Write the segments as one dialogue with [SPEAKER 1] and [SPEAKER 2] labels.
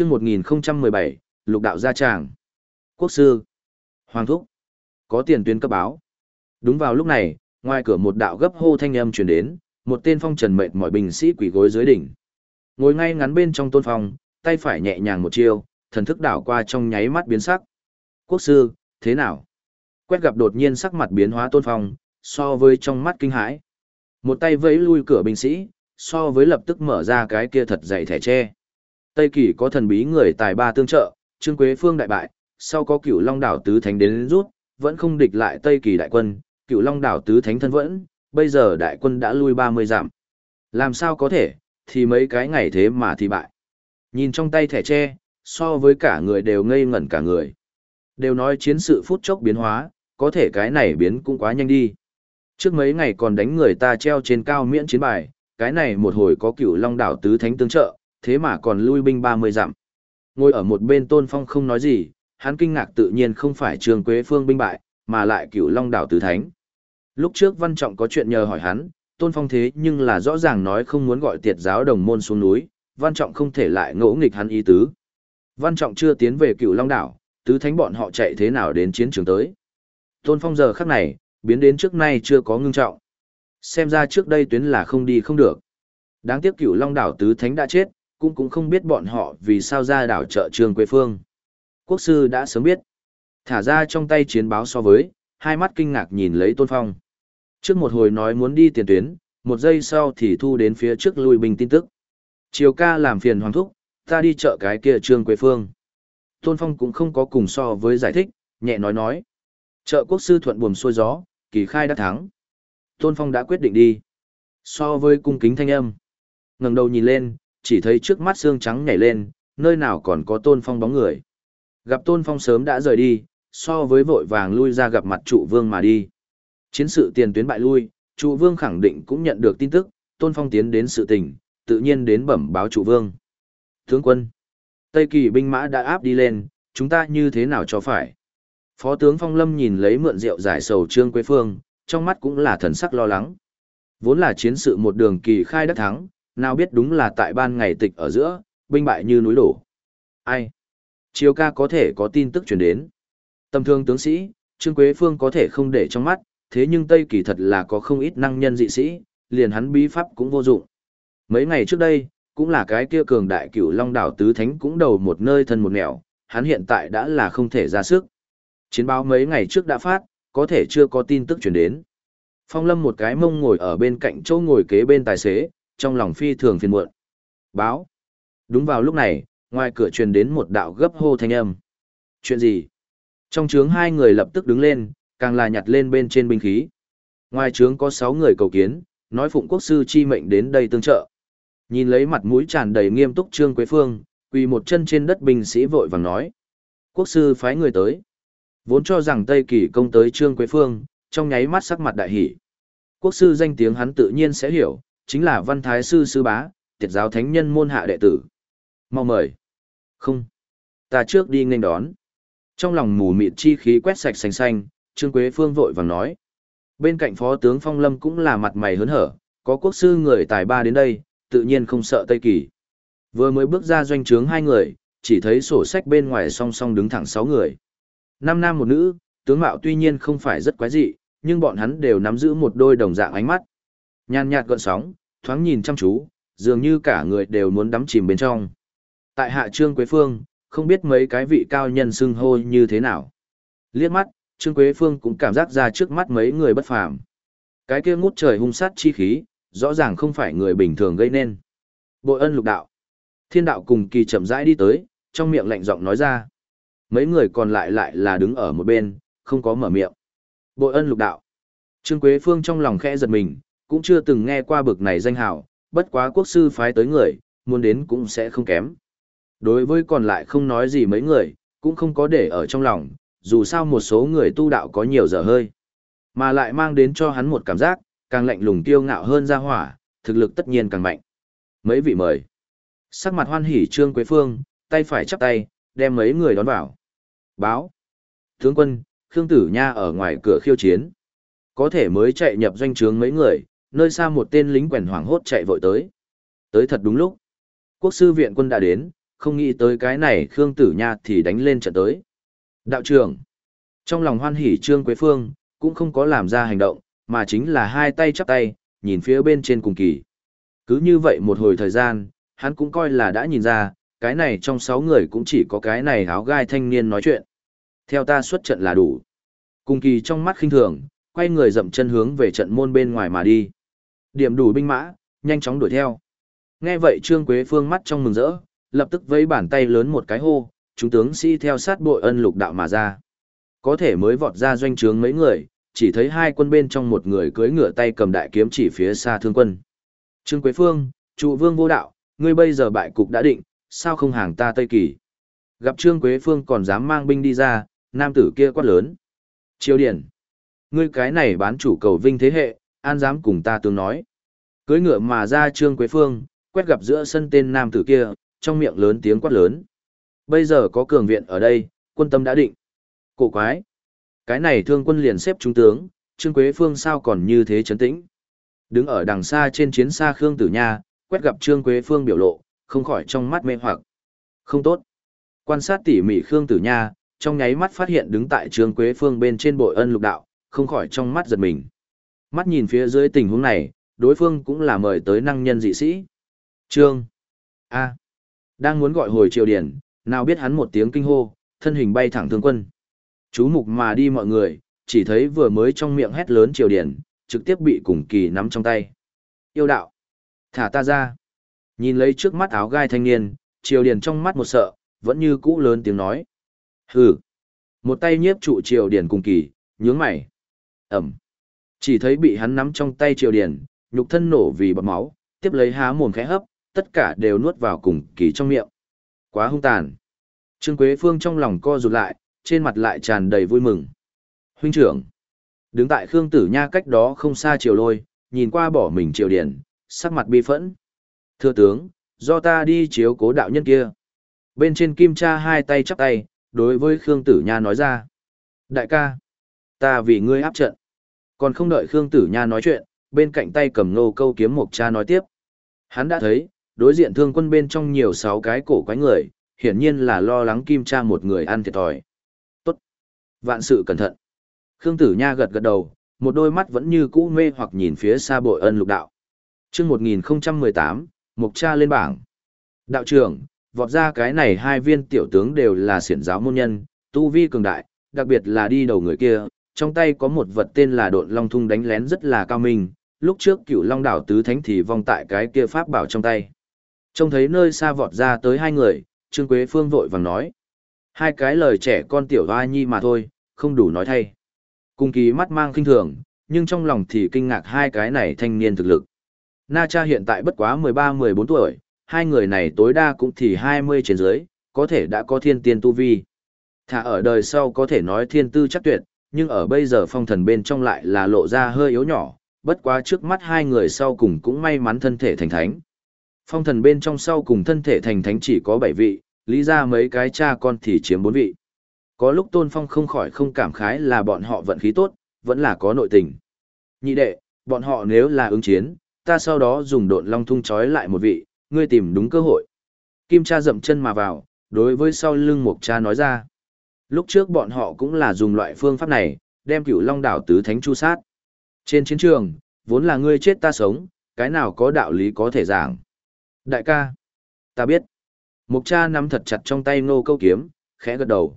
[SPEAKER 1] chương 1017, lục đạo gia tràng. Quốc sư. Hoàng thúc. Có tiền tuyến cấp báo. Đúng vào lúc này, ngoài cửa một đạo gấp hô thanh âm truyền đến, một tên phong trần mệt mỏi binh sĩ quỷ gối dưới đỉnh. Ngồi ngay ngắn bên trong tôn phong, tay phải nhẹ nhàng một chiêu, thần thức đảo qua trong nháy mắt biến sắc. Quốc sư, thế nào? Quét gặp đột nhiên sắc mặt biến hóa tôn phong, so với trong mắt kinh hãi. Một tay vẫy lui cửa binh sĩ, so với lập tức mở ra cái kia thật dày thẻ tre. Tây Kỳ có thần bí người tài ba tương trợ, Trương Quế Phương đại bại, sau có cửu Long đảo tứ thánh đến rút, vẫn không địch lại Tây Kỳ đại quân, cửu Long đảo tứ thánh thân vẫn, bây giờ đại quân đã lui 30 dặm. Làm sao có thể, thì mấy cái ngày thế mà thì bại. Nhìn trong tay thẻ tre, so với cả người đều ngây ngẩn cả người. Đều nói chiến sự phút chốc biến hóa, có thể cái này biến cũng quá nhanh đi. Trước mấy ngày còn đánh người ta treo trên cao miễn chiến bài, cái này một hồi có cửu long đảo tứ thánh tương trợ, thế mà còn lui binh 30 dặm. Ngồi ở một bên tôn phong không nói gì, hắn kinh ngạc tự nhiên không phải trường quế phương binh bại, mà lại cửu long đảo tứ thánh. Lúc trước văn trọng có chuyện nhờ hỏi hắn, tôn phong thế nhưng là rõ ràng nói không muốn gọi tiệt giáo đồng môn xuống núi, văn trọng không thể lại ngỗ nghịch hắn ý tứ. Văn trọng chưa tiến về cửu long đảo, tứ thánh bọn họ chạy thế nào đến chiến trường tới. Tôn phong giờ khắc này, biến đến trước nay chưa có ngưng trọng. Xem ra trước đây tuyến là không đi không được. Đáng tiếc cửu long đảo tứ thánh đã chết, cũng cũng không biết bọn họ vì sao ra đảo trợ trường quê phương. Quốc sư đã sớm biết. Thả ra trong tay chiến báo so với, hai mắt kinh ngạc nhìn lấy tôn phong. Trước một hồi nói muốn đi tiền tuyến, một giây sau thì thu đến phía trước lui binh tin tức. Chiều ca làm phiền hoàng thúc, ta đi chợ cái kia trương quê phương. Tôn phong cũng không có cùng so với giải thích, nhẹ nói nói. Chợ quốc sư thuận buồm xuôi gió, kỳ khai đã thắng. Tôn phong đã quyết định đi. So với cung kính thanh âm. ngẩng đầu nhìn lên, chỉ thấy trước mắt xương trắng nhảy lên, nơi nào còn có tôn phong bóng người. Gặp tôn phong sớm đã rời đi, so với vội vàng lui ra gặp mặt trụ vương mà đi. Chiến sự tiền tuyến bại lui, trụ vương khẳng định cũng nhận được tin tức, tôn phong tiến đến sự tình, tự nhiên đến bẩm báo trụ vương. Tướng quân, Tây kỳ binh mã đã áp đi lên, chúng ta như thế nào cho phải? Phó tướng Phong Lâm nhìn lấy mượn rượu giải sầu Trương Quế Phương, trong mắt cũng là thần sắc lo lắng. Vốn là chiến sự một đường kỳ khai đắc thắng, nào biết đúng là tại ban ngày tịch ở giữa, binh bại như núi đổ. Ai? Chiếu ca có thể có tin tức truyền đến. Tầm thương tướng sĩ, Trương Quế Phương có thể không để trong mắt, thế nhưng Tây Kỳ thật là có không ít năng nhân dị sĩ, liền hắn bí pháp cũng vô dụng. Mấy ngày trước đây, cũng là cái kia cường đại cửu long đảo tứ thánh cũng đầu một nơi thân một nẻo, hắn hiện tại đã là không thể ra sức. Chiến báo mấy ngày trước đã phát, có thể chưa có tin tức truyền đến. Phong Lâm một cái mông ngồi ở bên cạnh chỗ ngồi kế bên tài xế, trong lòng phi thường phiền muộn. Báo. Đúng vào lúc này, ngoài cửa truyền đến một đạo gấp hô thanh âm. Chuyện gì? Trong trướng hai người lập tức đứng lên, càng là nhặt lên bên trên binh khí. Ngoài trướng có sáu người cầu kiến, nói phụng quốc sư chi mệnh đến đây tương trợ. Nhìn lấy mặt mũi tràn đầy nghiêm túc Trương Quế Phương, quỳ một chân trên đất binh sĩ vội vàng nói. Quốc sư phái người tới. Vốn cho rằng Tây Kỳ công tới Trương Quế Phương, trong nháy mắt sắc mặt đại hỷ. Quốc sư danh tiếng hắn tự nhiên sẽ hiểu, chính là văn thái sư sư bá, tiệt giáo thánh nhân môn hạ đệ tử. Mau mời. Không. Ta trước đi nghênh đón. Trong lòng mù mịt chi khí quét sạch xanh xanh, Trương Quế Phương vội vàng nói. Bên cạnh phó tướng Phong Lâm cũng là mặt mày hớn hở, có quốc sư người tài ba đến đây, tự nhiên không sợ Tây Kỳ. Vừa mới bước ra doanh trướng hai người, chỉ thấy sổ sách bên ngoài song song đứng thẳng sáu người. Năm nam một nữ, tướng mạo tuy nhiên không phải rất quái dị, nhưng bọn hắn đều nắm giữ một đôi đồng dạng ánh mắt. Nhàn nhạt gợn sóng, thoáng nhìn chăm chú, dường như cả người đều muốn đắm chìm bên trong. Tại hạ Trương Quế Phương, không biết mấy cái vị cao nhân xưng hô như thế nào. Liếc mắt, Trương Quế Phương cũng cảm giác ra trước mắt mấy người bất phàm. Cái kia ngút trời hung sát chi khí, rõ ràng không phải người bình thường gây nên. Bội ân lục đạo. Thiên đạo cùng kỳ chậm rãi đi tới, trong miệng lạnh giọng nói ra. Mấy người còn lại lại là đứng ở một bên, không có mở miệng. Bội ân lục đạo. Trương Quế Phương trong lòng khẽ giật mình, cũng chưa từng nghe qua bực này danh hào, bất quá quốc sư phái tới người, muốn đến cũng sẽ không kém. Đối với còn lại không nói gì mấy người, cũng không có để ở trong lòng, dù sao một số người tu đạo có nhiều dở hơi. Mà lại mang đến cho hắn một cảm giác, càng lạnh lùng tiêu ngạo hơn ra hỏa, thực lực tất nhiên càng mạnh. Mấy vị mời. Sắc mặt hoan hỉ Trương Quế Phương, tay phải chắp tay, đem mấy người đón vào. Báo. Tướng quân, Khương Tử Nha ở ngoài cửa khiêu chiến. Có thể mới chạy nhập doanh trướng mấy người, nơi xa một tên lính quèn hoảng hốt chạy vội tới. Tới thật đúng lúc. Quốc sư viện quân đã đến, không nghĩ tới cái này Khương Tử Nha thì đánh lên trận tới. Đạo trưởng, trong lòng hoan hỉ Trương Quế Phương, cũng không có làm ra hành động, mà chính là hai tay chắp tay, nhìn phía bên trên cùng kỳ. Cứ như vậy một hồi thời gian, hắn cũng coi là đã nhìn ra, cái này trong sáu người cũng chỉ có cái này áo gai thanh niên nói chuyện. Theo ta xuất trận là đủ. Cùng kỳ trong mắt khinh thường, quay người dậm chân hướng về trận môn bên ngoài mà đi. Điểm đủ binh mã, nhanh chóng đuổi theo. Nghe vậy Trương Quế Phương mắt trong mừng rỡ, lập tức vẫy bàn tay lớn một cái hô, chúng tướng sĩ theo sát bội ân lục đạo mà ra. Có thể mới vọt ra doanh trướng mấy người, chỉ thấy hai quân bên trong một người cưỡi ngựa tay cầm đại kiếm chỉ phía xa thương quân. Trương Quế Phương, trụ vương vô đạo, ngươi bây giờ bại cục đã định, sao không hàng ta Tây Kỳ? Gặp Trương Quế Phương còn dám mang binh đi ra, nam tử kia quát lớn. Triều điển, ngươi cái này bán chủ cầu vinh thế hệ, an dám cùng ta tương nói. cưới ngựa mà ra Trương Quế Phương, quét gặp giữa sân tên nam tử kia, trong miệng lớn tiếng quát lớn. Bây giờ có cường viện ở đây, quân tâm đã định. Cổ quái. Cái này thương quân liền xếp trung tướng, Trương Quế Phương sao còn như thế chấn tĩnh. Đứng ở đằng xa trên chiến xa Khương Tử Nha, quét gặp Trương Quế Phương biểu lộ, không khỏi trong mắt mê hoặc. Không tốt. Quan sát tỉ mỉ Khương Tử Nha, trong nháy mắt phát hiện đứng tại Trương Quế Phương bên trên bội ân lục đạo, không khỏi trong mắt giật mình. Mắt nhìn phía dưới tình huống này, đối phương cũng là mời tới năng nhân dị sĩ. Trương. A. Đang muốn gọi hồi triều điển, nào biết hắn một tiếng kinh hô, thân hình bay thẳng thương quân. Chú mục mà đi mọi người, chỉ thấy vừa mới trong miệng hét lớn triều điển, trực tiếp bị cùng kỳ nắm trong tay. Yêu đạo. Thả ta ra. Nhìn lấy trước mắt áo gai thanh niên, triều điển trong mắt một sợ, vẫn như cũ lớn tiếng nói. Hừ. Một tay nhiếp trụ triều điển cùng kỳ, nhướng mày. Ẩm. Chỉ thấy bị hắn nắm trong tay triều điển, nhục thân nổ vì bọt máu, tiếp lấy há mồm khẽ hấp, tất cả đều nuốt vào cùng kỳ trong miệng. Quá hung tàn. Trương Quế Phương trong lòng co rụt lại, trên mặt lại tràn đầy vui mừng. Huynh trưởng. Đứng tại Khương Tử Nha cách đó không xa triều lôi, nhìn qua bỏ mình triều điển, sắc mặt bi phẫn. Thưa tướng, do ta đi chiếu cố đạo nhân kia. Bên trên kim cha hai tay chắp tay, đối với Khương Tử Nha nói ra. Đại ca, ta vì ngươi áp trận. Còn không đợi Khương Tử Nha nói chuyện, bên cạnh tay cầm nô câu kiếm mộc cha nói tiếp. Hắn đã thấy, đối diện thương quân bên trong nhiều sáu cái cổ quái người, hiển nhiên là lo lắng kim cha một người ăn thiệt thòi. Tốt. Vạn sự cẩn thận. Khương Tử Nha gật gật đầu, một đôi mắt vẫn như cũ mê hoặc nhìn phía xa bội ân lục đạo. Trước 1018, Mục Cha lên bảng. Đạo trưởng, vọt ra cái này hai viên tiểu tướng đều là siển giáo môn nhân, tu vi cường đại, đặc biệt là đi đầu người kia, trong tay có một vật tên là độn long thung đánh lén rất là cao minh, lúc trước cựu long đảo tứ thánh thì vong tại cái kia pháp bảo trong tay. Trông thấy nơi xa vọt ra tới hai người, Trương Quế Phương vội vàng nói. Hai cái lời trẻ con tiểu hoa nhi mà thôi, không đủ nói thay. Cung kỳ mắt mang kinh thường, nhưng trong lòng thì kinh ngạc hai cái này thanh niên thực lực. Na cha hiện tại bất quá 13-14 tuổi, hai người này tối đa cũng thì 20 trên dưới, có thể đã có thiên tiên tu vi. Thả ở đời sau có thể nói thiên tư chắc tuyệt, nhưng ở bây giờ phong thần bên trong lại là lộ ra hơi yếu nhỏ, bất quá trước mắt hai người sau cùng cũng may mắn thân thể thành thánh. Phong thần bên trong sau cùng thân thể thành thánh chỉ có 7 vị, lý ra mấy cái cha con thì chiếm 4 vị. Có lúc Tôn Phong không khỏi không cảm khái là bọn họ vận khí tốt, vẫn là có nội tình. Nhị đệ, bọn họ nếu là ứng chiến, ta sau đó dùng độn long thung chói lại một vị, ngươi tìm đúng cơ hội. Kim cha dậm chân mà vào, đối với sau lưng mục cha nói ra. Lúc trước bọn họ cũng là dùng loại phương pháp này, đem cửu long đảo tứ thánh chu sát. Trên chiến trường, vốn là ngươi chết ta sống, cái nào có đạo lý có thể giảng. Đại ca, ta biết. Mục cha nắm thật chặt trong tay ngô câu kiếm, khẽ gật đầu.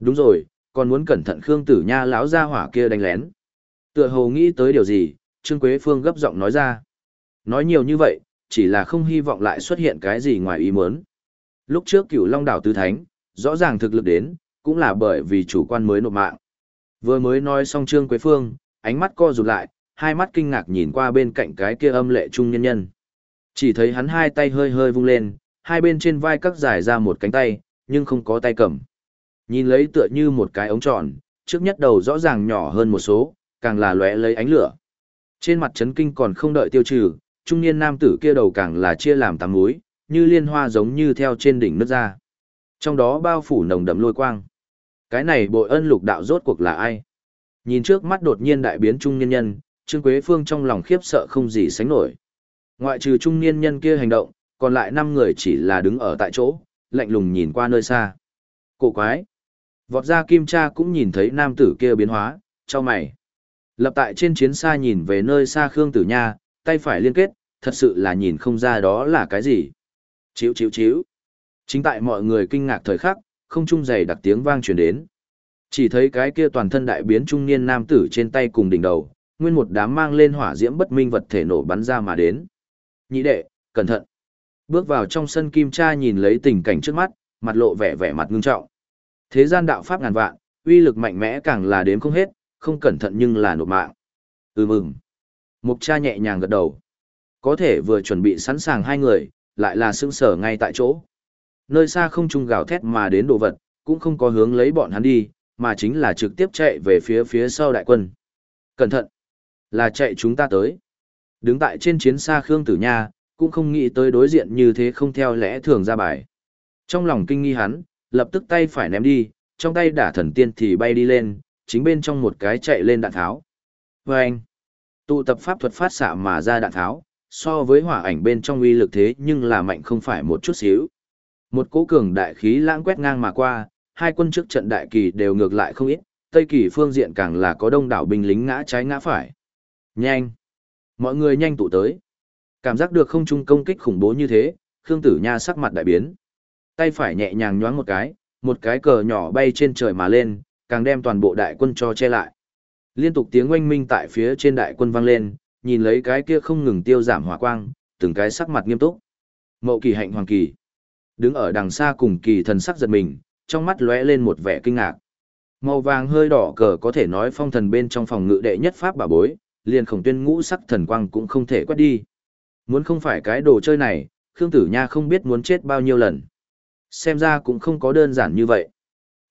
[SPEAKER 1] Đúng rồi, còn muốn cẩn thận Khương Tử Nha lão ra hỏa kia đánh lén. Tựa hồ nghĩ tới điều gì, Trương Quế Phương gấp giọng nói ra. Nói nhiều như vậy, chỉ là không hy vọng lại xuất hiện cái gì ngoài ý muốn. Lúc trước cửu Long đảo tứ thánh, rõ ràng thực lực đến, cũng là bởi vì chủ quan mới nộp mạng. Vừa mới nói xong Trương Quế Phương, ánh mắt co rụt lại, hai mắt kinh ngạc nhìn qua bên cạnh cái kia âm lệ trung nhân nhân. Chỉ thấy hắn hai tay hơi hơi vung lên, hai bên trên vai cắt giải ra một cánh tay, nhưng không có tay cầm. Nhìn lấy tựa như một cái ống tròn, trước nhất đầu rõ ràng nhỏ hơn một số, càng là lóe lấy ánh lửa. Trên mặt chấn kinh còn không đợi tiêu trừ, trung niên nam tử kia đầu càng là chia làm tám múi, như liên hoa giống như theo trên đỉnh nước ra. Trong đó bao phủ nồng đậm lôi quang. Cái này bội ân lục đạo rốt cuộc là ai? Nhìn trước mắt đột nhiên đại biến trung niên nhân, Trương Quế Phương trong lòng khiếp sợ không gì sánh nổi. Ngoại trừ trung niên nhân kia hành động, còn lại năm người chỉ là đứng ở tại chỗ, lạnh lùng nhìn qua nơi xa. Cổ quái. Vọt ra kim cha cũng nhìn thấy nam tử kia biến hóa, cho mày. Lập tại trên chiến xa nhìn về nơi xa Khương Tử Nha, tay phải liên kết, thật sự là nhìn không ra đó là cái gì. Chíu chíu chíu. Chính tại mọi người kinh ngạc thời khắc, không trung dày đặc tiếng vang truyền đến. Chỉ thấy cái kia toàn thân đại biến trung niên nam tử trên tay cùng đỉnh đầu, nguyên một đám mang lên hỏa diễm bất minh vật thể nổ bắn ra mà đến. Nhị đệ, cẩn thận. Bước vào trong sân kim cha nhìn lấy tình cảnh trước mắt, mặt lộ vẻ vẻ mặt ngưng trọng. Thế gian đạo pháp ngàn vạn, uy lực mạnh mẽ càng là đếm không hết, không cẩn thận nhưng là nộp mạng. Ừ mừng. Mục cha nhẹ nhàng gật đầu. Có thể vừa chuẩn bị sẵn sàng hai người, lại là sững sở ngay tại chỗ. Nơi xa không trung gào thét mà đến đồ vật, cũng không có hướng lấy bọn hắn đi, mà chính là trực tiếp chạy về phía phía sau đại quân. Cẩn thận! Là chạy chúng ta tới. Đứng tại trên chiến xa Khương Tử Nha, cũng không nghĩ tới đối diện như thế không theo lẽ thường ra bài. Trong lòng kinh nghi hắn, lập tức tay phải ném đi, trong tay đả thần tiên thì bay đi lên, chính bên trong một cái chạy lên đạn tháo. Và anh, tụ tập pháp thuật phát xạ mà ra đạn tháo, so với hỏa ảnh bên trong uy lực thế nhưng là mạnh không phải một chút xíu. Một cỗ cường đại khí lãng quét ngang mà qua, hai quân trước trận đại kỳ đều ngược lại không ít, Tây kỳ phương diện càng là có đông đảo binh lính ngã trái ngã phải. Nhanh! Mọi người nhanh tụ tới. Cảm giác được không trung công kích khủng bố như thế, Khương Tử Nha sắc mặt đại biến. Tay phải nhẹ nhàng nhoáng một cái, một cái cờ nhỏ bay trên trời mà lên, càng đem toàn bộ đại quân cho che lại. Liên tục tiếng oanh minh tại phía trên đại quân vang lên, nhìn lấy cái kia không ngừng tiêu giảm hỏa quang, từng cái sắc mặt nghiêm túc. Mậu kỳ hạnh hoàng kỳ. Đứng ở đằng xa cùng kỳ thần sắc giật mình, trong mắt lóe lên một vẻ kinh ngạc. Màu vàng hơi đỏ cờ có thể nói phong thần bên trong phòng ngự đệ nhất pháp bà bối, liền khổng tuyên ngũ sắc thần quang cũng không thể quét đi. Muốn không phải cái đồ chơi này, Khương Tử Nha không biết muốn chết bao nhiêu lần. Xem ra cũng không có đơn giản như vậy.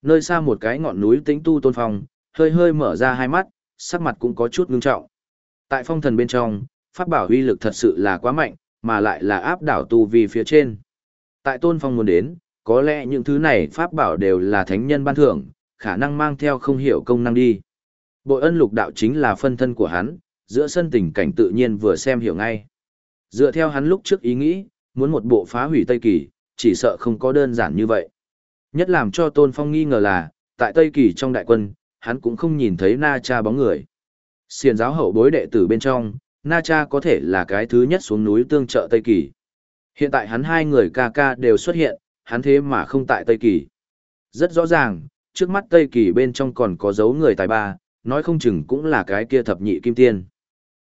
[SPEAKER 1] Nơi xa một cái ngọn núi tĩnh tu tôn phong, hơi hơi mở ra hai mắt, sắc mặt cũng có chút ngưng trọng. Tại phong thần bên trong, pháp bảo uy lực thật sự là quá mạnh, mà lại là áp đảo tu vi phía trên. Tại tôn phong muốn đến, có lẽ những thứ này pháp bảo đều là thánh nhân ban thưởng, khả năng mang theo không hiểu công năng đi. Bội ân lục đạo chính là phân thân của hắn, giữa sân tình cảnh tự nhiên vừa xem hiểu ngay. Dựa theo hắn lúc trước ý nghĩ, muốn một bộ phá hủy Tây Kỳ, chỉ sợ không có đơn giản như vậy. Nhất làm cho Tôn Phong nghi ngờ là, tại Tây Kỳ trong đại quân, hắn cũng không nhìn thấy Na Cha bóng người. Xiền giáo hậu bối đệ tử bên trong, Na Cha có thể là cái thứ nhất xuống núi tương trợ Tây Kỳ. Hiện tại hắn hai người ca ca đều xuất hiện, hắn thế mà không tại Tây Kỳ. Rất rõ ràng, trước mắt Tây Kỳ bên trong còn có dấu người tài ba, nói không chừng cũng là cái kia thập nhị kim tiên.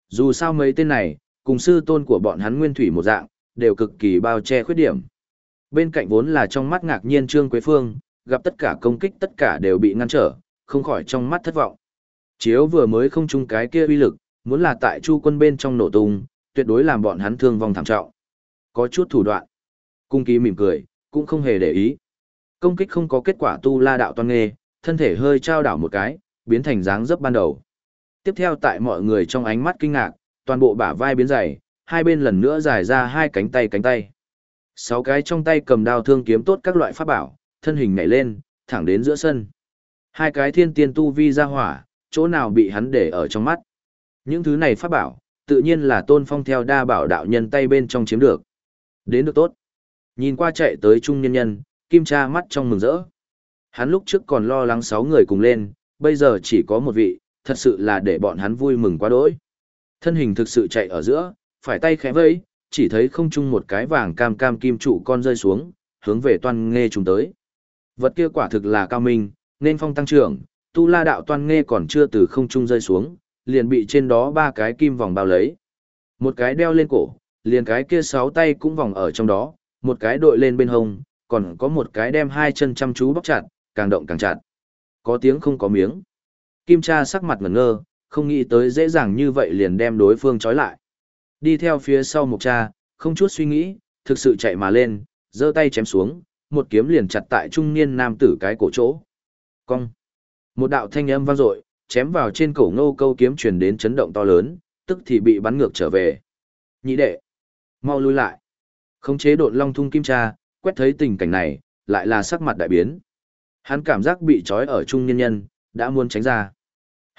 [SPEAKER 1] Dù sao mấy tên này, cùng sư tôn của bọn hắn nguyên thủy một dạng, đều cực kỳ bao che khuyết điểm. Bên cạnh vốn là trong mắt ngạc nhiên Trương Quế Phương, gặp tất cả công kích tất cả đều bị ngăn trở, không khỏi trong mắt thất vọng. Chiếu vừa mới không chung cái kia uy lực, muốn là tại chu quân bên trong nổ tung, tuyệt đối làm bọn hắn thương vong thảm trọng. Có chút thủ đoạn. Cung ký mỉm cười, cũng không hề để ý. Công kích không có kết quả tu la đạo toan nghê, thân thể hơi trao đảo một cái, biến thành dáng dấp ban đầu. Tiếp theo tại mọi người trong ánh mắt kinh ngạc, toàn bộ bả vai biến dày, hai bên lần nữa dài ra hai cánh tay cánh tay. Sáu cái trong tay cầm đao thương kiếm tốt các loại pháp bảo, thân hình nhảy lên, thẳng đến giữa sân. Hai cái thiên tiên tu vi ra hỏa, chỗ nào bị hắn để ở trong mắt. Những thứ này pháp bảo, tự nhiên là tôn phong theo đa bảo đạo nhân tay bên trong chiếm được. Đến được tốt. Nhìn qua chạy tới trung nhân nhân, kim cha mắt trong mừng rỡ. Hắn lúc trước còn lo lắng sáu người cùng lên, bây giờ chỉ có một vị, thật sự là để bọn hắn vui mừng quá đỗi. Thân hình thực sự chạy ở giữa, phải tay khẽ vẫy, chỉ thấy không chung một cái vàng cam cam kim trụ con rơi xuống, hướng về toan nghe trùng tới. Vật kia quả thực là cao minh, nên phong tăng trưởng, tu la đạo toan nghe còn chưa từ không trung rơi xuống, liền bị trên đó ba cái kim vòng bao lấy. Một cái đeo lên cổ, liền cái kia sáu tay cũng vòng ở trong đó, một cái đội lên bên hông, còn có một cái đem hai chân chăm chú bóc chặt, càng động càng chặt. Có tiếng không có miếng. Kim cha sắc mặt ngẩn ngơ, không nghĩ tới dễ dàng như vậy liền đem đối phương trói lại. Đi theo phía sau một cha, không chút suy nghĩ, thực sự chạy mà lên, giơ tay chém xuống, một kiếm liền chặt tại trung niên nam tử cái cổ chỗ. Cong. Một đạo thanh âm vang dội, chém vào trên cổ ngô câu kiếm truyền đến chấn động to lớn, tức thì bị bắn ngược trở về. Nhị đệ, mau lui lại. Khống chế độn long thung kim Tra quét thấy tình cảnh này, lại là sắc mặt đại biến. Hắn cảm giác bị trói ở trung nhân nhân, đã muốn tránh ra.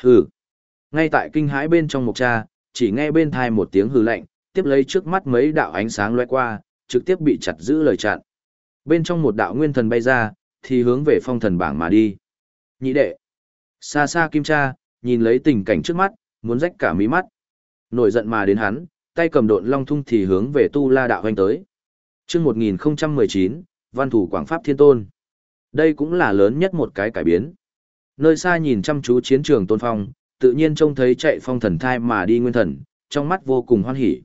[SPEAKER 1] Hừ. Ngay tại kinh hãi bên trong một cha, chỉ nghe bên thai một tiếng hừ lạnh, tiếp lấy trước mắt mấy đạo ánh sáng lóe qua, trực tiếp bị chặt giữ lời chặn. Bên trong một đạo nguyên thần bay ra, thì hướng về phong thần bảng mà đi. Nhị đệ. Xa xa kim cha, nhìn lấy tình cảnh trước mắt, muốn rách cả mí mắt. Nổi giận mà đến hắn, tay cầm độn long thung thì hướng về tu la đạo hoành tới. Trước 1019, văn thủ Quảng Pháp Thiên Tôn. Đây cũng là lớn nhất một cái cải biến. Nơi xa nhìn chăm chú chiến trường tôn phong, tự nhiên trông thấy chạy phong thần thai mà đi nguyên thần, trong mắt vô cùng hoan hỉ.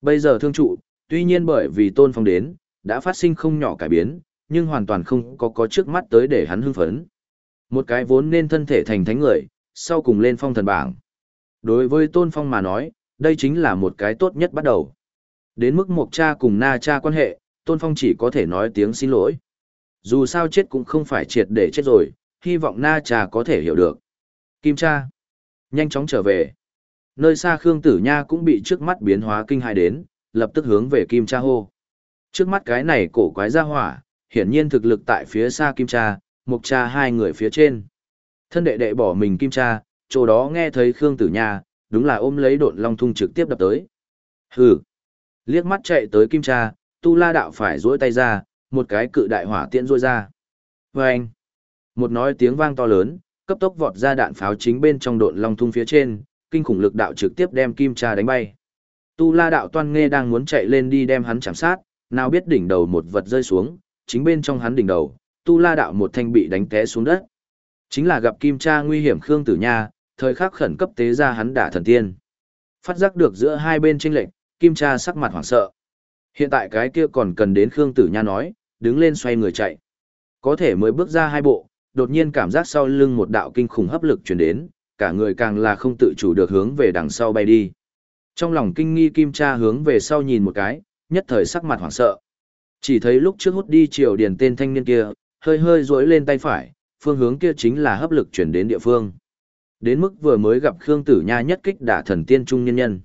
[SPEAKER 1] Bây giờ thương trụ, tuy nhiên bởi vì tôn phong đến, đã phát sinh không nhỏ cải biến, nhưng hoàn toàn không có có trước mắt tới để hắn hưng phấn. Một cái vốn nên thân thể thành thánh người, sau cùng lên phong thần bảng. Đối với tôn phong mà nói, đây chính là một cái tốt nhất bắt đầu. Đến mức một cha cùng na cha quan hệ, tôn phong chỉ có thể nói tiếng xin lỗi. Dù sao chết cũng không phải triệt để chết rồi, hy vọng na cha có thể hiểu được. Kim cha, nhanh chóng trở về. Nơi xa Khương Tử Nha cũng bị trước mắt biến hóa kinh hại đến, lập tức hướng về Kim cha hô. Trước mắt cái này cổ quái ra hỏa, hiển nhiên thực lực tại phía xa Kim cha, mục cha hai người phía trên. Thân đệ đệ bỏ mình Kim cha, chỗ đó nghe thấy Khương Tử Nha, đúng là ôm lấy độn long thung trực tiếp đập tới. Hừ. Liếc mắt chạy tới Kim cha, Tu La đạo phải duỗi tay ra, một cái cự đại hỏa tiễn rôi ra. Oeng. Một nói tiếng vang to lớn, cấp tốc vọt ra đạn pháo chính bên trong độn long thung phía trên, kinh khủng lực đạo trực tiếp đem kim cha đánh bay. Tu la đạo toan nghe đang muốn chạy lên đi đem hắn chạm sát, nào biết đỉnh đầu một vật rơi xuống, chính bên trong hắn đỉnh đầu, tu la đạo một thanh bị đánh té xuống đất. Chính là gặp kim cha nguy hiểm Khương Tử Nha, thời khắc khẩn cấp tế ra hắn đả thần tiên. Phát giác được giữa hai bên tranh lệnh, kim cha sắc mặt hoảng sợ. Hiện tại cái kia còn cần đến Khương Tử Nha nói, đứng lên xoay người chạy. Có thể mới bước ra hai bộ, đột nhiên cảm giác sau lưng một đạo kinh khủng hấp lực truyền đến, cả người càng là không tự chủ được hướng về đằng sau bay đi. Trong lòng kinh nghi kim cha hướng về sau nhìn một cái, nhất thời sắc mặt hoảng sợ. Chỉ thấy lúc trước hút đi triều điền tên thanh niên kia, hơi hơi duỗi lên tay phải, phương hướng kia chính là hấp lực chuyển đến địa phương. Đến mức vừa mới gặp Khương Tử Nha nhất kích đả thần tiên trung nhân nhân.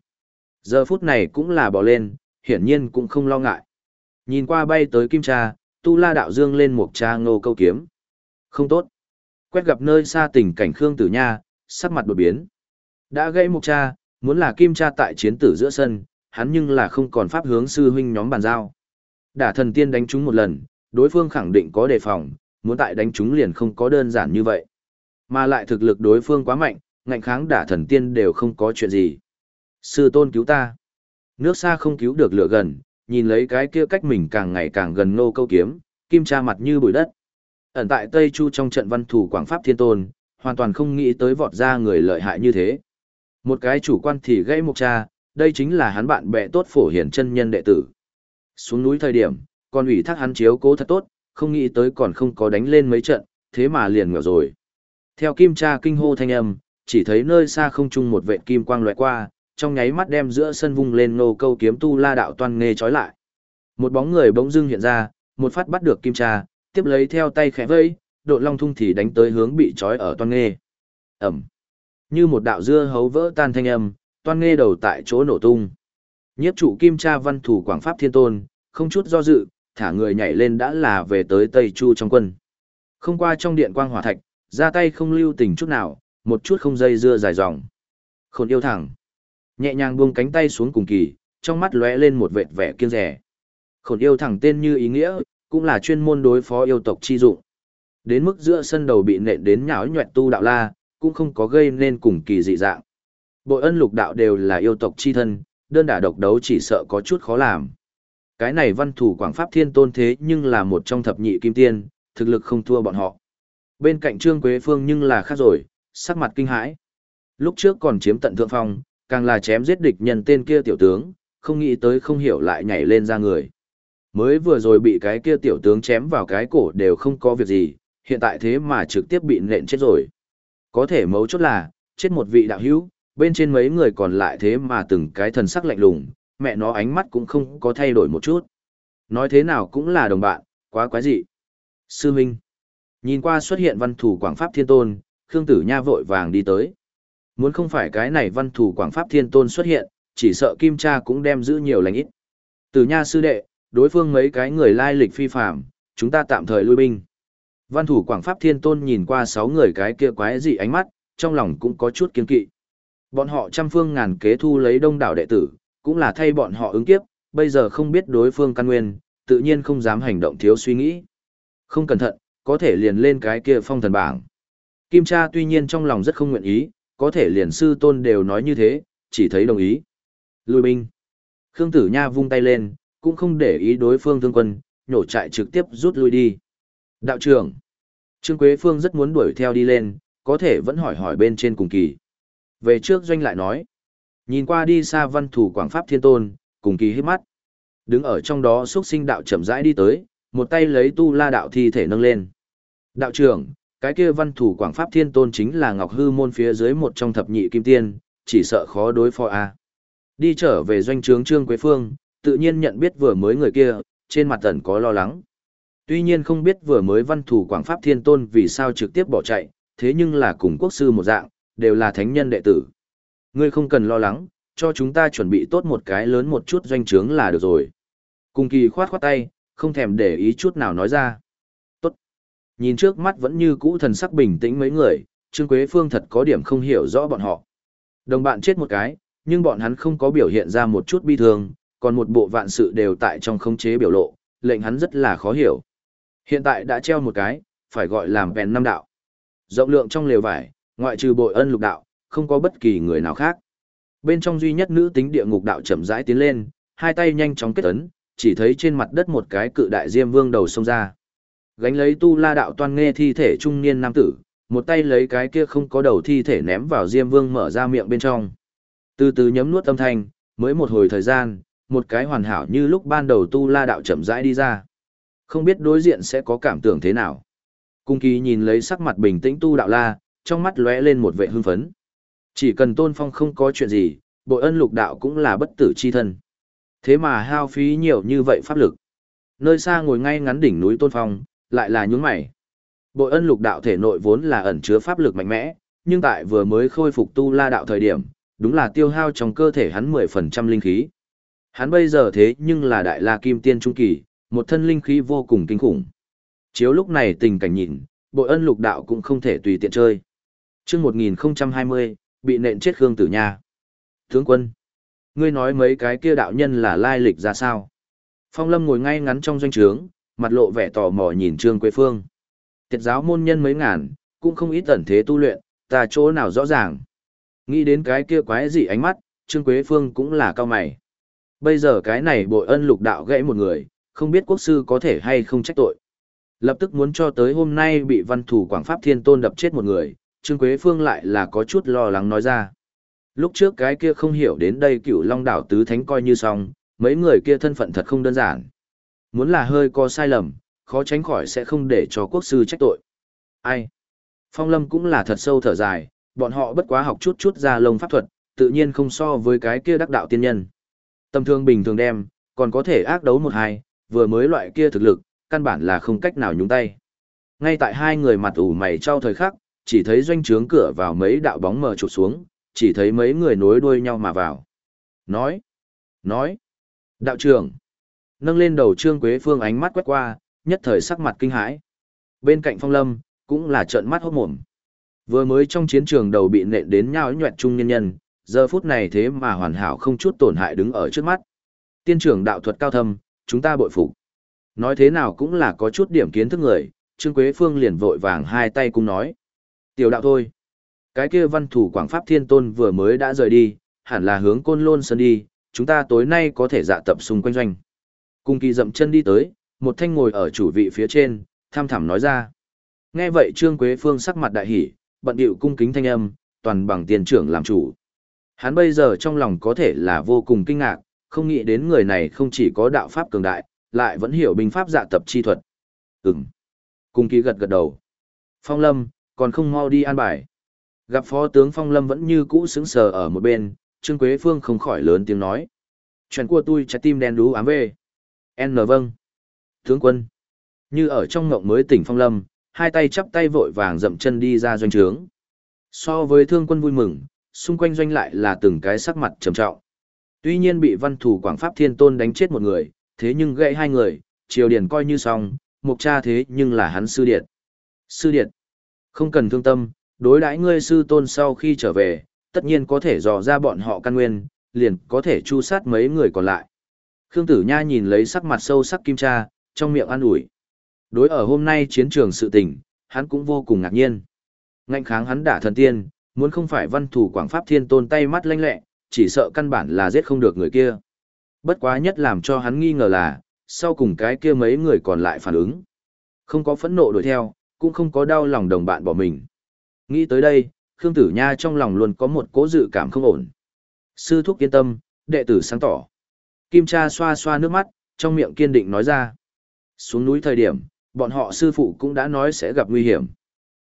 [SPEAKER 1] Giờ phút này cũng là bỏ lên, hiển nhiên cũng không lo ngại. Nhìn qua bay tới kim cha, tu la đạo dương lên một cha ngô câu kiếm. Không tốt. Quét gặp nơi xa tình cảnh Khương Tử Nha, sắc mặt đột biến. Đã gây một cha, muốn là kim cha tại chiến tử giữa sân, hắn nhưng là không còn pháp hướng sư huynh nhóm bàn giao. Đả thần tiên đánh chúng một lần, đối phương khẳng định có đề phòng, muốn tại đánh chúng liền không có đơn giản như vậy. Mà lại thực lực đối phương quá mạnh, ngạnh kháng đả thần tiên đều không có chuyện gì. Sư tôn cứu ta. Nước xa không cứu được lửa gần, nhìn lấy cái kia cách mình càng ngày càng gần nô câu kiếm, kim cha mặt như bụi đất. Ẩn tại Tây Chu trong trận văn thủ Quảng Pháp Thiên Tôn, hoàn toàn không nghĩ tới vọt ra người lợi hại như thế. Một cái chủ quan thì gãy một cha, đây chính là hắn bạn bè tốt phổ hiển chân nhân đệ tử. Xuống núi thời điểm, còn ủy thác hắn chiếu cố thật tốt, không nghĩ tới còn không có đánh lên mấy trận, thế mà liền ngờ rồi. Theo kim Tra kinh hô thanh âm, chỉ thấy nơi xa không trung một vệt kim quang loại qua, trong nháy mắt đem giữa sân vung lên nô câu kiếm tu la đạo toan nghê trói lại. Một bóng người bỗng dưng hiện ra, một phát bắt được kim Tra, tiếp lấy theo tay khẽ vây, độ long thung thì đánh tới hướng bị trói ở toan nghê. Ẩm. Như một đạo dưa hấu vỡ tan thanh âm, toan nghê đầu tại chỗ nổ tung. Nhiếp trụ kim Tra văn thủ quảng pháp thiên tôn, không chút do dự, thả người nhảy lên đã là về tới Tây Chu trong quân. Không qua trong điện quang hỏa thạch, ra tay không lưu tình chút nào, một chút không dây dưa dài dòng. Khôn yêu thẳng. Nhẹ nhàng buông cánh tay xuống cùng kỳ, trong mắt lóe lên một vệt vẻ kiêng rẻ. Khổn yêu thẳng tên như ý nghĩa, cũng là chuyên môn đối phó yêu tộc chi dụng. Đến mức giữa sân đầu bị nện đến nhão nhuẹt tu đạo la, cũng không có gây nên cùng kỳ dị dạng. Bội ân lục đạo đều là yêu tộc chi thân, đơn đả độc đấu chỉ sợ có chút khó làm. Cái này văn thủ quảng pháp thiên tôn thế nhưng là một trong thập nhị kim tiên, thực lực không thua bọn họ. Bên cạnh Trương Quế Phương nhưng là khác rồi, sắc mặt kinh hãi. Lúc trước còn chiếm tận thượng phong, càng là chém giết địch nhân tên kia tiểu tướng, không nghĩ tới không hiểu lại nhảy lên ra người. Mới vừa rồi bị cái kia tiểu tướng chém vào cái cổ đều không có việc gì, hiện tại thế mà trực tiếp bị nện chết rồi. Có thể mấu chốt là, chết một vị đạo hữu, bên trên mấy người còn lại thế mà từng cái thần sắc lạnh lùng, mẹ nó ánh mắt cũng không có thay đổi một chút. Nói thế nào cũng là đồng bạn, quá quái dị. Sư Minh. Nhìn qua xuất hiện văn thủ Quảng Pháp Thiên Tôn, Khương Tử Nha vội vàng đi tới. Muốn không phải cái này văn thủ Quảng Pháp Thiên Tôn xuất hiện, chỉ sợ Kim Cha cũng đem giữ nhiều lành ít. Tử Nha sư đệ, đối phương mấy cái người lai lịch phi phạm, chúng ta tạm thời lui binh. Văn thủ Quảng Pháp Thiên Tôn nhìn qua sáu người cái kia quái dị ánh mắt, trong lòng cũng có chút kiên kỵ. Bọn họ trăm phương ngàn kế thu lấy đông đảo đệ tử, cũng là thay bọn họ ứng kiếp, bây giờ không biết đối phương căn nguyên, tự nhiên không dám hành động thiếu suy nghĩ. Không cẩn thận, có thể liền lên cái kia phong thần bảng. Kim cha tuy nhiên trong lòng rất không nguyện ý, có thể liền sư tôn đều nói như thế, chỉ thấy đồng ý. Lùi binh. Khương Tử Nha vung tay lên, cũng không để ý đối phương thương quân, nhổ trại trực tiếp rút lui đi. Đạo trưởng. Trương Quế Phương rất muốn đuổi theo đi lên, có thể vẫn hỏi hỏi bên trên cùng kỳ. Về trước doanh lại nói. Nhìn qua đi xa văn thủ Quảng Pháp Thiên Tôn, cùng kỳ hít mắt. Đứng ở trong đó xuất sinh đạo chậm rãi đi tới, một tay lấy tu la đạo thi thể nâng lên. Đạo trưởng, cái kia văn thủ Quảng Pháp Thiên Tôn chính là Ngọc Hư môn phía dưới một trong thập nhị kim tiên, chỉ sợ khó đối phó a. Đi trở về doanh trướng Trương Quế Phương, tự nhiên nhận biết vừa mới người kia, trên mặt tần có lo lắng. Tuy nhiên không biết vừa mới văn thủ Quảng Pháp Thiên Tôn vì sao trực tiếp bỏ chạy, thế nhưng là cùng quốc sư một dạng, đều là thánh nhân đệ tử. Ngươi không cần lo lắng, cho chúng ta chuẩn bị tốt một cái lớn một chút doanh trướng là được rồi. Cùng kỳ khoát khoát tay, không thèm để ý chút nào nói ra. Nhìn trước mắt vẫn như cũ thần sắc bình tĩnh mấy người, Trương Quế Phương thật có điểm không hiểu rõ bọn họ. Đồng bạn chết một cái, nhưng bọn hắn không có biểu hiện ra một chút bi thương, còn một bộ vạn sự đều tại trong khống chế biểu lộ, lệnh hắn rất là khó hiểu. Hiện tại đã treo một cái, phải gọi làm bèn năm đạo. Rộng lượng trong lều vải, ngoại trừ bội ân lục đạo, không có bất kỳ người nào khác. Bên trong duy nhất nữ tính địa ngục đạo chậm rãi tiến lên, hai tay nhanh chóng kết ấn, chỉ thấy trên mặt đất một cái cự đại diêm vương đầu xông ra. Gánh lấy tu la đạo toan nghe thi thể trung niên nam tử, một tay lấy cái kia không có đầu thi thể ném vào diêm vương mở ra miệng bên trong. Từ từ nhấm nuốt âm thanh, mới một hồi thời gian, một cái hoàn hảo như lúc ban đầu tu la đạo chậm rãi đi ra. Không biết đối diện sẽ có cảm tưởng thế nào. Cung kỳ nhìn lấy sắc mặt bình tĩnh tu đạo la, trong mắt lóe lên một vẻ hưng phấn. Chỉ cần tôn phong không có chuyện gì, bội ân lục đạo cũng là bất tử chi thân. Thế mà hao phí nhiều như vậy pháp lực. Nơi xa ngồi ngay ngắn đỉnh núi tôn phong, lại là nhún mày. Bội ân lục đạo thể nội vốn là ẩn chứa pháp lực mạnh mẽ, nhưng tại vừa mới khôi phục tu la đạo thời điểm, đúng là tiêu hao trong cơ thể hắn 10% linh khí. Hắn bây giờ thế nhưng là đại la kim tiên trung kỳ, một thân linh khí vô cùng kinh khủng. Chiếu lúc này tình cảnh nhìn, bội ân lục đạo cũng không thể tùy tiện chơi. chương 1020, bị nện chết Khương Tử Nha. Tướng quân, ngươi nói mấy cái kia đạo nhân là lai lịch ra sao? Phong Lâm ngồi ngay ngắn trong doanh trướng, mặt lộ vẻ tò mò nhìn Trương Quế Phương. Tiệt giáo môn nhân mấy ngàn, cũng không ít tẩn thế tu luyện, ta chỗ nào rõ ràng. Nghĩ đến cái kia quái gì ánh mắt, Trương Quế Phương cũng là cao mày. Bây giờ cái này bội ân lục đạo gãy một người, không biết quốc sư có thể hay không trách tội. Lập tức muốn cho tới hôm nay bị văn thủ Quảng Pháp Thiên Tôn đập chết một người, Trương Quế Phương lại là có chút lo lắng nói ra. Lúc trước cái kia không hiểu đến đây cựu long đảo tứ thánh coi như xong, mấy người kia thân phận thật không đơn giản. Muốn là hơi có sai lầm, khó tránh khỏi sẽ không để cho quốc sư trách tội. Ai? Phong Lâm cũng là thật sâu thở dài, bọn họ bất quá học chút chút ra lông pháp thuật, tự nhiên không so với cái kia đắc đạo tiên nhân. Tâm thương bình thường đem, còn có thể ác đấu một hai, vừa mới loại kia thực lực, căn bản là không cách nào nhúng tay. Ngay tại hai người mặt ủ mày trao thời khắc, chỉ thấy doanh trướng cửa vào mấy đạo bóng mờ chụp xuống, chỉ thấy mấy người nối đuôi nhau mà vào. Nói, nói, đạo trưởng, nâng lên đầu trương quế phương ánh mắt quét qua, nhất thời sắc mặt kinh hãi. Bên cạnh phong lâm, cũng là trợn mắt hốt mồm. Vừa mới trong chiến trường đầu bị nện đến nhau nhuẹt trung nhân nhân, giờ phút này thế mà hoàn hảo không chút tổn hại đứng ở trước mắt. Tiên trưởng đạo thuật cao thâm, chúng ta bội phục. Nói thế nào cũng là có chút điểm kiến thức người, Trương Quế Phương liền vội vàng hai tay cùng nói. Tiểu đạo thôi. Cái kia văn thủ Quảng Pháp Thiên Tôn vừa mới đã rời đi, hẳn là hướng Côn Lôn Sơn đi, chúng ta tối nay có thể dạ tập xung quanh doanh. Cung kỳ dậm chân đi tới, một thanh ngồi ở chủ vị phía trên, tham thẳm nói ra. Nghe vậy Trương Quế Phương sắc mặt đại hỉ, bận điệu cung kính thanh âm, toàn bằng tiền trưởng làm chủ. Hắn bây giờ trong lòng có thể là vô cùng kinh ngạc, không nghĩ đến người này không chỉ có đạo pháp cường đại, lại vẫn hiểu binh pháp dạ tập chi thuật. Ừm. Cung kỳ gật gật đầu. Phong Lâm, còn không mau đi an bài. Gặp phó tướng Phong Lâm vẫn như cũ sững sờ ở một bên, Trương Quế Phương không khỏi lớn tiếng nói. Chuyện của tôi trái tim đen đú ám về. N vâng. Tướng quân. Như ở trong ngộng mới tỉnh Phong Lâm, hai tay chắp tay vội vàng dậm chân đi ra doanh trướng. So với thương quân vui mừng, xung quanh doanh lại là từng cái sắc mặt trầm trọng. Tuy nhiên bị văn thủ Quảng Pháp Thiên Tôn đánh chết một người, thế nhưng gãy hai người, triều điển coi như xong, mục cha thế nhưng là hắn sư điện. Sư điện, không cần thương tâm, đối đãi ngươi sư tôn sau khi trở về, tất nhiên có thể dò ra bọn họ căn nguyên, liền có thể chu sát mấy người còn lại. Khương Tử Nha nhìn lấy sắc mặt sâu sắc kim cha, trong miệng an ủi. Đối ở hôm nay chiến trường sự tình, hắn cũng vô cùng ngạc nhiên. Ngạnh kháng hắn đả thần tiên, muốn không phải văn thủ quảng pháp thiên tôn tay mắt lanh lẹ, chỉ sợ căn bản là giết không được người kia. Bất quá nhất làm cho hắn nghi ngờ là, sau cùng cái kia mấy người còn lại phản ứng. Không có phẫn nộ đuổi theo, cũng không có đau lòng đồng bạn bỏ mình. Nghĩ tới đây, Khương Tử Nha trong lòng luôn có một cố dự cảm không ổn. Sư thúc yên tâm, đệ tử sáng tỏ. Kim cha xoa xoa nước mắt, trong miệng kiên định nói ra. Xuống núi thời điểm, bọn họ sư phụ cũng đã nói sẽ gặp nguy hiểm.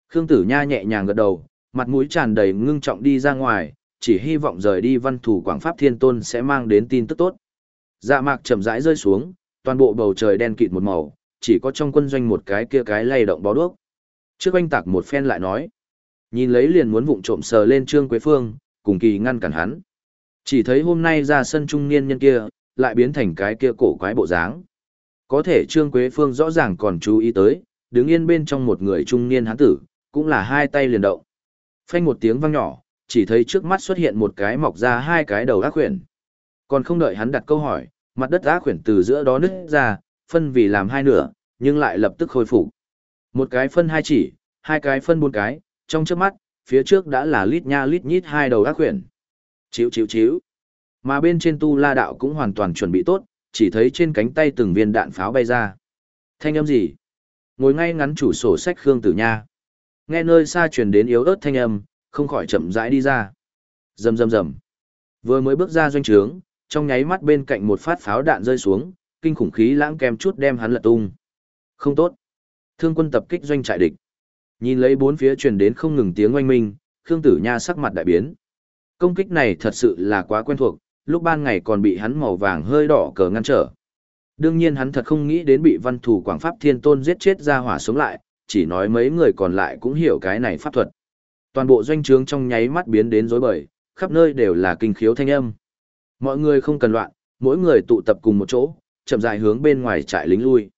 [SPEAKER 1] Khương Tử Nha nhẹ nhàng gật đầu, mặt mũi tràn đầy ngưng trọng đi ra ngoài, chỉ hy vọng rời đi văn thủ Quảng Pháp Thiên Tôn sẽ mang đến tin tức tốt. Dạ mạc chậm rãi rơi xuống, toàn bộ bầu trời đen kịt một màu, chỉ có trong quân doanh một cái kia cái lay động bó đuốc. Trước anh tạc một phen lại nói, nhìn lấy liền muốn vụng trộm sờ lên Trương Quế Phương, cùng kỳ ngăn cản hắn. Chỉ thấy hôm nay ra sân trung niên nhân kia, lại biến thành cái kia cổ quái bộ dáng. Có thể Trương Quế Phương rõ ràng còn chú ý tới, đứng yên bên trong một người trung niên hán tử, cũng là hai tay liền động. Phanh một tiếng vang nhỏ, chỉ thấy trước mắt xuất hiện một cái mọc ra hai cái đầu ác khuyển. Còn không đợi hắn đặt câu hỏi, mặt đất ác khuyển từ giữa đó nứt ra, phân vì làm hai nửa, nhưng lại lập tức khôi phục. Một cái phân hai chỉ, hai cái phân bốn cái, trong trước mắt, phía trước đã là lít nha lít nhít hai đầu ác khuyển. Chíu chíu chíu. Mà bên trên tu la đạo cũng hoàn toàn chuẩn bị tốt, chỉ thấy trên cánh tay từng viên đạn pháo bay ra. Thanh âm gì? Ngồi ngay ngắn chủ sổ sách Khương Tử Nha. Nghe nơi xa truyền đến yếu ớt thanh âm, không khỏi chậm rãi đi ra. Rầm rầm rầm. Vừa mới bước ra doanh trướng, trong nháy mắt bên cạnh một phát pháo đạn rơi xuống, kinh khủng khí lãng kèm chút đem hắn lật tung. Không tốt. Thương quân tập kích doanh trại địch. Nhìn lấy bốn phía truyền đến không ngừng tiếng oanh minh, Khương Tử Nha sắc mặt đại biến. Công kích này thật sự là quá quen thuộc, lúc ban ngày còn bị hắn màu vàng hơi đỏ cờ ngăn trở. Đương nhiên hắn thật không nghĩ đến bị văn thủ Quảng Pháp Thiên Tôn giết chết ra hỏa sống lại, chỉ nói mấy người còn lại cũng hiểu cái này pháp thuật. Toàn bộ doanh trướng trong nháy mắt biến đến rối bời, khắp nơi đều là kinh khiếu thanh âm. Mọi người không cần loạn, mỗi người tụ tập cùng một chỗ, chậm rãi hướng bên ngoài trại lính lui.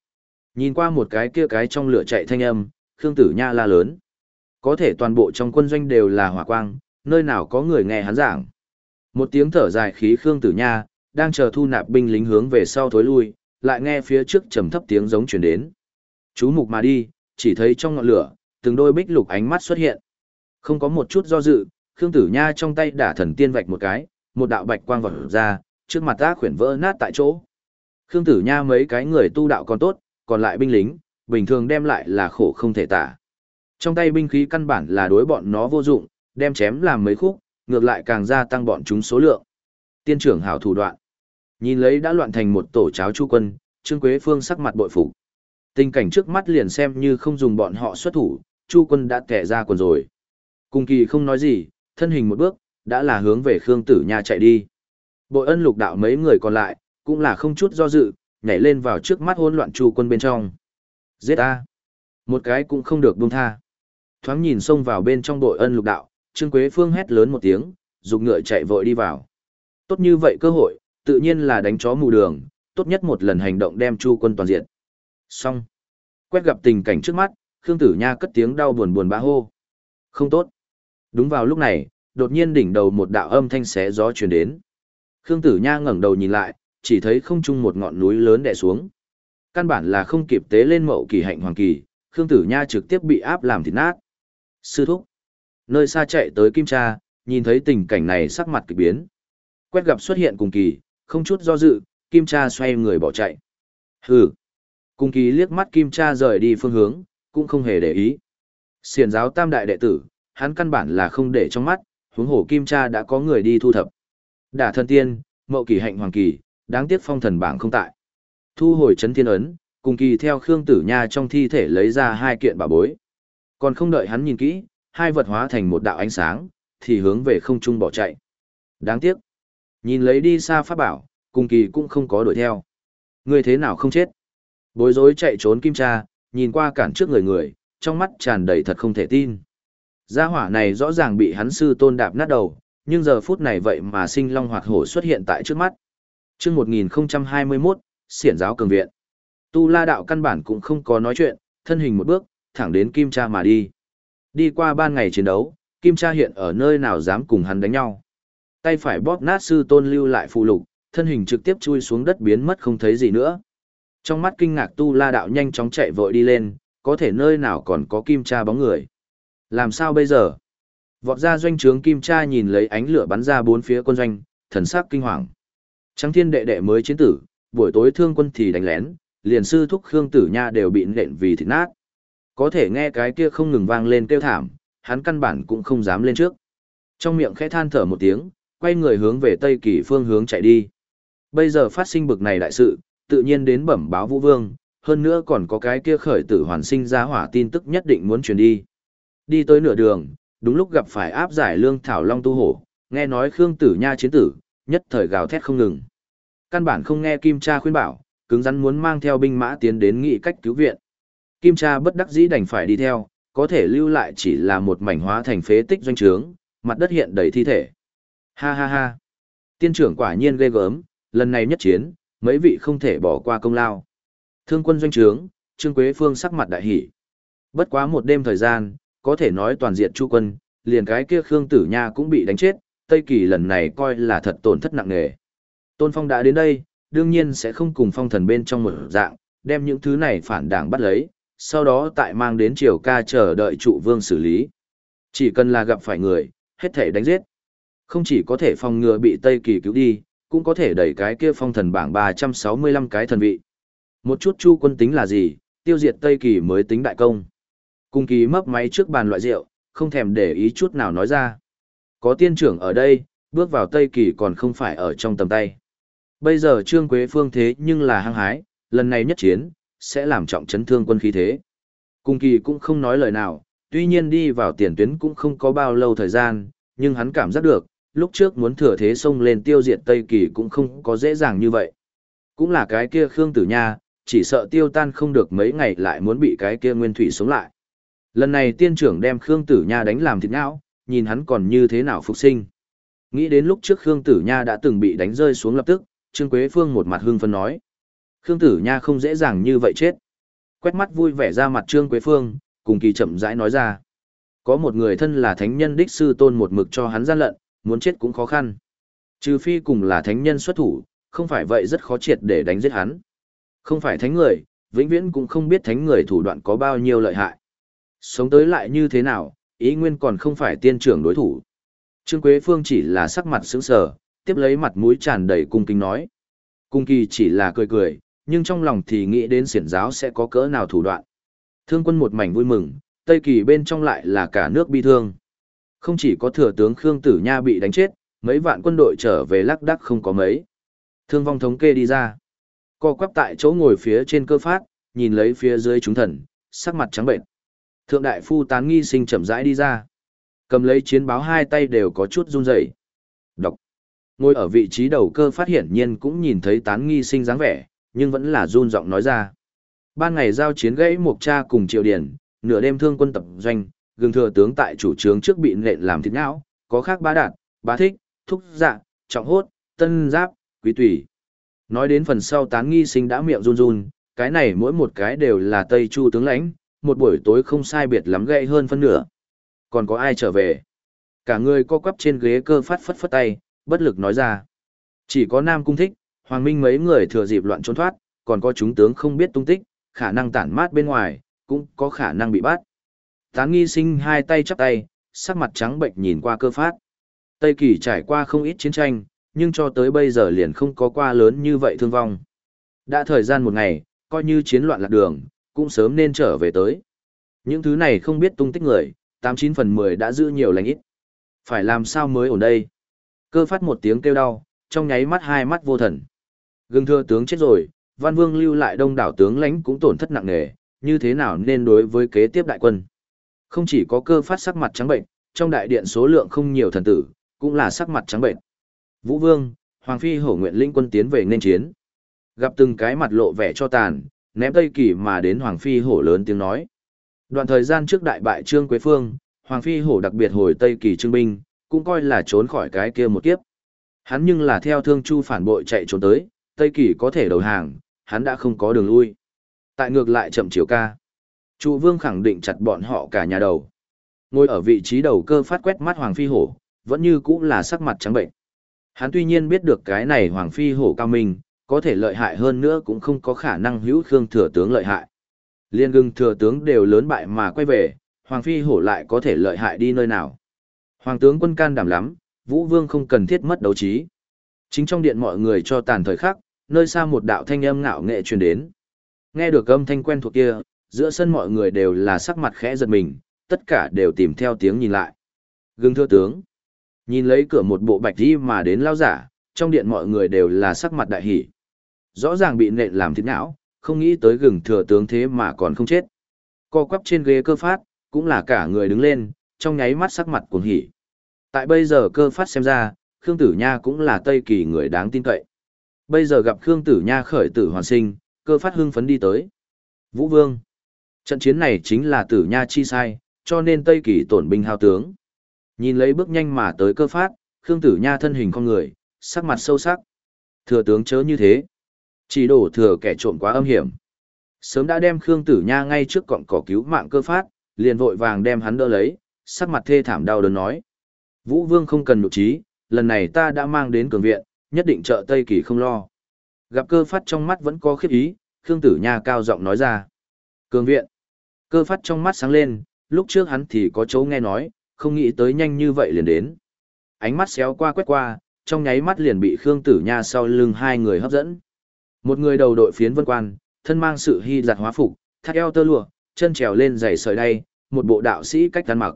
[SPEAKER 1] Nhìn qua một cái kia cái trong lửa chạy thanh âm, Khương Tử Nha la lớn. Có thể toàn bộ trong quân doanh đều là hỏa quang, nơi nào có người nghe hắn giảng. Một tiếng thở dài khí Khương Tử Nha, đang chờ thu nạp binh lính hướng về sau thối lui, lại nghe phía trước trầm thấp tiếng giống truyền đến. Chú mục mà đi, chỉ thấy trong ngọn lửa, từng đôi bích lục ánh mắt xuất hiện. Không có một chút do dự, Khương Tử Nha trong tay đả thần tiên vạch một cái, một đạo bạch quang vọt ra, trước mặt ác khuyển vỡ nát tại chỗ. Khương Tử Nha mấy cái người tu đạo còn tốt, còn lại binh lính, bình thường đem lại là khổ không thể tả. Trong tay binh khí căn bản là đối bọn nó vô dụng, đem chém làm mấy khúc, ngược lại càng gia tăng bọn chúng số lượng. Tiên trưởng hảo thủ đoạn. Nhìn lấy đã loạn thành một tổ cháo chu quân, Trương Quế Phương sắc mặt bội phục. Tình cảnh trước mắt liền xem như không dùng bọn họ xuất thủ, chu quân đã kẻ ra quần rồi. Cùng kỳ không nói gì, thân hình một bước, đã là hướng về Khương Tử Nha chạy đi. Bội ân lục đạo mấy người còn lại, cũng là không chút do dự, nhảy lên vào trước mắt hỗn loạn chu quân bên trong. Giết a! Một cái cũng không được buông tha. Thoáng nhìn xông vào bên trong bội ân lục đạo, Trương Quế Phương hét lớn một tiếng, dùng ngựa chạy vội đi vào. Tốt như vậy cơ hội, tự nhiên là đánh chó mù đường, tốt nhất một lần hành động đem chu quân toàn diện. Xong. Quét gặp tình cảnh trước mắt, Khương Tử Nha cất tiếng đau buồn buồn bã hô. Không tốt. Đúng vào lúc này, đột nhiên đỉnh đầu một đạo âm thanh xé gió truyền đến. Khương Tử Nha ngẩng đầu nhìn lại, chỉ thấy không trung một ngọn núi lớn đè xuống. Căn bản là không kịp tế lên mậu kỳ hạnh hoàng kỳ, Khương Tử Nha trực tiếp bị áp làm thịt nát. Sư thúc. Nơi xa chạy tới Kim Cha, nhìn thấy tình cảnh này sắc mặt kỳ biến. Quét gặp xuất hiện cùng kỳ, không chút do dự, Kim Cha xoay người bỏ chạy. Hừ. Cùng kỳ liếc mắt Kim Cha rời đi phương hướng, cũng không hề để ý. Xiển giáo tam đại đệ tử, hắn căn bản là không để trong mắt, huống hổ Kim Cha đã có người đi thu thập. Đả thân tiên, mậu kỳ hạnh hoàng kỳ, đáng tiếc phong thần bảng không tại. Thu hồi chấn thiên ấn, cùng kỳ theo Khương Tử Nha trong thi thể lấy ra hai kiện bảo bối. Còn không đợi hắn nhìn kỹ, hai vật hóa thành một đạo ánh sáng, thì hướng về không trung bỏ chạy. Đáng tiếc. Nhìn lấy đi xa pháp bảo, cùng kỳ cũng không có đuổi theo. Người thế nào không chết? Bối rối chạy trốn kim cha, nhìn qua cản trước người người, trong mắt tràn đầy thật không thể tin. Gia hỏa này rõ ràng bị hắn sư tôn đạp nát đầu, nhưng giờ phút này vậy mà sinh long hoạt hổ xuất hiện tại trước mắt. Trước 1021, xiển giáo cường viện. Tu la đạo căn bản cũng không có nói chuyện, thân hình một bước, thẳng đến kim cha mà đi. Đi qua ban ngày chiến đấu, kim cha hiện ở nơi nào dám cùng hắn đánh nhau. Tay phải bóp nát sư tôn lưu lại phụ lục, thân hình trực tiếp chui xuống đất biến mất không thấy gì nữa. Trong mắt kinh ngạc tu la đạo nhanh chóng chạy vội đi lên, có thể nơi nào còn có kim cha bóng người. Làm sao bây giờ? Vọt ra doanh trướng kim cha nhìn lấy ánh lửa bắn ra bốn phía quân doanh, thần sắc kinh hoàng. Trắng thiên đệ đệ mới chiến tử, buổi tối thương quân thì đánh lén, liền sư thúc Khương Tử Nha đều bị nện vì thịt nát. Có thể nghe cái kia không ngừng vang lên kêu thảm, hắn căn bản cũng không dám lên trước. Trong miệng khẽ than thở một tiếng, quay người hướng về Tây Kỳ phương hướng chạy đi. Bây giờ phát sinh bực này đại sự, tự nhiên đến bẩm báo Vũ Vương, hơn nữa còn có cái kia khởi tử hoàn sinh ra hỏa tin tức nhất định muốn truyền đi. Đi tới nửa đường, đúng lúc gặp phải áp giải lương thảo long tu hổ, nghe nói Khương Tử Nha chiến tử, nhất thời gào thét không ngừng. Căn bản không nghe Kim Cha khuyên bảo, cứng rắn muốn mang theo binh mã tiến đến nghị cách cứu viện. Kim Cha bất đắc dĩ đành phải đi theo, có thể lưu lại chỉ là một mảnh hóa thành phế tích doanh trướng, mặt đất hiện đầy thi thể. Ha ha ha. Tiên trưởng quả nhiên ghê gớm, lần này nhất chiến, mấy vị không thể bỏ qua công lao. Thương quân doanh trướng, Trương Quế Phương sắc mặt đại hỷ. Bất quá một đêm thời gian, có thể nói toàn diện chu quân, liền cái kia Khương Tử Nha cũng bị đánh chết, Tây Kỳ lần này coi là thật tổn thất nặng nề. Tôn Phong đã đến đây, đương nhiên sẽ không cùng phong thần bên trong một dạng, đem những thứ này phản đảng bắt lấy, sau đó tại mang đến triều ca chờ đợi trụ vương xử lý. Chỉ cần là gặp phải người, hết thể đánh giết. Không chỉ có thể phòng ngừa bị Tây Kỳ cứu đi, cũng có thể đẩy cái kia phong thần bảng 365 cái thần vị. Một chút chu quân tính là gì, tiêu diệt Tây Kỳ mới tính đại công. Cung kỳ mấp máy trước bàn loại rượu, không thèm để ý chút nào nói ra. Có tiên trưởng ở đây, bước vào Tây Kỳ còn không phải ở trong tầm tay. Bây giờ Trương Quế Phương thế nhưng là hăng hái, lần này nhất chiến, sẽ làm trọng chấn thương quân khí thế. Cung kỳ cũng không nói lời nào, tuy nhiên đi vào tiền tuyến cũng không có bao lâu thời gian, nhưng hắn cảm giác được, lúc trước muốn thừa thế xông lên tiêu diệt Tây Kỳ cũng không có dễ dàng như vậy. Cũng là cái kia Khương Tử Nha, chỉ sợ tiêu tan không được mấy ngày lại muốn bị cái kia Nguyên Thủy sống lại. Lần này tiên trưởng đem Khương Tử Nha đánh làm thịt não, nhìn hắn còn như thế nào phục sinh. Nghĩ đến lúc trước Khương Tử Nha đã từng bị đánh rơi xuống lập tức, Trương Quế Phương một mặt hưng phấn nói. Khương Tử Nha không dễ dàng như vậy chết. Quét mắt vui vẻ ra mặt Trương Quế Phương, cùng kỳ chậm rãi nói ra. Có một người thân là thánh nhân đích sư tôn một mực cho hắn gian lận, muốn chết cũng khó khăn. Trừ phi cùng là thánh nhân xuất thủ, không phải vậy rất khó triệt để đánh giết hắn. Không phải thánh người, vĩnh viễn cũng không biết thánh người thủ đoạn có bao nhiêu lợi hại. Sống tới lại như thế nào, ý nguyên còn không phải tiên trưởng đối thủ. Trương Quế Phương chỉ là sắc mặt sững sờ, tiếp lấy mặt mũi tràn đầy cung kính nói. Cung kỳ chỉ là cười cười, nhưng trong lòng thì nghĩ đến xiển giáo sẽ có cỡ nào thủ đoạn. Thương quân một mảnh vui mừng, Tây Kỳ bên trong lại là cả nước bi thương. Không chỉ có thừa tướng Khương Tử Nha bị đánh chết, mấy vạn quân đội trở về lắc đắc không có mấy. Thương vong thống kê đi ra. Co quắp tại chỗ ngồi phía trên cơ phát, nhìn lấy phía dưới chúng thần, sắc mặt trắng bệnh. Thượng đại phu tán nghi sinh chậm rãi đi ra. Cầm lấy chiến báo hai tay đều có chút run rẩy. Đọc. Ngồi ở vị trí đầu cơ phát hiện nhiên cũng nhìn thấy tán nghi sinh dáng vẻ, nhưng vẫn là run giọng nói ra. Ban ngày giao chiến gãy một cha cùng triều điển, nửa đêm thương quân tập doanh, gương thừa tướng tại chủ trướng trước bị nện làm thịt não, có khác bá đạt, bá thích, thúc dạ, trọng hốt, tân giáp, quý tùy. Nói đến phần sau tán nghi sinh đã miệng run run, cái này mỗi một cái đều là Tây Chu tướng lãnh, một buổi tối không sai biệt lắm gãy hơn phân nửa. Còn có ai trở về? Cả người co quắp trên ghế cơ phát phất phất tay, bất lực nói ra. Chỉ có Nam Cung thích, Hoàng Minh mấy người thừa dịp loạn trốn thoát, còn có chúng tướng không biết tung tích, khả năng tản mát bên ngoài, cũng có khả năng bị bắt. Tán nghi sinh hai tay chắp tay, sắc mặt trắng bệnh nhìn qua cơ phát. Tây Kỳ trải qua không ít chiến tranh, nhưng cho tới bây giờ liền không có qua lớn như vậy thương vong. Đã thời gian một ngày, coi như chiến loạn lạc đường, cũng sớm nên trở về tới. Những thứ này không biết tung tích người, 89 phần 10 đã giữ nhiều lành ít. Phải làm sao mới ổn đây? Cơ phát một tiếng kêu đau, trong nháy mắt hai mắt vô thần. Gương thưa tướng chết rồi, Văn Vương lưu lại đông đảo tướng lãnh cũng tổn thất nặng nề, như thế nào nên đối với kế tiếp đại quân? Không chỉ có cơ phát sắc mặt trắng bệnh, trong đại điện số lượng không nhiều thần tử, cũng là sắc mặt trắng bệnh. Vũ Vương, Hoàng Phi hổ nguyện linh quân tiến về nên chiến. Gặp từng cái mặt lộ vẻ cho tàn, ném Tây Kỳ mà đến Hoàng Phi hổ lớn tiếng nói. Đoạn thời gian trước đại bại Trương Quế Phương, Hoàng Phi hổ đặc biệt hồi Tây Kỳ trưng binh, cũng coi là trốn khỏi cái kia một kiếp. Hắn nhưng là theo thương chu phản bội chạy trốn tới, Tây Kỳ có thể đầu hàng, hắn đã không có đường lui. Tại ngược lại chậm chiều ca. Trụ vương khẳng định chặt bọn họ cả nhà đầu. Ngồi ở vị trí đầu cơ phát quét mắt Hoàng Phi hổ, vẫn như cũng là sắc mặt trắng bệnh. Hắn tuy nhiên biết được cái này Hoàng Phi hổ cao minh, có thể lợi hại hơn nữa cũng không có khả năng hữu Khương Thừa Tướng lợi hại. Liên gừng Thừa Tướng đều lớn bại mà quay về, Hoàng Phi hổ lại có thể lợi hại đi nơi nào. Hoàng tướng quân can đảm lắm, Vũ Vương không cần thiết mất đấu trí. Chính trong điện mọi người cho tàn thời khắc, nơi xa một đạo thanh âm ngạo nghệ truyền đến. Nghe được âm thanh quen thuộc kia, giữa sân mọi người đều là sắc mặt khẽ giật mình, tất cả đều tìm theo tiếng nhìn lại. Gương thưa tướng. Nhìn lấy cửa một bộ bạch đi mà đến lao giả, trong điện mọi người đều là sắc mặt đại hỉ, Rõ ràng bị nện làm thịt não, không nghĩ tới gừng thừa tướng thế mà còn không chết. Co quắp trên ghế cơ phát, cũng là cả người đứng lên, trong nháy mắt sắc mặt cuồng hỉ. Tại bây giờ cơ phát xem ra, Khương Tử Nha cũng là Tây Kỳ người đáng tin cậy. Bây giờ gặp Khương Tử Nha khởi tử hoàn sinh, cơ phát hưng phấn đi tới. Vũ Vương. Trận chiến này chính là Tử Nha chi sai, cho nên Tây Kỳ tổn binh hao tướng. Nhìn lấy bước nhanh mà tới cơ phát, Khương Tử Nha thân hình con người, sắc mặt sâu sắc. Thừa tướng chớ như thế. Chỉ đổ thừa kẻ trộm quá âm hiểm. Sớm đã đem Khương Tử Nha ngay trước cọng cỏ cứu mạng cơ phát, liền vội vàng đem hắn đỡ lấy, sắc mặt thê thảm đau đớn nói. Vũ Vương không cần nụ trí, lần này ta đã mang đến cường viện, nhất định trợ Tây Kỳ không lo. Gặp cơ phát trong mắt vẫn có khiếp ý, Khương Tử Nha cao giọng nói ra. Cường viện. Cơ phát trong mắt sáng lên, lúc trước hắn thì có chỗ nghe nói, không nghĩ tới nhanh như vậy liền đến. Ánh mắt xéo qua quét qua, trong nháy mắt liền bị Khương Tử Nha sau lưng hai người hấp dẫn. Một người đầu đội phiến vân quan, thân mang sự hy giặt hóa phục, thắt eo tơ lụa, chân trèo lên giày sợi đay, một bộ đạo sĩ cách ăn mặc.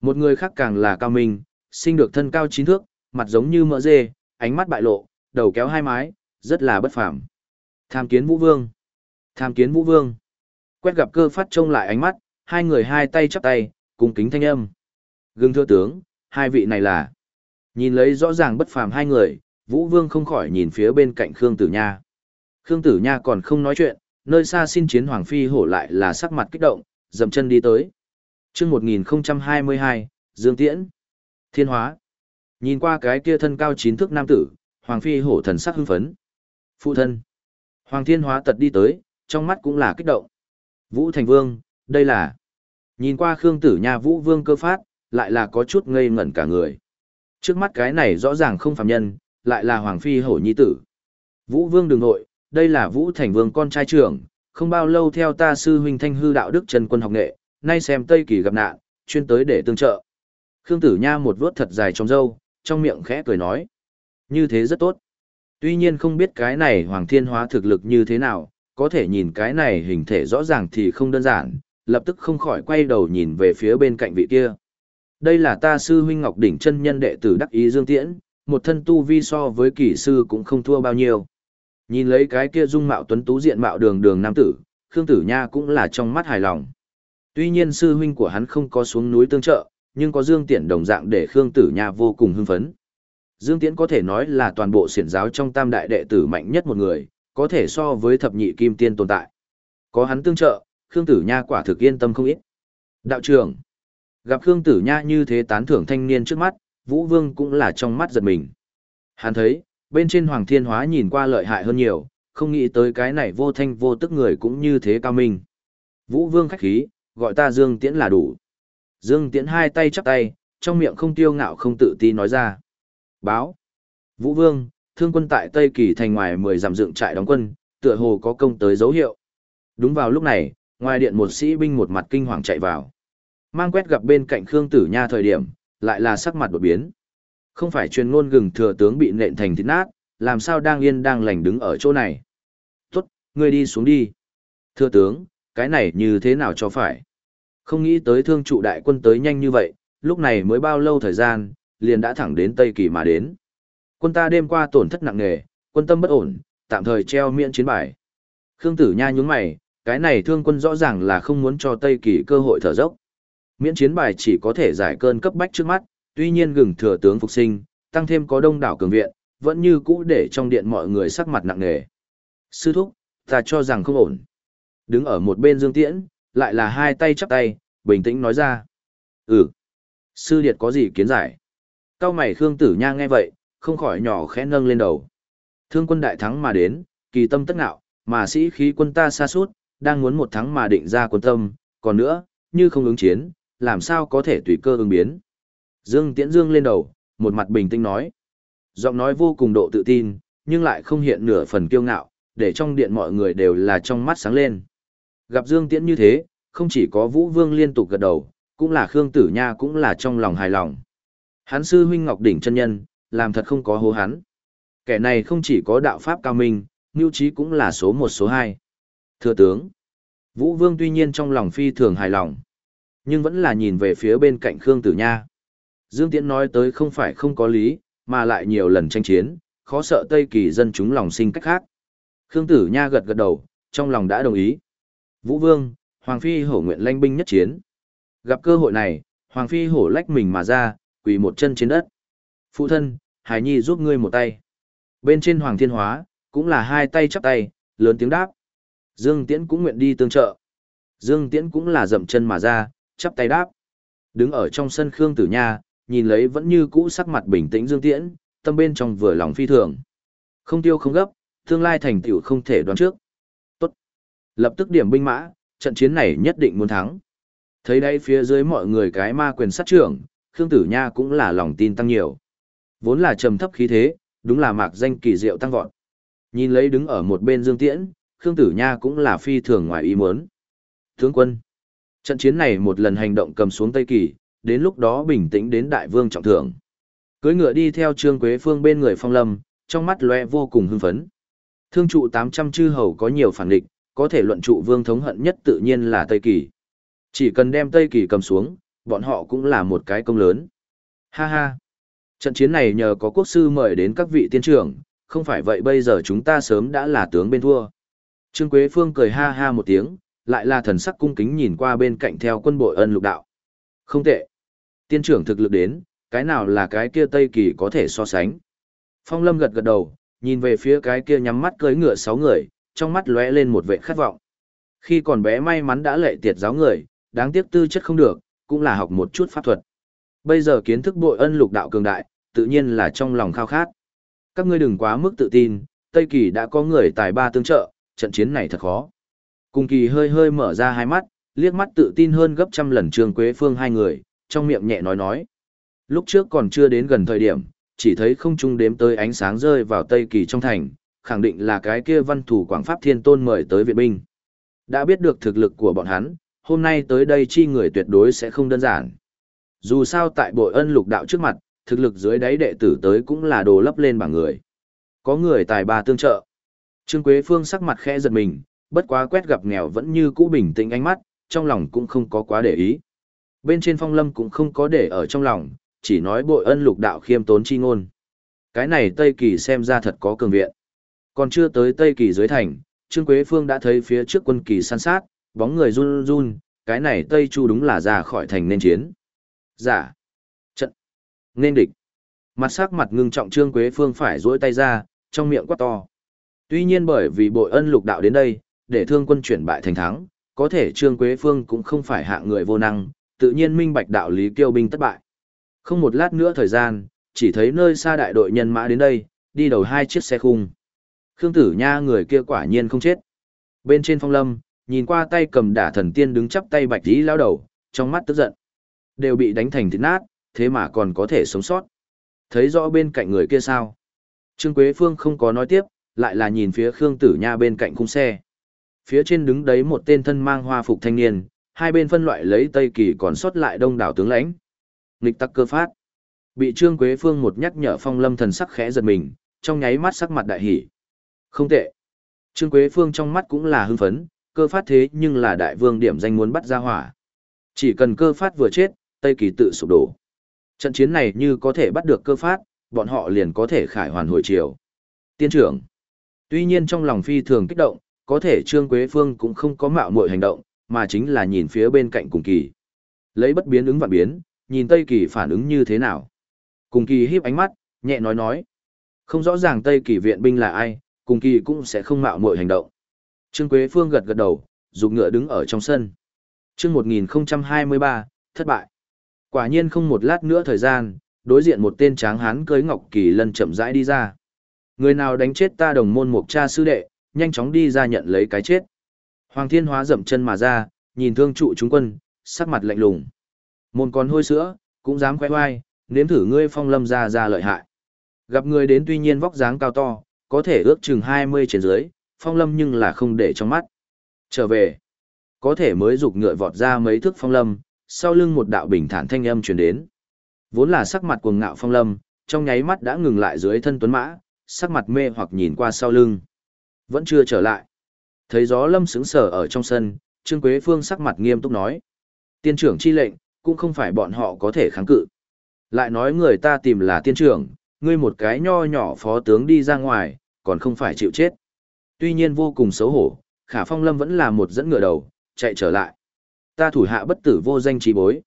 [SPEAKER 1] Một người khác càng là cao minh, sinh được thân cao chín thước, mặt giống như mỡ dê, ánh mắt bại lộ, đầu kéo hai mái, rất là bất phàm. Tham kiến Vũ Vương. Tham kiến Vũ Vương. Quét gặp cơ phát trông lại ánh mắt, hai người hai tay chắp tay, cùng kính thanh âm. Gương thưa tướng, hai vị này là. Nhìn lấy rõ ràng bất phàm hai người, Vũ Vương không khỏi nhìn phía bên cạnh Khương Tử Nha. Khương Tử Nha còn không nói chuyện, nơi xa xin chiến Hoàng Phi hổ lại là sắc mặt kích động, dầm chân đi tới. chương 1022, Dương Tiễn. Thiên hóa. Nhìn qua cái kia thân cao chín thước nam tử, Hoàng Phi hổ thần sắc hưng phấn. Phụ thân. Hoàng Thiên hóa tật đi tới, trong mắt cũng là kích động. Vũ Thành Vương, đây là. Nhìn qua Khương Tử Nha Vũ Vương cơ phát, lại là có chút ngây ngẩn cả người. Trước mắt cái này rõ ràng không phạm nhân, lại là Hoàng Phi hổ nhi tử. Vũ Vương đường nội, đây là Vũ Thành Vương con trai trưởng, không bao lâu theo ta sư huynh thanh hư đạo đức trần quân học nghệ, nay xem Tây Kỳ gặp nạn, chuyên tới để tương trợ. Khương Tử Nha một vuốt thật dài trong râu, trong miệng khẽ cười nói. Như thế rất tốt. Tuy nhiên không biết cái này Hoàng Thiên Hóa thực lực như thế nào, có thể nhìn cái này hình thể rõ ràng thì không đơn giản, lập tức không khỏi quay đầu nhìn về phía bên cạnh vị kia. Đây là ta sư huynh Ngọc Đỉnh chân nhân đệ tử đắc ý Dương Tiễn, một thân tu vi so với kỳ sư cũng không thua bao nhiêu. Nhìn lấy cái kia dung mạo tuấn tú diện mạo đường đường nam tử, Khương Tử Nha cũng là trong mắt hài lòng. Tuy nhiên sư huynh của hắn không có xuống núi tương trợ, nhưng có Dương Tiễn đồng dạng để Khương Tử Nha vô cùng hưng phấn. Dương Tiễn có thể nói là toàn bộ xiển giáo trong tam đại đệ tử mạnh nhất một người, có thể so với thập nhị kim tiên tồn tại. Có hắn tương trợ, Khương Tử Nha quả thực yên tâm không ít. Đạo trưởng, gặp Khương Tử Nha như thế tán thưởng thanh niên trước mắt, Vũ Vương cũng là trong mắt giật mình. Hắn thấy, bên trên Hoàng Thiên Hóa nhìn qua lợi hại hơn nhiều, không nghĩ tới cái này vô thanh vô tức người cũng như thế cao minh. Vũ Vương khách khí, gọi ta Dương Tiễn là đủ. Dương Tiễn hai tay chắp tay, trong miệng không tiêu ngạo không tự ti nói ra. Báo. Vũ Vương, thương quân tại Tây Kỳ thành ngoài mười dặm dựng trại đóng quân, tựa hồ có công tới dấu hiệu. Đúng vào lúc này, ngoài điện một sĩ binh một mặt kinh hoàng chạy vào. Mang quét gặp bên cạnh Khương Tử Nha thời điểm, lại là sắc mặt đột biến. Không phải truyền ngôn gừng thừa tướng bị nện thành thịt nát, làm sao đang yên đang lành đứng ở chỗ này. Tốt, ngươi đi xuống đi. Thưa tướng, cái này như thế nào cho phải? Không nghĩ tới thương trụ đại quân tới nhanh như vậy, lúc này mới bao lâu thời gian, liền đã thẳng đến Tây Kỳ mà đến. Quân ta đêm qua tổn thất nặng nề, quân tâm bất ổn, tạm thời treo miễn chiến bài. Khương Tử Nha nhún mày, cái này thương quân rõ ràng là không muốn cho Tây Kỳ cơ hội thở dốc. Miễn chiến bài chỉ có thể giải cơn cấp bách trước mắt, tuy nhiên gừng thừa tướng phục sinh, tăng thêm có đông đảo cường viện, vẫn như cũ để trong điện mọi người sắc mặt nặng nề. Sư thúc, ta cho rằng không ổn. Đứng ở một bên Dương Tiễn, lại là hai tay chắp tay, bình tĩnh nói ra. Ừ. Sư điệt có gì kiến giải? Cao mày Khương Tử Nha nghe vậy, không khỏi nhỏ khẽ nâng lên đầu. Thương quân đại thắng mà đến, kỳ tâm tất ngạo, mà sĩ khí quân ta xa suốt, đang muốn một thắng mà định ra quân tâm, còn nữa, như không ứng chiến, làm sao có thể tùy cơ ứng biến. Dương Tiễn Dương lên đầu, một mặt bình tĩnh nói. Giọng nói vô cùng độ tự tin, nhưng lại không hiện nửa phần kiêu ngạo, để trong điện mọi người đều là trong mắt sáng lên. Gặp Dương Tiễn như thế, không chỉ có Vũ Vương liên tục gật đầu, cũng là Khương Tử Nha cũng là trong lòng hài lòng. Hắn sư huynh Ngọc Đỉnh chân nhân, làm thật không có hố hắn. Kẻ này không chỉ có đạo pháp cao minh, nhu trí cũng là số một số hai. Thưa tướng, Vũ Vương tuy nhiên trong lòng phi thường hài lòng, nhưng vẫn là nhìn về phía bên cạnh Khương Tử Nha. Dương Tiễn nói tới không phải không có lý, mà lại nhiều lần tranh chiến, khó sợ Tây Kỳ dân chúng lòng sinh cách khác. Khương Tử Nha gật gật đầu, trong lòng đã đồng ý. Vũ Vương, Hoàng Phi hổ nguyện lanh binh nhất chiến. Gặp cơ hội này, Hoàng Phi hổ lách mình mà ra, quỳ một chân trên đất. Phụ thân, Hải Nhi giúp ngươi một tay. Bên trên Hoàng Thiên Hóa, cũng là hai tay chắp tay, lớn tiếng đáp. Dương Tiễn cũng nguyện đi tương trợ. Dương Tiễn cũng là dậm chân mà ra, chắp tay đáp. Đứng ở trong sân Khương Tử Nha, nhìn lấy vẫn như cũ sắc mặt bình tĩnh Dương Tiễn, tâm bên trong vừa lòng phi thường. Không tiêu không gấp, tương lai thành tựu không thể đoán trước. Tốt. Lập tức điểm binh mã, trận chiến này nhất định muốn thắng. Thấy đây phía dưới mọi người cái ma quyền sát trưởng, Khương Tử Nha cũng là lòng tin tăng nhiều. Vốn là trầm thấp khí thế, đúng là mạc danh kỳ diệu tăng vọt. Nhìn lấy đứng ở một bên Dương Tiễn, Khương Tử Nha cũng là phi thường ngoài ý muốn. Tướng quân, trận chiến này một lần hành động cầm xuống Tây Kỳ, đến lúc đó bình tĩnh đến đại vương trọng thưởng. Cưới ngựa đi theo Trương Quế Phương bên người Phong Lâm, trong mắt lóe vô cùng hưng phấn. Thương trụ 800 chư hầu có nhiều phản địch, có thể luận trụ vương thống hận nhất tự nhiên là Tây Kỳ. Chỉ cần đem Tây Kỳ cầm xuống, bọn họ cũng là một cái công lớn. Ha ha! Trận chiến này nhờ có quốc sư mời đến các vị tiên trưởng, không phải vậy bây giờ chúng ta sớm đã là tướng bên thua. Trương Quế Phương cười ha ha một tiếng, lại là thần sắc cung kính nhìn qua bên cạnh theo quân bội ân lục đạo. Không tệ. Tiên trưởng thực lực đến, cái nào là cái kia Tây Kỳ có thể so sánh. Phong Lâm gật gật đầu, nhìn về phía cái kia nhắm mắt cưỡi ngựa sáu người, trong mắt lóe lên một vẻ khát vọng. Khi còn bé may mắn đã lệ tiệt giáo người, đáng tiếc tư chất không được, cũng là học một chút pháp thuật. Bây giờ kiến thức bội ân lục đạo cường đại, tự nhiên là trong lòng khao khát. Các ngươi đừng quá mức tự tin, Tây Kỳ đã có người tài ba tương trợ, trận chiến này thật khó. cung Kỳ hơi hơi mở ra hai mắt, liếc mắt tự tin hơn gấp trăm lần Trương Quế Phương hai người, trong miệng nhẹ nói nói. Lúc trước còn chưa đến gần thời điểm, chỉ thấy không trung đếm tới ánh sáng rơi vào Tây Kỳ trong thành, khẳng định là cái kia văn thủ Quảng Pháp Thiên Tôn mời tới viện binh. Đã biết được thực lực của bọn hắn, hôm nay tới đây chi người tuyệt đối sẽ không đơn giản. Dù sao tại bội ân lục đạo trước mặt, thực lực dưới đáy đệ tử tới cũng là đồ lấp lên bảng người. Có người tài ba tương trợ. Trương Quế Phương sắc mặt khẽ giật mình, bất quá quét gặp nghèo vẫn như cũ bình tĩnh ánh mắt, trong lòng cũng không có quá để ý. Bên trên phong lâm cũng không có để ở trong lòng, chỉ nói bội ân lục đạo khiêm tốn chi ngôn. Cái này Tây Kỳ xem ra thật có cường viện. Còn chưa tới Tây Kỳ dưới thành, Trương Quế Phương đã thấy phía trước quân kỳ san sát, bóng người run run, cái này Tây Chu đúng là ra khỏi thành nên chiến. Giả. Dạ. Trận. Nên địch. Mặt sắc mặt ngưng trọng Trương Quế Phương phải duỗi tay ra, trong miệng quát to. Tuy nhiên bởi vì bội ân lục đạo đến đây, để thương quân chuyển bại thành thắng, có thể Trương Quế Phương cũng không phải hạng người vô năng, tự nhiên minh bạch đạo lý kiêu binh thất bại. Không một lát nữa thời gian, chỉ thấy nơi xa đại đội nhân mã đến đây, đi đầu hai chiếc xe khung. Khương Tử Nha người kia quả nhiên không chết. Bên trên phong lâm, nhìn qua tay cầm đả thần tiên đứng chắp tay bạch tí lao đầu, trong mắt tức giận. Đều bị đánh thành thịt nát, thế mà còn có thể sống sót. Thấy rõ bên cạnh người kia sao? Trương Quế Phương không có nói tiếp, lại là nhìn phía Khương Tử Nha bên cạnh khung xe. Phía trên đứng đấy một tên thân mang hoa phục thanh niên, hai bên phân loại lấy Tây Kỳ còn sót lại đông đảo tướng lãnh. Nghịch tắc cơ phát. Bị Trương Quế Phương một nhắc nhở phong lâm thần sắc khẽ giật mình, trong nháy mắt sắc mặt đại hỉ. Không tệ. Trương Quế Phương trong mắt cũng là hưng phấn, cơ phát thế nhưng là đại vương điểm danh muốn bắt ra hỏa. Chỉ cần cơ phát vừa chết, Tây Kỳ tự sụp đổ. Trận chiến này như có thể bắt được cơ phát, bọn họ liền có thể khải hoàn hồi chiều. Tiên trưởng. Tuy nhiên trong lòng phi thường kích động, có thể Trương Quế Phương cũng không có mạo muội hành động, mà chính là nhìn phía bên cạnh cùng kỳ. Lấy bất biến ứng vạn biến, nhìn Tây Kỳ phản ứng như thế nào. Cùng kỳ híp ánh mắt, nhẹ nói nói. Không rõ ràng Tây Kỳ viện binh là ai, cùng kỳ cũng sẽ không mạo muội hành động. Trương Quế Phương gật gật đầu, dùng ngựa đứng ở trong sân. Chương 1023, thất bại. Quả nhiên không một lát nữa thời gian, đối diện một tên tráng hán cưới ngọc kỳ lân chậm rãi đi ra. Người nào đánh chết ta đồng môn mục cha sư đệ, nhanh chóng đi ra nhận lấy cái chết. Hoàng Thiên Hóa dậm chân mà ra, nhìn thương trụ chúng quân, sắc mặt lạnh lùng. Môn con hôi sữa, cũng dám khoe khoai nếm thử ngươi phong lâm ra ra lợi hại. Gặp người đến tuy nhiên vóc dáng cao to, có thể ước chừng 20 trên dưới, phong lâm nhưng là không để trong mắt. Trở về, có thể mới rục ngựa vọt ra mấy thước phong lâm, sau lưng một đạo bình thản thanh âm truyền đến. Vốn là sắc mặt cuồng ngạo phong lâm, trong nháy mắt đã ngừng lại dưới thân tuấn mã, sắc mặt mê hoặc nhìn qua sau lưng. Vẫn chưa trở lại. Thấy gió lâm sững sờ ở trong sân, Trương Quế Phương sắc mặt nghiêm túc nói. Tiên trưởng chi lệnh, cũng không phải bọn họ có thể kháng cự. Lại nói người ta tìm là tiên trưởng, ngươi một cái nho nhỏ phó tướng đi ra ngoài, còn không phải chịu chết. Tuy nhiên vô cùng xấu hổ, Khả Phong Lâm vẫn là một dẫn ngựa đầu, chạy trở lại. Ta thủ hạ bất tử vô danh trí bối.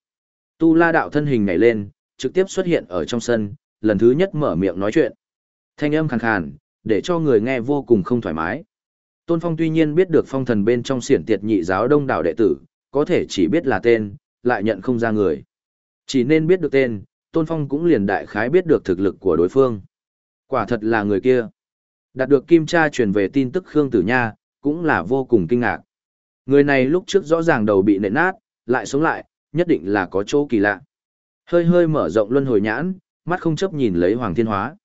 [SPEAKER 1] Tu la đạo thân hình nhảy lên, trực tiếp xuất hiện ở trong sân, lần thứ nhất mở miệng nói chuyện. Thanh âm khàn khàn, để cho người nghe vô cùng không thoải mái. Tôn Phong tuy nhiên biết được phong thần bên trong xiển tiệt nhị giáo đông đảo đệ tử, có thể chỉ biết là tên, lại nhận không ra người. Chỉ nên biết được tên, Tôn Phong cũng liền đại khái biết được thực lực của đối phương. Quả thật là người kia. Đạt được Kim tra truyền về tin tức Khương Tử Nha, cũng là vô cùng kinh ngạc. Người này lúc trước rõ ràng đầu bị nện nát, lại sống lại, nhất định là có chỗ kỳ lạ. Hơi hơi mở rộng luân hồi nhãn, mắt không chấp nhìn lấy Hoàng Thiên Hóa.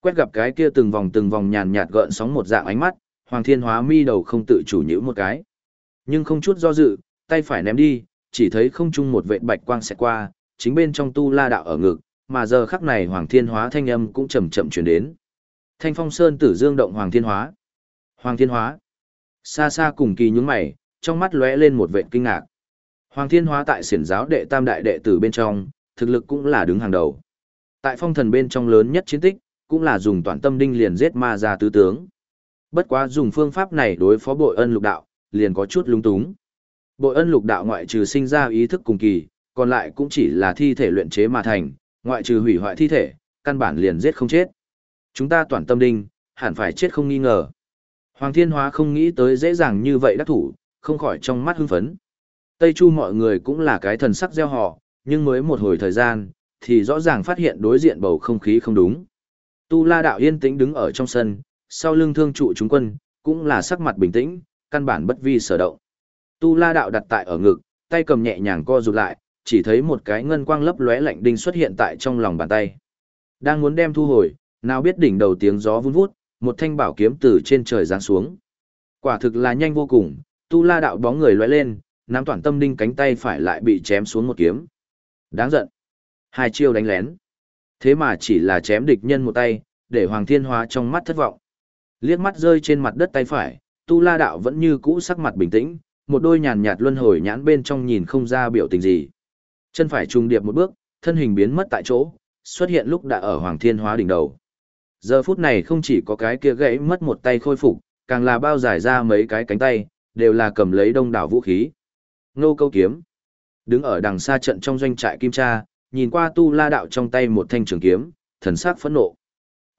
[SPEAKER 1] Quét gặp cái kia từng vòng từng vòng nhàn nhạt gợn sóng một dạng ánh mắt, Hoàng Thiên Hóa mi đầu không tự chủ nhữ một cái. Nhưng không chút do dự, tay phải ném đi, chỉ thấy không trung một vệt bạch quang sẽ qua, chính bên trong tu la đạo ở ngực, mà giờ khắc này Hoàng Thiên Hóa thanh âm cũng chậm chậm truyền đến. Thanh Phong Sơn Tử Dương động Hoàng Thiên Hóa. Hoàng Thiên Hóa. Xa xa cùng kỳ nhướng mày, trong mắt lóe lên một vẻ kinh ngạc. Hoàng Thiên Hóa tại xiển giáo đệ tam đại đệ tử bên trong, thực lực cũng là đứng hàng đầu. Tại phong thần bên trong lớn nhất chiến tích, cũng là dùng toàn tâm đinh liền giết ma ra tứ tướng. Bất quá dùng phương pháp này đối phó bội ân lục đạo, liền có chút lung túng. Bội ân lục đạo ngoại trừ sinh ra ý thức cùng kỳ, còn lại cũng chỉ là thi thể luyện chế mà thành, ngoại trừ hủy hoại thi thể, căn bản liền giết không chết. Chúng ta toàn tâm đinh, hẳn phải chết không nghi ngờ. Hoàng Thiên Hóa không nghĩ tới dễ dàng như vậy đắc thủ, không khỏi trong mắt hưng phấn. Tây Chu mọi người cũng là cái thần sắc gieo họ, nhưng mới một hồi thời gian, thì rõ ràng phát hiện đối diện bầu không khí không đúng. Tu La Đạo yên tĩnh đứng ở trong sân, sau lưng thương trụ chúng quân, cũng là sắc mặt bình tĩnh, căn bản bất vi sở động. Tu La Đạo đặt tại ở ngực, tay cầm nhẹ nhàng co rụt lại, chỉ thấy một cái ngân quang lấp lóe lạnh đinh xuất hiện tại trong lòng bàn tay. Đang muốn đem thu hồi, nào biết đỉnh đầu tiếng gió vun vút, một thanh bảo kiếm từ trên trời giáng xuống. Quả thực là nhanh vô cùng, Tu La Đạo bóng người lóe lên, nắm toàn tâm đinh cánh tay phải lại bị chém xuống một kiếm. Đáng giận. Hai chiêu đánh lén. Thế mà chỉ là chém địch nhân một tay, để Hoàng Thiên Hóa trong mắt thất vọng. Liếc mắt rơi trên mặt đất tay phải, Tu La Đạo vẫn như cũ sắc mặt bình tĩnh, một đôi nhàn nhạt luân hồi nhãn bên trong nhìn không ra biểu tình gì. Chân phải trùng điệp một bước, thân hình biến mất tại chỗ, xuất hiện lúc đã ở Hoàng Thiên Hóa đỉnh đầu. Giờ phút này không chỉ có cái kia gãy mất một tay khôi phục, càng là bao giải ra mấy cái cánh tay, đều là cầm lấy đông đảo vũ khí. Nô câu kiếm. Đứng ở đằng xa trận trong doanh trại Kim Cha, nhìn qua tu la đạo trong tay một thanh trường kiếm, thần sắc phẫn nộ.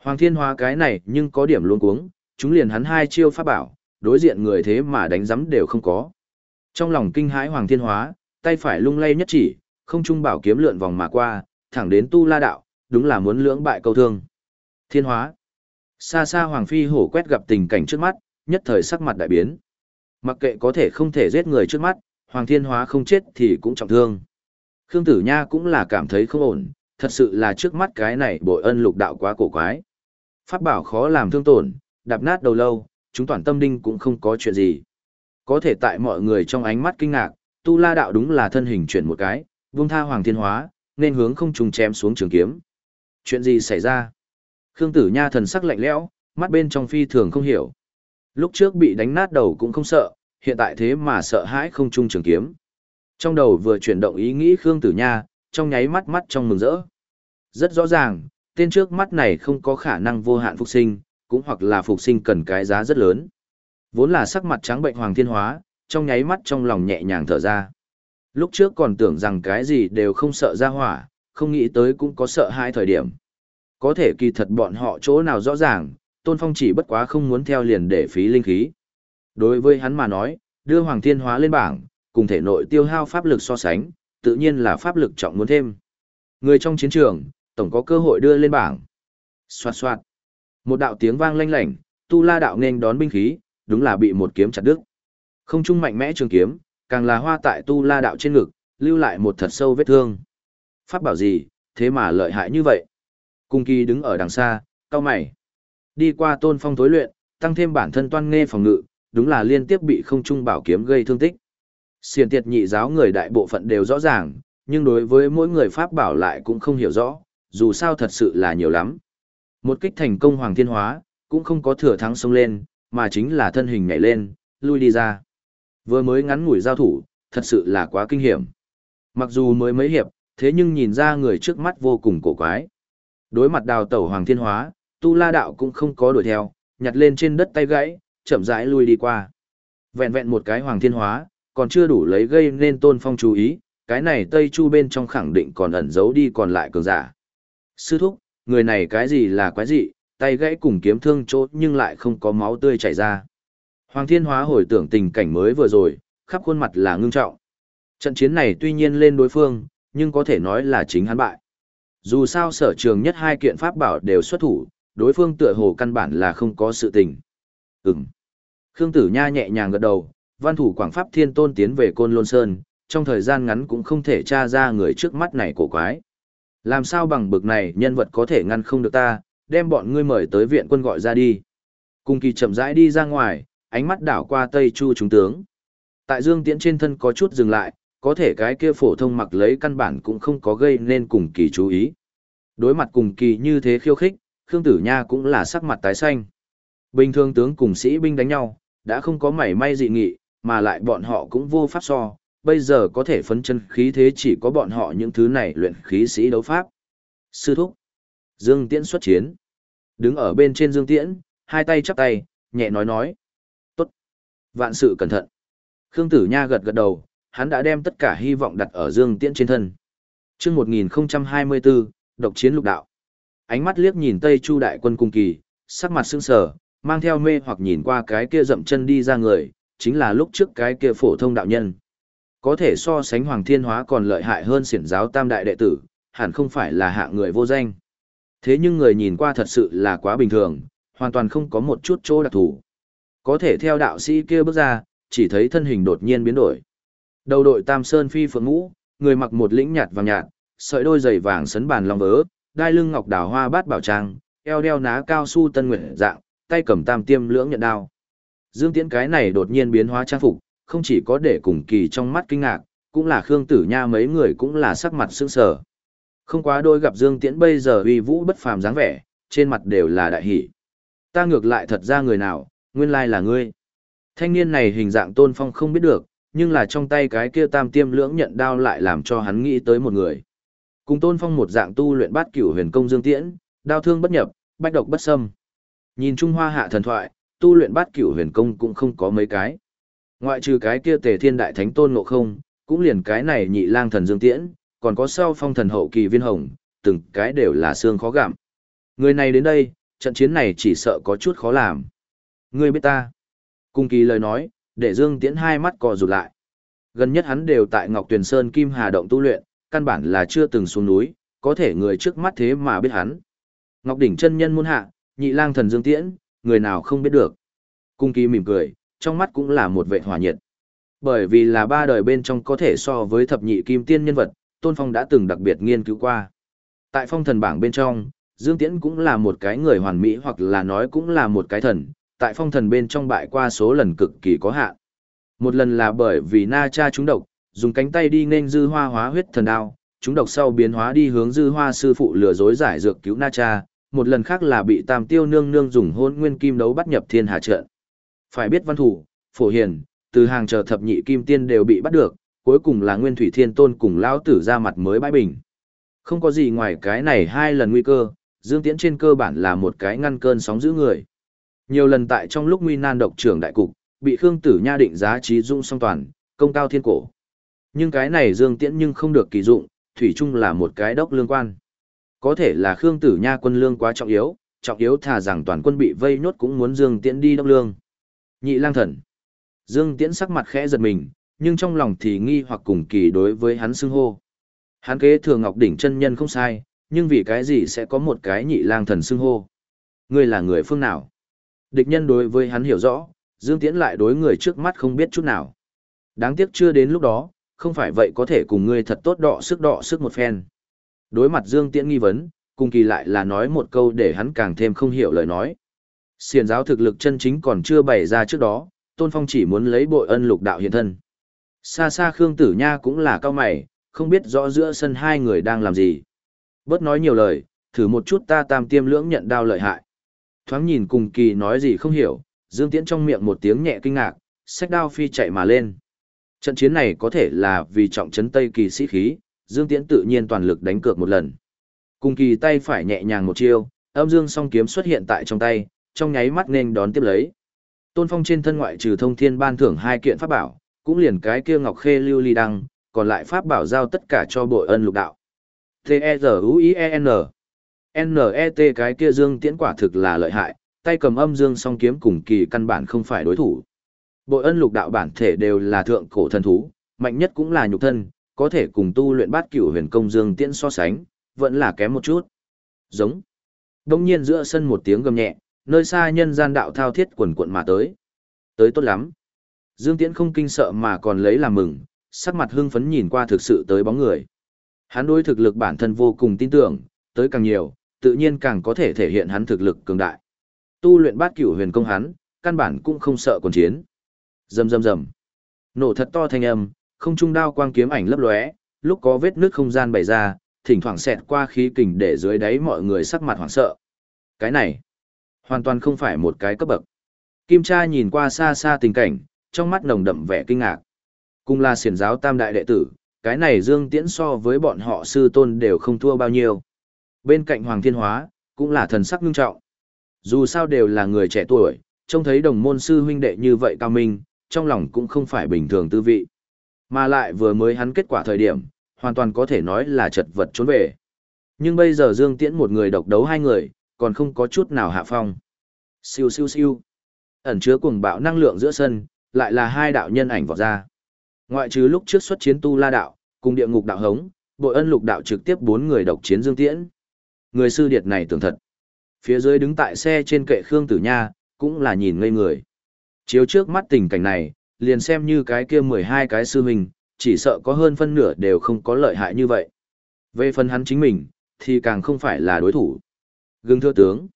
[SPEAKER 1] Hoàng thiên hóa cái này nhưng có điểm luôn cuống, chúng liền hắn hai chiêu pháp bảo, đối diện người thế mà đánh giấm đều không có. Trong lòng kinh hãi Hoàng thiên hóa, tay phải lung lay nhất chỉ, không trung bảo kiếm lượn vòng mà qua, thẳng đến tu la đạo, đúng là muốn lưỡng bại câu thương. Thiên hóa. Xa xa Hoàng phi hổ quét gặp tình cảnh trước mắt, nhất thời sắc mặt đại biến. Mặc kệ có thể không thể giết người trước mắt, Hoàng thiên hóa không chết thì cũng trọng thương. Khương Tử Nha cũng là cảm thấy không ổn, thật sự là trước mắt cái này bội ân lục đạo quá cổ quái. Pháp bảo khó làm thương tổn, đạp nát đầu lâu, chúng toàn tâm đinh cũng không có chuyện gì. Có thể tại mọi người trong ánh mắt kinh ngạc, tu la đạo đúng là thân hình chuyển một cái, vung tha hoàng thiên hóa, nên hướng không trùng chém xuống trường kiếm. Chuyện gì xảy ra? Khương Tử Nha thần sắc lạnh lẽo, mắt bên trong phi thường không hiểu. Lúc trước bị đánh nát đầu cũng không sợ, hiện tại thế mà sợ hãi không trung trường kiếm. Trong đầu vừa chuyển động ý nghĩ Khương Tử Nha, trong nháy mắt mắt trong mừng rỡ. Rất rõ ràng, tên trước mắt này không có khả năng vô hạn phục sinh, cũng hoặc là phục sinh cần cái giá rất lớn. Vốn là sắc mặt trắng bệnh hoàng thiên hóa, trong nháy mắt trong lòng nhẹ nhàng thở ra. Lúc trước còn tưởng rằng cái gì đều không sợ ra hỏa, không nghĩ tới cũng có sợ hai thời điểm. Có thể kỳ thật bọn họ chỗ nào rõ ràng, Tôn Phong chỉ bất quá không muốn theo liền để phí linh khí. Đối với hắn mà nói, đưa Hoàng Thiên Hóa lên bảng, cùng thể nội tiêu hao pháp lực so sánh, tự nhiên là pháp lực trọng muốn thêm. Người trong chiến trường, tổng có cơ hội đưa lên bảng. Xoạt xoạt. Một đạo tiếng vang lanh lảnh, tu la đạo nên đón binh khí, đúng là bị một kiếm chặt đứt. Không trung mạnh mẽ trường kiếm, càng là hoa tại tu la đạo trên ngực, lưu lại một thật sâu vết thương. Pháp bảo gì, thế mà lợi hại như vậy? Cung kỳ đứng ở đằng xa, cao mày. Đi qua tôn phong tối luyện, tăng thêm bản thân toan nghe phòng ngự, đúng là liên tiếp bị không trung bảo kiếm gây thương tích. Xiền tiệt nhị giáo người đại bộ phận đều rõ ràng, nhưng đối với mỗi người pháp bảo lại cũng không hiểu rõ, dù sao thật sự là nhiều lắm. Một kích thành công hoàng thiên hóa, cũng không có thừa thắng xông lên, mà chính là thân hình nhảy lên, lui đi ra. Vừa mới ngắn ngủi giao thủ, thật sự là quá kinh hiểm. Mặc dù mới mấy hiệp, thế nhưng nhìn ra người trước mắt vô cùng cổ quái. Đối mặt đào tẩu hoàng thiên hóa, tu la đạo cũng không có đuổi theo, nhặt lên trên đất tay gãy, chậm rãi lui đi qua. Vẹn vẹn một cái hoàng thiên hóa, còn chưa đủ lấy gây nên tôn phong chú ý, cái này Tây Chu bên trong khẳng định còn ẩn giấu đi còn lại cường giả. Sư thúc, người này cái gì là quái gì, tay gãy cùng kiếm thương chốt nhưng lại không có máu tươi chảy ra. Hoàng Thiên Hóa hồi tưởng tình cảnh mới vừa rồi, khắp khuôn mặt là ngưng trọng. Trận chiến này tuy nhiên lên đối phương, nhưng có thể nói là chính hắn bại. Dù sao sở trường nhất hai kiện pháp bảo đều xuất thủ, đối phương tựa hồ căn bản là không có sự tình. Ừm. Khương Tử Nha nhẹ nhàng gật đầu, văn thủ Quảng Pháp Thiên Tôn tiến về Côn Lôn Sơn, trong thời gian ngắn cũng không thể tra ra người trước mắt này cổ quái. Làm sao bằng bực này nhân vật có thể ngăn không được ta, đem bọn ngươi mời tới viện quân gọi ra đi. Cung kỳ chậm rãi đi ra ngoài, ánh mắt đảo qua Tây Chu Trung tướng. Tại Dương Tiễn trên thân có chút dừng lại, có thể cái kia phổ thông mặc lấy căn bản cũng không có gây nên cùng kỳ chú ý. Đối mặt cùng kỳ như thế khiêu khích, Khương Tử Nha cũng là sắc mặt tái xanh. Bình thường tướng cùng sĩ binh đánh nhau, đã không có mảy may dị nghị, mà lại bọn họ cũng vô pháp so, bây giờ có thể phấn chân khí thế chỉ có bọn họ những thứ này luyện khí sĩ đấu pháp. Sư thúc. Dương Tiễn xuất chiến. Đứng ở bên trên Dương Tiễn, hai tay chắp tay, nhẹ nói nói. Tốt. Vạn sự cẩn thận. Khương Tử Nha gật gật đầu, hắn đã đem tất cả hy vọng đặt ở Dương Tiễn trên thân. Trước 1024, độc chiến lục đạo. Ánh mắt liếc nhìn Tây Chu đại quân cung kỳ, sắc mặt sững sờ, mang theo mê hoặc nhìn qua cái kia dậm chân đi ra người, chính là lúc trước cái kia phổ thông đạo nhân. Có thể so sánh Hoàng Thiên Hóa còn lợi hại hơn xiển giáo tam đại đệ tử, hẳn không phải là hạ người vô danh. Thế nhưng người nhìn qua thật sự là quá bình thường, hoàn toàn không có một chút chỗ đặc thù. Có thể theo đạo sĩ kia bước ra, chỉ thấy thân hình đột nhiên biến đổi. Đầu đội Tam Sơn phi phượng ngũ, người mặc một lĩnh nhạt vàng nhạt, sợi đôi giày vàng sấn bàn long vớ, đai lưng ngọc đào hoa bát bảo trang, eo đeo ná cao su tân nguyện dạng, tay cầm tam tiêm lưỡng nhận đao. Dương Tiễn cái này đột nhiên biến hóa trang phục, không chỉ có để cùng kỳ trong mắt kinh ngạc, cũng là Khương Tử Nha mấy người cũng là sắc mặt sững sờ. Không quá đôi gặp Dương Tiễn bây giờ uy vũ bất phàm dáng vẻ, trên mặt đều là đại hỉ. Ta ngược lại thật ra người nào, nguyên lai là ngươi. Thanh niên này hình dạng tôn phong không biết được, nhưng là trong tay cái kia tam tiêm lưỡng nhận đao lại làm cho hắn nghĩ tới một người. Cùng tôn phong một dạng tu luyện bát cửu huyền công dương tiễn, đao thương bất nhập, bách độc bất xâm. Nhìn Trung Hoa hạ thần thoại, tu luyện bát cửu huyền công cũng không có mấy cái. Ngoại trừ cái kia tề thiên đại thánh tôn ngộ không, cũng liền cái này nhị lang thần dương tiễn, còn có sau phong thần hậu kỳ viên hồng, từng cái đều là xương khó gặm. Người này đến đây, trận chiến này chỉ sợ có chút khó làm. Ngươi biết ta. Cung kỳ lời nói, để Dương Tiễn hai mắt co rụt lại. Gần nhất hắn đều tại Ngọc Tuyền Sơn Kim Hà Động tu luyện, căn bản là chưa từng xuống núi, có thể người trước mắt thế mà biết hắn. Ngọc Đỉnh chân nhân muôn hạ, nhị lang thần Dương Tiễn, người nào không biết được. Cung kỳ mỉm cười, trong mắt cũng là một vệ hỏa nhiệt. Bởi vì là ba đời bên trong có thể so với thập nhị kim tiên nhân vật, Tôn Phong đã từng đặc biệt nghiên cứu qua. Tại phong thần bảng bên trong, Dương Tiễn cũng là một cái người hoàn mỹ hoặc là nói cũng là một cái thần, tại phong thần bên trong bại qua số lần cực kỳ có hạn. Một lần là bởi vì Na Cha trúng độc, dùng cánh tay đi nên dư hoa hóa huyết thần đao, trúng độc sau biến hóa đi hướng dư hoa sư phụ lừa dối giải dược cứu Na Cha, một lần khác là bị Tam Tiêu nương nương dùng hôn nguyên kim đấu bắt nhập thiên hà trận. Phải biết văn thủ, phổ hiền, từ hàng chờ thập nhị kim tiên đều bị bắt được, cuối cùng là Nguyên Thủy Thiên Tôn cùng lão tử ra mặt mới bãi bình. Không có gì ngoài cái này hai lần nguy cơ, Dương Tiễn trên cơ bản là một cái ngăn cơn sóng giữ người. Nhiều lần tại trong lúc nguy nan độc trưởng đại cục, bị Khương Tử Nha định giá trí dung song toàn, công cao thiên cổ. Nhưng cái này Dương Tiễn nhưng không được kỳ dụng, thủy chung là một cái đốc lương quan. Có thể là Khương Tử Nha quân lương quá trọng yếu, trọng yếu thà rằng toàn quân bị vây nhốt cũng muốn Dương Tiễn đi đốc lương. Nhị lang thần. Dương Tiễn sắc mặt khẽ giật mình, nhưng trong lòng thì nghi hoặc cùng kỳ đối với hắn xưng hô. Hắn kế thừa Ngọc Đỉnh chân nhân không sai, nhưng vì cái gì sẽ có một cái nhị lang thần xưng hô? Ngươi là người phương nào? Địch nhân đối với hắn hiểu rõ, Dương Tiễn lại đối người trước mắt không biết chút nào. Đáng tiếc chưa đến lúc đó, không phải vậy có thể cùng ngươi thật tốt đọ sức đọ sức một phen. Đối mặt Dương Tiễn nghi vấn, cùng kỳ lại là nói một câu để hắn càng thêm không hiểu lời nói. Xiền giáo thực lực chân chính còn chưa bày ra trước đó, Tôn Phong chỉ muốn lấy bội ân lục đạo hiện thân. Xa xa Khương Tử Nha cũng là cao mày, không biết rõ giữa sân hai người đang làm gì. Bớt nói nhiều lời, thử một chút ta tam tiêm lưỡng nhận đao lợi hại. Thoáng nhìn cùng kỳ nói gì không hiểu, Dương Tiễn trong miệng một tiếng nhẹ kinh ngạc, sách đao phi chạy mà lên. Trận chiến này có thể là vì trọng trấn Tây kỳ sĩ khí, Dương Tiễn tự nhiên toàn lực đánh cược một lần. Cùng kỳ tay phải nhẹ nhàng một chiêu, âm dương song kiếm xuất hiện tại trong tay, trong nháy mắt nên đón tiếp lấy. Tôn Phong trên thân ngoại trừ thông thiên ban thưởng hai kiện pháp bảo, cũng liền cái kia ngọc khê lưu ly đăng, còn lại pháp bảo giao tất cả cho bội ân lục đạo. T-E-Z-U-I-E-N N-E-T cái kia dương tiễn quả thực là lợi hại, tay cầm âm dương song kiếm cùng kỳ căn bản không phải đối thủ. Bội ân lục đạo bản thể đều là thượng cổ thần thú, mạnh nhất cũng là nhục thân, có thể cùng tu luyện bát cửu huyền công dương tiễn so sánh, vẫn là kém một chút. Giống. Đông nhiên giữa sân một tiếng gầm nhẹ, nơi xa nhân gian đạo thao thiết quần quận mà tới. Tới tốt lắm. Dương Tiễn không kinh sợ mà còn lấy làm mừng, sắc mặt hưng phấn nhìn qua thực sự tới bóng người. Hắn đối thực lực bản thân vô cùng tin tưởng, tới càng nhiều, tự nhiên càng có thể thể hiện hắn thực lực cường đại. Tu luyện bát cửu huyền công hắn, căn bản cũng không sợ quần chiến. Rầm rầm rầm. Nổ thật to thanh âm, không trung đao quang kiếm ảnh lấp lóe, lúc có vết nước không gian bày ra, thỉnh thoảng xẹt qua khí kình để dưới đáy mọi người sắc mặt hoảng sợ. Cái này, hoàn toàn không phải một cái cấp bậc. Kim Tra nhìn qua xa xa tình cảnh, trong mắt nồng đậm vẻ kinh ngạc. Cùng là xiển giáo tam đại đệ tử, cái này Dương Tiễn so với bọn họ sư tôn đều không thua bao nhiêu. Bên cạnh Hoàng Thiên Hóa, cũng là thần sắc ngưng trọng. Dù sao đều là người trẻ tuổi, trông thấy đồng môn sư huynh đệ như vậy cao minh, trong lòng cũng không phải bình thường tư vị. Mà lại vừa mới hắn kết quả thời điểm, hoàn toàn có thể nói là chật vật trốn về. Nhưng bây giờ Dương Tiễn một người độc đấu hai người, còn không có chút nào hạ phong. Siêu siêu siêu. Ẩn chứa cuồng bạo năng lượng giữa sân, lại là hai đạo nhân ảnh vọt ra. Ngoại trừ lúc trước xuất chiến tu la đạo, cùng địa ngục đạo hống, bội ân lục đạo trực tiếp bốn người độc chiến Dương Tiễn. Người sư điệt này tưởng thật. Phía dưới đứng tại xe trên kệ Khương Tử Nha, cũng là nhìn ngây người. Chiếu trước mắt tình cảnh này, liền xem như cái kia 12 cái sư mình, chỉ sợ có hơn phân nửa đều không có lợi hại như vậy. Về phần hắn chính mình, thì càng không phải là đối thủ. Gương thưa tướng,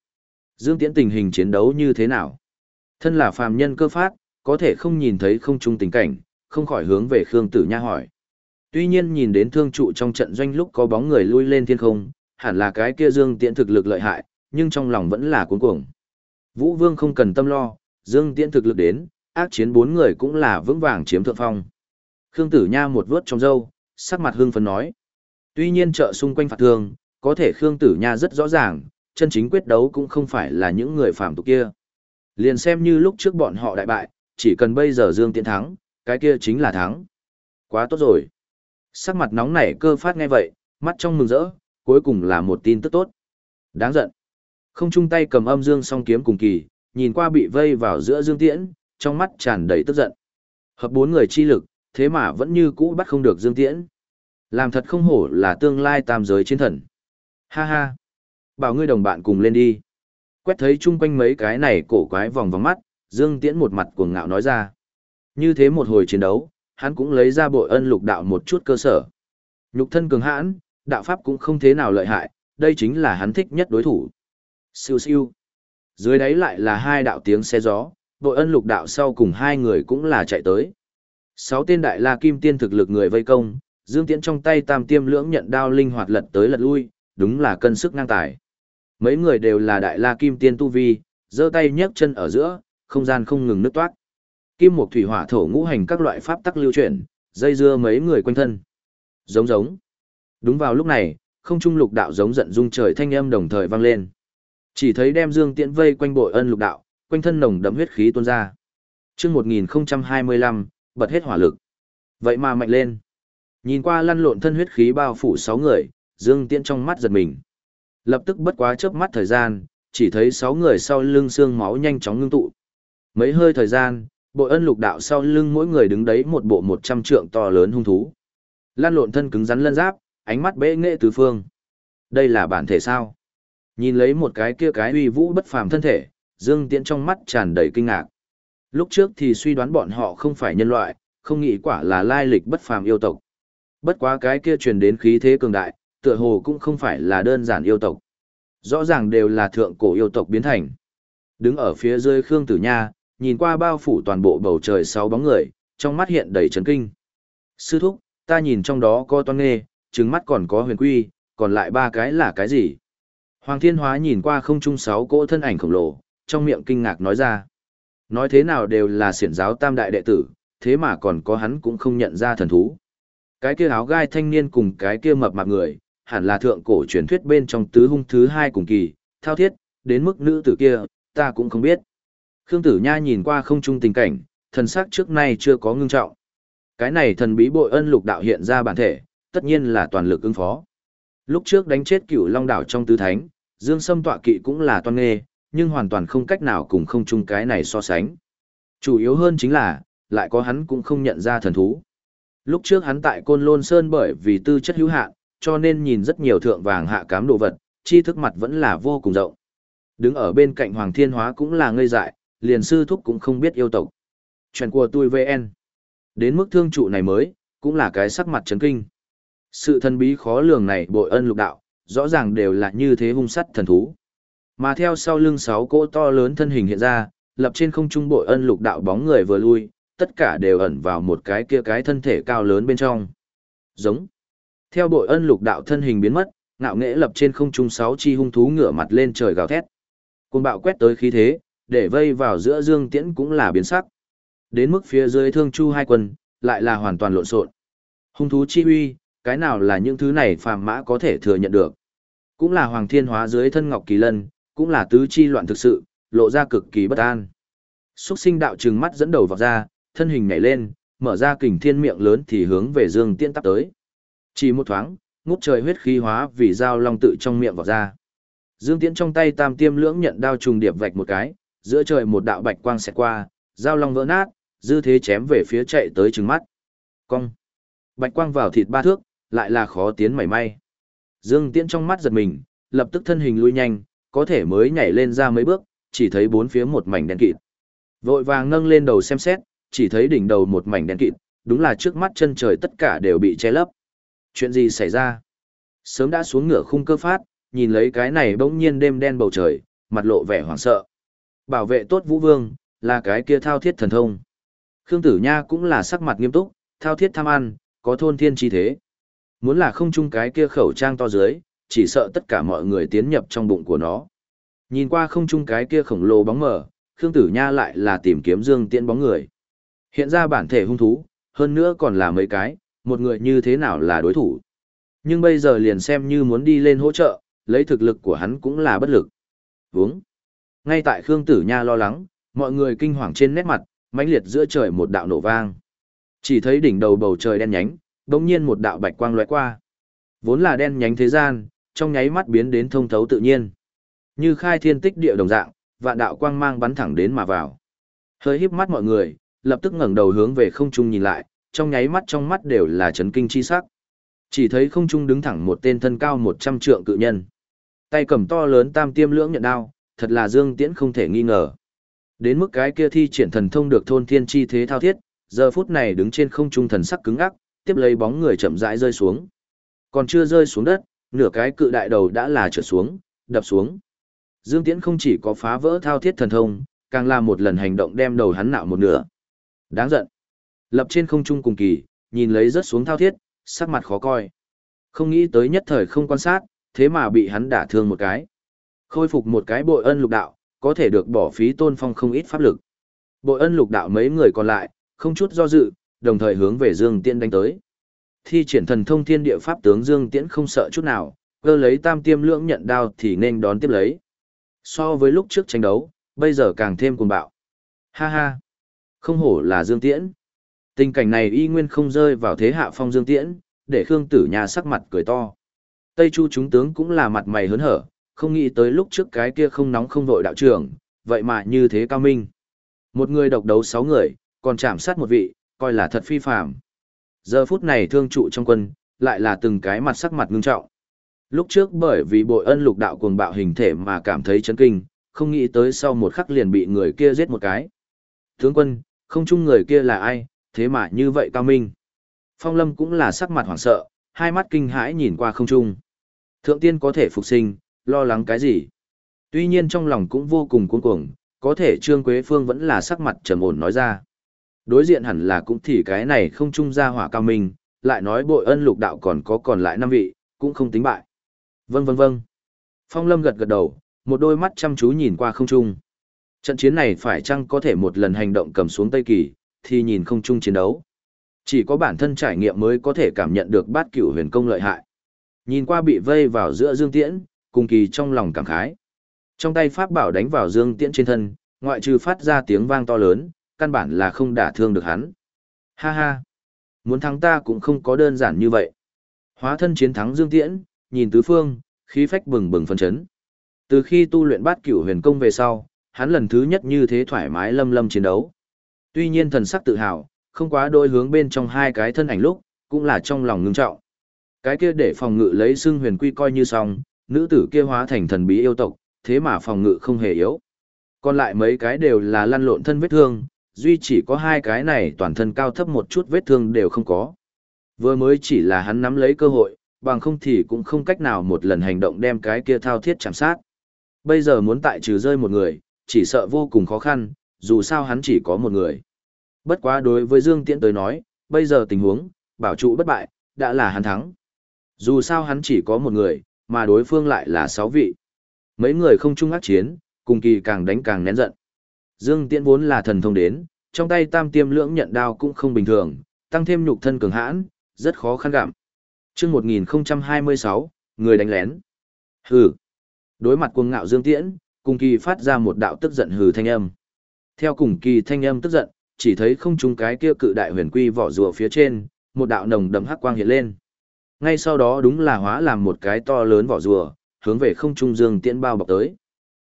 [SPEAKER 1] Dương Tiễn tình hình chiến đấu như thế nào? Thân là phàm nhân cơ phát, có thể không nhìn thấy không chung tình cảnh, không khỏi hướng về Khương Tử Nha hỏi. Tuy nhiên nhìn đến thương trụ trong trận doanh lúc có bóng người lui lên thiên không, hẳn là cái kia Dương Tiễn thực lực lợi hại, nhưng trong lòng vẫn là cuống cuồng. Vũ Vương không cần tâm lo, Dương Tiễn thực lực đến, ác chiến bốn người cũng là vững vàng chiếm thượng phong. Khương Tử Nha một vớt trong râu, sắc mặt hưng phấn nói. Tuy nhiên trợ xung quanh phạt thương, có thể Khương Tử Nha rất rõ ràng, chân chính quyết đấu cũng không phải là những người phạm tục kia. Liền xem như lúc trước bọn họ đại bại, chỉ cần bây giờ Dương Tiễn thắng, cái kia chính là thắng. Quá tốt rồi. Sắc mặt nóng nảy cơ phát nghe vậy, mắt trong mừng rỡ, cuối cùng là một tin tức tốt. Đáng giận. Không chung tay cầm âm dương song kiếm cùng kỳ, nhìn qua bị vây vào giữa Dương Tiễn, trong mắt tràn đầy tức giận. Hợp bốn người chi lực, thế mà vẫn như cũ bắt không được Dương Tiễn. Làm thật không hổ là tương lai tam giới chiến thần. Ha ha. Bảo ngươi đồng bạn cùng lên đi. Quét thấy chung quanh mấy cái này cổ quái vòng vòng mắt, Dương Tiễn một mặt cuồng ngạo nói ra. Như thế một hồi chiến đấu, hắn cũng lấy ra bội ân lục đạo một chút cơ sở. Nhục thân cường hãn, đạo pháp cũng không thế nào lợi hại, đây chính là hắn thích nhất đối thủ. Siêu siêu. Dưới đấy lại là hai đạo tiếng xe gió, bội ân lục đạo sau cùng hai người cũng là chạy tới. Sáu tên đại la kim tiên thực lực người vây công, Dương Tiễn trong tay tam tiêm lưỡng nhận đao linh hoạt lật tới lật lui, đúng là cân sức ngang tài. Mấy người đều là đại la kim tiên tu vi, giơ tay nhấc chân ở giữa, không gian không ngừng nứt toát. Kim mộc thủy hỏa thổ ngũ hành các loại pháp tắc lưu chuyển, dây dưa mấy người quanh thân. Giống giống. Đúng vào lúc này, không trung lục đạo giống giận dung trời thanh âm đồng thời vang lên. Chỉ thấy đem Dương Tiễn vây quanh bội ân lục đạo, quanh thân nồng đậm huyết khí tuôn ra. Chương 1025, bật hết hỏa lực. Vậy mà mạnh lên. Nhìn qua lăn lộn thân huyết khí bao phủ sáu người, Dương Tiễn trong mắt giật mình. Lập tức bất quá chớp mắt thời gian, chỉ thấy sáu người sau lưng xương máu nhanh chóng ngưng tụ. Mấy hơi thời gian, bội ân lục đạo sau lưng mỗi người đứng đấy một bộ một trăm trượng to lớn hung thú. Lan lộn thân cứng rắn lân giáp, ánh mắt bệ nghệ tứ phương. Đây là bản thể sao? Nhìn lấy một cái kia cái uy vũ bất phàm thân thể, Dương Tiễn trong mắt tràn đầy kinh ngạc. Lúc trước thì suy đoán bọn họ không phải nhân loại, không nghĩ quả là lai lịch bất phàm yêu tộc. Bất quá cái kia truyền đến khí thế cường đại, tựa hồ cũng không phải là đơn giản yêu tộc. Rõ ràng đều là thượng cổ yêu tộc biến thành. Đứng ở phía dưới Khương Tử Nha, nhìn qua bao phủ toàn bộ bầu trời sáu bóng người, trong mắt hiện đầy chấn kinh. Sư thúc, ta nhìn trong đó có toan nghê, trứng mắt còn có huyền quy, còn lại ba cái là cái gì? Hoàng Thiên Hóa nhìn qua không trung sáu cỗ thân ảnh khổng lồ, trong miệng kinh ngạc nói ra. Nói thế nào đều là siển giáo tam đại đệ tử, thế mà còn có hắn cũng không nhận ra thần thú. Cái kia áo gai thanh niên cùng cái kia mập mạp người, hẳn là thượng cổ truyền thuyết bên trong tứ hung thứ hai cùng kỳ, thao thiết, đến mức nữ tử kia, ta cũng không biết. Khương Tử Nha nhìn qua không trung tình cảnh, thần sắc trước nay chưa có ngưng trọng. Cái này thần bí bội ân lục đạo hiện ra bản thể, tất nhiên là toàn lực ứng phó. Lúc trước đánh chết cựu long đảo trong tứ thánh, Dương Sâm tọa kỵ cũng là toan nghê, nhưng hoàn toàn không cách nào cùng không chung cái này so sánh. Chủ yếu hơn chính là, lại có hắn cũng không nhận ra thần thú. Lúc trước hắn tại Côn Lôn Sơn bởi vì tư chất hữu hạn, cho nên nhìn rất nhiều thượng vàng hạ cám đồ vật, chi thức mặt vẫn là vô cùng rộng. Đứng ở bên cạnh Hoàng Thiên Hóa cũng là ngây dại, liền sư thúc cũng không biết yêu tộc. Chuyện của tôi VN. Đến mức thương trụ này mới, cũng là cái sắc mặt chấn kinh. Sự thần bí khó lường này bội ân lục đạo, rõ ràng đều là như thế hung sắt thần thú. Mà theo sau lưng sáu cỗ to lớn thân hình hiện ra, lập trên không trung bội ân lục đạo bóng người vừa lui, tất cả đều ẩn vào một cái kia cái thân thể cao lớn bên trong. Giống. Theo bội ân lục đạo thân hình biến mất, ngạo nghễ lập trên không trung sáu chi hung thú ngửa mặt lên trời gào thét. Côn bạo quét tới khí thế, để vây vào giữa dương tiễn cũng là biến sắc. Đến mức phía dưới thương chu hai quân, lại là hoàn toàn lộn xộn. Hung thú chi uy, cái nào là những thứ này phàm mã có thể thừa nhận được. Cũng là hoàng thiên hóa dưới thân ngọc kỳ lân, cũng là tứ chi loạn thực sự, lộ ra cực kỳ bất an. Xuất sinh đạo trừng mắt dẫn đầu vào ra, thân hình nhảy lên, mở ra kình thiên miệng lớn thì hướng về dương tiễn tắp tới. Chỉ một thoáng, ngút trời huyết khí hóa vì dao long tự trong miệng vào ra. Dương tiễn trong tay tam tiêm lưỡng nhận đao trùng điệp vạch một cái, giữa trời một đạo bạch quang xẹt qua, dao long vỡ nát, dư thế chém về phía chạy tới trừng mắt. Cong. Bạch quang vào thịt ba thước, lại là khó tiến mảy may. Dương Tiễn trong mắt giật mình, lập tức thân hình lui nhanh, có thể mới nhảy lên ra mấy bước, chỉ thấy bốn phía một mảnh đen kịt. Vội vàng nâng lên đầu xem xét, chỉ thấy đỉnh đầu một mảnh đen kịt, đúng là trước mắt chân trời tất cả đều bị che lấp. Chuyện gì xảy ra? Sớm đã xuống ngựa khung cơ phát, nhìn lấy cái này bỗng nhiên đêm đen bầu trời, mặt lộ vẻ hoảng sợ. Bảo vệ tốt Vũ Vương, là cái kia thao thiết thần thông. Khương Tử Nha cũng là sắc mặt nghiêm túc, thao thiết tham ăn, có thôn thiên chi thế. Muốn là không chung cái kia khẩu trang to dưới, chỉ sợ tất cả mọi người tiến nhập trong bụng của nó. Nhìn qua không chung cái kia khổng lồ bóng mờ, Khương Tử Nha lại là tìm kiếm Dương Tiễn bóng người. Hiện ra bản thể hung thú, hơn nữa còn là mấy cái, một người như thế nào là đối thủ. Nhưng bây giờ liền xem như muốn đi lên hỗ trợ, lấy thực lực của hắn cũng là bất lực. Vúng. Ngay tại Khương Tử Nha lo lắng, mọi người kinh hoàng trên nét mặt, mãnh liệt giữa trời một đạo nổ vang. Chỉ thấy đỉnh đầu bầu trời đen nhánh, đống nhiên một đạo bạch quang lóe qua. Vốn là đen nhánh thế gian, trong nháy mắt biến đến thông thấu tự nhiên. Như khai thiên tích địa đồng dạng, vạn đạo quang mang bắn thẳng đến mà vào. Hơi híp mắt mọi người, lập tức ngẩng đầu hướng về không trung nhìn lại, trong nháy mắt trong mắt đều là chấn kinh chi sắc. Chỉ thấy không trung đứng thẳng một tên thân cao 100 trượng cự nhân. Tay cầm to lớn tam tiêm lưỡng nhận đao, thật là Dương Tiễn không thể nghi ngờ. Đến mức cái kia thi triển thần thông được thôn thiên chi thế thao thiết, giờ phút này đứng trên không trung thần sắc cứng ắc, tiếp lấy bóng người chậm rãi rơi xuống. Còn chưa rơi xuống đất, nửa cái cự đại đầu đã là trượt xuống, đập xuống. Dương Tiễn không chỉ có phá vỡ thao thiết thần thông, càng làm một lần hành động đem đầu hắn nạo một nửa. Đáng giận. Lập trên không trung cùng kỳ, nhìn lấy rớt xuống thao thiết, sắc mặt khó coi. Không nghĩ tới nhất thời không quan sát, thế mà bị hắn đả thương một cái. Khôi phục một cái bội ân lục đạo, có thể được bỏ phí tôn phong không ít pháp lực. Bội ân lục đạo mấy người còn lại, không chút do dự, đồng thời hướng về Dương Tiễn đánh tới. Thi triển thần thông thiên địa pháp tướng Dương Tiễn không sợ chút nào, cơ lấy tam tiêm lưỡng nhận đao thì nên đón tiếp lấy. So với lúc trước tranh đấu, bây giờ càng thêm cuồng bạo. Ha ha! Không hổ là Dương Tiễn. Tình cảnh này y nguyên không rơi vào thế hạ phong Dương Tiễn, để Khương Tử Nha sắc mặt cười to. Tây Chu chúng tướng cũng là mặt mày hớn hở, không nghĩ tới lúc trước cái kia không nóng không vội đạo trưởng, vậy mà như thế cao minh. Một người độc đấu sáu người, còn chạm sát một vị, coi là thật phi phàm. Giờ phút này thương trụ trong quân, lại là từng cái mặt sắc mặt ngưng trọng. Lúc trước bởi vì bội ân lục đạo cuồng bạo hình thể mà cảm thấy chấn kinh, không nghĩ tới sau một khắc liền bị người kia giết một cái. Tướng quân, không chung người kia là ai, thế mà như vậy cao minh. Phong lâm cũng là sắc mặt hoảng sợ, hai mắt kinh hãi nhìn qua không trung. Thượng tiên có thể phục sinh, lo lắng cái gì? Tuy nhiên trong lòng cũng vô cùng cuống cuồng, có thể Trương Quế Phương vẫn là sắc mặt trầm ổn nói ra. Đối diện hẳn là cũng thì cái này không trung ra hỏa cao minh, lại nói bội ân lục đạo còn có còn lại năm vị, cũng không tính bại. Vâng vâng vâng. Phong Lâm gật gật đầu, một đôi mắt chăm chú nhìn qua không trung. Trận chiến này phải chăng có thể một lần hành động cầm xuống Tây Kỳ, thì nhìn không trung chiến đấu. Chỉ có bản thân trải nghiệm mới có thể cảm nhận được bát cửu huyền công lợi hại. Nhìn qua bị vây vào giữa Dương Tiễn, cùng kỳ trong lòng cảm khái. Trong tay pháp bảo đánh vào Dương Tiễn trên thân, ngoại trừ phát ra tiếng vang to lớn, căn bản là không đả thương được hắn. Ha ha! Muốn thắng ta cũng không có đơn giản như vậy. Hóa thân chiến thắng Dương Tiễn, nhìn tứ phương, khí phách bừng bừng phân chấn. Từ khi tu luyện bát cửu huyền công về sau, hắn lần thứ nhất như thế thoải mái lâm lâm chiến đấu. Tuy nhiên thần sắc tự hào, không quá đôi hướng bên trong hai cái thân ảnh lúc, cũng là trong lòng ngưng trọng. Cái kia để phòng ngự lấy xương huyền quy coi như xong, nữ tử kia hóa thành thần bí yêu tộc, thế mà phòng ngự không hề yếu. Còn lại mấy cái đều là lăn lộn thân vết thương, duy chỉ có hai cái này toàn thân cao thấp một chút vết thương đều không có. Vừa mới chỉ là hắn nắm lấy cơ hội, bằng không thì cũng không cách nào một lần hành động đem cái kia thao thiết chạm sát. Bây giờ muốn tại trừ rơi một người, chỉ sợ vô cùng khó khăn, dù sao hắn chỉ có một người. Bất quá đối với Dương Tiễn tới nói, bây giờ tình huống, bảo trụ bất bại, đã là hắn thắng. Dù sao hắn chỉ có một người, mà đối phương lại là sáu vị. Mấy người không chung ác chiến, cùng kỳ càng đánh càng nén giận. Dương Tiễn vốn là thần thông đến, trong tay tam tiêm lưỡng nhận đao cũng không bình thường, tăng thêm nhục thân cường hãn, rất khó khăn gặm. Chương 1026, người đánh lén. Hừ. Đối mặt cuồng ngạo Dương Tiễn, cùng kỳ phát ra một đạo tức giận hừ thanh âm. Theo cùng kỳ thanh âm tức giận, chỉ thấy không trung cái kia cự đại huyền quy vỏ rùa phía trên, một đạo nồng đậm hắc quang hiện lên. Ngay sau đó đúng là hóa làm một cái to lớn vỏ rùa, hướng về không trung Dương Tiễn bao bọc tới.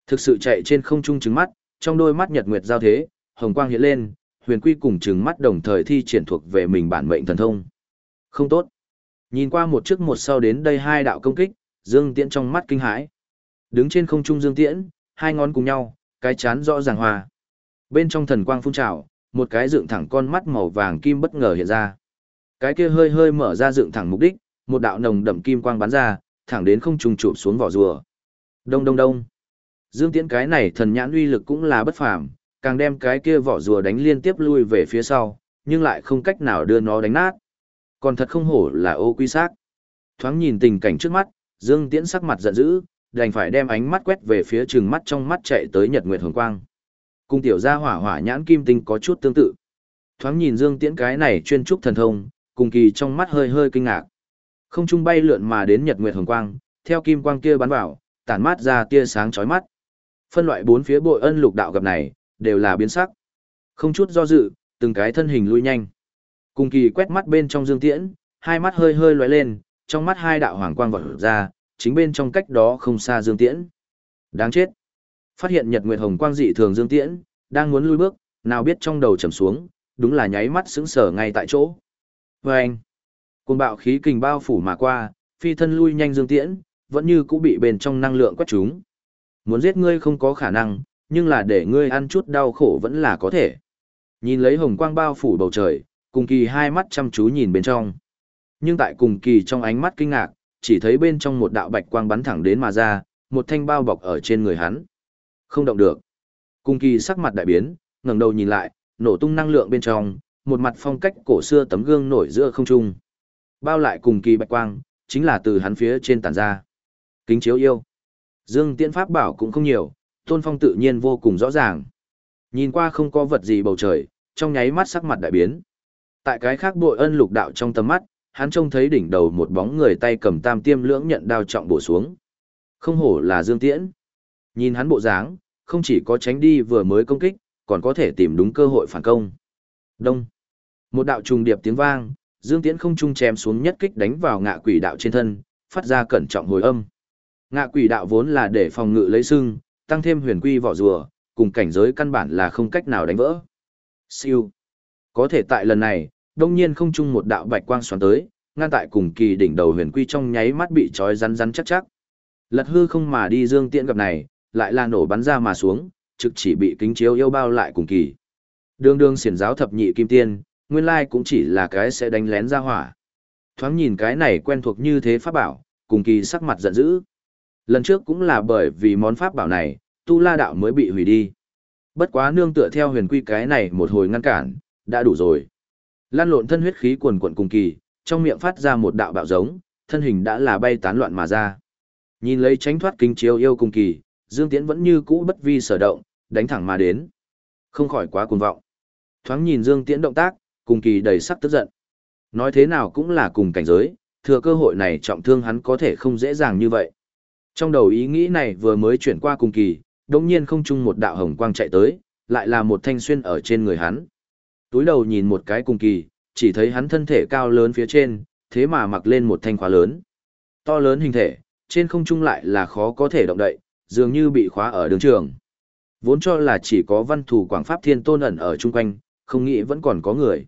[SPEAKER 1] Thực sự chạy trên không trung trứng mắt, trong đôi mắt nhật nguyệt giao thế, hồng quang hiện lên, huyền quy cùng trừng mắt đồng thời thi triển thuộc về mình bản mệnh thần thông. Không tốt. Nhìn qua một trước một sau đến đây hai đạo công kích, Dương Tiễn trong mắt kinh hãi. Đứng trên không trung Dương Tiễn, hai ngón cùng nhau, cái chán rõ ràng hòa. Bên trong thần quang phun trào, một cái dựng thẳng con mắt màu vàng kim bất ngờ hiện ra. Cái kia hơi hơi mở ra dựng thẳng mục đích, một đạo nồng đậm kim quang bắn ra, thẳng đến không trung chụp xuống vỏ rùa. Đông đông đông. Dương Tiễn cái này thần nhãn uy lực cũng là bất phàm, càng đem cái kia vỏ rùa đánh liên tiếp lui về phía sau, nhưng lại không cách nào đưa nó đánh nát. Còn thật không hổ là ô quy xác. Thoáng nhìn tình cảnh trước mắt, Dương Tiễn sắc mặt giận dữ, đành phải đem ánh mắt quét về phía trường mắt trong mắt chạy tới Nhật Nguyệt Hồng Quang. Cung tiểu gia hỏa hỏa nhãn kim tinh có chút tương tự. Thoáng nhìn Dương Tiễn cái này chuyên trúc thần thông, cùng kỳ trong mắt hơi hơi kinh ngạc. Không trung bay lượn mà đến Nhật Nguyệt Hồng Quang, theo kim quang kia bắn vào, tản mát ra tia sáng chói mắt. Phân loại bốn phía bội ân lục đạo gặp này, đều là biến sắc. Không chút do dự, từng cái thân hình lui nhanh. Cùng kỳ quét mắt bên trong Dương Tiễn, hai mắt hơi hơi lóe lên, trong mắt hai đạo hoàng quang vọt ra, chính bên trong cách đó không xa Dương Tiễn. Đáng chết. Phát hiện Nhật Nguyệt Hồng quang dị thường Dương Tiễn, đang muốn lui bước, nào biết trong đầu trầm xuống, đúng là nháy mắt sững sờ ngay tại chỗ. Và anh, cuồng bạo khí kình bao phủ mà qua, phi thân lui nhanh Dương Tiễn, vẫn như cũng bị bên trong năng lượng quét chúng. Muốn giết ngươi không có khả năng, nhưng là để ngươi ăn chút đau khổ vẫn là có thể. Nhìn lấy hồng quang bao phủ bầu trời, cùng kỳ hai mắt chăm chú nhìn bên trong. Nhưng tại cùng kỳ trong ánh mắt kinh ngạc, chỉ thấy bên trong một đạo bạch quang bắn thẳng đến mà ra, một thanh bao bọc ở trên người hắn. Không động được. Cùng kỳ sắc mặt đại biến, ngẩng đầu nhìn lại, nổ tung năng lượng bên trong, một mặt phong cách cổ xưa tấm gương nổi giữa không trung. Bao lại cùng kỳ bạch quang, chính là từ hắn phía trên tản ra. Kính chiếu yêu. Dương Tiễn Pháp bảo cũng không nhiều, Tôn Phong tự nhiên vô cùng rõ ràng. Nhìn qua không có vật gì bầu trời, trong nháy mắt sắc mặt đại biến. Tại cái khác bội ân lục đạo trong tầm mắt, hắn trông thấy đỉnh đầu một bóng người tay cầm tam tiêm lưỡng nhận đao trọng bổ xuống. Không hổ là Dương Tiễn. Nhìn hắn bộ dáng, không chỉ có tránh đi vừa mới công kích, còn có thể tìm đúng cơ hội phản công. Đông. Một đạo trùng điệp tiếng vang, Dương Tiễn không trung chém xuống nhất kích đánh vào ngạ quỷ đạo trên thân, phát ra cẩn trọng hồi âm. Ngạ quỷ đạo vốn là để phòng ngự lấy sưng, tăng thêm huyền quy vỏ rùa, cùng cảnh giới căn bản là không cách nào đánh vỡ. Siêu. Có thể tại lần này, đông nhiên không chung một đạo bạch quang xoắn tới, ngăn tại cùng kỳ đỉnh đầu huyền quy trong nháy mắt bị trói rắn rắn chắc chắc. Lật hư không mà đi dương tiện gặp này, lại là nổ bắn ra mà xuống, trực chỉ bị kính chiếu yêu bao lại cùng kỳ. Đường đường xiển giáo thập nhị kim tiên, nguyên lai cũng chỉ là cái sẽ đánh lén ra hỏa. Thoáng nhìn cái này quen thuộc như thế pháp bảo, cùng kỳ sắc mặt giận dữ. Lần trước cũng là bởi vì món pháp bảo này, tu la đạo mới bị hủy đi. Bất quá nương tựa theo huyền quy cái này một hồi ngăn cản, đã đủ rồi. Lan lộn thân huyết khí quần quận cùng kỳ, trong miệng phát ra một đạo bạo giống, thân hình đã là bay tán loạn mà ra. Nhìn lấy tránh thoát kinh chiếu yêu cùng kỳ, Dương Tiễn vẫn như cũ bất vi sở động, đánh thẳng mà đến. Không khỏi quá cuồng vọng. Thoáng nhìn Dương Tiễn động tác, cùng kỳ đầy sắc tức giận. Nói thế nào cũng là cùng cảnh giới, thừa cơ hội này trọng thương hắn có thể không dễ dàng như vậy. Trong đầu ý nghĩ này vừa mới chuyển qua cùng kỳ, đồng nhiên không chung một đạo hồng quang chạy tới, lại là một thanh xuyên ở trên người hắn. Túi đầu nhìn một cái cùng kỳ, chỉ thấy hắn thân thể cao lớn phía trên, thế mà mặc lên một thanh khóa lớn. To lớn hình thể, trên không trung lại là khó có thể động đậy, dường như bị khóa ở đường trường. Vốn cho là chỉ có văn thủ quảng pháp thiên tôn ẩn ở chung quanh, không nghĩ vẫn còn có người.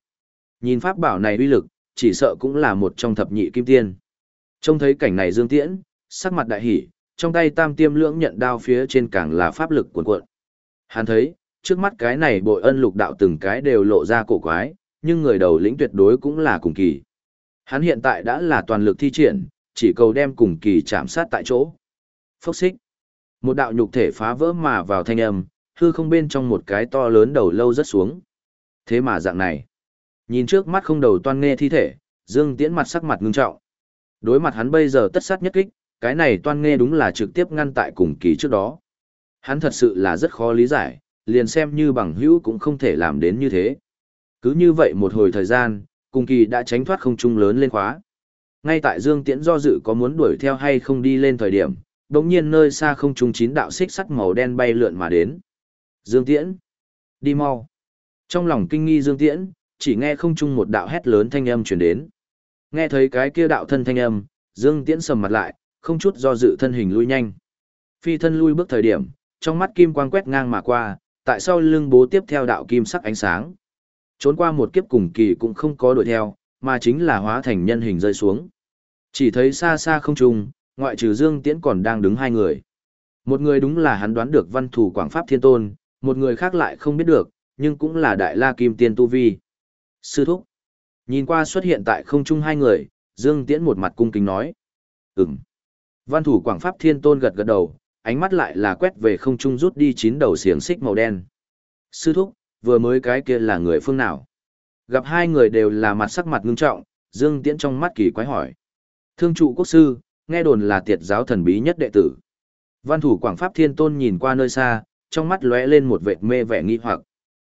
[SPEAKER 1] Nhìn pháp bảo này uy lực, chỉ sợ cũng là một trong thập nhị kim tiên. Trông thấy cảnh này Dương Tiễn, sắc mặt đại hỉ, trong tay tam tiêm lưỡng nhận đao phía trên càng là pháp lực cuộn cuộn. Hắn thấy, trước mắt cái này bội ân lục đạo từng cái đều lộ ra cổ quái, nhưng người đầu lĩnh tuyệt đối cũng là cùng kỳ. Hắn hiện tại đã là toàn lực thi triển, chỉ cầu đem cùng kỳ chạm sát tại chỗ. Phốc xích. Một đạo nhục thể phá vỡ mà vào thanh âm, hư không bên trong một cái to lớn đầu lâu rất xuống. Thế mà dạng này. Nhìn trước mắt không đầu toan nghe thi thể, Dương Tiễn mặt sắc mặt ngưng trọng. Đối mặt hắn bây giờ tất sát nhất kích, cái này toan nghe đúng là trực tiếp ngăn tại cùng kỳ trước đó. Hắn thật sự là rất khó lý giải, liền xem như bằng hữu cũng không thể làm đến như thế. Cứ như vậy một hồi thời gian, cùng kỳ đã tránh thoát không trung lớn lên khóa. Ngay tại Dương Tiễn do dự có muốn đuổi theo hay không đi lên thời điểm, đống nhiên nơi xa không trung chín đạo xích sắt màu đen bay lượn mà đến. Dương Tiễn! Đi mau! Trong lòng kinh nghi Dương Tiễn, chỉ nghe không trung một đạo hét lớn thanh âm truyền đến. Nghe thấy cái kia đạo thân thanh âm, Dương Tiễn sầm mặt lại, không chút do dự thân hình lui nhanh. Phi thân lui bước thời điểm, trong mắt kim quang quét ngang mà qua, tại sao lưng bố tiếp theo đạo kim sắc ánh sáng. Trốn qua một kiếp cùng kỳ cũng không có đuổi theo, mà chính là hóa thành nhân hình rơi xuống. Chỉ thấy xa xa không trung, ngoại trừ Dương Tiễn còn đang đứng hai người. Một người đúng là hắn đoán được văn thủ Quảng Pháp Thiên Tôn, một người khác lại không biết được, nhưng cũng là Đại La Kim Tiên Tu Vi. Sư Thúc. Nhìn qua xuất hiện tại không trung hai người, Dương Tiễn một mặt cung kính nói. Ừm. Văn thủ Quảng Pháp Thiên Tôn gật gật đầu, ánh mắt lại là quét về không trung rút đi chín đầu xiềng xích màu đen. Sư Thúc, vừa mới cái kia là người phương nào? Gặp hai người đều là mặt sắc mặt ngưng trọng, Dương Tiễn trong mắt kỳ quái hỏi. Thương trụ quốc sư, nghe đồn là tiệt giáo thần bí nhất đệ tử. Văn thủ Quảng Pháp Thiên Tôn nhìn qua nơi xa, trong mắt lóe lên một vệt mê vẻ nghi hoặc.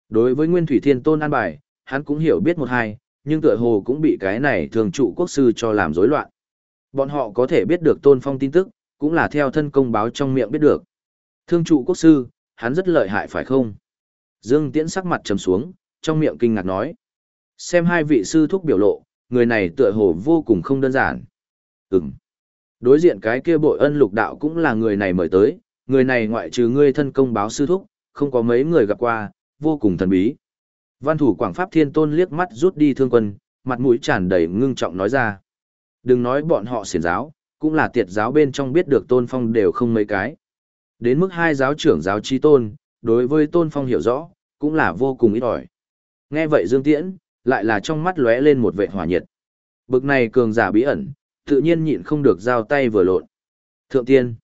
[SPEAKER 1] Đối với Nguyên Thủy Thiên Tôn an bài, hắn cũng hiểu biết một hai, nhưng tựa hồ cũng bị cái này thường trụ quốc sư cho làm rối loạn. Bọn họ có thể biết được Tôn Phong tin tức, cũng là theo thân công báo trong miệng biết được. Thương trụ quốc sư, hắn rất lợi hại phải không? Dương Tiễn sắc mặt trầm xuống, trong miệng kinh ngạc nói. Xem hai vị sư thúc biểu lộ, người này tựa hồ vô cùng không đơn giản. Ừm. Đối diện cái kia bội ân lục đạo cũng là người này mời tới, người này ngoại trừ ngươi thân công báo sư thúc, không có mấy người gặp qua, vô cùng thần bí. Văn thủ Quảng Pháp Thiên Tôn liếc mắt rút đi thương quân, mặt mũi tràn đầy ngưng trọng nói ra. Đừng nói bọn họ xiển giáo, cũng là tiệt giáo bên trong biết được tôn phong đều không mấy cái. Đến mức hai giáo trưởng giáo chi tôn, đối với tôn phong hiểu rõ, cũng là vô cùng ít ỏi. Nghe vậy Dương Tiễn, lại là trong mắt lóe lên một vệ hỏa nhiệt. Bực này cường giả bí ẩn, tự nhiên nhịn không được giao tay vừa lộn. Thượng tiên.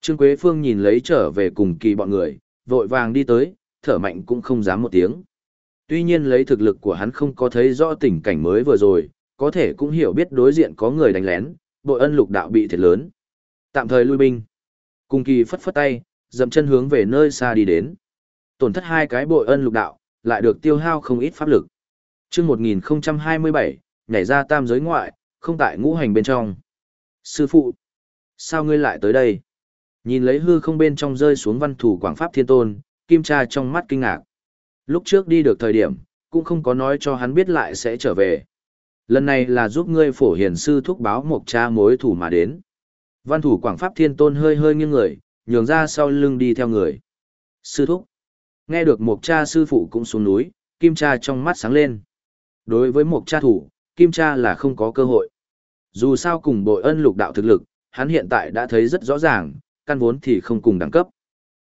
[SPEAKER 1] Trương Quế Phương nhìn lấy trở về cùng kỳ bọn người, vội vàng đi tới, thở mạnh cũng không dám một tiếng. Tuy nhiên lấy thực lực của hắn không có thấy rõ tình cảnh mới vừa rồi, có thể cũng hiểu biết đối diện có người đánh lén, bội ân lục đạo bị thiệt lớn. Tạm thời lui binh. Cùng kỳ phất phất tay, dậm chân hướng về nơi xa đi đến. Tổn thất hai cái bội ân lục đạo, lại được tiêu hao không ít pháp lực. chương 1027, nhảy ra tam giới ngoại, không tại ngũ hành bên trong. Sư phụ, sao ngươi lại tới đây? Nhìn lấy hư không bên trong rơi xuống văn thủ quảng pháp thiên tôn, kim tra trong mắt kinh ngạc. Lúc trước đi được thời điểm, cũng không có nói cho hắn biết lại sẽ trở về. Lần này là giúp ngươi phổ hiền sư thúc báo một cha mối thủ mà đến. Văn thủ quảng pháp thiên tôn hơi hơi nghiêng người, nhường ra sau lưng đi theo người. Sư thúc. Nghe được một cha sư phụ cũng xuống núi, kim cha trong mắt sáng lên. Đối với một cha thủ, kim cha là không có cơ hội. Dù sao cùng bội ân lục đạo thực lực, hắn hiện tại đã thấy rất rõ ràng, căn vốn thì không cùng đẳng cấp.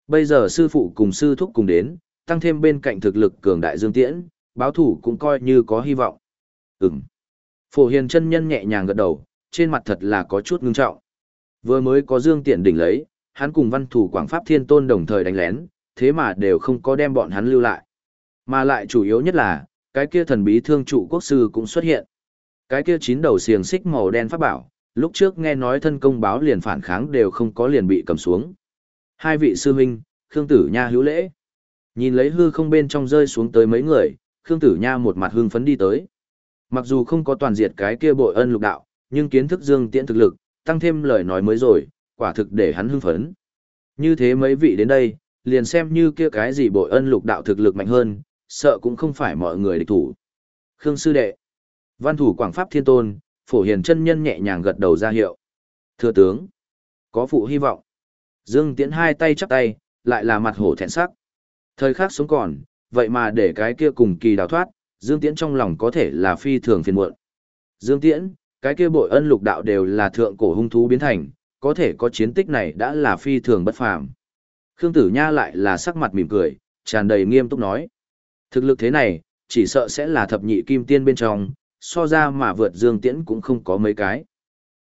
[SPEAKER 1] Bây giờ sư phụ cùng sư thúc cùng đến, tăng thêm bên cạnh thực lực cường đại dương tiễn, báo thủ cũng coi như có hy vọng. Ừm. Phổ hiền chân nhân nhẹ nhàng gật đầu, trên mặt thật là có chút ngưng trọng. Vừa mới có Dương Tiện đỉnh lấy, hắn cùng văn thủ Quảng Pháp Thiên Tôn đồng thời đánh lén, thế mà đều không có đem bọn hắn lưu lại. Mà lại chủ yếu nhất là, cái kia thần bí thương trụ quốc sư cũng xuất hiện. Cái kia chín đầu xiềng xích màu đen pháp bảo, lúc trước nghe nói thân công báo liền phản kháng đều không có liền bị cầm xuống. Hai vị sư huynh, Khương Tử Nha hữu lễ. Nhìn lấy hư không bên trong rơi xuống tới mấy người, Khương Tử Nha một mặt hưng phấn đi tới. Mặc dù không có toàn diệt cái kia bội ân lục đạo, nhưng kiến thức dương tiễn thực lực, tăng thêm lời nói mới rồi, quả thực để hắn hưng phấn. Như thế mấy vị đến đây, liền xem như kia cái gì bội ân lục đạo thực lực mạnh hơn, sợ cũng không phải mọi người địch thủ. Khương Sư Đệ, Văn thủ Quảng Pháp Thiên Tôn, Phổ Hiền chân Nhân nhẹ nhàng gật đầu ra hiệu. Thưa tướng, có phụ hy vọng. Dương Tiễn hai tay chắp tay, lại là mặt hổ thẹn sắc. Thời khắc sống còn, vậy mà để cái kia cùng kỳ đào thoát, Dương Tiễn trong lòng có thể là phi thường phiền muộn. Dương Tiễn, cái kia bội ân lục đạo đều là thượng cổ hung thú biến thành, có thể có chiến tích này đã là phi thường bất phàm. Khương Tử Nha lại là sắc mặt mỉm cười, tràn đầy nghiêm túc nói. Thực lực thế này, chỉ sợ sẽ là thập nhị kim tiên bên trong, so ra mà vượt Dương Tiễn cũng không có mấy cái.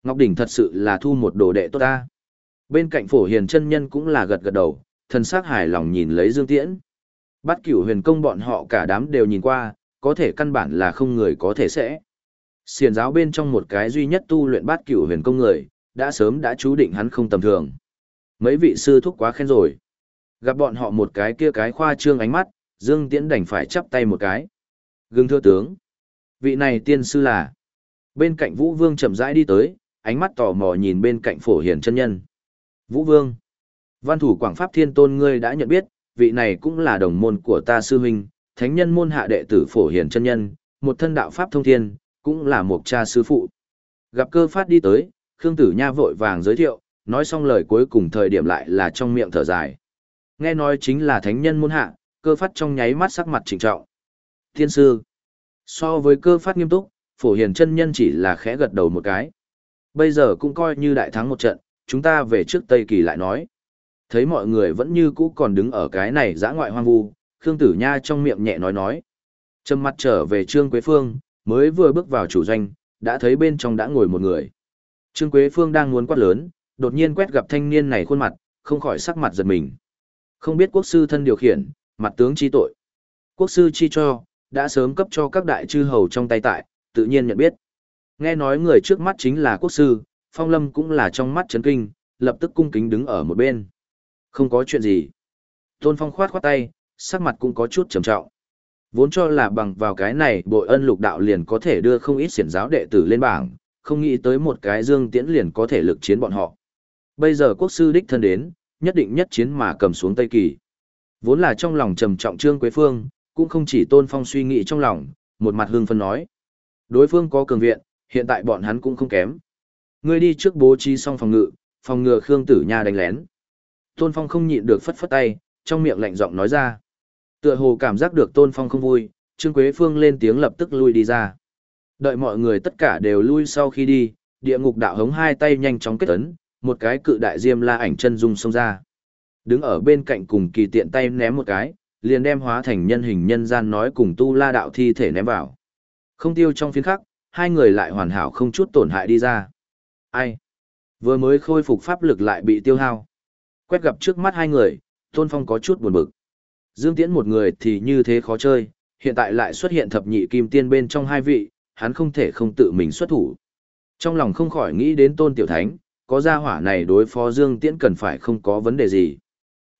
[SPEAKER 1] Ngọc Đỉnh thật sự là thu một đồ đệ tốt ta. Bên cạnh phổ hiền chân nhân cũng là gật gật đầu, thần sắc hài lòng nhìn lấy Dương Tiễn. Bắt cửu huyền công bọn họ cả đám đều nhìn qua, có thể căn bản là không người có thể sẽ. Xiền giáo bên trong một cái duy nhất tu luyện bát cửu huyền công người, đã sớm đã chú định hắn không tầm thường. Mấy vị sư thúc quá khen rồi. Gặp bọn họ một cái kia cái khoa trương ánh mắt, Dương Tiễn đành phải chắp tay một cái. Gương thưa tướng. Vị này tiên sư là. Bên cạnh Vũ Vương chậm rãi đi tới, ánh mắt tò mò nhìn bên cạnh phổ hiền chân nhân. Vũ Vương. Văn thủ Quảng Pháp Thiên Tôn ngươi đã nhận biết, vị này cũng là đồng môn của ta sư huynh, thánh nhân môn hạ đệ tử phổ hiền chân nhân, một thân đạo Pháp thông thiên, cũng là một cha sư phụ. Gặp cơ phát đi tới, Khương Tử Nha vội vàng giới thiệu, nói xong lời cuối cùng thời điểm lại là trong miệng thở dài. Nghe nói chính là thánh nhân môn hạ, cơ phát trong nháy mắt sắc mặt trịnh trọng. Thiên sư, so với cơ phát nghiêm túc, phổ hiền chân nhân chỉ là khẽ gật đầu một cái. Bây giờ cũng coi như đại thắng một trận, chúng ta về trước Tây Kỳ lại nói. Thấy mọi người vẫn như cũ còn đứng ở cái này giã ngoại hoang vu, Khương Tử Nha trong miệng nhẹ nói nói. Trầm mặt trở về Trương Quế Phương, mới vừa bước vào chủ doanh, đã thấy bên trong đã ngồi một người. Trương Quế Phương đang muốn quát lớn, đột nhiên quét gặp thanh niên này khuôn mặt, không khỏi sắc mặt giật mình. Không biết quốc sư thân điều khiển, mặt tướng chi tội. Quốc sư chi cho, đã sớm cấp cho các đại chư hầu trong tay tại, tự nhiên nhận biết. Nghe nói người trước mắt chính là quốc sư, phong lâm cũng là trong mắt chấn kinh, lập tức cung kính đứng ở một bên. Không có chuyện gì. Tôn phong khoát khoát tay, sắc mặt cũng có chút trầm trọng. Vốn cho là bằng vào cái này bội ân lục đạo liền có thể đưa không ít siển giáo đệ tử lên bảng, không nghĩ tới một cái dương tiễn liền có thể lực chiến bọn họ. Bây giờ quốc sư đích thân đến, nhất định nhất chiến mà cầm xuống Tây Kỳ. Vốn là trong lòng trầm trọng Trương Quế Phương, cũng không chỉ tôn phong suy nghĩ trong lòng, một mặt hương phân nói. Đối phương có cường viện, hiện tại bọn hắn cũng không kém. Ngươi đi trước bố trí xong phòng ngự, phòng ngừa Khương Tử Nha đánh lén. Tôn Phong không nhịn được phất phất tay, trong miệng lạnh giọng nói ra. Tựa hồ cảm giác được Tôn Phong không vui, Trương Quế Phương lên tiếng lập tức lui đi ra. Đợi mọi người tất cả đều lui sau khi đi, địa ngục đạo hống hai tay nhanh chóng kết ấn, một cái cự đại diêm la ảnh chân dung xông ra. Đứng ở bên cạnh cùng kỳ tiện tay ném một cái, liền đem hóa thành nhân hình nhân gian nói cùng tu la đạo thi thể ném vào. Không tiêu trong phiến khắc, hai người lại hoàn hảo không chút tổn hại đi ra. Ai? Vừa mới khôi phục pháp lực lại bị tiêu hao. Quét gặp trước mắt hai người, Tôn Phong có chút buồn bực. Dương Tiễn một người thì như thế khó chơi, hiện tại lại xuất hiện thập nhị kim tiên bên trong hai vị, hắn không thể không tự mình xuất thủ. Trong lòng không khỏi nghĩ đến Tôn Tiểu Thánh, có gia hỏa này đối phó Dương Tiễn cần phải không có vấn đề gì.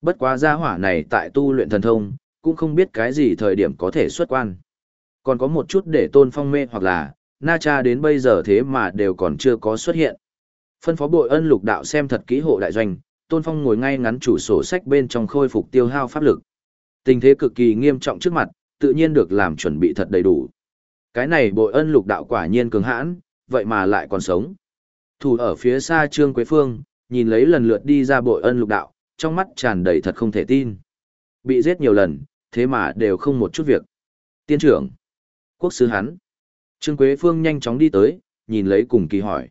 [SPEAKER 1] Bất quá gia hỏa này tại tu luyện thần thông, cũng không biết cái gì thời điểm có thể xuất quan. Còn có một chút để Tôn Phong mê hoặc là, Na Cha đến bây giờ thế mà đều còn chưa có xuất hiện. Phân phó bội ân lục đạo xem thật kỹ hộ đại doanh, Tôn Phong ngồi ngay ngắn chủ sổ sách bên trong khôi phục tiêu hao pháp lực. Tình thế cực kỳ nghiêm trọng trước mặt, tự nhiên được làm chuẩn bị thật đầy đủ. Cái này bội ân lục đạo quả nhiên cường hãn, vậy mà lại còn sống. Thủ ở phía xa Trương Quế Phương, nhìn lấy lần lượt đi ra bội ân lục đạo, trong mắt tràn đầy thật không thể tin. Bị giết nhiều lần, thế mà đều không một chút việc. Tiên trưởng, quốc sư hắn. Trương Quế Phương nhanh chóng đi tới, nhìn lấy cùng kỳ hỏi.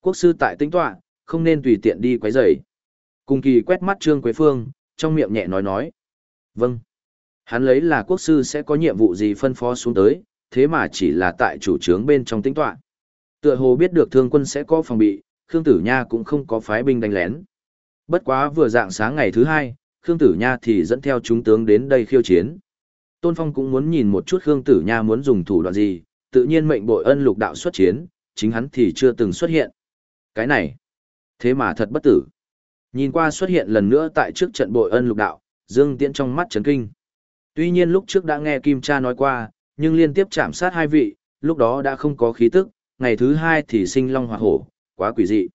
[SPEAKER 1] Quốc sư tại tính tọa, không nên tùy tiện đi quấy rầy. Cùng kỳ quét mắt Trương Quế Phương, trong miệng nhẹ nói nói. Vâng. Hắn lấy là quốc sư sẽ có nhiệm vụ gì phân phó xuống tới, thế mà chỉ là tại chủ trướng bên trong tính toán. Tựa hồ biết được thương quân sẽ có phòng bị, Khương Tử Nha cũng không có phái binh đánh lén. Bất quá vừa dạng sáng ngày thứ hai, Khương Tử Nha thì dẫn theo chúng tướng đến đây khiêu chiến. Tôn Phong cũng muốn nhìn một chút Khương Tử Nha muốn dùng thủ đoạn gì, tự nhiên mệnh bội ân lục đạo xuất chiến, chính hắn thì chưa từng xuất hiện. Cái này, thế mà thật bất tử. Nhìn qua xuất hiện lần nữa tại trước trận bội ân lục đạo, Dương Tiễn trong mắt chấn kinh. Tuy nhiên lúc trước đã nghe Kim Cha nói qua, nhưng liên tiếp chạm sát hai vị, lúc đó đã không có khí tức, ngày thứ hai thì sinh long hỏa hổ, quá quỷ dị.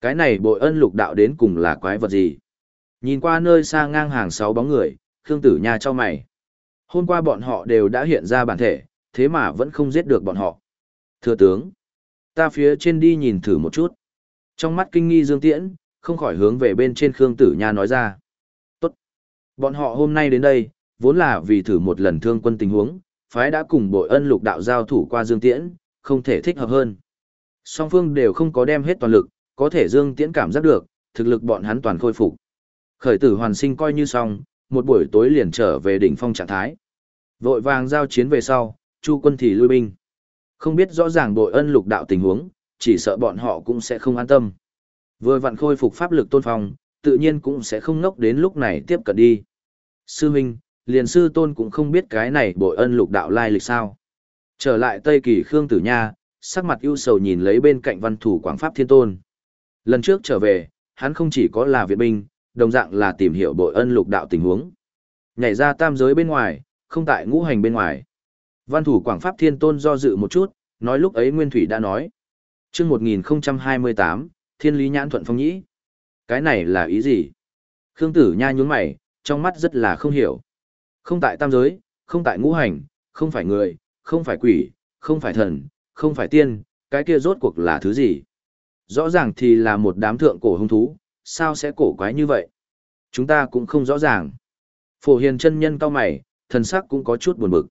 [SPEAKER 1] Cái này bội ân lục đạo đến cùng là quái vật gì? Nhìn qua nơi xa ngang hàng sáu bóng người, Khương Tử Nha cho mày. Hôm qua bọn họ đều đã hiện ra bản thể, thế mà vẫn không giết được bọn họ. Thưa tướng, ta phía trên đi nhìn thử một chút. Trong mắt kinh nghi Dương Tiễn, không khỏi hướng về bên trên Khương Tử Nha nói ra. Bọn họ hôm nay đến đây, vốn là vì thử một lần thương quân tình huống, phái đã cùng bội ân lục đạo giao thủ qua Dương Tiễn, không thể thích hợp hơn. Song phương đều không có đem hết toàn lực, có thể Dương Tiễn cảm giác được, thực lực bọn hắn toàn khôi phục. Khởi tử hoàn sinh coi như xong, một buổi tối liền trở về đỉnh phong trạng thái. Vội vàng giao chiến về sau, Chu quân thì lui binh. Không biết rõ ràng bội ân lục đạo tình huống, chỉ sợ bọn họ cũng sẽ không an tâm. Vừa vặn khôi phục pháp lực tôn phong, tự nhiên cũng sẽ không ngốc đến lúc này tiếp cận đi. Sư huynh, liền sư tôn cũng không biết cái này bội ân lục đạo lai lịch sao. Trở lại Tây Kỳ Khương Tử Nha, sắc mặt ưu sầu nhìn lấy bên cạnh văn thủ Quảng Pháp Thiên Tôn. Lần trước trở về, hắn không chỉ có là viện binh, đồng dạng là tìm hiểu bội ân lục đạo tình huống. Nhảy ra tam giới bên ngoài, không tại ngũ hành bên ngoài. Văn thủ Quảng Pháp Thiên Tôn do dự một chút, nói lúc ấy Nguyên Thủy đã nói. chương 1028, Thiên Lý Nhãn Thuận Phong Nhĩ. Cái này là ý gì? Khương Tử Nha nhún mày, trong mắt rất là không hiểu. Không tại tam giới, không tại ngũ hành, không phải người, không phải quỷ, không phải thần, không phải tiên, cái kia rốt cuộc là thứ gì? Rõ ràng thì là một đám thượng cổ hung thú, sao sẽ cổ quái như vậy? Chúng ta cũng không rõ ràng. Phổ hiền chân nhân cao mày, thần sắc cũng có chút buồn bực.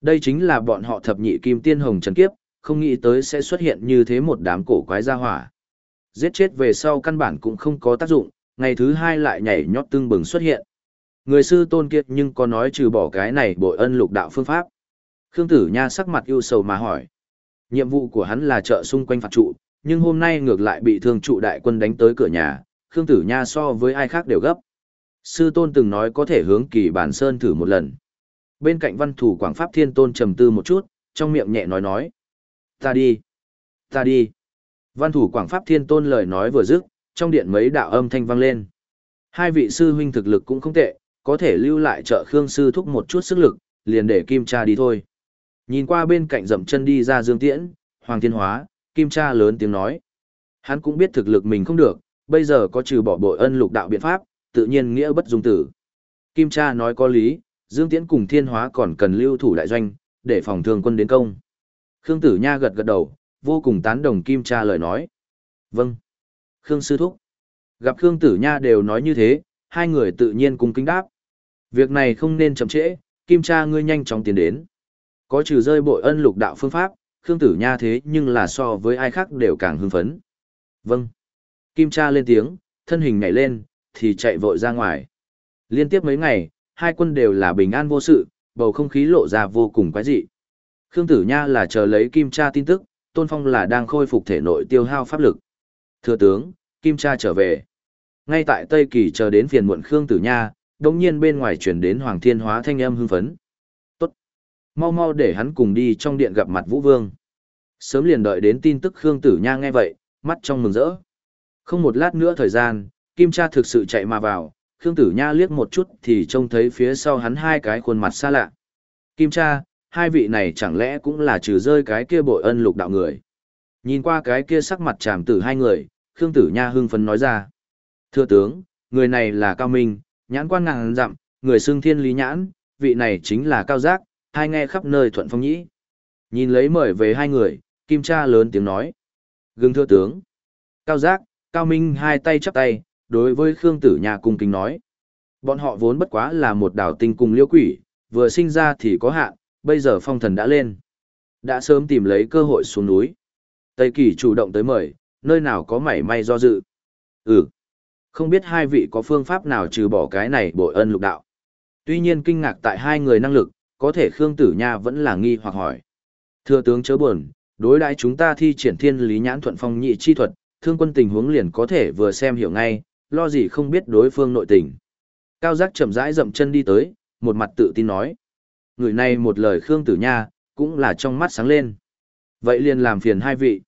[SPEAKER 1] Đây chính là bọn họ thập nhị kim tiên hồng trần kiếp, không nghĩ tới sẽ xuất hiện như thế một đám cổ quái gia hỏa. Giết chết về sau căn bản cũng không có tác dụng, ngày thứ hai lại nhảy nhót tương bừng xuất hiện. Người sư tôn kiệt nhưng có nói trừ bỏ cái này bội ân lục đạo phương pháp. Khương Tử Nha sắc mặt ưu sầu mà hỏi. Nhiệm vụ của hắn là trợ xung quanh phạt trụ, nhưng hôm nay ngược lại bị thương trụ đại quân đánh tới cửa nhà, Khương Tử Nha so với ai khác đều gấp. Sư tôn từng nói có thể hướng kỳ bản sơn thử một lần. Bên cạnh văn thủ Quảng Pháp Thiên Tôn trầm tư một chút, trong miệng nhẹ nói nói. Ta đi. Ta đi. Văn thủ Quảng Pháp Thiên Tôn lời nói vừa dứt, trong điện mấy đạo âm thanh vang lên. Hai vị sư huynh thực lực cũng không tệ, có thể lưu lại trợ Khương sư thúc một chút sức lực, liền để Kim Cha đi thôi. Nhìn qua bên cạnh dậm chân đi ra Dương Tiễn, Hoàng Thiên Hóa, Kim Cha lớn tiếng nói. Hắn cũng biết thực lực mình không được, bây giờ có trừ bỏ bội ân lục đạo biện pháp, tự nhiên nghĩa bất dung tử. Kim Cha nói có lý, Dương Tiễn cùng Thiên Hóa còn cần lưu thủ đại doanh, để phòng thường quân đến công. Khương Tử Nha gật gật đầu, vô cùng tán đồng Kim Cha lời nói. Vâng. Khương Sư Thúc. Gặp Khương Tử Nha đều nói như thế, hai người tự nhiên cùng kính đáp. Việc này không nên chậm trễ, Kim Cha ngươi nhanh chóng tiến đến. Có trừ rơi bội ân lục đạo phương pháp, Khương Tử Nha thế nhưng là so với ai khác đều càng hưng phấn. Vâng. Kim Cha lên tiếng, thân hình nhảy lên, thì chạy vội ra ngoài. Liên tiếp mấy ngày, hai quân đều là bình an vô sự, bầu không khí lộ ra vô cùng quái dị. Khương Tử Nha là chờ lấy Kim Cha tin tức, Tôn Phong là đang khôi phục thể nội tiêu hao pháp lực. Thưa tướng, Kim Cha trở về. Ngay tại Tây Kỳ chờ đến phiền muộn Khương Tử Nha, đồng nhiên bên ngoài chuyển đến Hoàng Thiên Hóa thanh âm hưng phấn. Tốt! Mau mau để hắn cùng đi trong điện gặp mặt Vũ Vương. Sớm liền đợi đến tin tức Khương Tử Nha nghe vậy, mắt trong mừng rỡ. Không một lát nữa thời gian, Kim Cha thực sự chạy mà vào, Khương Tử Nha liếc một chút thì trông thấy phía sau hắn hai cái khuôn mặt xa lạ. Kim Cha, hai vị này chẳng lẽ cũng là trừ rơi cái kia bội ân lục đạo người. Nhìn qua cái kia sắc mặt tràm tử hai người, Khương Tử Nha hưng phấn nói ra. Thưa tướng, người này là Cao Minh, nhãn quan ngàn dặm, người xương thiên lý nhãn, vị này chính là Cao Giác, hai nghe khắp nơi thuận phong nhĩ. Nhìn lấy mời về hai người, Kim Cha lớn tiếng nói. Gương thưa tướng. Cao Giác, Cao Minh hai tay chắp tay, đối với Khương Tử Nha cung kính nói. Bọn họ vốn bất quá là một đảo tinh cùng liêu quỷ, vừa sinh ra thì có hạn, bây giờ phong thần đã lên. Đã sớm tìm lấy cơ hội xuống núi. Tây Kỳ chủ động tới mời, nơi nào có mảy may do dự. Ừ. Không biết hai vị có phương pháp nào trừ bỏ cái này bội ân lục đạo. Tuy nhiên kinh ngạc tại hai người năng lực, có thể Khương Tử Nha vẫn là nghi hoặc hỏi. Thưa tướng chớ buồn, đối đãi chúng ta thi triển thiên lý nhãn thuận phong nhị chi thuật, thương quân tình huống liền có thể vừa xem hiểu ngay, lo gì không biết đối phương nội tình. Cao giác chậm rãi dậm chân đi tới, một mặt tự tin nói. Người này một lời Khương Tử Nha, cũng là trong mắt sáng lên. Vậy liền làm phiền hai vị.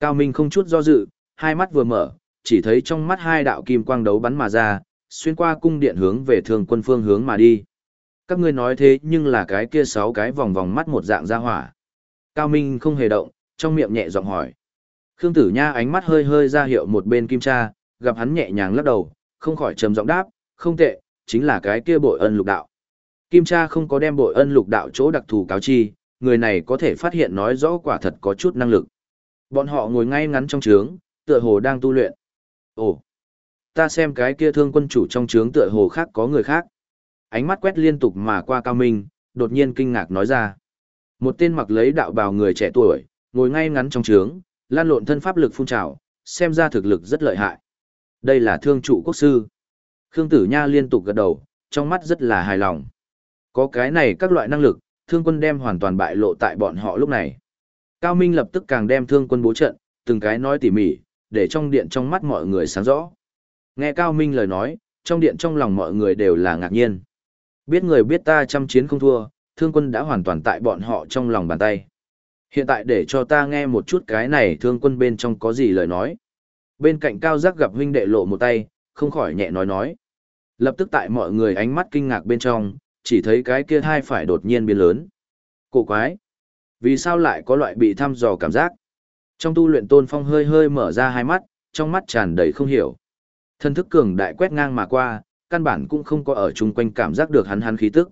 [SPEAKER 1] Cao Minh không chút do dự, hai mắt vừa mở, chỉ thấy trong mắt hai đạo kim quang đấu bắn mà ra, xuyên qua cung điện hướng về Thường quân phương hướng mà đi. Các ngươi nói thế nhưng là cái kia sáu cái vòng vòng mắt một dạng ra hỏa. Cao Minh không hề động, trong miệng nhẹ giọng hỏi. Khương Tử Nha ánh mắt hơi hơi ra hiệu một bên kim cha, gặp hắn nhẹ nhàng lắc đầu, không khỏi trầm giọng đáp, không tệ, chính là cái kia bội ân lục đạo. Kim cha không có đem bội ân lục đạo chỗ đặc thù cáo chi, người này có thể phát hiện nói rõ quả thật có chút năng lực. Bọn họ ngồi ngay ngắn trong trướng, tựa hồ đang tu luyện. Ồ, ta xem cái kia thương quân chủ trong trướng tựa hồ khác có người khác. Ánh mắt quét liên tục mà qua cao minh, đột nhiên kinh ngạc nói ra. Một tên mặc lấy đạo bào người trẻ tuổi, ngồi ngay ngắn trong trướng, lan lộn thân pháp lực phun trào, xem ra thực lực rất lợi hại. Đây là thương trụ quốc sư. Khương Tử Nha liên tục gật đầu, trong mắt rất là hài lòng. Có cái này các loại năng lực, thương quân đem hoàn toàn bại lộ tại bọn họ lúc này. Cao Minh lập tức càng đem thương quân bố trận, từng cái nói tỉ mỉ, để trong điện trong mắt mọi người sáng rõ. Nghe Cao Minh lời nói, trong điện trong lòng mọi người đều là ngạc nhiên. Biết người biết ta chăm chiến không thua, thương quân đã hoàn toàn tại bọn họ trong lòng bàn tay. Hiện tại để cho ta nghe một chút cái này thương quân bên trong có gì lời nói. Bên cạnh cao giác gặp huynh đệ lộ một tay, không khỏi nhẹ nói nói. Lập tức tại mọi người ánh mắt kinh ngạc bên trong, chỉ thấy cái kia hai phải đột nhiên biến lớn. Cổ quái! Vì sao lại có loại bị thăm dò cảm giác? Trong tu luyện tôn phong hơi hơi mở ra hai mắt, trong mắt tràn đầy không hiểu. Thân thức cường đại quét ngang mà qua, căn bản cũng không có ở chung quanh cảm giác được hắn hắn khí tức.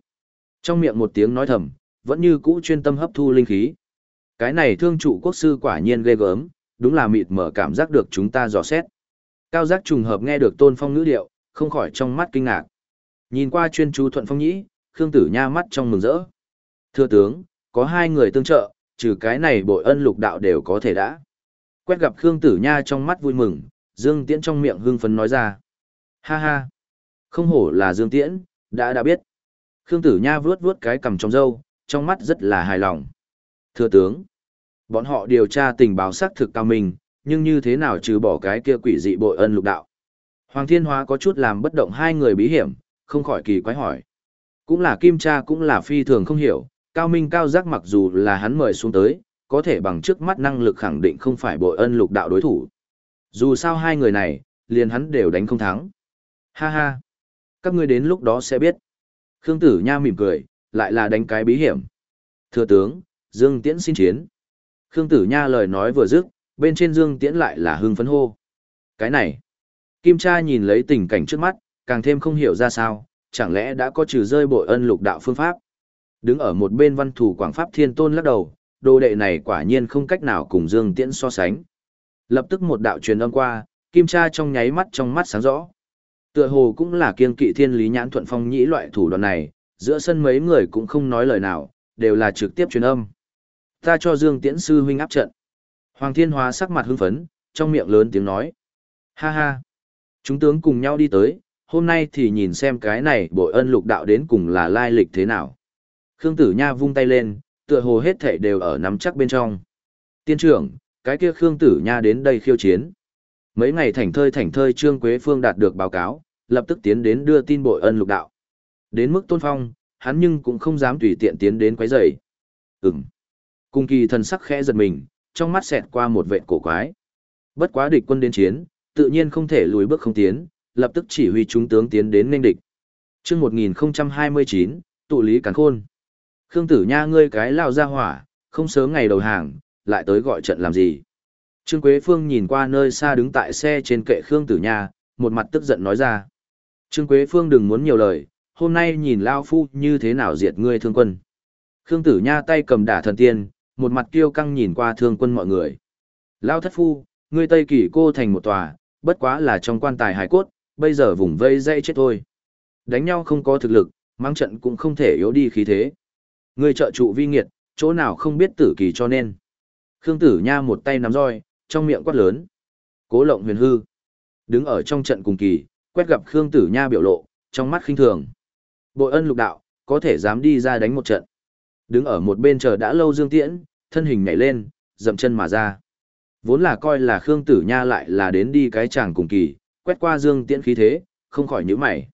[SPEAKER 1] Trong miệng một tiếng nói thầm, vẫn như cũ chuyên tâm hấp thu linh khí. Cái này thương trụ quốc sư quả nhiên ghê gớm, đúng là mịt mở cảm giác được chúng ta dò xét. Cao giác trùng hợp nghe được tôn phong ngữ điệu, không khỏi trong mắt kinh ngạc. Nhìn qua chuyên chú thuận phong nhĩ, Khương Tử Nha mắt trong mừng rỡ. Thưa tướng, có hai người tương trợ, trừ cái này bội ân lục đạo đều có thể đã. Quét gặp Khương Tử Nha trong mắt vui mừng, Dương Tiễn trong miệng hưng phấn nói ra. Ha ha, không hổ là Dương Tiễn, đã đã biết. Khương Tử Nha vuốt vuốt cái cầm trong râu, trong mắt rất là hài lòng. Thưa tướng, bọn họ điều tra tình báo xác thực cao mình, nhưng như thế nào trừ bỏ cái kia quỷ dị bội ân lục đạo. Hoàng Thiên Hóa có chút làm bất động hai người bí hiểm, không khỏi kỳ quái hỏi. Cũng là kim cha cũng là phi thường không hiểu, cao minh cao giác mặc dù là hắn mời xuống tới, có thể bằng trước mắt năng lực khẳng định không phải bội ân lục đạo đối thủ. Dù sao hai người này, liền hắn đều đánh không thắng. Ha ha, các ngươi đến lúc đó sẽ biết. Khương Tử Nha mỉm cười, lại là đánh cái bí hiểm. Thưa tướng, Dương Tiễn xin chiến. Khương Tử Nha lời nói vừa dứt, bên trên Dương Tiễn lại là hưng phấn hô. Cái này, Kim Cha nhìn lấy tình cảnh trước mắt, càng thêm không hiểu ra sao, chẳng lẽ đã có trừ rơi bội ân lục đạo phương pháp. Đứng ở một bên văn thủ Quảng Pháp Thiên Tôn lắc đầu, đồ đệ này quả nhiên không cách nào cùng Dương Tiễn so sánh. Lập tức một đạo truyền âm qua, Kim tra trong nháy mắt trong mắt sáng rõ. Tựa hồ cũng là kiên kỵ thiên lý nhãn thuận phong nhĩ loại thủ đoạn này, giữa sân mấy người cũng không nói lời nào, đều là trực tiếp truyền âm. Ta cho Dương Tiễn sư huynh áp trận. Hoàng Thiên Hóa sắc mặt hưng phấn, trong miệng lớn tiếng nói. Ha ha. Chúng tướng cùng nhau đi tới, hôm nay thì nhìn xem cái này bội ân lục đạo đến cùng là lai lịch thế nào. Khương Tử Nha vung tay lên, tựa hồ hết thảy đều ở nắm chắc bên trong. Tiên trưởng, cái kia Khương Tử Nha đến đây khiêu chiến. Mấy ngày thảnh thơi thảnh thơi Trương Quế Phương đạt được báo cáo, lập tức tiến đến đưa tin bội ân lục đạo. Đến mức tôn phong, hắn nhưng cũng không dám tùy tiện tiến đến quấy rầy. Ừm. Cung kỳ thần sắc khẽ giật mình, trong mắt xẹt qua một vệt cổ quái. Bất quá địch quân đến chiến, tự nhiên không thể lùi bước không tiến, lập tức chỉ huy chúng tướng tiến đến nên địch. Chương 1029, tụ lý càn khôn. Khương Tử Nha ngươi cái lao ra hỏa, không sớm ngày đầu hàng, lại tới gọi trận làm gì? Trương Quế Phương nhìn qua nơi xa đứng tại xe trên kệ Khương Tử Nha, một mặt tức giận nói ra. Trương Quế Phương đừng muốn nhiều lời, hôm nay nhìn Lao Phu như thế nào diệt ngươi thương quân. Khương Tử Nha tay cầm đả thần tiên, một mặt kiêu căng nhìn qua thương quân mọi người. Lao thất phu, ngươi Tây Kỳ cô thành một tòa, bất quá là trong quan tài hải cốt, bây giờ vùng vây dây chết thôi. Đánh nhau không có thực lực, mang trận cũng không thể yếu đi khí thế. người trợ trụ vi nghiệt, chỗ nào không biết tử kỳ cho nên. Khương Tử Nha một tay nắm roi, trong miệng quát lớn. Cố lộng huyền hư. Đứng ở trong trận cùng kỳ, quét gặp Khương Tử Nha biểu lộ, trong mắt khinh thường. Bội ân lục đạo, có thể dám đi ra đánh một trận. Đứng ở một bên chờ đã lâu Dương Tiễn, thân hình nhảy lên, dậm chân mà ra. Vốn là coi là Khương Tử Nha lại là đến đi cái chàng cùng kỳ, quét qua Dương Tiễn khí thế, không khỏi nhíu mày.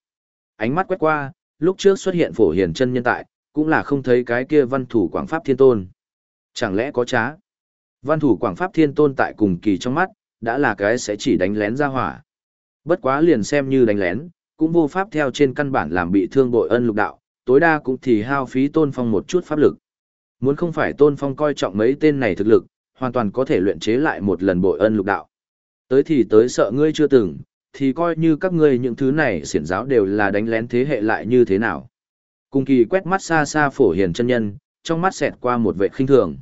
[SPEAKER 1] Ánh mắt quét qua, lúc trước xuất hiện phổ hiền chân nhân tại, cũng là không thấy cái kia văn thủ quảng pháp thiên tôn. Chẳng lẽ có trá? Văn thủ quảng pháp thiên tôn tại cùng kỳ trong mắt, đã là cái sẽ chỉ đánh lén ra hỏa. Bất quá liền xem như đánh lén, cũng vô pháp theo trên căn bản làm bị thương bội ân lục đạo, tối đa cũng thì hao phí tôn phong một chút pháp lực. Muốn không phải tôn phong coi trọng mấy tên này thực lực, hoàn toàn có thể luyện chế lại một lần bội ân lục đạo. Tới thì tới sợ ngươi chưa từng, thì coi như các ngươi những thứ này xiển giáo đều là đánh lén thế hệ lại như thế nào. Cùng kỳ quét mắt xa xa phổ hiền chân nhân, trong mắt xẹt qua một vệ khinh thường.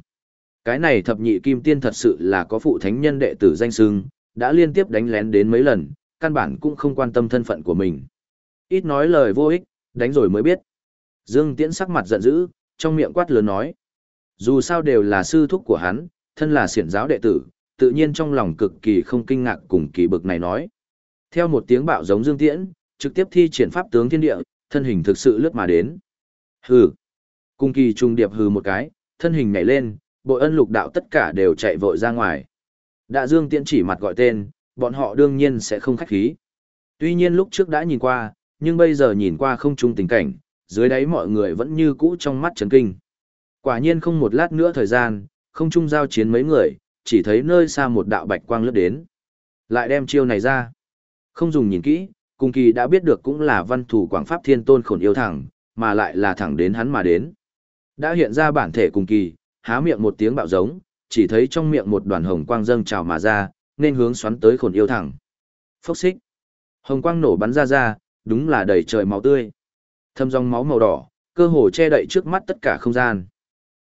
[SPEAKER 1] Cái này thập nhị kim tiên thật sự là có phụ thánh nhân đệ tử danh xưng, đã liên tiếp đánh lén đến mấy lần, căn bản cũng không quan tâm thân phận của mình. Ít nói lời vô ích, đánh rồi mới biết. Dương Tiễn sắc mặt giận dữ, trong miệng quát lớn nói. Dù sao đều là sư thúc của hắn, thân là siển giáo đệ tử, tự nhiên trong lòng cực kỳ không kinh ngạc cùng kỳ bực này nói. Theo một tiếng bạo giống Dương Tiễn, trực tiếp thi triển pháp tướng thiên địa, thân hình thực sự lướt mà đến. Hừ. Cung kỳ trung điệp hừ một cái, thân hình nhảy lên, bội ân lục đạo tất cả đều chạy vội ra ngoài. Đã Dương Tiễn chỉ mặt gọi tên, bọn họ đương nhiên sẽ không khách khí. Tuy nhiên lúc trước đã nhìn qua, nhưng bây giờ nhìn qua không chung tình cảnh, dưới đáy mọi người vẫn như cũ trong mắt chấn kinh. Quả nhiên không một lát nữa thời gian, không chung giao chiến mấy người, chỉ thấy nơi xa một đạo bạch quang lướt đến. Lại đem chiêu này ra. Không dùng nhìn kỹ, cùng kỳ đã biết được cũng là văn thủ quảng pháp thiên tôn khổn yêu thẳng, mà lại là thẳng đến hắn mà đến. Đã hiện ra bản thể cùng kỳ, há miệng một tiếng bạo giống, chỉ thấy trong miệng một đoàn hồng quang dâng trào mà ra, nên hướng xoắn tới khổn yêu thẳng. Phốc xích. Hồng quang nổ bắn ra ra, đúng là đầy trời máu tươi. Thâm dòng máu màu đỏ, cơ hồ che đậy trước mắt tất cả không gian.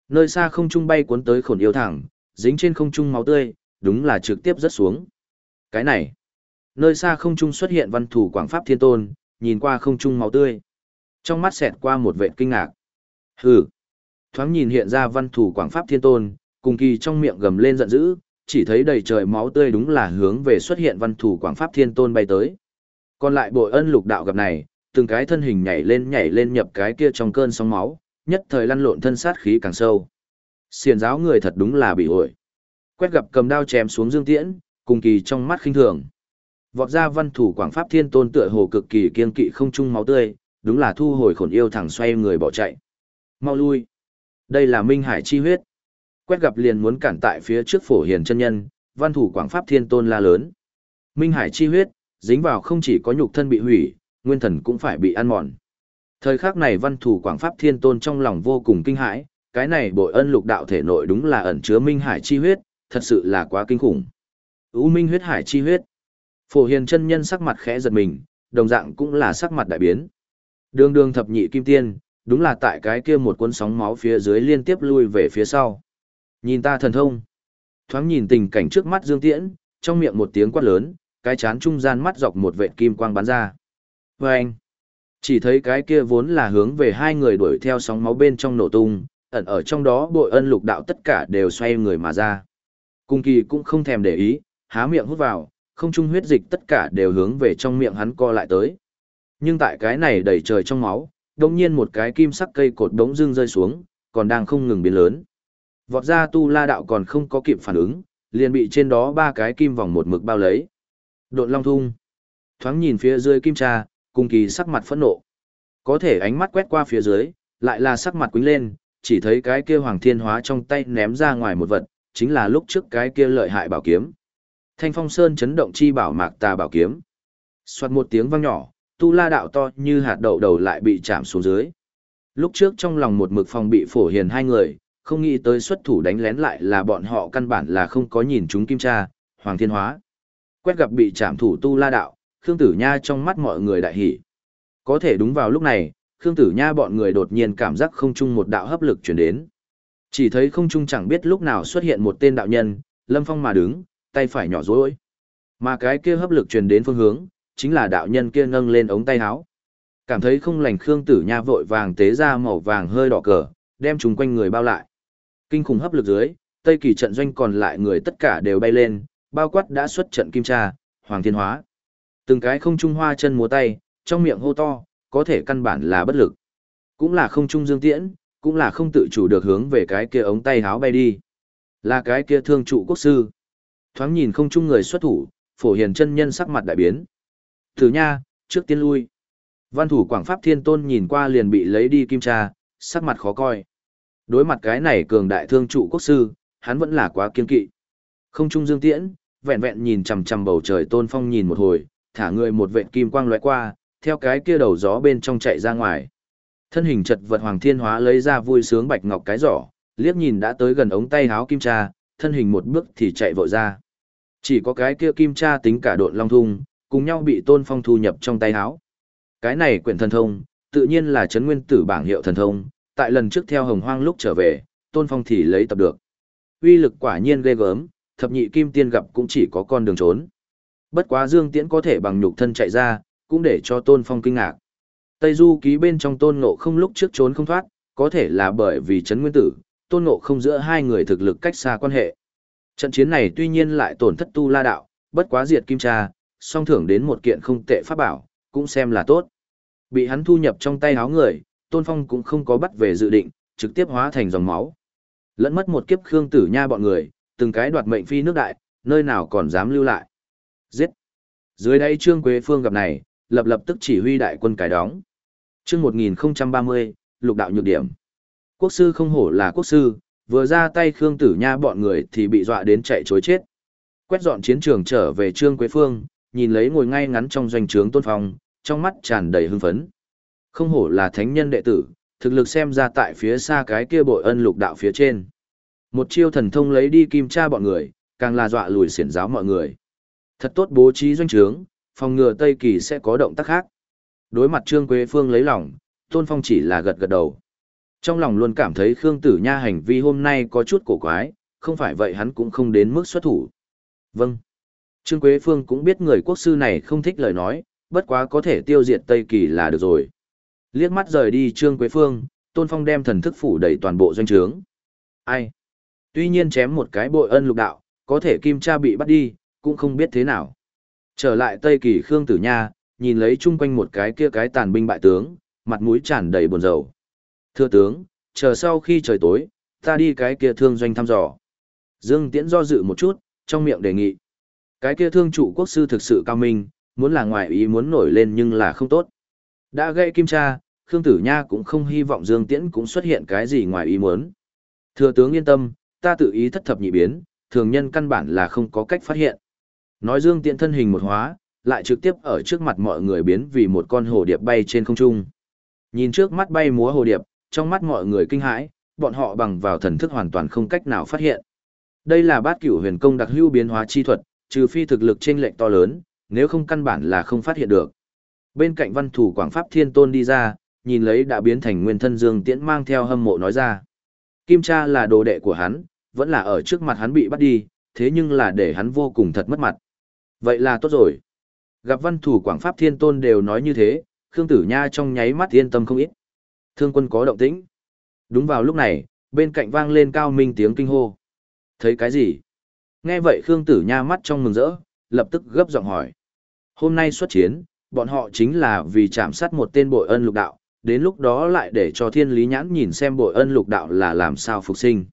[SPEAKER 1] Nơi xa không trung bay cuốn tới khổn yêu thẳng, dính trên không trung máu tươi, đúng là trực tiếp rớt xuống. Cái này, nơi xa không trung xuất hiện văn thủ quảng pháp thiên tôn, nhìn qua không trung máu tươi. Trong mắt xẹt qua một vệ kinh ngạc. Hừ. Thoáng nhìn hiện ra văn thủ quảng pháp thiên tôn, cùng kỳ trong miệng gầm lên giận dữ, chỉ thấy đầy trời máu tươi đúng là hướng về xuất hiện văn thủ quảng pháp thiên tôn bay tới. Còn lại bội ân lục đạo gặp này, từng cái thân hình nhảy lên nhảy lên nhập cái kia trong cơn sóng máu, nhất thời lăn lộn thân sát khí càng sâu. Xiền giáo người thật đúng là bị ổi. Quét gặp cầm đao chém xuống Dương Tiễn, cùng kỳ trong mắt khinh thường. Vọt ra văn thủ quảng pháp thiên tôn tựa hồ cực kỳ kiên kỵ không chung máu tươi, đúng là thu hồi khổn yêu thẳng xoay người bỏ chạy. Mau lui. Đây là Minh Hải chi huyết. Quét gặp liền muốn cản tại phía trước phổ hiền chân nhân, văn thủ quảng pháp thiên tôn la lớn. Minh Hải chi huyết, dính vào không chỉ có nhục thân bị hủy, nguyên thần cũng phải bị ăn mòn. Thời khắc này văn thủ quảng pháp thiên tôn trong lòng vô cùng kinh hãi, cái này bội ân lục đạo thể nội đúng là ẩn chứa minh hải chi huyết, thật sự là quá kinh khủng. U minh huyết hải chi huyết. Phổ hiền chân nhân sắc mặt khẽ giật mình, đồng dạng cũng là sắc mặt đại biến. Đường đường thập nhị kim tiên, đúng là tại cái kia một cuốn sóng máu phía dưới liên tiếp lui về phía sau. Nhìn ta thần thông. Thoáng nhìn tình cảnh trước mắt Dương Tiễn, trong miệng một tiếng quát lớn, cái chán trung gian mắt dọc một vệt kim quang bắn ra. Và anh, chỉ thấy cái kia vốn là hướng về hai người đuổi theo sóng máu bên trong nổ tung, ẩn ở trong đó bội ân lục đạo tất cả đều xoay người mà ra. Cung kỳ cũng không thèm để ý, há miệng hút vào, không trung huyết dịch tất cả đều hướng về trong miệng hắn co lại tới. Nhưng tại cái này đầy trời trong máu, đột nhiên một cái kim sắc cây cột đống dưng rơi xuống, còn đang không ngừng biến lớn. Vọt ra tu la đạo còn không có kịp phản ứng, liền bị trên đó ba cái kim vòng một mực bao lấy. Độn long thung. Thoáng nhìn phía dưới kim tra, cùng kỳ sắc mặt phẫn nộ. Có thể ánh mắt quét qua phía dưới, lại là sắc mặt quính lên, chỉ thấy cái kia hoàng thiên hóa trong tay ném ra ngoài một vật, chính là lúc trước cái kia lợi hại bảo kiếm. Thanh phong sơn chấn động chi bảo mạc tà bảo kiếm. Xoạt một tiếng vang nhỏ, tu la đạo to như hạt đậu đầu lại bị chạm xuống dưới. Lúc trước trong lòng một mực phòng bị phổ hiền hai người, không nghĩ tới xuất thủ đánh lén lại là bọn họ căn bản là không có nhìn chúng kim tra, hoàng thiên hóa. Quét gặp bị chạm thủ tu la đạo, Khương Tử Nha trong mắt mọi người đại hỉ. Có thể đúng vào lúc này, Khương Tử Nha bọn người đột nhiên cảm giác không trung một đạo hấp lực chuyển đến. Chỉ thấy không trung chẳng biết lúc nào xuất hiện một tên đạo nhân, lâm phong mà đứng, tay phải nhỏ dối. Mà cái kia hấp lực truyền đến phương hướng, chính là đạo nhân kia nâng lên ống tay áo. Cảm thấy không lành Khương Tử Nha vội vàng tế ra màu vàng hơi đỏ cờ, đem chúng quanh người bao lại. Kinh khủng hấp lực dưới, Tây Kỳ trận doanh còn lại người tất cả đều bay lên, bao quát đã xuất trận kim tra, Hoàng Thiên Hóa. Từng cái không trung hoa chân múa tay, trong miệng hô to, có thể căn bản là bất lực. Cũng là không trung dương tiễn, cũng là không tự chủ được hướng về cái kia ống tay háo bay đi. Là cái kia thương trụ quốc sư. Thoáng nhìn không chung người xuất thủ, phổ hiền chân nhân sắc mặt đại biến. Thử nha, trước tiên lui. Văn thủ Quảng Pháp Thiên Tôn nhìn qua liền bị lấy đi kim tra, sắc mặt khó coi. Đối mặt cái này cường đại thương trụ quốc sư, hắn vẫn là quá kiên kỵ. Không trung dương tiễn, vẹn vẹn nhìn chằm chằm bầu trời tôn phong nhìn một hồi, thả người một vệt kim quang lóe qua, theo cái kia đầu gió bên trong chạy ra ngoài. Thân hình chật vật Hoàng Thiên Hóa lấy ra vui sướng bạch ngọc cái giỏ, liếc nhìn đã tới gần ống tay háo kim tra, thân hình một bước thì chạy vội ra. Chỉ có cái kia kim tra tính cả độn long thung, cùng nhau bị tôn phong thu nhập trong tay háo. Cái này quyển thần thông, tự nhiên là chấn nguyên tử bảng hiệu thần thông, tại lần trước theo hồng hoang lúc trở về, tôn phong thì lấy tập được. Uy lực quả nhiên ghê gớm, thập nhị kim tiên gặp cũng chỉ có con đường trốn. Bất quá Dương Tiễn có thể bằng nhục thân chạy ra, cũng để cho Tôn Phong kinh ngạc. Tây Du ký bên trong Tôn Ngộ không lúc trước trốn không thoát, có thể là bởi vì chấn nguyên tử, Tôn Ngộ không giữa hai người thực lực cách xa quan hệ. Trận chiến này tuy nhiên lại tổn thất tu la đạo, bất quá diệt kim tra, song thưởng đến một kiện không tệ pháp bảo, cũng xem là tốt. Bị hắn thu nhập trong tay áo người, Tôn Phong cũng không có bắt về dự định, trực tiếp hóa thành dòng máu. Lẫn mất một kiếp khương tử nha bọn người, từng cái đoạt mệnh phi nước đại, nơi nào còn dám lưu lại. Giết! Dưới đây Trương Quế Phương gặp này, lập lập tức chỉ huy đại quân cải đóng. Chương 1030, lục đạo nhược điểm. Quốc sư không hổ là quốc sư, vừa ra tay Khương Tử Nha bọn người thì bị dọa đến chạy chối chết. Quét dọn chiến trường trở về Trương Quế Phương, nhìn lấy ngồi ngay ngắn trong doanh trướng Tôn Phong, trong mắt tràn đầy hưng phấn. Không hổ là thánh nhân đệ tử, thực lực xem ra tại phía xa cái kia bội ân lục đạo phía trên. Một chiêu thần thông lấy đi kim tra bọn người, càng là dọa lùi xiển giáo mọi người. Thật tốt bố trí doanh trướng, phòng ngừa Tây Kỳ sẽ có động tác khác. Đối mặt Trương Quế Phương lấy lòng, Tôn Phong chỉ là gật gật đầu. Trong lòng luôn cảm thấy Khương Tử Nha hành vi hôm nay có chút cổ quái, không phải vậy hắn cũng không đến mức xuất thủ. Vâng. Trương Quế Phương cũng biết người quốc sư này không thích lời nói, bất quá có thể tiêu diệt Tây Kỳ là được rồi. Liếc mắt rời đi Trương Quế Phương, Tôn Phong đem thần thức phủ đầy toàn bộ doanh trướng. Ai? Tuy nhiên chém một cái bội ân lục đạo, có thể kim cha bị bắt đi, cũng không biết thế nào. Trở lại Tây Kỳ Khương Tử Nha, nhìn lấy chung quanh một cái kia cái tàn binh bại tướng, mặt mũi tràn đầy buồn rầu. Thưa tướng, chờ sau khi trời tối, ta đi cái kia thương doanh thăm dò. Dương Tiễn do dự một chút, trong miệng đề nghị. Cái kia thương chủ quốc sư thực sự cao minh, muốn là ngoại ý muốn nổi lên nhưng là không tốt. Đã gây kim cha, Khương Tử Nha cũng không hy vọng Dương Tiễn cũng xuất hiện cái gì ngoài ý muốn. Thừa tướng yên tâm, ta tự ý thất thập nhị biến, thường nhân căn bản là không có cách phát hiện. Nói Dương Tiễn thân hình một hóa, lại trực tiếp ở trước mặt mọi người biến vì một con hồ điệp bay trên không trung. Nhìn trước mắt bay múa hồ điệp, trong mắt mọi người kinh hãi, bọn họ bằng vào thần thức hoàn toàn không cách nào phát hiện. Đây là bát cửu huyền công đặc hữu biến hóa chi thuật, trừ phi thực lực chênh lệch to lớn, nếu không căn bản là không phát hiện được. Bên cạnh văn thủ Quảng Pháp Thiên Tôn đi ra, nhìn lấy đã biến thành nguyên thân Dương Tiễn mang theo hâm mộ nói ra. Kim Cha là đồ đệ của hắn, vẫn là ở trước mặt hắn bị bắt đi, thế nhưng là để hắn vô cùng thật mất mặt. Vậy là tốt rồi. Gặp văn thủ Quảng Pháp Thiên Tôn đều nói như thế, Khương Tử Nha trong nháy mắt yên tâm không ít. Thương quân có động tĩnh. Đúng vào lúc này, bên cạnh vang lên cao minh tiếng kinh hô. Thấy cái gì? Nghe vậy Khương Tử Nha mắt trong mừng rỡ, lập tức gấp giọng hỏi. Hôm nay xuất chiến, bọn họ chính là vì chạm sát một tên bội ân lục đạo, đến lúc đó lại để cho thiên lý nhãn nhìn xem bội ân lục đạo là làm sao phục sinh.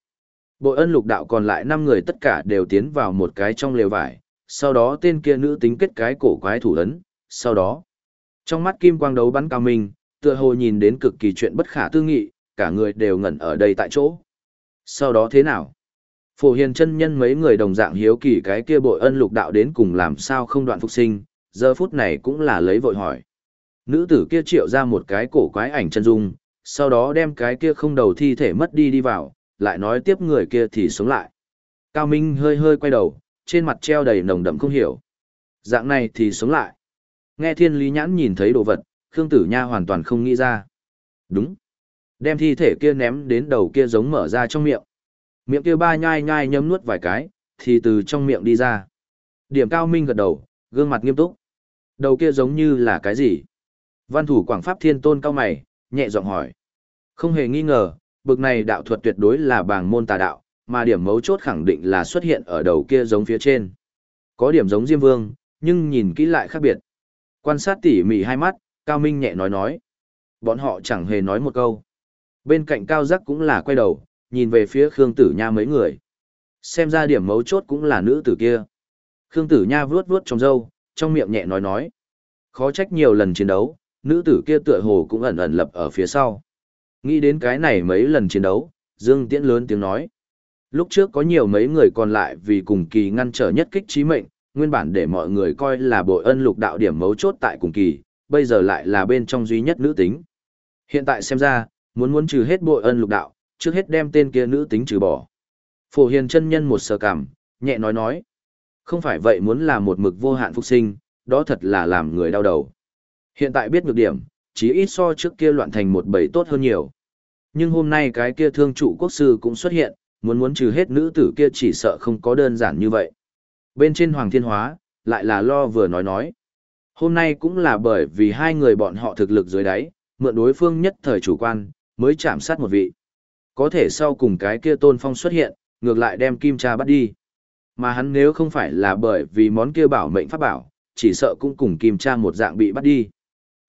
[SPEAKER 1] Bội ân lục đạo còn lại 5 người tất cả đều tiến vào một cái trong lều vải, sau đó tên kia nữ tính kết cái cổ quái thủ ấn, sau đó. Trong mắt kim quang đấu bắn cao minh, tựa hồ nhìn đến cực kỳ chuyện bất khả tư nghị, cả người đều ngẩn ở đây tại chỗ. Sau đó thế nào? Phổ hiền chân nhân mấy người đồng dạng hiếu kỳ cái kia bội ân lục đạo đến cùng làm sao không đoạn phục sinh, giờ phút này cũng là lấy vội hỏi. Nữ tử kia triệu ra một cái cổ quái ảnh chân dung, sau đó đem cái kia không đầu thi thể mất đi đi vào, lại nói tiếp người kia thì sống lại. Cao Minh hơi hơi quay đầu, trên mặt treo đầy nồng đậm không hiểu. Dạng này thì sống lại. Nghe thiên lý nhãn nhìn thấy đồ vật, Khương Tử Nha hoàn toàn không nghĩ ra. Đúng. Đem thi thể kia ném đến đầu kia giống mở ra trong miệng. Miệng kia ba nhai nhai nhấm nuốt vài cái, thì từ trong miệng đi ra. Điểm cao minh gật đầu, gương mặt nghiêm túc. Đầu kia giống như là cái gì? Văn thủ Quảng Pháp Thiên Tôn cao mày, nhẹ giọng hỏi. Không hề nghi ngờ, bực này đạo thuật tuyệt đối là bảng môn tà đạo, mà điểm mấu chốt khẳng định là xuất hiện ở đầu kia giống phía trên. Có điểm giống Diêm Vương, nhưng nhìn kỹ lại khác biệt. Quan sát tỉ mỉ hai mắt, Cao Minh nhẹ nói nói. Bọn họ chẳng hề nói một câu. Bên cạnh Cao Giác cũng là quay đầu, nhìn về phía Khương Tử Nha mấy người. Xem ra điểm mấu chốt cũng là nữ tử kia. Khương Tử Nha vuốt vuốt trong râu, trong miệng nhẹ nói nói. Khó trách nhiều lần chiến đấu, nữ tử kia tựa hồ cũng ẩn ẩn lập ở phía sau. Nghĩ đến cái này mấy lần chiến đấu, Dương Tiễn lớn tiếng nói. Lúc trước có nhiều mấy người còn lại vì cùng kỳ ngăn trở nhất kích trí mệnh, nguyên bản để mọi người coi là bội ân lục đạo điểm mấu chốt tại cùng kỳ, bây giờ lại là bên trong duy nhất nữ tính. Hiện tại xem ra, muốn muốn trừ hết bội ân lục đạo, trước hết đem tên kia nữ tính trừ bỏ. Phổ hiền chân nhân một sờ cảm, nhẹ nói nói. Không phải vậy muốn là một mực vô hạn phục sinh, đó thật là làm người đau đầu. Hiện tại biết nhược điểm, chỉ ít so trước kia loạn thành một bầy tốt hơn nhiều. Nhưng hôm nay cái kia thương trụ quốc sư cũng xuất hiện, muốn muốn trừ hết nữ tử kia chỉ sợ không có đơn giản như vậy. Bên trên Hoàng Thiên Hóa, lại là lo vừa nói nói. Hôm nay cũng là bởi vì hai người bọn họ thực lực dưới đáy, mượn đối phương nhất thời chủ quan, mới chạm sát một vị. Có thể sau cùng cái kia tôn phong xuất hiện, ngược lại đem kim cha bắt đi. Mà hắn nếu không phải là bởi vì món kia bảo mệnh pháp bảo, chỉ sợ cũng cùng kim cha một dạng bị bắt đi.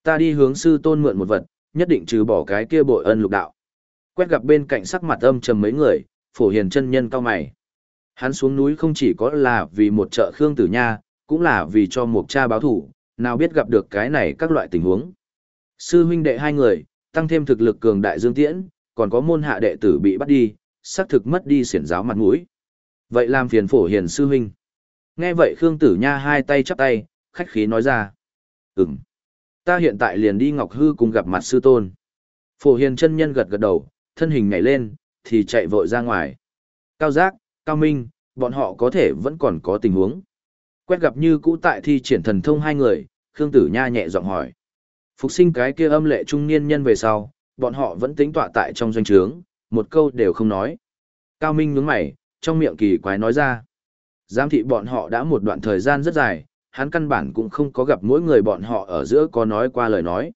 [SPEAKER 1] Ta đi hướng sư tôn mượn một vật, nhất định trừ bỏ cái kia bội ân lục đạo. Quét gặp bên cạnh sắc mặt âm trầm mấy người, phổ hiền chân nhân cao mày. Hắn xuống núi không chỉ có là vì một trợ Khương Tử Nha, cũng là vì cho một cha báo thủ, nào biết gặp được cái này các loại tình huống. Sư huynh đệ hai người, tăng thêm thực lực cường đại dương tiễn, còn có môn hạ đệ tử bị bắt đi, xác thực mất đi xiển giáo mặt mũi. Vậy làm phiền phổ hiền sư huynh. Nghe vậy Khương Tử Nha hai tay chắp tay, khách khí nói ra. Ừm. Ta hiện tại liền đi Ngọc Hư cùng gặp mặt sư tôn. Phổ hiền chân nhân gật gật đầu, thân hình nhảy lên, thì chạy vội ra ngoài. Cao giác, Cao Minh, bọn họ có thể vẫn còn có tình huống. Quét gặp như cũ tại thi triển thần thông hai người, Khương Tử Nha nhẹ giọng hỏi. Phục sinh cái kia âm lệ trung niên nhân về sau, bọn họ vẫn tính tọa tại trong doanh trướng, một câu đều không nói. Cao Minh nhướng mày, trong miệng kỳ quái nói ra. Giám thị bọn họ đã một đoạn thời gian rất dài, hắn căn bản cũng không có gặp mỗi người bọn họ ở giữa có nói qua lời nói.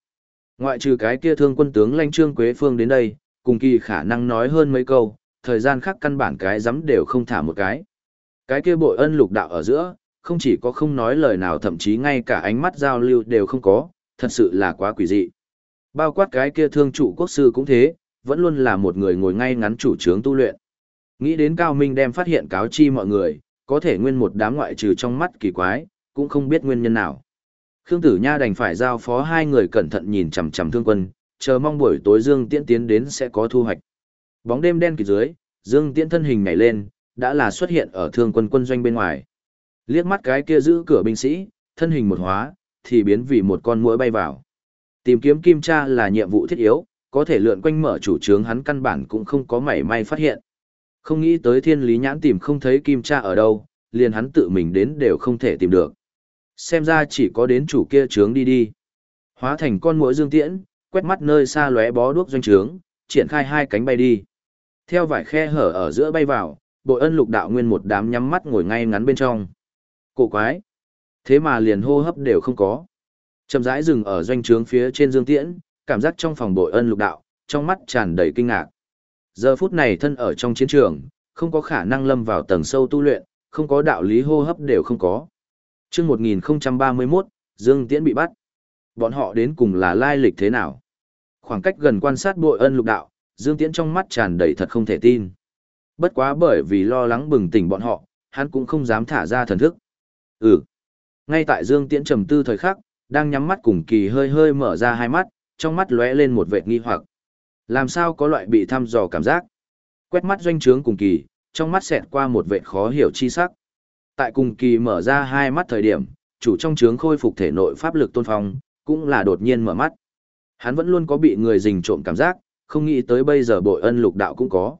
[SPEAKER 1] Ngoại trừ cái kia thương quân tướng Lanh Trương Quế Phương đến đây, cùng kỳ khả năng nói hơn mấy câu, thời gian khác căn bản cái dám đều không thả một cái. Cái kia bội ân lục đạo ở giữa, không chỉ có không nói lời nào thậm chí ngay cả ánh mắt giao lưu đều không có, thật sự là quá quỷ dị. Bao quát cái kia thương trụ quốc sư cũng thế, vẫn luôn là một người ngồi ngay ngắn chủ trướng tu luyện. Nghĩ đến Cao Minh đem phát hiện cáo chi mọi người, có thể nguyên một đám ngoại trừ trong mắt kỳ quái, cũng không biết nguyên nhân nào. Khương Tử Nha đành phải giao phó hai người cẩn thận nhìn chằm chằm thương quân, chờ mong buổi tối Dương Tiễn tiến đến sẽ có thu hoạch. Bóng đêm đen kịt dưới, Dương Tiễn thân hình nhảy lên, đã là xuất hiện ở thương quân quân doanh bên ngoài. Liếc mắt cái kia giữ cửa binh sĩ, thân hình một hóa, thì biến vì một con muỗi bay vào. Tìm kiếm kim cha là nhiệm vụ thiết yếu, có thể lượn quanh mở chủ trướng hắn căn bản cũng không có mảy may phát hiện. Không nghĩ tới thiên lý nhãn tìm không thấy kim cha ở đâu, liền hắn tự mình đến đều không thể tìm được. Xem ra chỉ có đến chủ kia trướng đi đi. Hóa thành con muỗi dương tiễn, quét mắt nơi xa lóe bó đuốc doanh trướng, triển khai hai cánh bay đi. Theo vải khe hở ở giữa bay vào, bội ân lục đạo nguyên một đám nhắm mắt ngồi ngay ngắn bên trong. Cổ quái! Thế mà liền hô hấp đều không có. Chậm rãi dừng ở doanh trướng phía trên dương tiễn, cảm giác trong phòng bội ân lục đạo, trong mắt tràn đầy kinh ngạc. Giờ phút này thân ở trong chiến trường, không có khả năng lâm vào tầng sâu tu luyện, không có đạo lý hô hấp đều không có. Trước 1031, Dương Tiễn bị bắt. Bọn họ đến cùng là lai lịch thế nào? Khoảng cách gần quan sát bội ân lục đạo, Dương Tiễn trong mắt tràn đầy thật không thể tin. Bất quá bởi vì lo lắng bừng tỉnh bọn họ, hắn cũng không dám thả ra thần thức. Ừ. Ngay tại Dương Tiễn trầm tư thời khắc, đang nhắm mắt cùng kỳ hơi hơi mở ra hai mắt, trong mắt lóe lên một vệt nghi hoặc. Làm sao có loại bị thăm dò cảm giác? Quét mắt doanh trướng cùng kỳ, trong mắt xẹt qua một vệt khó hiểu chi sắc. Tại cùng kỳ mở ra hai mắt thời điểm, chủ trong trướng khôi phục thể nội pháp lực tôn phong, cũng là đột nhiên mở mắt. Hắn vẫn luôn có bị người dình trộm cảm giác, không nghĩ tới bây giờ bội ân lục đạo cũng có.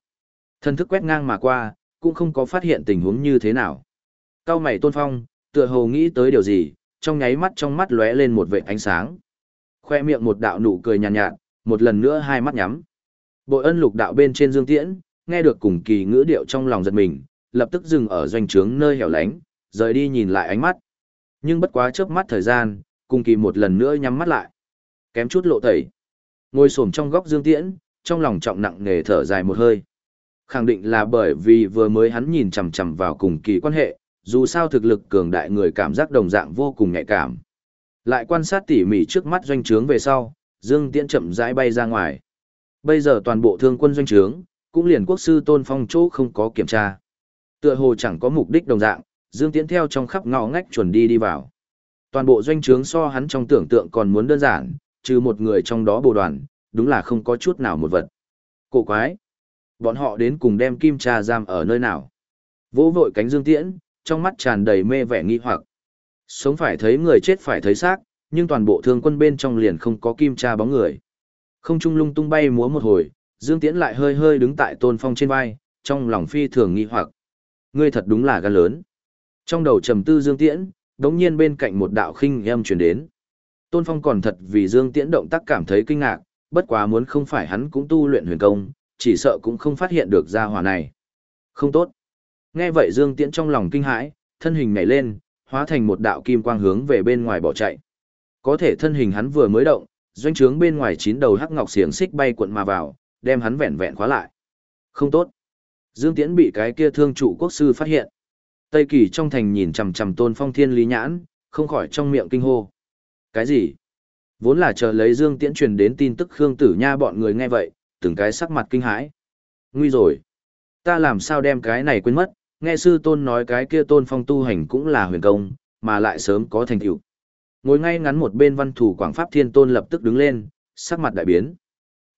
[SPEAKER 1] Thân thức quét ngang mà qua, cũng không có phát hiện tình huống như thế nào. Cao mày tôn phong, tựa hồ nghĩ tới điều gì, trong nháy mắt trong mắt lóe lên một vệt ánh sáng. Khoe miệng một đạo nụ cười nhàn nhạt, nhạt, một lần nữa hai mắt nhắm. Bội ân lục đạo bên trên dương tiễn, nghe được cùng kỳ ngữ điệu trong lòng giật mình, lập tức dừng ở doanh trướng nơi hẻo lánh, rời đi nhìn lại ánh mắt. Nhưng bất quá chớp mắt thời gian, cùng kỳ một lần nữa nhắm mắt lại. Kém chút lộ tẩy. Ngồi xổm trong góc dương tiễn, trong lòng trọng nặng nề thở dài một hơi. Khẳng định là bởi vì vừa mới hắn nhìn chằm chằm vào cùng kỳ quan hệ, dù sao thực lực cường đại người cảm giác đồng dạng vô cùng nhạy cảm. Lại quan sát tỉ mỉ trước mắt doanh trướng về sau, Dương Tiễn chậm rãi bay ra ngoài. Bây giờ toàn bộ thương quân doanh trướng, cũng liền quốc sư Tôn Phong chỗ không có kiểm tra. Tựa hồ chẳng có mục đích đồng dạng, Dương Tiễn theo trong khắp ngõ ngách chuẩn đi đi vào. Toàn bộ doanh trướng so hắn trong tưởng tượng còn muốn đơn giản, trừ một người trong đó bồ đoàn, đúng là không có chút nào một vật. Cổ quái! Bọn họ đến cùng đem kim trà giam ở nơi nào? Vỗ vội cánh Dương Tiễn, trong mắt tràn đầy mê vẻ nghi hoặc. Sống phải thấy người chết phải thấy xác, nhưng toàn bộ thương quân bên trong liền không có kim tra bóng người. Không trung lung tung bay múa một hồi, Dương Tiễn lại hơi hơi đứng tại Tôn Phong trên vai, trong lòng phi thường nghi hoặc. Ngươi thật đúng là gan lớn. Trong đầu trầm tư Dương Tiễn, đống nhiên bên cạnh một đạo khinh âm truyền đến. Tôn Phong còn thật vì Dương Tiễn động tác cảm thấy kinh ngạc, bất quá muốn không phải hắn cũng tu luyện huyền công, chỉ sợ cũng không phát hiện được ra hỏa này. Không tốt. Nghe vậy Dương Tiễn trong lòng kinh hãi, thân hình nhảy lên, hóa thành một đạo kim quang hướng về bên ngoài bỏ chạy. Có thể thân hình hắn vừa mới động, doanh trướng bên ngoài chín đầu hắc ngọc xiềng xích bay cuộn mà vào, đem hắn vẹn vẹn khóa lại. Không tốt. Dương Tiễn bị cái kia thương trụ quốc sư phát hiện. Tây Kỳ trong thành nhìn chằm chằm Tôn Phong Thiên Lý Nhãn, không khỏi trong miệng kinh hô. Cái gì? Vốn là chờ lấy Dương Tiễn truyền đến tin tức Khương Tử Nha bọn người nghe vậy, từng cái sắc mặt kinh hãi. Nguy rồi. Ta làm sao đem cái này quên mất, nghe sư tôn nói cái kia tôn phong tu hành cũng là huyền công, mà lại sớm có thành tựu. Ngồi ngay ngắn một bên văn thủ Quảng Pháp Thiên Tôn lập tức đứng lên, sắc mặt đại biến.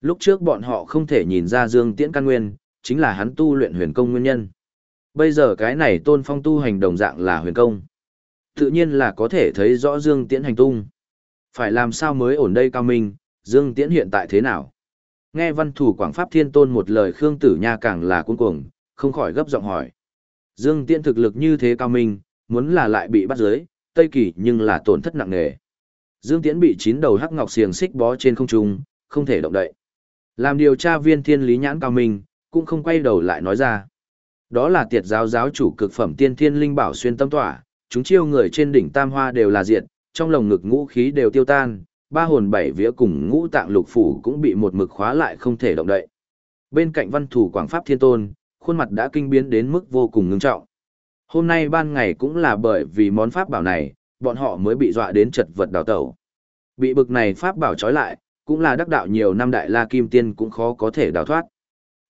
[SPEAKER 1] Lúc trước bọn họ không thể nhìn ra Dương Tiễn căn nguyên, chính là hắn tu luyện huyền công nguyên nhân. Bây giờ cái này tôn phong tu hành đồng dạng là huyền công. Tự nhiên là có thể thấy rõ Dương Tiễn hành tung. Phải làm sao mới ổn đây cao minh, Dương Tiễn hiện tại thế nào? Nghe văn thủ Quảng Pháp Thiên Tôn một lời Khương Tử Nha càng là cuống cuồng, không khỏi gấp giọng hỏi. Dương Tiễn thực lực như thế cao minh, muốn là lại bị bắt giới, Tây Kỳ nhưng là tổn thất nặng nề. Dương Tiễn bị chín đầu hắc ngọc xiềng xích bó trên không trung, không thể động đậy. Làm điều tra viên thiên lý nhãn cao minh, cũng không quay đầu lại nói ra. Đó là tiệt giáo giáo chủ cực phẩm tiên thiên linh bảo xuyên tâm tỏa, chúng chiêu người trên đỉnh tam hoa đều là diệt, trong lồng ngực ngũ khí đều tiêu tan, ba hồn bảy vía cùng ngũ tạng lục phủ cũng bị một mực khóa lại không thể động đậy. Bên cạnh văn thủ quảng pháp thiên tôn, khuôn mặt đã kinh biến đến mức vô cùng ngưng trọng. Hôm nay ban ngày cũng là bởi vì món pháp bảo này, bọn họ mới bị dọa đến chật vật đào tẩu. Bị bực này pháp bảo trói lại, cũng là đắc đạo nhiều năm đại la kim tiên cũng khó có thể đào thoát.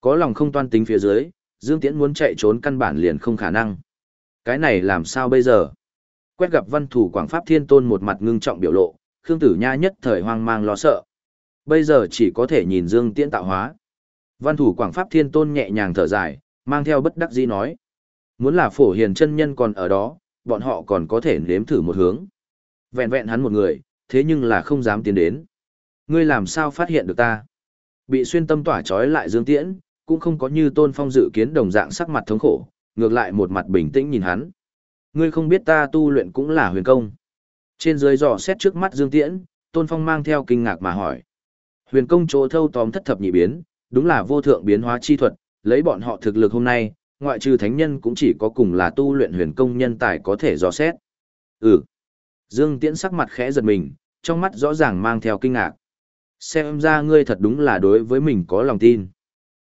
[SPEAKER 1] Có lòng không toan tính phía dưới, Dương Tiễn muốn chạy trốn căn bản liền không khả năng. Cái này làm sao bây giờ? Quét gặp văn thủ Quảng Pháp Thiên Tôn một mặt ngưng trọng biểu lộ, Khương Tử Nha nhất thời hoang mang lo sợ. Bây giờ chỉ có thể nhìn Dương Tiễn tạo hóa. Văn thủ Quảng Pháp Thiên Tôn nhẹ nhàng thở dài, mang theo bất đắc dĩ nói. Muốn là phổ hiền chân nhân còn ở đó, bọn họ còn có thể nếm thử một hướng. Vẹn vẹn hắn một người, thế nhưng là không dám tiến đến. Ngươi làm sao phát hiện được ta? Bị xuyên tâm tỏa trói lại Dương Tiễn, cũng không có như Tôn Phong dự kiến đồng dạng sắc mặt thống khổ, ngược lại một mặt bình tĩnh nhìn hắn. Ngươi không biết ta tu luyện cũng là huyền công. Trên dưới dò xét trước mắt Dương Tiễn, Tôn Phong mang theo kinh ngạc mà hỏi. Huyền công chỗ thâu tóm thất thập nhị biến, đúng là vô thượng biến hóa chi thuật, lấy bọn họ thực lực hôm nay, ngoại trừ thánh nhân cũng chỉ có cùng là tu luyện huyền công nhân tài có thể dò xét. Ừ. Dương Tiễn sắc mặt khẽ giật mình, trong mắt rõ ràng mang theo kinh ngạc. Xem ra ngươi thật đúng là đối với mình có lòng tin.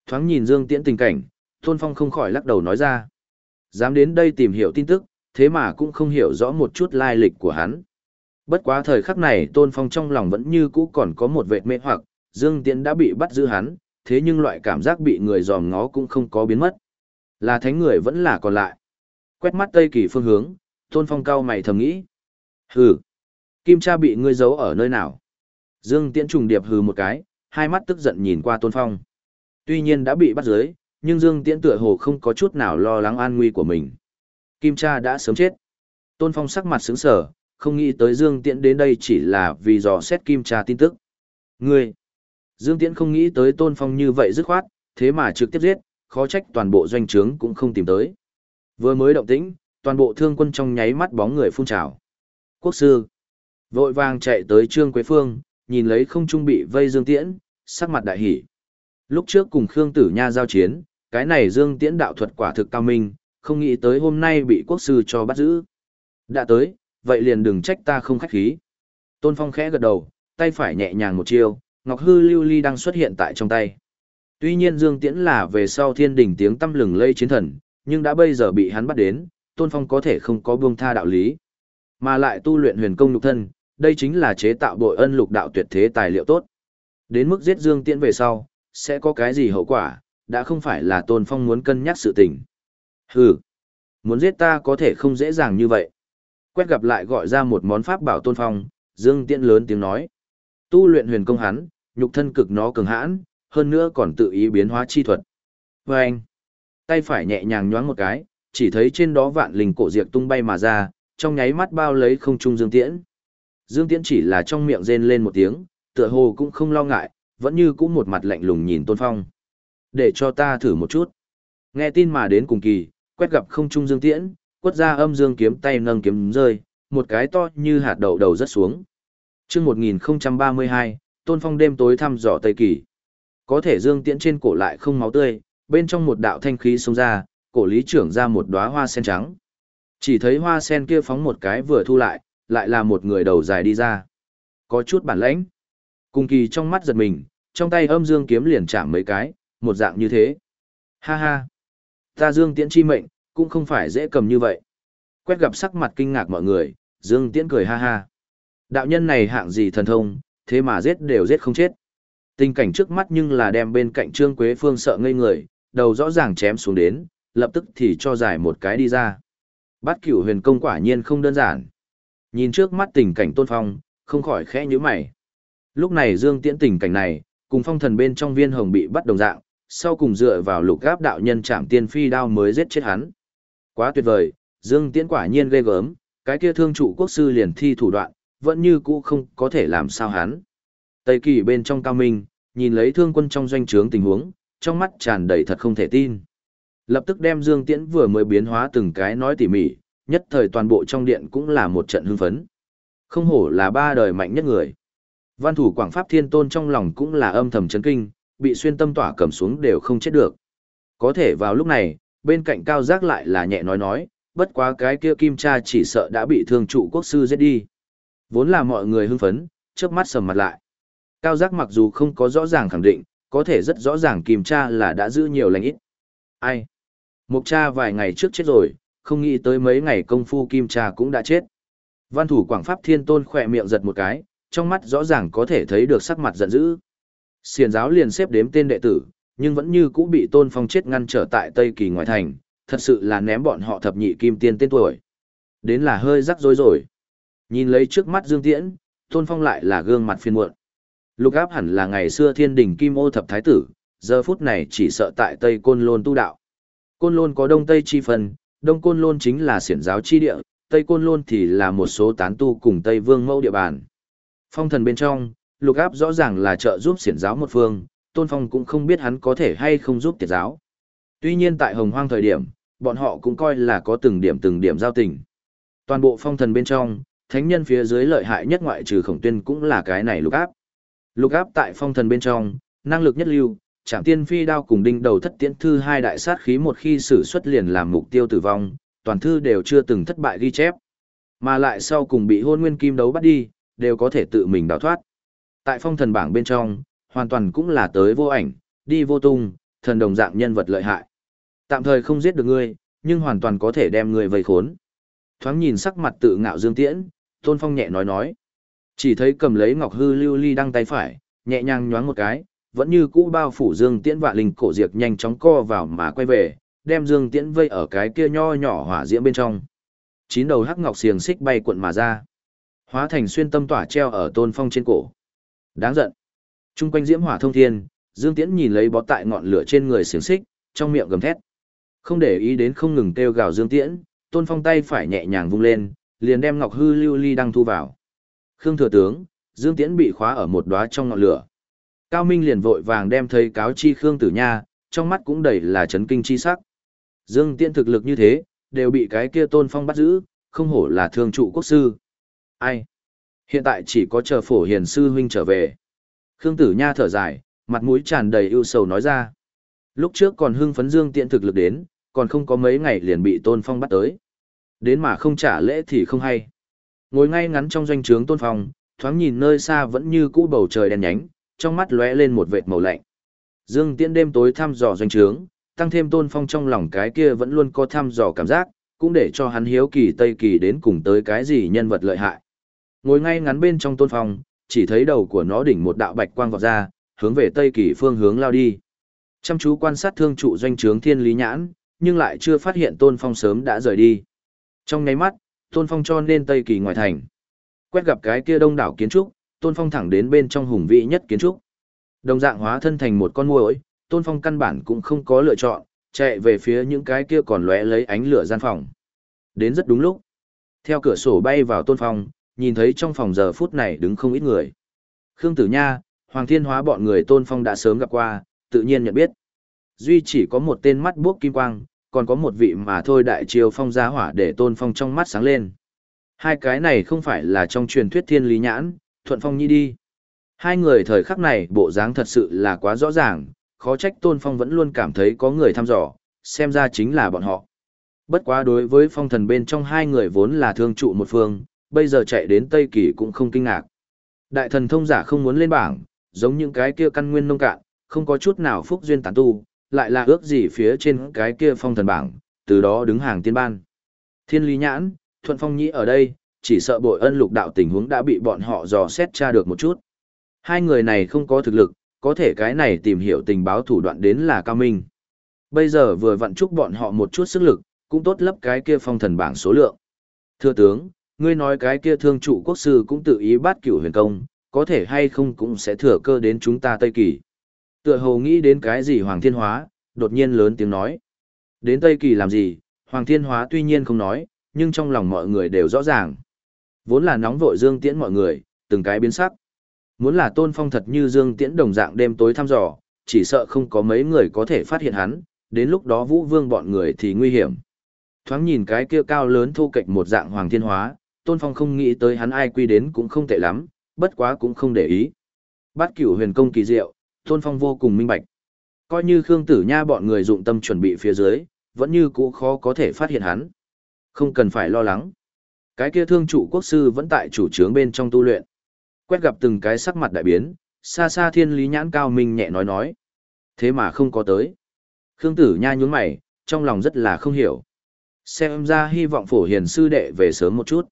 [SPEAKER 1] Thoáng nhìn Dương Tiễn tình cảnh, Tôn Phong không khỏi lắc đầu nói ra. Dám đến đây tìm hiểu tin tức, thế mà cũng không hiểu rõ một chút lai lịch của hắn. Bất quá thời khắc này Tôn Phong trong lòng vẫn như cũ còn có một vệt mê hoặc, Dương Tiễn đã bị bắt giữ hắn, thế nhưng loại cảm giác bị người dòm ngó cũng không có biến mất. Là thánh người vẫn là còn lại. Quét mắt Tây Kỳ phương hướng, Tôn Phong cao mày thầm nghĩ. Hừ, Kim Cha bị ngươi giấu ở nơi nào? Dương Tiễn trùng điệp hừ một cái, hai mắt tức giận nhìn qua Tôn Phong. Tuy nhiên đã bị bắt dưới, nhưng Dương Tiễn tựa hồ không có chút nào lo lắng an nguy của mình. Kim Cha đã sớm chết. Tôn Phong sắc mặt sững sờ, không nghĩ tới Dương Tiễn đến đây chỉ là vì dò xét Kim Cha tin tức. Ngươi! Dương Tiễn không nghĩ tới Tôn Phong như vậy dứt khoát, thế mà trực tiếp giết, khó trách toàn bộ doanh trướng cũng không tìm tới. Vừa mới động tĩnh, toàn bộ thương quân trong nháy mắt bóng người phun trào. Quốc sư! Vội vàng chạy tới Trương Quế Phương, nhìn lấy không trung bị vây Dương Tiễn, sắc mặt đại hỉ. Lúc trước cùng Khương Tử Nha giao chiến, cái này Dương Tiễn đạo thuật quả thực cao minh, không nghĩ tới hôm nay bị quốc sư cho bắt giữ. Đã tới, vậy liền đừng trách ta không khách khí. Tôn Phong khẽ gật đầu, tay phải nhẹ nhàng một chiêu, Ngọc Hư Lưu Ly đang xuất hiện tại trong tay. Tuy nhiên Dương Tiễn là về sau thiên Đình tiếng tâm lừng lây chiến thần, nhưng đã bây giờ bị hắn bắt đến, Tôn Phong có thể không có buông tha đạo lý. Mà lại tu luyện huyền công nhục thân, đây chính là chế tạo bội ân lục đạo tuyệt thế tài liệu tốt. Đến mức giết Dương Tiễn về sau, sẽ có cái gì hậu quả, đã không phải là Tôn Phong muốn cân nhắc sự tình. Hừ. muốn giết ta có thể không dễ dàng như vậy. Quét gặp lại gọi ra một món pháp bảo tôn phong, Dương Tiễn lớn tiếng nói. Tu luyện huyền công hắn, nhục thân cực nó cường hãn, hơn nữa còn tự ý biến hóa chi thuật. Và anh, tay phải nhẹ nhàng nhoáng một cái, chỉ thấy trên đó vạn linh cổ diệt tung bay mà ra, trong nháy mắt bao lấy không trung Dương Tiễn. Dương Tiễn chỉ là trong miệng rên lên một tiếng, tựa hồ cũng không lo ngại, vẫn như cũng một mặt lạnh lùng nhìn Tôn Phong. Để cho ta thử một chút. Nghe tin mà đến cùng kỳ, quét gặp không trung Dương Tiễn, quất ra âm dương kiếm tay nâng kiếm rơi, một cái to như hạt đậu đầu rất xuống. Chương 1032, Tôn Phong đêm tối thăm dò Tây Kỳ. Có thể Dương Tiễn trên cổ lại không máu tươi, bên trong một đạo thanh khí xông ra, cổ lý trưởng ra một đóa hoa sen trắng. Chỉ thấy hoa sen kia phóng một cái vừa thu lại, lại là một người đầu dài đi ra. Có chút bản lãnh. Cùng kỳ trong mắt giật mình, trong tay âm dương kiếm liền chạm mấy cái, một dạng như thế. Ha ha. Ta dương tiễn chi mệnh, cũng không phải dễ cầm như vậy. Quét gặp sắc mặt kinh ngạc mọi người, dương tiễn cười ha ha. Đạo nhân này hạng gì thần thông, thế mà giết đều giết không chết. Tình cảnh trước mắt nhưng là đem bên cạnh Trương Quế Phương sợ ngây người, đầu rõ ràng chém xuống đến, lập tức thì cho giải một cái đi ra. Bát cửu huyền công quả nhiên không đơn giản. Nhìn trước mắt tình cảnh tôn phong, không khỏi khẽ nhíu mày. Lúc này Dương Tiễn tình cảnh này, cùng phong thần bên trong viên hồng bị bắt đồng dạng, sau cùng dựa vào lục gáp đạo nhân chạm tiên phi đao mới giết chết hắn. Quá tuyệt vời, Dương Tiễn quả nhiên ghê gớm, cái kia thương trụ quốc sư liền thi thủ đoạn, vẫn như cũ không có thể làm sao hắn. Tây kỳ bên trong cao minh, nhìn lấy thương quân trong doanh trướng tình huống, trong mắt tràn đầy thật không thể tin. Lập tức đem Dương Tiễn vừa mới biến hóa từng cái nói tỉ mỉ, nhất thời toàn bộ trong điện cũng là một trận hưng phấn. Không hổ là ba đời mạnh nhất người. Văn thủ Quảng Pháp Thiên Tôn trong lòng cũng là âm thầm chấn kinh, bị xuyên tâm tỏa cầm xuống đều không chết được. Có thể vào lúc này, bên cạnh cao giác lại là nhẹ nói nói, bất quá cái kia kim cha chỉ sợ đã bị thương trụ quốc sư giết đi. Vốn là mọi người hưng phấn, trước mắt sầm mặt lại. Cao giác mặc dù không có rõ ràng khẳng định, có thể rất rõ ràng kim cha là đã giữ nhiều lành ít. Ai? Mục cha vài ngày trước chết rồi, không nghĩ tới mấy ngày công phu kim cha cũng đã chết. Văn thủ Quảng Pháp Thiên Tôn khỏe miệng giật một cái, trong mắt rõ ràng có thể thấy được sắc mặt giận dữ. Xiền giáo liền xếp đếm tên đệ tử, nhưng vẫn như cũ bị Tôn Phong chết ngăn trở tại Tây Kỳ ngoại thành, thật sự là ném bọn họ thập nhị kim tiên tên tuổi. Đến là hơi rắc rối rồi. Nhìn lấy trước mắt Dương Tiễn, Tôn Phong lại là gương mặt phiền muộn. Lục áp hẳn là ngày xưa thiên đình kim ô thập thái tử, giờ phút này chỉ sợ tại Tây Côn Lôn tu đạo. Côn Lôn có đông Tây chi phần, đông Côn Lôn chính là siển giáo chi địa, Tây Côn Lôn thì là một số tán tu cùng Tây Vương mẫu địa bàn. Phong thần bên trong, lục áp rõ ràng là trợ giúp siển giáo một phương, Tôn Phong cũng không biết hắn có thể hay không giúp tiệt giáo. Tuy nhiên tại hồng hoang thời điểm, bọn họ cũng coi là có từng điểm từng điểm giao tình. Toàn bộ phong thần bên trong, thánh nhân phía dưới lợi hại nhất ngoại trừ khổng tuyên cũng là cái này lục áp. Lục áp tại phong thần bên trong, năng lực nhất lưu, chạm tiên phi đao cùng đinh đầu thất tiễn thư hai đại sát khí một khi sử xuất liền làm mục tiêu tử vong, toàn thư đều chưa từng thất bại ghi chép. Mà lại sau cùng bị hôn nguyên kim đấu bắt đi, đều có thể tự mình đào thoát. Tại phong thần bảng bên trong, hoàn toàn cũng là tới vô ảnh, đi vô tung, thần đồng dạng nhân vật lợi hại. Tạm thời không giết được ngươi, nhưng hoàn toàn có thể đem ngươi vây khốn. Thoáng nhìn sắc mặt tự ngạo Dương Tiễn, Tôn Phong nhẹ nói nói. Chỉ thấy cầm lấy ngọc hư lưu ly đăng tay phải, nhẹ nhàng nhoáng một cái, vẫn như cũ bao phủ Dương Tiễn vạ linh cổ diệt nhanh chóng co vào mà quay về, đem Dương Tiễn vây ở cái kia nho nhỏ hỏa diễm bên trong. Chín đầu hắc ngọc xiềng xích bay cuộn mà ra, hóa thành xuyên tâm tỏa treo ở Tôn Phong trên cổ. Đáng giận. Trung quanh diễm hỏa thông thiên, Dương Tiễn nhìn lấy bó tại ngọn lửa trên người xiềng xích, trong miệng gầm thét. Không để ý đến không ngừng kêu gào Dương Tiễn, Tôn Phong tay phải nhẹ nhàng vung lên, liền đem ngọc hư lưu ly đăng thu vào. Khương thừa tướng, Dương Tiễn bị khóa ở một đóa trong ngọn lửa. Cao Minh liền vội vàng đem thấy cáo chi Khương Tử Nha, trong mắt cũng đầy là chấn kinh chi sắc. Dương Tiễn thực lực như thế, đều bị cái kia Tôn Phong bắt giữ, không hổ là thương trụ quốc sư. Ai? Hiện tại chỉ có chờ phổ hiền sư huynh trở về. Khương Tử Nha thở dài, mặt mũi tràn đầy ưu sầu nói ra. Lúc trước còn hưng phấn Dương Tiễn thực lực đến, còn không có mấy ngày liền bị Tôn Phong bắt tới. Đến mà không trả lễ thì không hay. Ngồi ngay ngắn trong doanh trướng Tôn Phong, thoáng nhìn nơi xa vẫn như cũ bầu trời đen nhánh, trong mắt lóe lên một vệt màu lạnh. Dương Tiễn đêm tối thăm dò doanh trướng, tăng thêm Tôn Phong trong lòng cái kia vẫn luôn có thăm dò cảm giác, cũng để cho hắn hiếu kỳ Tây Kỳ đến cùng tới cái gì nhân vật lợi hại. Ngồi ngay ngắn bên trong Tôn Phong, chỉ thấy đầu của nó đỉnh một đạo bạch quang vọt ra, hướng về Tây Kỳ phương hướng lao đi. Chăm chú quan sát thương trụ doanh trướng Thiên Lý Nhãn, nhưng lại chưa phát hiện Tôn Phong sớm đã rời đi. Trong nháy mắt, Tôn Phong cho nên Tây Kỳ ngoại thành. Quét gặp cái kia đông đảo kiến trúc, Tôn Phong thẳng đến bên trong hùng vĩ nhất kiến trúc. Đồng dạng hóa thân thành một con muỗi, Tôn Phong căn bản cũng không có lựa chọn, chạy về phía những cái kia còn lóe lấy ánh lửa gian phòng. Đến rất đúng lúc. Theo cửa sổ bay vào Tôn Phong, nhìn thấy trong phòng giờ phút này đứng không ít người. Khương Tử Nha, Hoàng Thiên Hóa bọn người Tôn Phong đã sớm gặp qua, tự nhiên nhận biết. Duy chỉ có một tên mắt buốc kim quang, còn có một vị mà thôi đại triều phong giá hỏa để Tôn Phong trong mắt sáng lên. Hai cái này không phải là trong truyền thuyết thiên lý nhãn, thuận phong nhi đi. Hai người thời khắc này bộ dáng thật sự là quá rõ ràng, khó trách Tôn Phong vẫn luôn cảm thấy có người thăm dò, xem ra chính là bọn họ. Bất quá đối với phong thần bên trong hai người vốn là thương trụ một phương, bây giờ chạy đến Tây Kỳ cũng không kinh ngạc. Đại thần thông giả không muốn lên bảng, giống những cái kia căn nguyên nông cạn, không có chút nào phúc duyên tán tu, lại là ước gì phía trên cái kia phong thần bảng, từ đó đứng hàng tiên ban. Thiên lý nhãn, thuận phong nhĩ ở đây, chỉ sợ bội ân lục đạo tình huống đã bị bọn họ dò xét tra được một chút. Hai người này không có thực lực, có thể cái này tìm hiểu tình báo thủ đoạn đến là cao minh. Bây giờ vừa vặn chúc bọn họ một chút sức lực, cũng tốt lấp cái kia phong thần bảng số lượng. Thưa tướng, ngươi nói cái kia thương trụ quốc sư cũng tự ý bắt cửu huyền công, có thể hay không cũng sẽ thừa cơ đến chúng ta Tây Kỳ. Tựa hồ nghĩ đến cái gì Hoàng Thiên Hóa, đột nhiên lớn tiếng nói. Đến Tây Kỳ làm gì, Hoàng Thiên Hóa tuy nhiên không nói, nhưng trong lòng mọi người đều rõ ràng. Vốn là nóng vội Dương Tiễn mọi người, từng cái biến sắc. Muốn là tôn phong thật như Dương Tiễn đồng dạng đêm tối thăm dò, chỉ sợ không có mấy người có thể phát hiện hắn, đến lúc đó Vũ Vương bọn người thì nguy hiểm. Thoáng nhìn cái kia cao lớn thu kịch một dạng Hoàng Thiên Hóa, Tôn Phong không nghĩ tới hắn ai quy đến cũng không tệ lắm, bất quá cũng không để ý. Bát cửu huyền công kỳ diệu, Tôn Phong vô cùng minh bạch. Coi như Khương Tử Nha bọn người dụng tâm chuẩn bị phía dưới, vẫn như cũ khó có thể phát hiện hắn. Không cần phải lo lắng. Cái kia thương Chủ quốc sư vẫn tại chủ trướng bên trong tu luyện. Quét gặp từng cái sắc mặt đại biến, xa xa thiên lý nhãn cao minh nhẹ nói nói. Thế mà không có tới. Khương Tử Nha nhún mày, trong lòng rất là không hiểu. Xem ra hy vọng phổ hiền sư đệ về sớm một chút.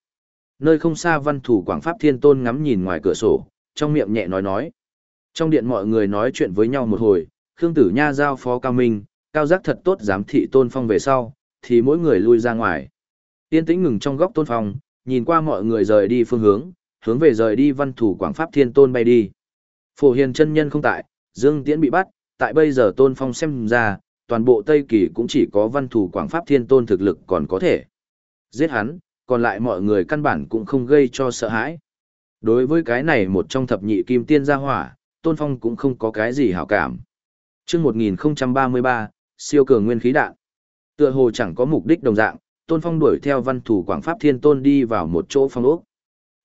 [SPEAKER 1] Nơi không xa văn thủ Quảng Pháp Thiên Tôn ngắm nhìn ngoài cửa sổ, trong miệng nhẹ nói nói. Trong điện mọi người nói chuyện với nhau một hồi, Khương Tử Nha giao phó Cao Minh, Cao Giác thật tốt giám thị Tôn Phong về sau, thì mỗi người lui ra ngoài. Tiên tĩnh ngừng trong góc Tôn Phong, nhìn qua mọi người rời đi phương hướng, hướng về rời đi văn thủ Quảng Pháp Thiên Tôn bay đi. Phổ Hiền chân nhân không tại, Dương Tiễn bị bắt, tại bây giờ Tôn Phong xem ra, toàn bộ Tây Kỳ cũng chỉ có văn thủ Quảng Pháp Thiên Tôn thực lực còn có thể. Giết hắn, còn lại mọi người căn bản cũng không gây cho sợ hãi. Đối với cái này một trong thập nhị kim tiên gia hỏa, Tôn Phong cũng không có cái gì hảo cảm. chương 1033, siêu cường nguyên khí đạn. Tựa hồ chẳng có mục đích đồng dạng, Tôn Phong đuổi theo văn thủ Quảng Pháp Thiên Tôn đi vào một chỗ phong ốc.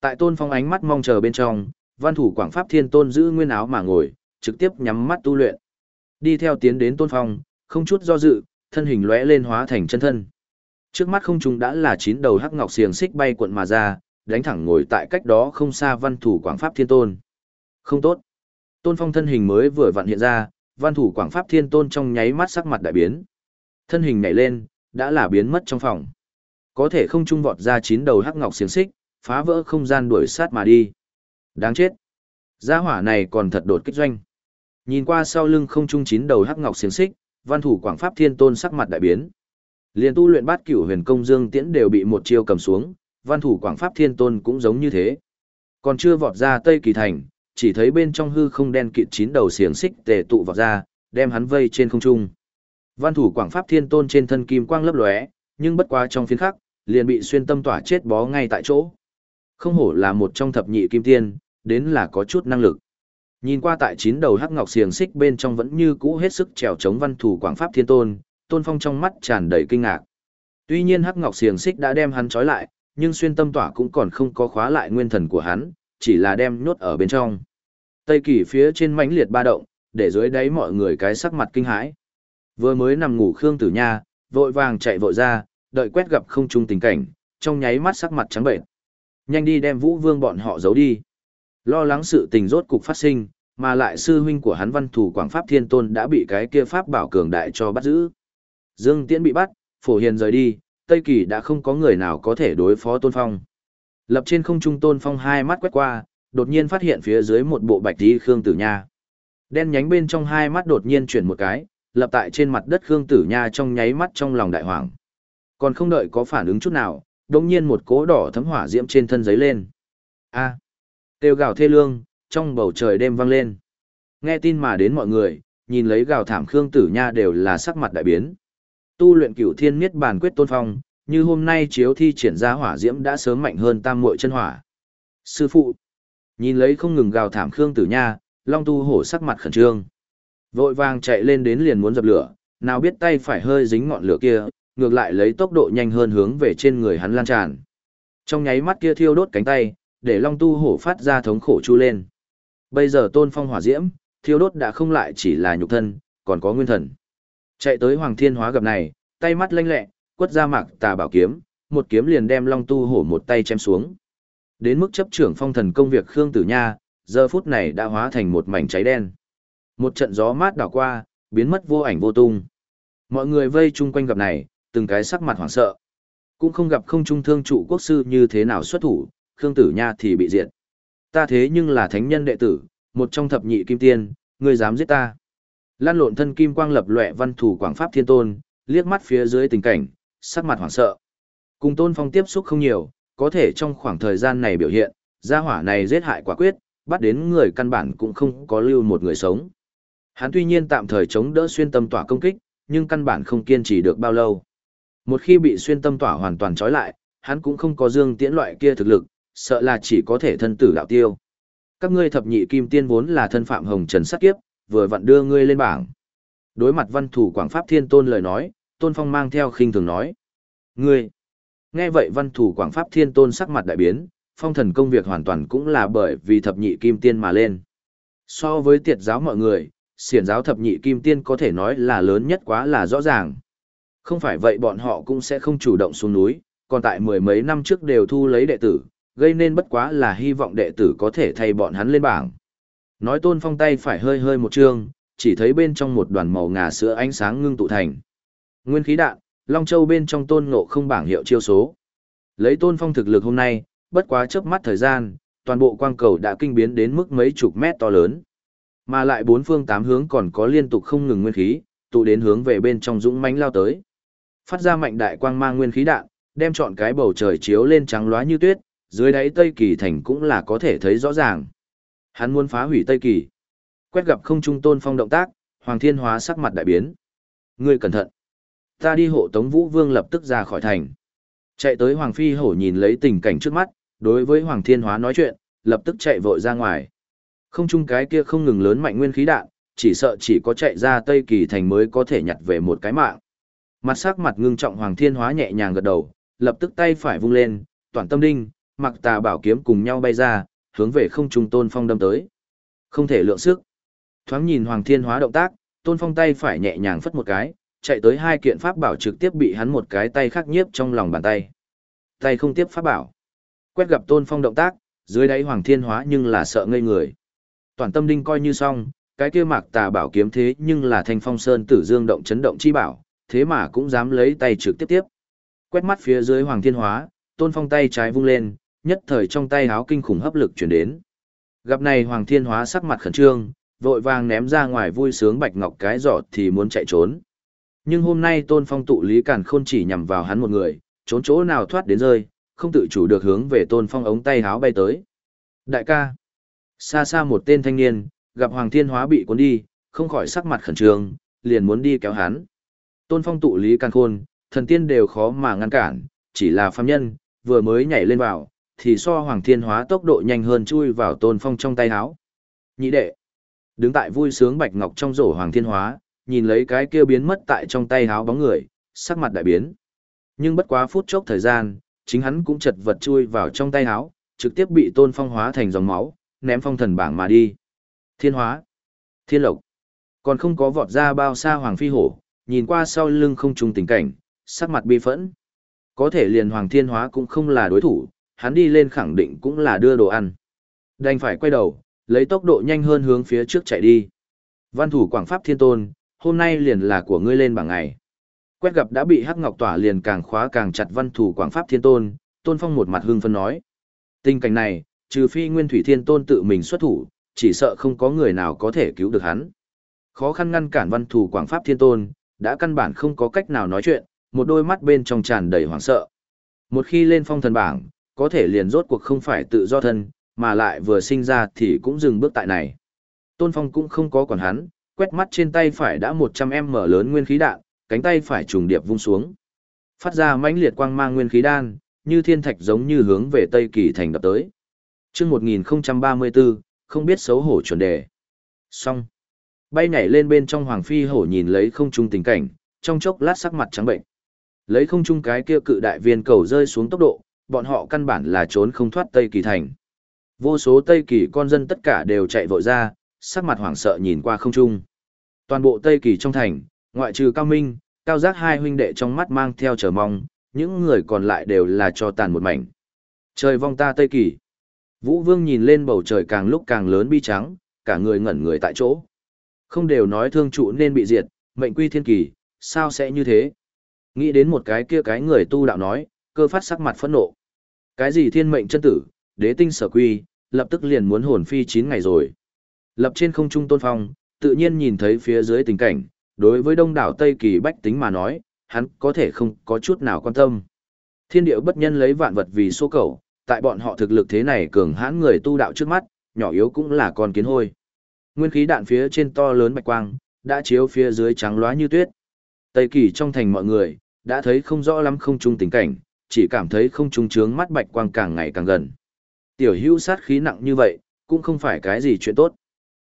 [SPEAKER 1] Tại Tôn Phong ánh mắt mong chờ bên trong, văn thủ Quảng Pháp Thiên Tôn giữ nguyên áo mà ngồi, trực tiếp nhắm mắt tu luyện. Đi theo tiến đến Tôn Phong, không chút do dự, thân hình lóe lên hóa thành chân thân. Trước mắt không trung đã là chín đầu hắc ngọc xiềng xích bay cuộn mà ra, đánh thẳng ngồi tại cách đó không xa văn thủ Quảng Pháp Thiên Tôn. Không tốt. Tôn Phong thân hình mới vừa vặn hiện ra, văn thủ Quảng Pháp Thiên Tôn trong nháy mắt sắc mặt đại biến. Thân hình nhảy lên, đã là biến mất trong phòng. Có thể không trung vọt ra chín đầu hắc ngọc xiềng xích, phá vỡ không gian đuổi sát mà đi. Đáng chết. Gia hỏa này còn thật đột kích doanh. Nhìn qua sau lưng không trung chín đầu hắc ngọc xiềng xích, văn thủ Quảng Pháp Thiên Tôn sắc mặt đại biến. Liên tu luyện bát cửu huyền công dương tiễn đều bị một chiêu cầm xuống, văn thủ Quảng Pháp Thiên Tôn cũng giống như thế. Còn chưa vọt ra Tây Kỳ Thành, chỉ thấy bên trong hư không đen kịt chín đầu xiềng xích tề tụ vào ra, đem hắn vây trên không trung. Văn thủ Quảng Pháp Thiên Tôn trên thân kim quang lấp lóe, nhưng bất quá trong phiến khắc, liền bị xuyên tâm tỏa chết bó ngay tại chỗ. Không hổ là một trong thập nhị kim tiên, đến là có chút năng lực. Nhìn qua tại chín đầu hắc ngọc xiềng xích bên trong vẫn như cũ hết sức trèo chống văn thủ Quảng Pháp Thiên Tôn, Tôn Phong trong mắt tràn đầy kinh ngạc. Tuy nhiên hắc ngọc xiềng xích đã đem hắn trói lại, nhưng xuyên tâm tỏa cũng còn không có khóa lại nguyên thần của hắn, chỉ là đem nhốt ở bên trong. Tây kỳ phía trên mãnh liệt ba động, để dưới đáy mọi người cái sắc mặt kinh hãi. Vừa mới nằm ngủ Khương Tử Nha, vội vàng chạy vội ra, đợi quét gặp không trung tình cảnh, trong nháy mắt sắc mặt trắng bệnh. Nhanh đi đem Vũ Vương bọn họ giấu đi. Lo lắng sự tình rốt cục phát sinh, mà lại sư huynh của hắn văn thủ Quảng Pháp Thiên Tôn đã bị cái kia pháp bảo cường đại cho bắt giữ. Dương Tiễn bị bắt, Phổ Hiền rời đi, Tây Kỳ đã không có người nào có thể đối phó Tôn Phong. Lập trên không trung Tôn Phong hai mắt quét qua, đột nhiên phát hiện phía dưới một bộ bạch tí Khương Tử Nha. Đen nhánh bên trong hai mắt đột nhiên chuyển một cái, lập tại trên mặt đất Khương Tử Nha trong nháy mắt trong lòng đại hoàng. Còn không đợi có phản ứng chút nào, đột nhiên một cỗ đỏ thấm hỏa diễm trên thân giấy lên. A. Tiêu gào thê lương, trong bầu trời đêm vang lên. Nghe tin mà đến mọi người, nhìn lấy gào thảm Khương Tử Nha đều là sắc mặt đại biến. Tu luyện cửu thiên miết bản quyết tôn phong, như hôm nay chiếu thi triển ra hỏa diễm đã sớm mạnh hơn tam muội chân hỏa. Sư phụ, nhìn lấy không ngừng gào thảm Khương Tử Nha, Long Tu hổ sắc mặt khẩn trương. Vội vàng chạy lên đến liền muốn dập lửa, nào biết tay phải hơi dính ngọn lửa kia, ngược lại lấy tốc độ nhanh hơn hướng về trên người hắn lan tràn. Trong nháy mắt kia thiêu đốt cánh tay, để Long Tu hổ phát ra thống khổ chu lên. Bây giờ tôn phong hỏa diễm, thiêu đốt đã không lại chỉ là nhục thân, còn có nguyên thần. Chạy tới Hoàng Thiên Hóa gặp này, tay mắt lanh lẹ, quất ra mạc tà bảo kiếm, một kiếm liền đem Long Tu hổ một tay chém xuống. Đến mức chấp trưởng phong thần công việc Khương Tử Nha, giờ phút này đã hóa thành một mảnh cháy đen. Một trận gió mát đảo qua, biến mất vô ảnh vô tung. Mọi người vây chung quanh gặp này, từng cái sắc mặt hoảng sợ. Cũng không gặp không trung thương trụ quốc sư như thế nào xuất thủ, Khương Tử Nha thì bị diệt. Ta thế nhưng là thánh nhân đệ tử, một trong thập nhị kim tiên, ngươi dám giết ta. Lan lộn thân kim quang lập lệ văn thủ quảng pháp thiên tôn, liếc mắt phía dưới tình cảnh, sắc mặt hoảng sợ. Cùng tôn phong tiếp xúc không nhiều, có thể trong khoảng thời gian này biểu hiện, gia hỏa này giết hại quả quyết, bắt đến người căn bản cũng không có lưu một người sống. Hắn tuy nhiên tạm thời chống đỡ xuyên tâm tỏa công kích, nhưng căn bản không kiên trì được bao lâu. Một khi bị xuyên tâm tỏa hoàn toàn trói lại, hắn cũng không có dương tiễn loại kia thực lực, sợ là chỉ có thể thân tử đạo tiêu. Các ngươi thập nhị kim tiên vốn là thân phạm hồng trần sát kiếp, vừa vặn đưa ngươi lên bảng. Đối mặt văn thủ quảng pháp thiên tôn lời nói, tôn phong mang theo khinh thường nói. Ngươi! Nghe vậy văn thủ quảng pháp thiên tôn sắc mặt đại biến, phong thần công việc hoàn toàn cũng là bởi vì thập nhị kim tiên mà lên. So với tiệt giáo mọi người, xiển giáo thập nhị kim tiên có thể nói là lớn nhất quá là rõ ràng. Không phải vậy bọn họ cũng sẽ không chủ động xuống núi, còn tại mười mấy năm trước đều thu lấy đệ tử, gây nên bất quá là hy vọng đệ tử có thể thay bọn hắn lên bảng. Nói tôn phong tay phải hơi hơi một chương, chỉ thấy bên trong một đoàn màu ngà sữa ánh sáng ngưng tụ thành. Nguyên khí đạn, Long Châu bên trong tôn ngộ không bảng hiệu chiêu số. Lấy tôn phong thực lực hôm nay, bất quá chớp mắt thời gian, toàn bộ quang cầu đã kinh biến đến mức mấy chục mét to lớn. Mà lại bốn phương tám hướng còn có liên tục không ngừng nguyên khí, tụ đến hướng về bên trong dũng mãnh lao tới. Phát ra mạnh đại quang mang nguyên khí đạn, đem trọn cái bầu trời chiếu lên trắng loá như tuyết, dưới đáy Tây Kỳ thành cũng là có thể thấy rõ ràng. Hắn muốn phá hủy Tây Kỳ. Quét gặp không trung tôn phong động tác, Hoàng Thiên Hóa sắc mặt đại biến. Ngươi cẩn thận. Ta đi hộ Tống Vũ Vương lập tức ra khỏi thành. Chạy tới Hoàng Phi hổ nhìn lấy tình cảnh trước mắt, đối với Hoàng Thiên Hóa nói chuyện, lập tức chạy vội ra ngoài. Không chung cái kia không ngừng lớn mạnh nguyên khí đạn, chỉ sợ chỉ có chạy ra Tây Kỳ thành mới có thể nhặt về một cái mạng. Mặt sắc mặt ngưng trọng Hoàng Thiên Hóa nhẹ nhàng gật đầu, lập tức tay phải vung lên, toàn tâm đinh, mặc tà bảo kiếm cùng nhau bay ra, hướng về không trung tôn phong đâm tới. Không thể lượng sức. Thoáng nhìn Hoàng Thiên Hóa động tác, tôn phong tay phải nhẹ nhàng phất một cái, chạy tới hai kiện pháp bảo trực tiếp bị hắn một cái tay khắc nhiếp trong lòng bàn tay. Tay không tiếp pháp bảo. Quét gặp tôn phong động tác, dưới đáy Hoàng Thiên Hóa nhưng là sợ ngây người. Toàn tâm đinh coi như xong, cái kia mạc tà bảo kiếm thế nhưng là thanh phong sơn tử dương động chấn động chi bảo, thế mà cũng dám lấy tay trực tiếp tiếp. Quét mắt phía dưới Hoàng Thiên Hóa, tôn phong tay trái vung lên, nhất thời trong tay háo kinh khủng hấp lực chuyển đến. Gặp này Hoàng Thiên Hóa sắc mặt khẩn trương, vội vàng ném ra ngoài vui sướng bạch ngọc cái giỏ thì muốn chạy trốn. Nhưng hôm nay tôn phong tụ lý cản khôn chỉ nhằm vào hắn một người, trốn chỗ nào thoát đến rơi, không tự chủ được hướng về tôn phong ống tay háo bay tới. Đại ca, xa xa một tên thanh niên, gặp Hoàng Thiên Hóa bị cuốn đi, không khỏi sắc mặt khẩn trương, liền muốn đi kéo hắn. Tôn phong tụ lý càn khôn, thần tiên đều khó mà ngăn cản, chỉ là phàm nhân, vừa mới nhảy lên vào, thì so Hoàng Thiên Hóa tốc độ nhanh hơn chui vào Tôn Phong trong tay háo. Nhị đệ, đứng tại vui sướng bạch ngọc trong rổ Hoàng Thiên Hóa, nhìn lấy cái kia biến mất tại trong tay háo bóng người, sắc mặt đại biến. Nhưng bất quá phút chốc thời gian, chính hắn cũng chật vật chui vào trong tay háo, trực tiếp bị Tôn Phong hóa thành dòng máu, ném phong thần bảng mà đi. Thiên Hóa, Thiên Lộc, còn không có vọt ra bao xa Hoàng Phi Hổ, nhìn qua sau lưng không trùng tình cảnh, sắc mặt bi phẫn. Có thể liền Hoàng Thiên Hóa cũng không là đối thủ, hắn đi lên khẳng định cũng là đưa đồ ăn. Đành phải quay đầu, lấy tốc độ nhanh hơn hướng phía trước chạy đi. Văn thủ Quảng Pháp Thiên Tôn, hôm nay liền là của ngươi lên bảng ngày. Quét gặp đã bị Hắc Ngọc Tỏa liền càng khóa càng chặt Văn thủ Quảng Pháp Thiên Tôn, Tôn Phong một mặt hưng phấn nói. Tình cảnh này, trừ phi Nguyên Thủy Thiên Tôn tự mình xuất thủ, chỉ sợ không có người nào có thể cứu được hắn. Khó khăn ngăn cản văn thủ quảng pháp thiên tôn, đã căn bản không có cách nào nói chuyện, một đôi mắt bên trong tràn đầy hoảng sợ. Một khi lên phong thần bảng, có thể liền rốt cuộc không phải tự do thân, mà lại vừa sinh ra thì cũng dừng bước tại này. Tôn Phong cũng không có quản hắn, quét mắt trên tay phải đã 100m lớn nguyên khí đạn, cánh tay phải trùng điệp vung xuống. Phát ra mãnh liệt quang mang nguyên khí đan, như thiên thạch giống như hướng về Tây Kỳ thành đập tới. Chương 1034, không biết xấu hổ chuẩn đề. Xong. Bay nhảy lên bên trong hoàng phi hổ nhìn lấy không trung tình cảnh, trong chốc lát sắc mặt trắng bệnh. Lấy không trung cái kia cự đại viên cầu rơi xuống tốc độ, bọn họ căn bản là trốn không thoát Tây Kỳ thành. Vô số Tây Kỳ con dân tất cả đều chạy vội ra, sắc mặt hoảng sợ nhìn qua không trung. Toàn bộ Tây Kỳ trong thành, ngoại trừ Cao Minh, Cao Giác hai huynh đệ trong mắt mang theo chờ mong, những người còn lại đều là cho tàn một mảnh. Trời vong ta Tây Kỳ. Vũ Vương nhìn lên bầu trời càng lúc càng lớn bi trắng, cả người ngẩn người tại chỗ. Không đều nói thương trụ nên bị diệt, mệnh quy thiên kỳ, sao sẽ như thế? Nghĩ đến một cái kia cái người tu đạo nói, cơ phát sắc mặt phẫn nộ. Cái gì thiên mệnh chân tử, đế tinh sở quy, lập tức liền muốn hồn phi 9 ngày rồi. Lập trên không trung tôn phong, tự nhiên nhìn thấy phía dưới tình cảnh, đối với đông đảo Tây Kỳ bách tính mà nói, hắn có thể không có chút nào quan tâm. Thiên điệu bất nhân lấy vạn vật vì số cầu, tại bọn họ thực lực thế này cường hãn người tu đạo trước mắt, nhỏ yếu cũng là con kiến hôi. Nguyên khí đạn phía trên to lớn bạch quang, đã chiếu phía dưới trắng loá như tuyết. Tây Kỳ trong thành mọi người, đã thấy không rõ lắm không trung tình cảnh, chỉ cảm thấy không trung trướng mắt bạch quang càng ngày càng gần. Tiểu hữu sát khí nặng như vậy, cũng không phải cái gì chuyện tốt.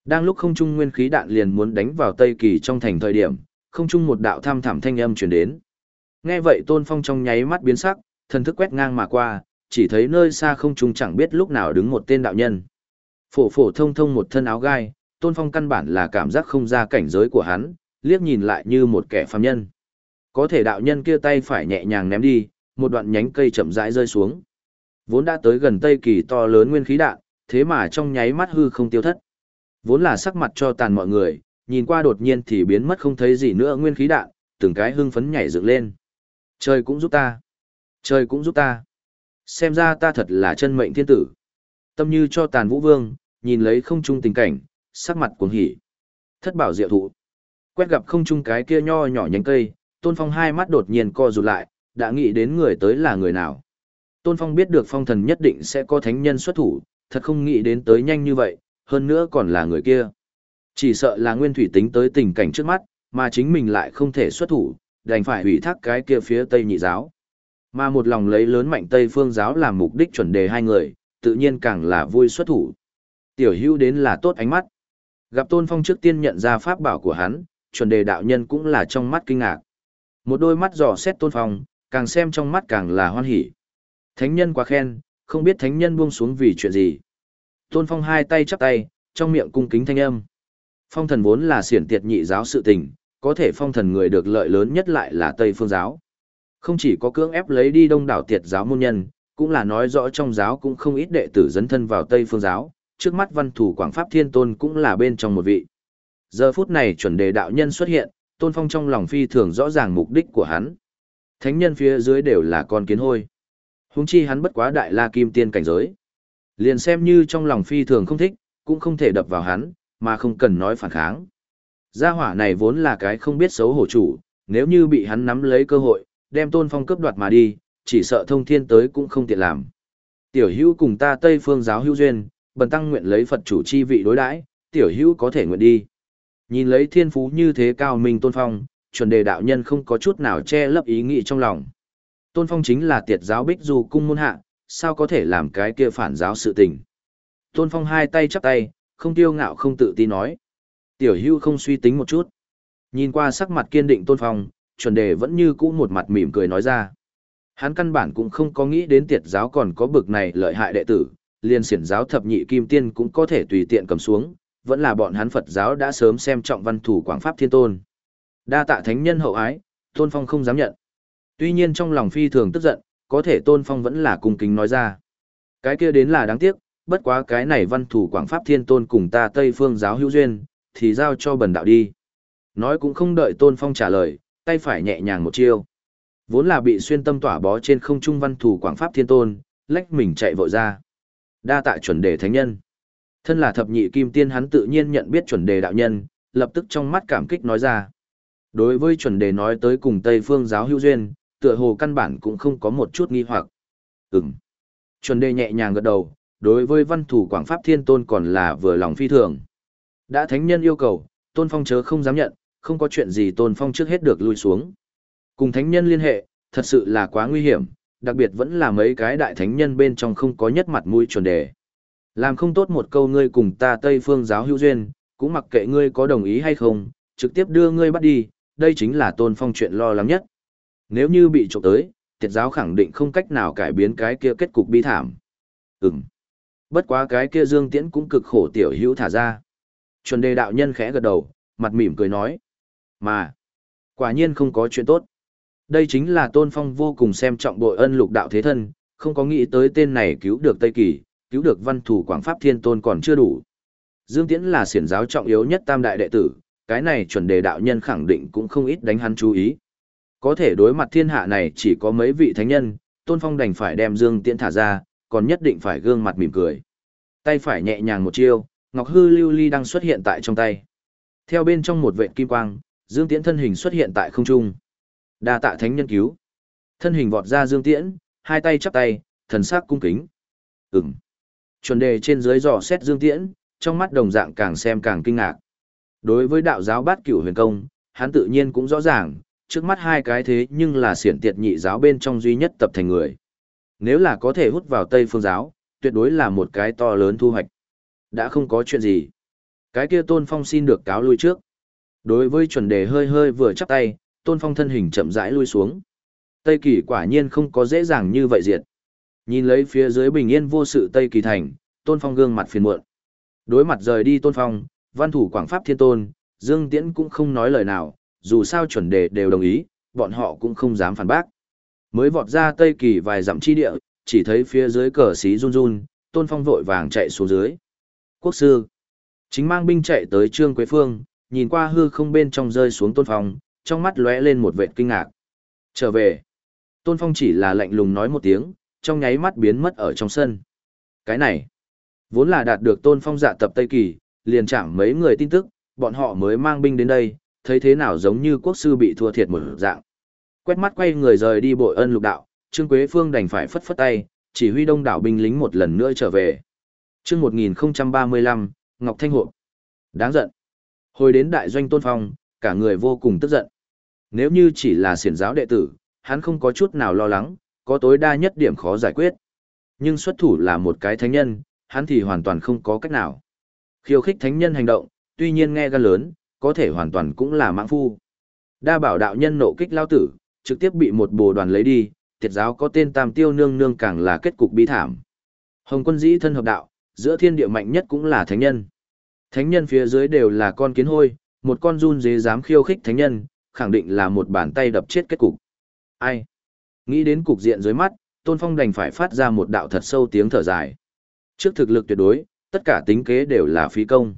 [SPEAKER 1] Đang lúc không trung nguyên khí đạn liền muốn đánh vào Tây Kỳ trong thành thời điểm, không trung một đạo tham thảm thanh âm truyền đến. Nghe vậy Tôn Phong trong nháy mắt biến sắc, thần thức quét ngang mà qua, chỉ thấy nơi xa không trung chẳng biết lúc nào đứng một tên đạo nhân. Phổ phổ thông thông một thân áo gai, Tôn Phong căn bản là cảm giác không ra cảnh giới của hắn, liếc nhìn lại như một kẻ phàm nhân. Có thể đạo nhân kia tay phải nhẹ nhàng ném đi, một đoạn nhánh cây chậm rãi rơi xuống. Vốn đã tới gần Tây Kỳ to lớn nguyên khí đạn, thế mà trong nháy mắt hư không tiêu thất. Vốn là sắc mặt cho tàn mọi người, nhìn qua đột nhiên thì biến mất không thấy gì nữa nguyên khí đạn, từng cái hưng phấn nhảy dựng lên. Trời cũng giúp ta. Trời cũng giúp ta. Xem ra ta thật là chân mệnh thiên tử. Tâm như cho tàn vũ vương, nhìn lấy không trung tình cảnh, sắc mặt cuồng hỉ. Thất bảo diệu thụ. Quét gặp không trung cái kia nho nhỏ nhánh cây, Tôn Phong hai mắt đột nhiên co rụt lại, đã nghĩ đến người tới là người nào. Tôn Phong biết được phong thần nhất định sẽ có thánh nhân xuất thủ, thật không nghĩ đến tới nhanh như vậy, hơn nữa còn là người kia. Chỉ sợ là nguyên thủy tính tới tình cảnh trước mắt, mà chính mình lại không thể xuất thủ, đành phải hủy thác cái kia phía Tây nhị giáo. Mà một lòng lấy lớn mạnh Tây phương giáo làm mục đích chuẩn đề hai người, tự nhiên càng là vui xuất thủ. Tiểu hưu đến là tốt ánh mắt. Gặp Tôn Phong trước tiên nhận ra pháp bảo của hắn, chuẩn đề đạo nhân cũng là trong mắt kinh ngạc. Một đôi mắt dò xét Tôn Phong, càng xem trong mắt càng là hoan hỉ. Thánh nhân quá khen, không biết thánh nhân buông xuống vì chuyện gì. Tôn Phong hai tay chắp tay, trong miệng cung kính thanh âm. Phong thần vốn là xiển tiệt nhị giáo sự tình, có thể phong thần người được lợi lớn nhất lại là Tây phương giáo. Không chỉ có cưỡng ép lấy đi đông đảo tiệt giáo môn nhân, cũng là nói rõ trong giáo cũng không ít đệ tử dấn thân vào Tây phương giáo, trước mắt văn thủ Quảng Pháp Thiên Tôn cũng là bên trong một vị. Giờ phút này chuẩn đề đạo nhân xuất hiện, Tôn Phong trong lòng phi thường rõ ràng mục đích của hắn. Thánh nhân phía dưới đều là con kiến hôi. Húng chi hắn bất quá đại la kim tiên cảnh giới. Liền xem như trong lòng phi thường không thích, cũng không thể đập vào hắn, mà không cần nói phản kháng. Gia hỏa này vốn là cái không biết xấu hổ chủ, nếu như bị hắn nắm lấy cơ hội, đem tôn phong cướp đoạt mà đi, chỉ sợ thông thiên tới cũng không tiện làm. Tiểu hữu cùng ta Tây phương giáo hữu duyên, bần tăng nguyện lấy Phật chủ chi vị đối đãi, tiểu hữu có thể nguyện đi. Nhìn lấy thiên phú như thế cao minh tôn phong, chuẩn đề đạo nhân không có chút nào che lấp ý nghĩ trong lòng. Tôn phong chính là tiệt giáo bích du cung môn hạ, sao có thể làm cái kia phản giáo sự tình. Tôn phong hai tay chắp tay, không tiêu ngạo không tự tin nói. Tiểu hưu không suy tính một chút. Nhìn qua sắc mặt kiên định tôn phong, chuẩn đề vẫn như cũ một mặt mỉm cười nói ra. Hắn căn bản cũng không có nghĩ đến tiệt giáo còn có bực này lợi hại đệ tử, liền xiển giáo thập nhị kim tiên cũng có thể tùy tiện cầm xuống, vẫn là bọn hắn Phật giáo đã sớm xem trọng văn thủ quảng pháp thiên tôn. Đa tạ thánh nhân hậu ái, tôn phong không dám nhận. Tuy nhiên trong lòng phi thường tức giận, có thể tôn phong vẫn là cung kính nói ra. Cái kia đến là đáng tiếc, bất quá cái này văn thủ quảng pháp thiên tôn cùng ta Tây phương giáo hữu duyên, thì giao cho bần đạo đi. Nói cũng không đợi tôn phong trả lời, tay phải nhẹ nhàng một chiêu. Vốn là bị xuyên tâm tỏa bó trên không trung văn thủ quảng pháp thiên tôn, lách mình chạy vội ra. Đa tạ chuẩn đề thánh nhân. Thân là thập nhị kim tiên hắn tự nhiên nhận biết chuẩn đề đạo nhân, lập tức trong mắt cảm kích nói ra. Đối với chuẩn đề nói tới cùng Tây phương giáo hữu duyên, tựa hồ căn bản cũng không có một chút nghi hoặc. Ừm. Chuẩn đề nhẹ nhàng gật đầu, đối với văn thủ Quảng Pháp Thiên Tôn còn là vừa lòng phi thường. Đã thánh nhân yêu cầu, Tôn Phong chớ không dám nhận, không có chuyện gì Tôn Phong trước hết được lui xuống. Cùng thánh nhân liên hệ, thật sự là quá nguy hiểm, đặc biệt vẫn là mấy cái đại thánh nhân bên trong không có nhất mặt mũi chuẩn đề. Làm không tốt một câu ngươi cùng ta Tây Phương giáo hữu duyên, cũng mặc kệ ngươi có đồng ý hay không, trực tiếp đưa ngươi bắt đi, đây chính là Tôn Phong chuyện lo lắng nhất. Nếu như bị trộm tới, tiệt giáo khẳng định không cách nào cải biến cái kia kết cục bi thảm. Ừm. Bất quá cái kia Dương Tiễn cũng cực khổ tiểu hữu thả ra. Chuẩn đề đạo nhân khẽ gật đầu, mặt mỉm cười nói. Mà, quả nhiên không có chuyện tốt. Đây chính là Tôn Phong vô cùng xem trọng bội ân lục đạo thế thân, không có nghĩ tới tên này cứu được Tây Kỳ, cứu được văn thủ Quảng Pháp Thiên Tôn còn chưa đủ. Dương Tiễn là siển giáo trọng yếu nhất tam đại đệ tử, cái này chuẩn đề đạo nhân khẳng định cũng không ít đánh hắn chú ý. Có thể đối mặt thiên hạ này chỉ có mấy vị thánh nhân, Tôn Phong đành phải đem Dương Tiễn thả ra, còn nhất định phải gương mặt mỉm cười. Tay phải nhẹ nhàng một chiêu, ngọc hư lưu ly đang xuất hiện tại trong tay. Theo bên trong một vệt kim quang, Dương Tiễn thân hình xuất hiện tại không trung. Đa tạ thánh nhân cứu. Thân hình vọt ra Dương Tiễn, hai tay chắp tay, thần sắc cung kính. Ừm. Chuẩn đề trên dưới dò xét Dương Tiễn, trong mắt đồng dạng càng xem càng kinh ngạc. Đối với đạo giáo bát cửu huyền công, hắn tự nhiên cũng rõ ràng, trước mắt hai cái thế nhưng là siển tiệt nhị giáo bên trong duy nhất tập thành người. Nếu là có thể hút vào Tây phương giáo, tuyệt đối là một cái to lớn thu hoạch. Đã không có chuyện gì. Cái kia Tôn Phong xin được cáo lui trước. Đối với chuẩn đề hơi hơi vừa chắp tay, Tôn Phong thân hình chậm rãi lui xuống. Tây Kỳ quả nhiên không có dễ dàng như vậy diệt. Nhìn lấy phía dưới bình yên vô sự Tây Kỳ thành, Tôn Phong gương mặt phiền muộn. Đối mặt rời đi Tôn Phong, văn thủ Quảng Pháp Thiên Tôn, Dương Tiễn cũng không nói lời nào, dù sao chuẩn đề đều đồng ý, bọn họ cũng không dám phản bác. Mới vọt ra Tây Kỳ vài dặm chi địa, chỉ thấy phía dưới cờ xí run run, Tôn Phong vội vàng chạy xuống dưới. Quốc sư, chính mang binh chạy tới Trương Quế Phương, nhìn qua hư không bên trong rơi xuống Tôn Phong, trong mắt lóe lên một vệt kinh ngạc. Trở về. Tôn Phong chỉ là lạnh lùng nói một tiếng, trong nháy mắt biến mất ở trong sân. Cái này, vốn là đạt được Tôn Phong dạ tập Tây Kỳ, liền chạm mấy người tin tức, bọn họ mới mang binh đến đây, thấy thế nào giống như quốc sư bị thua thiệt một dạng. Quét mắt quay người rời đi bội ân lục đạo, Trương Quế Phương đành phải phất phất tay, chỉ huy đông đảo binh lính một lần nữa trở về. Chương 1035, Ngọc Thanh Hộ. Đáng giận. Hồi đến đại doanh Tôn Phong, cả người vô cùng tức giận. Nếu như chỉ là siển giáo đệ tử, hắn không có chút nào lo lắng, có tối đa nhất điểm khó giải quyết. Nhưng xuất thủ là một cái thánh nhân, hắn thì hoàn toàn không có cách nào. Khiêu khích thánh nhân hành động, tuy nhiên nghe gan lớn, có thể hoàn toàn cũng là mãng phu. Đa bảo đạo nhân nộ kích lao tử, trực tiếp bị một bồ đoàn lấy đi, tiệt giáo có tên tam tiêu nương nương càng là kết cục bi thảm. Hồng quân dĩ thân hợp đạo, giữa thiên địa mạnh nhất cũng là thánh nhân. Thánh nhân phía dưới đều là con kiến hôi, một con run dế dám khiêu khích thánh nhân, khẳng định là một bàn tay đập chết kết cục. Ai? Nghĩ đến cục diện dưới mắt, Tôn Phong đành phải phát ra một đạo thật sâu tiếng thở dài. Trước thực lực tuyệt đối, tất cả tính kế đều là phí công.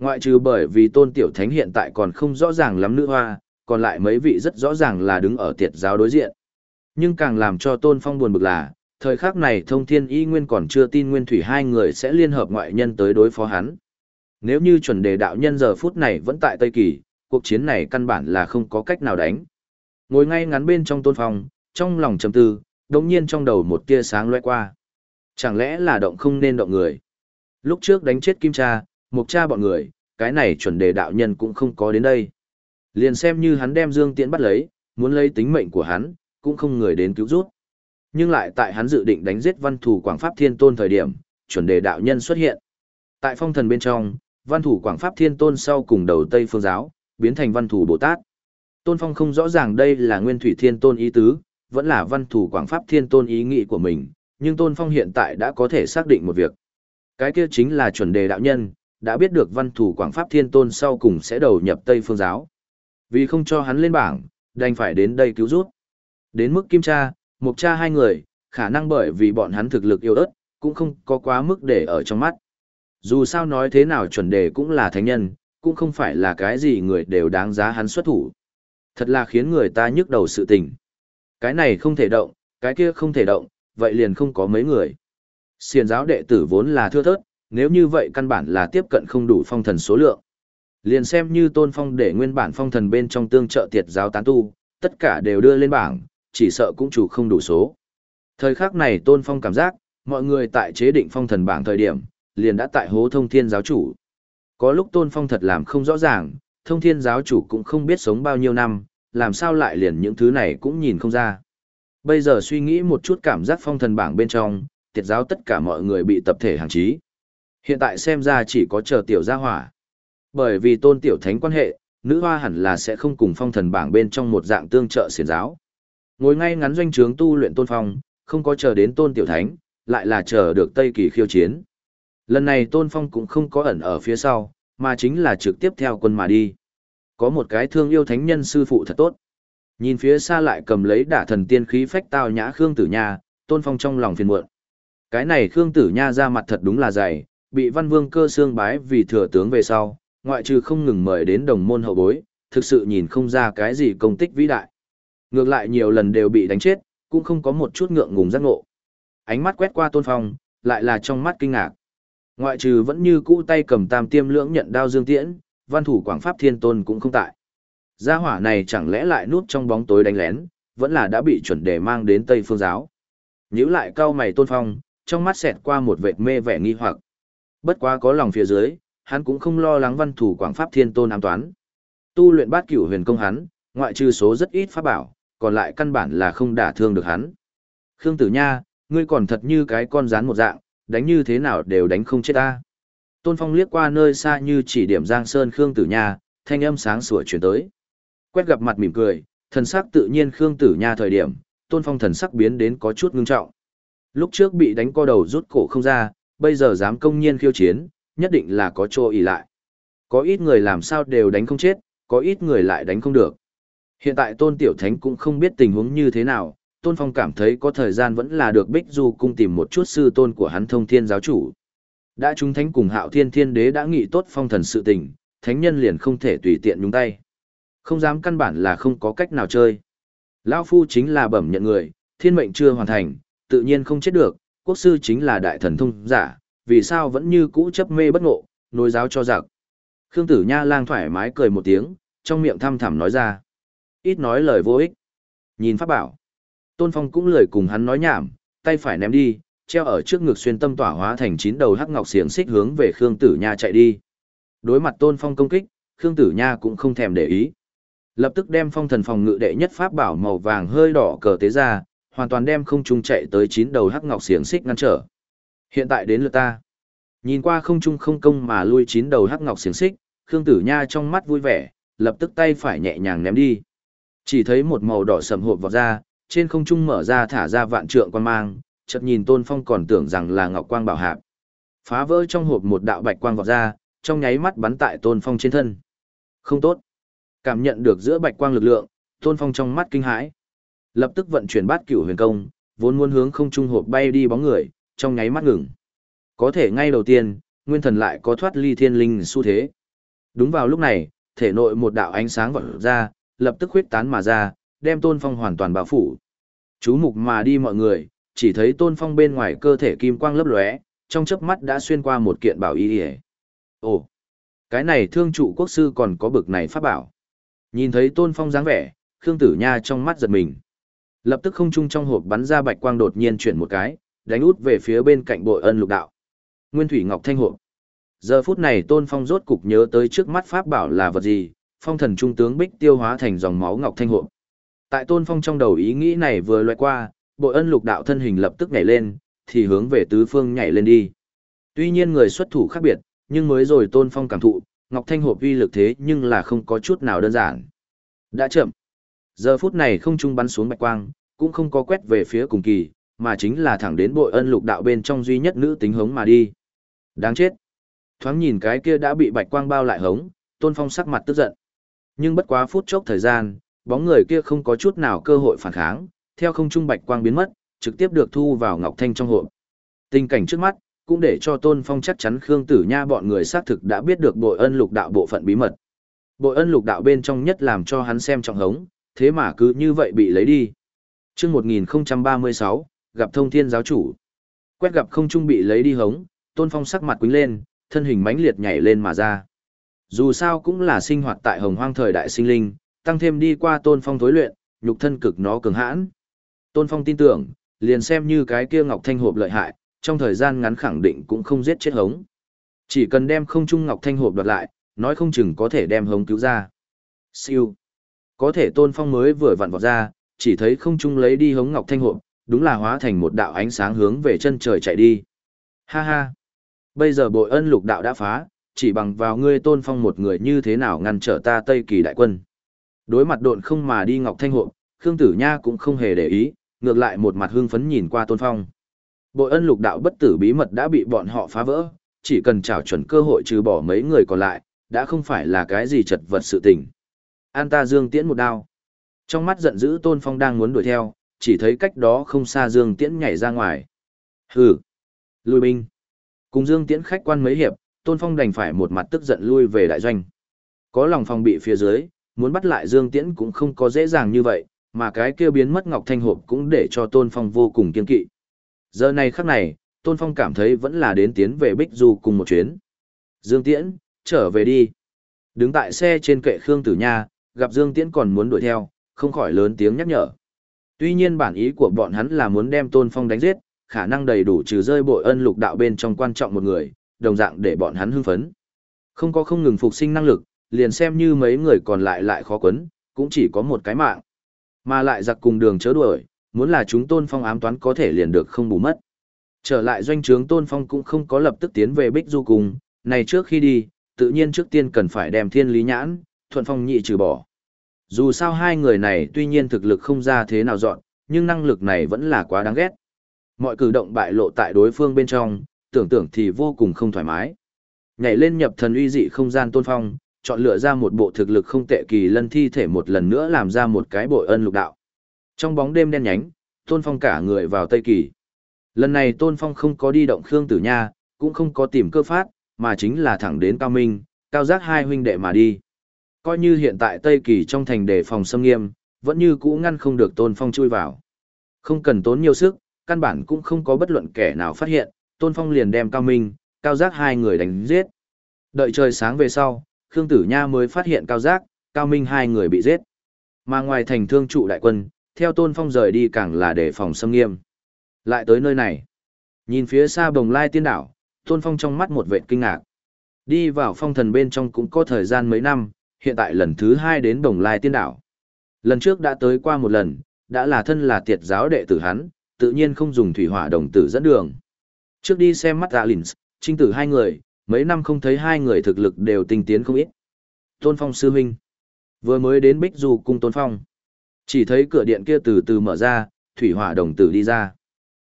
[SPEAKER 1] Ngoại trừ bởi vì Tôn Tiểu Thánh hiện tại còn không rõ ràng lắm nữ hoa, còn lại mấy vị rất rõ ràng là đứng ở tiệt giáo đối diện. Nhưng càng làm cho Tôn Phong buồn bực là, thời khắc này thông thiên y nguyên còn chưa tin nguyên thủy hai người sẽ liên hợp ngoại nhân tới đối phó hắn. Nếu như chuẩn đề đạo nhân giờ phút này vẫn tại Tây Kỳ, cuộc chiến này căn bản là không có cách nào đánh. Ngồi ngay ngắn bên trong tôn phong, trong lòng trầm tư, đột nhiên trong đầu một tia sáng lóe qua. Chẳng lẽ là động không nên động người? Lúc trước đánh chết Kim Cha, Mục Cha bọn người, cái này chuẩn đề đạo nhân cũng không có đến đây. Liền xem như hắn đem Dương Tiễn bắt lấy, muốn lấy tính mệnh của hắn, cũng không người đến cứu rút. Nhưng lại tại hắn dự định đánh giết văn thủ Quảng Pháp Thiên Tôn thời điểm, chuẩn đề đạo nhân xuất hiện. Tại phong thần bên trong, văn thủ Quảng Pháp Thiên Tôn sau cùng đầu Tây Phương Giáo, biến thành văn thủ Bồ Tát. Tôn Phong không rõ ràng đây là Nguyên Thủy Thiên Tôn ý tứ, vẫn là văn thủ Quảng Pháp Thiên Tôn ý nghĩ của mình, nhưng Tôn Phong hiện tại đã có thể xác định một việc. Cái kia chính là chuẩn đề đạo nhân, đã biết được văn thủ Quảng Pháp Thiên Tôn sau cùng sẽ đầu nhập Tây Phương Giáo. Vì không cho hắn lên bảng, đành phải đến đây cứu rút. Đến mức Kim Cha, Mục Cha hai người, khả năng bởi vì bọn hắn thực lực yếu ớt, cũng không có quá mức để ở trong mắt. Dù sao nói thế nào chuẩn đề cũng là thánh nhân, cũng không phải là cái gì người đều đáng giá hắn xuất thủ. Thật là khiến người ta nhức đầu sự tình. Cái này không thể động, cái kia không thể động, vậy liền không có mấy người. Xiền giáo đệ tử vốn là thưa thớt, nếu như vậy căn bản là tiếp cận không đủ phong thần số lượng. Liền xem như Tôn Phong để nguyên bản phong thần bên trong tương trợ tiệt giáo tán tu, tất cả đều đưa lên bảng, chỉ sợ cũng chủ không đủ số. Thời khắc này Tôn Phong cảm giác, mọi người tại chế định phong thần bảng thời điểm, liền đã tại hố thông thiên giáo chủ. Có lúc Tôn Phong thật làm không rõ ràng, thông thiên giáo chủ cũng không biết sống bao nhiêu năm, làm sao lại liền những thứ này cũng nhìn không ra. Bây giờ suy nghĩ một chút cảm giác phong thần bảng bên trong, tiệt giáo tất cả mọi người bị tập thể hàng trí. Hiện tại xem ra chỉ có chờ tiểu gia hỏa. Bởi vì tôn tiểu thánh quan hệ, nữ hoa hẳn là sẽ không cùng phong thần bảng bên trong một dạng tương trợ xiển giáo. Ngồi ngay ngắn doanh trướng tu luyện tôn phong, không có chờ đến tôn tiểu thánh, lại là chờ được Tây Kỳ khiêu chiến. Lần này tôn phong cũng không có ẩn ở phía sau, mà chính là trực tiếp theo quân mà đi. Có một cái thương yêu thánh nhân sư phụ thật tốt. Nhìn phía xa lại cầm lấy đả thần tiên khí phách tao nhã Khương Tử Nha, tôn phong trong lòng phiền muộn. Cái này Khương Tử Nha ra mặt thật đúng là dày, bị văn vương cơ xương bái vì thừa tướng về sau, ngoại trừ không ngừng mời đến đồng môn hậu bối, thực sự nhìn không ra cái gì công tích vĩ đại. Ngược lại nhiều lần đều bị đánh chết, cũng không có một chút ngượng ngùng giác ngộ. Ánh mắt quét qua tôn phong, lại là trong mắt kinh ngạc. Ngoại trừ vẫn như cũ tay cầm tam tiêm lưỡng nhận đao dương tiễn, văn thủ quảng pháp thiên tôn cũng không tại. Gia hỏa này chẳng lẽ lại núp trong bóng tối đánh lén, vẫn là đã bị chuẩn đề mang đến Tây Phương giáo. Nhíu lại cao mày tôn phong, trong mắt xẹt qua một vệt mê vẻ nghi hoặc. Bất quá có lòng phía dưới, hắn cũng không lo lắng văn thủ quảng pháp thiên tôn ám toán. Tu luyện bát cửu huyền công hắn, ngoại trừ số rất ít pháp bảo, còn lại căn bản là không đả thương được hắn. Khương Tử Nha, ngươi còn thật như cái con rắn một dạng, đánh như thế nào đều đánh không chết ta. Tôn Phong liếc qua nơi xa như chỉ điểm Giang Sơn Khương Tử Nha, thanh âm sáng sủa chuyển tới. Quét gặp mặt mỉm cười, thần sắc tự nhiên Khương Tử Nha thời điểm, Tôn Phong thần sắc biến đến có chút ngưng trọng. Lúc trước bị đánh co đầu rút cổ không ra, bây giờ dám công nhiên khiêu chiến, nhất định là có chỗ ỉ lại. Có ít người làm sao đều đánh không chết, có ít người lại đánh không được. Hiện tại Tôn Tiểu Thánh cũng không biết tình huống như thế nào, Tôn Phong cảm thấy có thời gian vẫn là được Bích Du cung tìm một chút sư tôn của hắn thông thiên giáo chủ. Đã chúng thánh cùng hạo thiên thiên đế đã nghị tốt phong thần sự tình, thánh nhân liền không thể tùy tiện nhúng tay. Không dám căn bản là không có cách nào chơi. Lão Phu chính là bẩm nhận người, thiên mệnh chưa hoàn thành, tự nhiên không chết được, quốc sư chính là đại thần thông giả, vì sao vẫn như cũ chấp mê bất ngộ, nối giáo cho giặc. Khương Tử Nha lang thoải mái cười một tiếng, trong miệng thăm thẳm nói ra. Ít nói lời vô ích. Nhìn pháp bảo. Tôn Phong cũng lười cùng hắn nói nhảm, tay phải ném đi, treo ở trước ngực xuyên tâm tỏa hóa thành chín đầu hắc ngọc xiềng xích hướng về Khương Tử Nha chạy đi. Đối mặt Tôn Phong công kích, Khương Tử Nha cũng không thèm để ý. Lập tức đem phong thần phòng ngự đệ nhất pháp bảo màu vàng hơi đỏ cờ tế ra, hoàn toàn đem không trung chạy tới chín đầu hắc ngọc xiềng xích ngăn trở. Hiện tại đến lượt ta. Nhìn qua không trung không công mà lui chín đầu hắc ngọc xiềng xích, Khương Tử Nha trong mắt vui vẻ, lập tức tay phải nhẹ nhàng ném đi. Chỉ thấy một màu đỏ sầm hộp vọt ra, trên không trung mở ra thả ra vạn trượng quan mang, chợt nhìn Tôn Phong còn tưởng rằng là ngọc quang bảo hạp. Phá vỡ trong hộp một đạo bạch quang vọt ra, trong nháy mắt bắn tại Tôn Phong trên thân. Không tốt. Cảm nhận được giữa bạch quang lực lượng, Tôn Phong trong mắt kinh hãi. Lập tức vận chuyển bát cửu huyền công, vốn muốn hướng không trung hộp bay đi bóng người, trong nháy mắt ngừng. Có thể ngay đầu tiên, nguyên thần lại có thoát ly thiên linh xu thế. Đúng vào lúc này, thể nội một đạo ánh sáng vọt ra, lập tức huyết tán mà ra, đem Tôn Phong hoàn toàn bao phủ. Chú mục mà đi mọi người, chỉ thấy Tôn Phong bên ngoài cơ thể kim quang lấp lóe, trong chớp mắt đã xuyên qua một kiện bảo y. Ồ, cái này thương trụ quốc sư còn có bực này pháp bảo. Nhìn thấy Tôn Phong dáng vẻ, Khương Tử Nha trong mắt giật mình. Lập tức không trung trong hộp bắn ra bạch quang đột nhiên chuyển một cái, đánh út về phía bên cạnh bội ân lục đạo. Nguyên thủy ngọc thanh hộp. Giờ phút này Tôn Phong rốt cục nhớ tới trước mắt pháp bảo là vật gì, phong thần trung tướng bích tiêu hóa thành dòng máu ngọc thanh hộp. Tại Tôn Phong trong đầu ý nghĩ này vừa loại qua, bội ân lục đạo thân hình lập tức nhảy lên, thì hướng về tứ phương nhảy lên đi. Tuy nhiên người xuất thủ khác biệt, nhưng mới rồi Tôn Phong cảm thụ, ngọc thanh hộp uy lực thế nhưng là không có chút nào đơn giản. Đã chậm. Giờ phút này không trung bắn xuống bạch quang, cũng không có quét về phía cùng kỳ, mà chính là thẳng đến bội ân lục đạo bên trong duy nhất nữ tính hống mà đi. Đáng chết. Thoáng nhìn cái kia đã bị bạch quang bao lại hống, tôn phong sắc mặt tức giận. Nhưng bất quá phút chốc thời gian, bóng người kia không có chút nào cơ hội phản kháng, theo không trung bạch quang biến mất, trực tiếp được thu vào ngọc thanh trong hộp. Tình cảnh trước mắt, cũng để cho tôn phong chắc chắn Khương Tử Nha bọn người xác thực đã biết được bội ân lục đạo bộ phận bí mật. Bội ân lục đạo bên trong nhất làm cho hắn xem trọng hống, thế mà cứ như vậy bị lấy đi. chương 1036, gặp thông thiên giáo chủ. Quét gặp không trung bị lấy đi hống, tôn phong sắc mặt quính lên, thân hình mãnh liệt nhảy lên mà ra. Dù sao cũng là sinh hoạt tại hồng hoang thời đại sinh linh, tăng thêm đi qua tôn phong thối luyện, nhục thân cực nó cường hãn. Tôn phong tin tưởng, liền xem như cái kia ngọc thanh hộp lợi hại, trong thời gian ngắn khẳng định cũng không giết chết hống. Chỉ cần đem không trung ngọc thanh hộp đoạt lại, nói không chừng có thể đem hống cứu ra. Siêu. Có thể tôn phong mới vừa vặn vọt ra, chỉ thấy không trung lấy đi hống ngọc thanh hộp, đúng là hóa thành một đạo ánh sáng hướng về chân trời chạy đi. Ha ha. Bây giờ bội ân lục đạo đã phá, chỉ bằng vào ngươi tôn phong một người như thế nào ngăn trở ta Tây Kỳ đại quân. Đối mặt độn không mà đi Ngọc Thanh Hộ, Khương Tử Nha cũng không hề để ý, ngược lại một mặt hưng phấn nhìn qua tôn phong. Bội ân lục đạo bất tử bí mật đã bị bọn họ phá vỡ, chỉ cần trảo chuẩn cơ hội trừ bỏ mấy người còn lại, đã không phải là cái gì chật vật sự tình. An ta dương tiễn một đao. Trong mắt giận dữ tôn phong đang muốn đuổi theo, chỉ thấy cách đó không xa dương tiễn nhảy ra ngoài. Hừ. Lui binh. Cùng Dương Tiễn khách quan mấy hiệp, Tôn Phong đành phải một mặt tức giận lui về đại doanh. Có lòng phòng bị phía dưới, muốn bắt lại Dương Tiễn cũng không có dễ dàng như vậy, mà cái kia biến mất Ngọc Thanh hộp cũng để cho Tôn Phong vô cùng kiên kỵ. Giờ này khắc này, Tôn Phong cảm thấy vẫn là đến tiến về Bích Du cùng một chuyến. Dương Tiễn, trở về đi. Đứng tại xe trên kệ Khương Tử Nha, gặp Dương Tiễn còn muốn đuổi theo, không khỏi lớn tiếng nhắc nhở. Tuy nhiên bản ý của bọn hắn là muốn đem Tôn Phong đánh giết, khả năng đầy đủ trừ rơi bội ân lục đạo bên trong quan trọng một người, đồng dạng để bọn hắn hưng phấn. Không có không ngừng phục sinh năng lực, liền xem như mấy người còn lại lại khó quấn, cũng chỉ có một cái mạng. Mà lại giặc cùng đường chớ đuổi, muốn là chúng tôn phong ám toán có thể liền được không bù mất. Trở lại doanh trướng tôn phong cũng không có lập tức tiến về bích du cùng, này trước khi đi, tự nhiên trước tiên cần phải đem thiên lý nhãn, thuận phong nhị trừ bỏ. Dù sao hai người này tuy nhiên thực lực không ra thế nào dọn, nhưng năng lực này vẫn là quá đáng ghét. Mọi cử động bại lộ tại đối phương bên trong, tưởng tượng thì vô cùng không thoải mái. Nhảy lên nhập thần uy dị không gian tôn phong, chọn lựa ra một bộ thực lực không tệ kỳ lân thi thể một lần nữa làm ra một cái bội ân lục đạo. Trong bóng đêm đen nhánh, tôn phong cả người vào Tây Kỳ. Lần này tôn phong không có đi động Khương Tử Nha, cũng không có tìm cơ phát, mà chính là thẳng đến Cao Minh, Cao Giác hai huynh đệ mà đi. Coi như hiện tại Tây Kỳ trong thành đề phòng xâm nghiêm, vẫn như cũ ngăn không được tôn phong chui vào. Không cần tốn nhiều sức, căn bản cũng không có bất luận kẻ nào phát hiện, Tôn Phong liền đem Cao Minh, Cao Giác hai người đánh giết. Đợi trời sáng về sau, Khương Tử Nha mới phát hiện Cao Giác, Cao Minh hai người bị giết. Mà ngoài thành thương trụ đại quân, theo Tôn Phong rời đi càng là để phòng xâm nghiêm. Lại tới nơi này. Nhìn phía xa bồng lai tiên đảo, Tôn Phong trong mắt một vệt kinh ngạc. Đi vào phong thần bên trong cũng có thời gian mấy năm, hiện tại lần thứ hai đến Đồng lai tiên đảo. Lần trước đã tới qua một lần, đã là thân là tiệt giáo đệ tử hắn, tự nhiên không dùng thủy hỏa đồng tử dẫn đường. Trước đi xem mắt Alins, trinh tử hai người, mấy năm không thấy hai người thực lực đều tinh tiến không ít. Tôn Phong sư huynh, vừa mới đến Bích Du cung Tôn Phong. Chỉ thấy cửa điện kia từ từ mở ra, thủy hỏa đồng tử đi ra.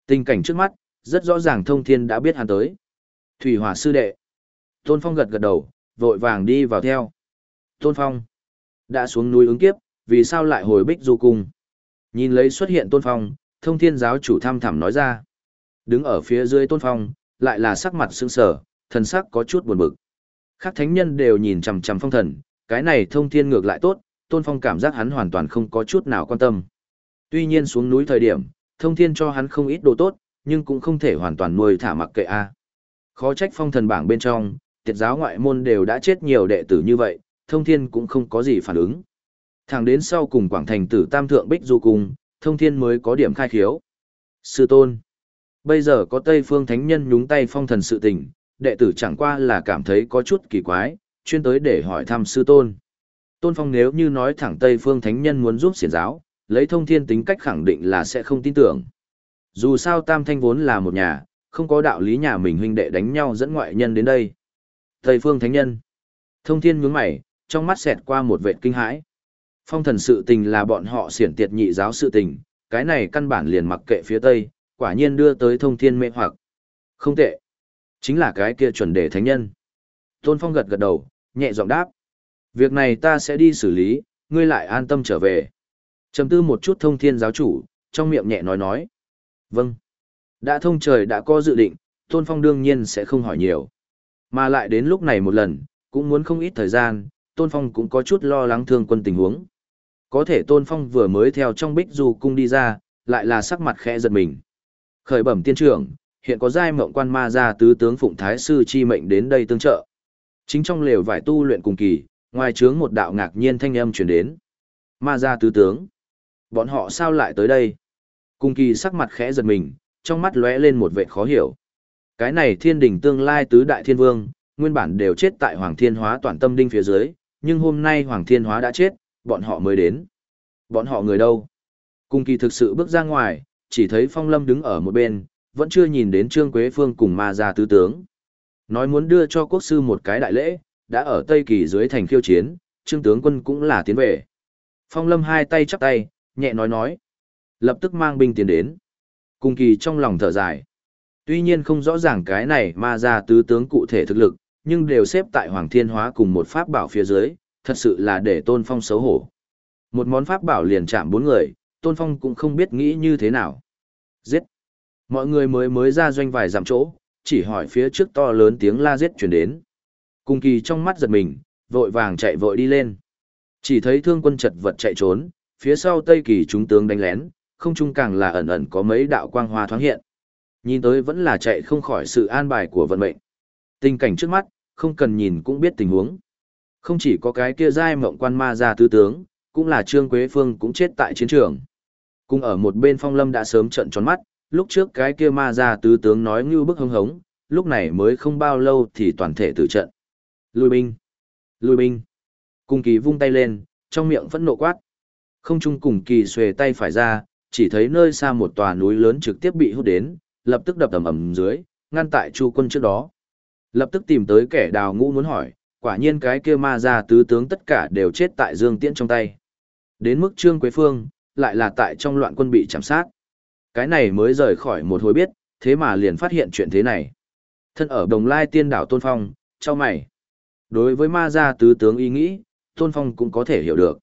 [SPEAKER 1] Tình cảnh trước mắt, rất rõ ràng thông thiên đã biết hắn tới. Thủy hỏa sư đệ. Tôn Phong gật gật đầu, vội vàng đi vào theo. Tôn Phong, đã xuống núi ứng kiếp, vì sao lại hồi Bích Du cung? Nhìn lấy xuất hiện Tôn Phong, thông thiên giáo chủ thăm thẳm nói ra. Đứng ở phía dưới tôn phong, lại là sắc mặt sững sờ, thần sắc có chút buồn bực. Khác thánh nhân đều nhìn chằm chằm phong thần, cái này thông thiên ngược lại tốt, tôn phong cảm giác hắn hoàn toàn không có chút nào quan tâm. Tuy nhiên xuống núi thời điểm, thông thiên cho hắn không ít đồ tốt, nhưng cũng không thể hoàn toàn nuôi thả mặc kệ a. Khó trách phong thần bảng bên trong, tiệt giáo ngoại môn đều đã chết nhiều đệ tử như vậy, thông thiên cũng không có gì phản ứng. Thẳng đến sau cùng quảng thành tử tam thượng bích du cùng, thông thiên mới có điểm khai khiếu. Sư tôn. Bây giờ có Tây Phương Thánh Nhân nhúng tay phong thần sự tình, đệ tử chẳng qua là cảm thấy có chút kỳ quái, chuyên tới để hỏi thăm sư tôn. Tôn Phong nếu như nói thẳng Tây Phương Thánh Nhân muốn giúp xiển giáo, lấy thông thiên tính cách khẳng định là sẽ không tin tưởng. Dù sao Tam Thanh vốn là một nhà, không có đạo lý nhà mình huynh đệ đánh nhau dẫn ngoại nhân đến đây. Tây Phương Thánh Nhân. Thông thiên nhướng mày, trong mắt xẹt qua một vệt kinh hãi. Phong thần sự tình là bọn họ xiển tiệt nhị giáo sự tình, cái này căn bản liền mặc kệ phía Tây, quả nhiên đưa tới thông thiên mê hoặc. Không tệ. Chính là cái kia chuẩn đề thánh nhân. Tôn Phong gật gật đầu, nhẹ giọng đáp. Việc này ta sẽ đi xử lý, ngươi lại an tâm trở về. Trầm tư một chút thông thiên giáo chủ, trong miệng nhẹ nói nói. Vâng. Đã thông trời đã có dự định, Tôn Phong đương nhiên sẽ không hỏi nhiều. Mà lại đến lúc này một lần, cũng muốn không ít thời gian, Tôn Phong cũng có chút lo lắng thương quân tình huống. Có thể Tôn Phong vừa mới theo trong bích du cung đi ra, lại là sắc mặt khẽ giật mình. Khởi bẩm tiên trưởng, hiện có giai mộng quan ma ra tứ tướng phụng thái sư chi mệnh đến đây tương trợ. Chính trong lều vải tu luyện cùng kỳ, ngoài trướng một đạo ngạc nhiên thanh âm truyền đến. Ma gia tứ tướng. Bọn họ sao lại tới đây? Cùng kỳ sắc mặt khẽ giật mình, trong mắt lóe lên một vẻ khó hiểu. Cái này thiên đình tương lai tứ đại thiên vương, nguyên bản đều chết tại Hoàng Thiên Hóa toàn tâm đinh phía dưới, nhưng hôm nay Hoàng Thiên Hóa đã chết, bọn họ mới đến. Bọn họ người đâu? Cung kỳ thực sự bước ra ngoài, chỉ thấy Phong Lâm đứng ở một bên, vẫn chưa nhìn đến Trương Quế Phương cùng ma gia tứ tướng. Nói muốn đưa cho quốc sư một cái đại lễ, đã ở Tây Kỳ dưới thành khiêu chiến, Trương tướng quân cũng là tiến về. Phong Lâm hai tay chắp tay, nhẹ nói nói. Lập tức mang binh tiến đến. Cung kỳ trong lòng thở dài. Tuy nhiên không rõ ràng cái này ma gia tứ tướng cụ thể thực lực, nhưng đều xếp tại Hoàng Thiên Hóa cùng một pháp bảo phía dưới, thật sự là để Tôn Phong xấu hổ. Một món pháp bảo liền chạm bốn người, Tôn Phong cũng không biết nghĩ như thế nào. Giết! Mọi người mới mới ra doanh vài dặm chỗ, chỉ hỏi phía trước to lớn tiếng la giết chuyển đến. Cùng kỳ trong mắt giật mình, vội vàng chạy vội đi lên. Chỉ thấy thương quân chật vật chạy trốn, phía sau Tây Kỳ chúng tướng đánh lén, không chung càng là ẩn ẩn có mấy đạo quang hoa thoáng hiện. Nhìn tới vẫn là chạy không khỏi sự an bài của vận mệnh. Tình cảnh trước mắt, không cần nhìn cũng biết tình huống. Không chỉ có cái kia giai mộng quan ma ra tứ tướng, cũng là Trương Quế Phương cũng chết tại chiến trường. Cùng ở một bên phong lâm đã sớm trận tròn mắt, lúc trước cái kia ma ra tứ tướng nói như bức hưng hống, lúc này mới không bao lâu thì toàn thể tử trận. Lùi binh! Lùi binh! Cùng kỳ vung tay lên, trong miệng vẫn nộ quát. Không trung cùng kỳ xuề tay phải ra, chỉ thấy nơi xa một tòa núi lớn trực tiếp bị hút đến, lập tức đập ầm ầm dưới, ngăn tại chu quân trước đó. Lập tức tìm tới kẻ đào ngũ muốn hỏi, quả nhiên cái kia ma ra tứ tướng tất cả đều chết tại Dương Tiễn trong tay. Đến mức Trương Quế Phương, lại là tại trong loạn quân bị chạm sát. Cái này mới rời khỏi một hồi biết, thế mà liền phát hiện chuyện thế này. Thân ở đồng lai tiên đảo Tôn Phong, cho mày. Đối với ma gia tứ tướng ý nghĩ, Tôn Phong cũng có thể hiểu được.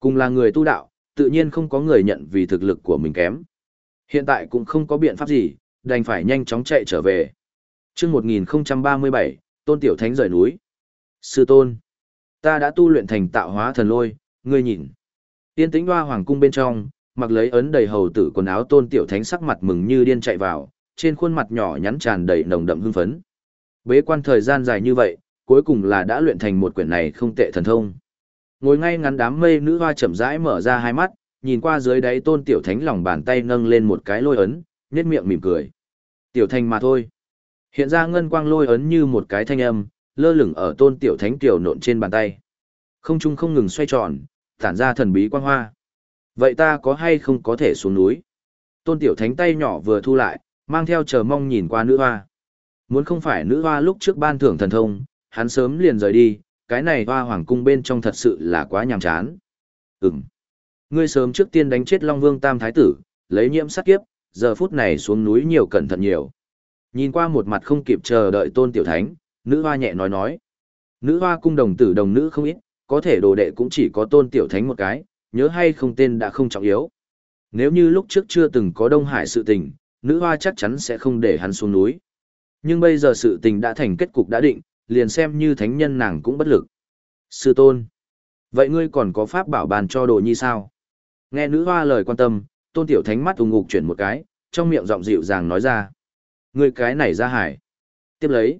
[SPEAKER 1] Cùng là người tu đạo, tự nhiên không có người nhận vì thực lực của mình kém. Hiện tại cũng không có biện pháp gì, đành phải nhanh chóng chạy trở về chương 1037, Tôn Tiểu Thánh rời núi. Sư Tôn, ta đã tu luyện thành tạo hóa thần lôi, ngươi nhìn. Tiên tĩnh hoa hoàng cung bên trong, mặc lấy ấn đầy hầu tử quần áo Tôn Tiểu Thánh sắc mặt mừng như điên chạy vào, trên khuôn mặt nhỏ nhắn tràn đầy nồng đậm hưng phấn. Bế quan thời gian dài như vậy, cuối cùng là đã luyện thành một quyển này không tệ thần thông. Ngồi ngay ngắn đám mây nữ hoa chậm rãi mở ra hai mắt, nhìn qua dưới đáy tôn tiểu thánh lòng bàn tay nâng lên một cái lôi ấn, nhếch miệng mỉm cười. Tiểu thành mà thôi. Hiện ra ngân quang lôi ấn như một cái thanh âm, lơ lửng ở tôn tiểu thánh tiểu nộn trên bàn tay. Không trung không ngừng xoay tròn, tản ra thần bí quang hoa. Vậy ta có hay không có thể xuống núi? Tôn tiểu thánh tay nhỏ vừa thu lại, mang theo chờ mong nhìn qua nữ hoa. Muốn không phải nữ hoa lúc trước ban thưởng thần thông, hắn sớm liền rời đi, cái này hoa hoàng cung bên trong thật sự là quá nhàm chán. Ừm. Ngươi sớm trước tiên đánh chết Long Vương Tam Thái Tử, lấy nhiễm sát kiếp, giờ phút này xuống núi nhiều cẩn thận nhiều. Nhìn qua một mặt không kịp chờ đợi tôn tiểu thánh, nữ hoa nhẹ nói nói. Nữ hoa cung đồng tử đồng nữ không ít, có thể đồ đệ cũng chỉ có tôn tiểu thánh một cái, nhớ hay không tên đã không trọng yếu. Nếu như lúc trước chưa từng có Đông Hải sự tình, nữ hoa chắc chắn sẽ không để hắn xuống núi. Nhưng bây giờ sự tình đã thành kết cục đã định, liền xem như thánh nhân nàng cũng bất lực. Sư tôn. Vậy ngươi còn có pháp bảo bàn cho đồ nhi sao? Nghe nữ hoa lời quan tâm, tôn tiểu thánh mắt ung ngục chuyển một cái, trong miệng giọng dịu dàng nói ra. Ngươi cái này ra hải. Tiếp lấy.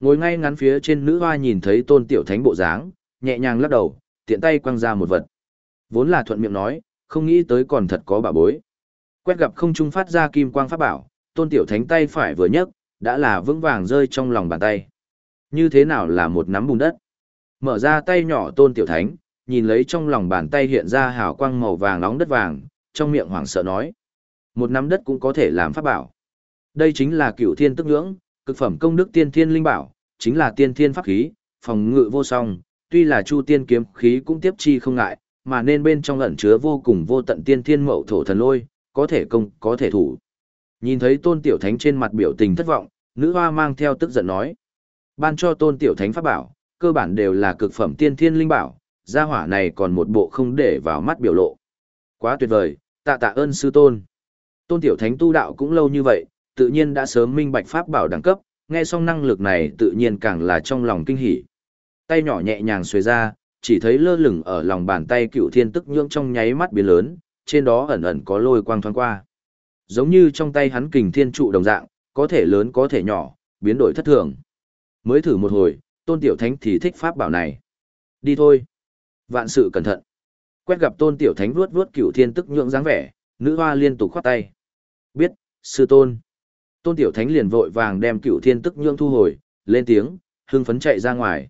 [SPEAKER 1] Ngồi ngay ngắn phía trên nữ hoa nhìn thấy tôn tiểu thánh bộ dáng, nhẹ nhàng lắc đầu, tiện tay quăng ra một vật. Vốn là thuận miệng nói, không nghĩ tới còn thật có bà bối. Quét gặp không trung phát ra kim quang pháp bảo, tôn tiểu thánh tay phải vừa nhấc, đã là vững vàng rơi trong lòng bàn tay. Như thế nào là một nắm bùn đất? Mở ra tay nhỏ tôn tiểu thánh, nhìn lấy trong lòng bàn tay hiện ra hào quang màu vàng nóng đất vàng, trong miệng hoảng sợ nói. Một nắm đất cũng có thể làm pháp bảo. Đây chính là cửu thiên tức ngưỡng, cực phẩm công đức tiên thiên linh bảo, chính là tiên thiên pháp khí, phòng ngự vô song, tuy là chu tiên kiếm khí cũng tiếp chi không ngại, mà nên bên trong ẩn chứa vô cùng vô tận tiên thiên mậu thổ thần lôi, có thể công, có thể thủ. Nhìn thấy tôn tiểu thánh trên mặt biểu tình thất vọng, nữ hoa mang theo tức giận nói. Ban cho tôn tiểu thánh pháp bảo, cơ bản đều là cực phẩm tiên thiên linh bảo, gia hỏa này còn một bộ không để vào mắt biểu lộ. Quá tuyệt vời, tạ tạ ơn sư tôn. Tôn tiểu thánh tu đạo cũng lâu như vậy, tự nhiên đã sớm minh bạch pháp bảo đẳng cấp, nghe xong năng lực này tự nhiên càng là trong lòng kinh hỉ. Tay nhỏ nhẹ nhàng xuề ra, chỉ thấy lơ lửng ở lòng bàn tay cựu thiên tức nhưỡng trong nháy mắt biến lớn, trên đó ẩn ẩn có lôi quang thoáng qua. Giống như trong tay hắn kình thiên trụ đồng dạng, có thể lớn có thể nhỏ, biến đổi thất thường. Mới thử một hồi, tôn tiểu thánh thì thích pháp bảo này. Đi thôi. Vạn sự cẩn thận. Quét gặp tôn tiểu thánh vuốt vuốt cửu thiên tức nhượng dáng vẻ, nữ hoa liên tục khoát tay. Biết, sư tôn. Tôn tiểu thánh liền vội vàng đem cửu thiên tức nhượng thu hồi, lên tiếng, hưng phấn chạy ra ngoài.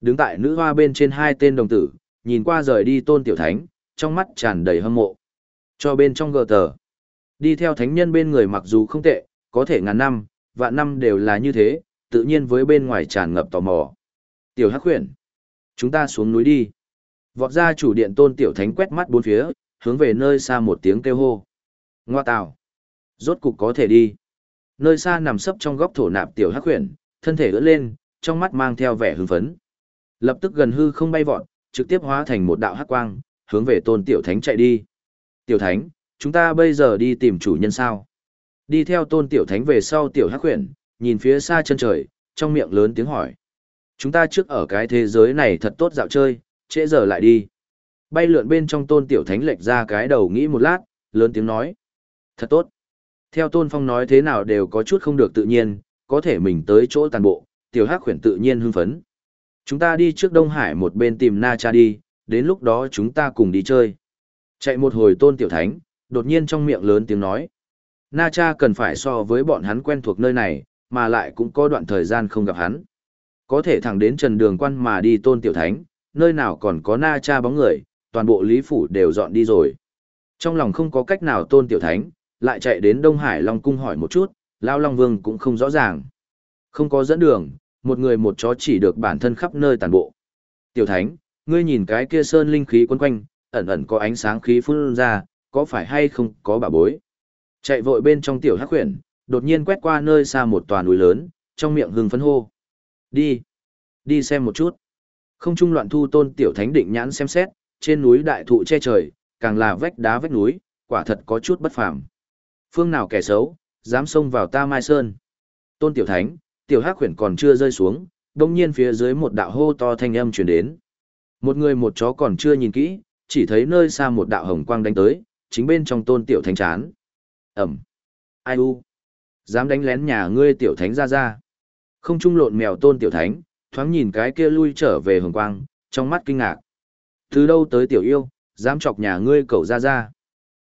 [SPEAKER 1] Đứng tại nữ hoa bên trên hai tên đồng tử, nhìn qua rời đi tôn tiểu thánh, trong mắt tràn đầy hâm mộ. Cho bên trong gờ tờ. Đi theo thánh nhân bên người mặc dù không tệ, có thể ngàn năm, vạn năm đều là như thế, tự nhiên với bên ngoài tràn ngập tò mò. Tiểu Hắc Huyền, chúng ta xuống núi đi. Vọt ra chủ điện tôn tiểu thánh quét mắt bốn phía, hướng về nơi xa một tiếng kêu hô. Ngoa tào. Rốt cục có thể đi. Nơi xa nằm sấp trong góc thổ nạp tiểu Hắc Huyền, thân thể ưỡn lên, trong mắt mang theo vẻ hưng phấn. Lập tức gần hư không bay vọt, trực tiếp hóa thành một đạo hắc quang, hướng về tôn tiểu thánh chạy đi. Tiểu thánh, chúng ta bây giờ đi tìm chủ nhân sao? Đi theo tôn tiểu thánh về sau tiểu hắc huyền, nhìn phía xa chân trời, trong miệng lớn tiếng hỏi. Chúng ta trước ở cái thế giới này thật tốt dạo chơi, trễ giờ lại đi. Bay lượn bên trong tôn tiểu thánh lệch ra cái đầu nghĩ một lát, lớn tiếng nói. Thật tốt. Theo tôn phong nói thế nào đều có chút không được tự nhiên, có thể mình tới chỗ tàn bộ, tiểu hắc khuyển tự nhiên hưng phấn. Chúng ta đi trước Đông Hải một bên tìm Na Cha đi, đến lúc đó chúng ta cùng đi chơi. Chạy một hồi tôn tiểu thánh, đột nhiên trong miệng lớn tiếng nói. Na Cha cần phải so với bọn hắn quen thuộc nơi này, mà lại cũng có đoạn thời gian không gặp hắn. Có thể thẳng đến trần đường quan mà đi tôn tiểu thánh, nơi nào còn có Na Cha bóng người, toàn bộ lý phủ đều dọn đi rồi. Trong lòng không có cách nào tôn tiểu thánh, lại chạy đến Đông Hải Long Cung hỏi một chút, Lao Long Vương cũng không rõ ràng. Không có dẫn đường, một người một chó chỉ được bản thân khắp nơi tàn bộ. Tiểu Thánh, ngươi nhìn cái kia sơn linh khí quấn quanh, ẩn ẩn có ánh sáng khí phun ra, có phải hay không có bà bối. Chạy vội bên trong tiểu hắc huyển, đột nhiên quét qua nơi xa một tòa núi lớn, trong miệng hưng phấn hô. Đi, đi xem một chút. Không trung loạn thu tôn tiểu thánh định nhãn xem xét, trên núi đại thụ che trời, càng là vách đá vách núi, quả thật có chút bất phàm. Phương nào kẻ xấu, dám xông vào ta mai sơn. Tôn tiểu thánh, tiểu hắc huyền còn chưa rơi xuống, đông nhiên phía dưới một đạo hô to thanh âm truyền đến. Một người một chó còn chưa nhìn kỹ, chỉ thấy nơi xa một đạo hồng quang đánh tới, chính bên trong tôn tiểu thánh chán. Ẩm. Ai u. Dám đánh lén nhà ngươi tiểu thánh ra ra. Không trung lộn mèo tôn tiểu thánh, thoáng nhìn cái kia lui trở về hồng quang, trong mắt kinh ngạc. Từ đâu tới tiểu yêu, dám chọc nhà ngươi cậu ra ra.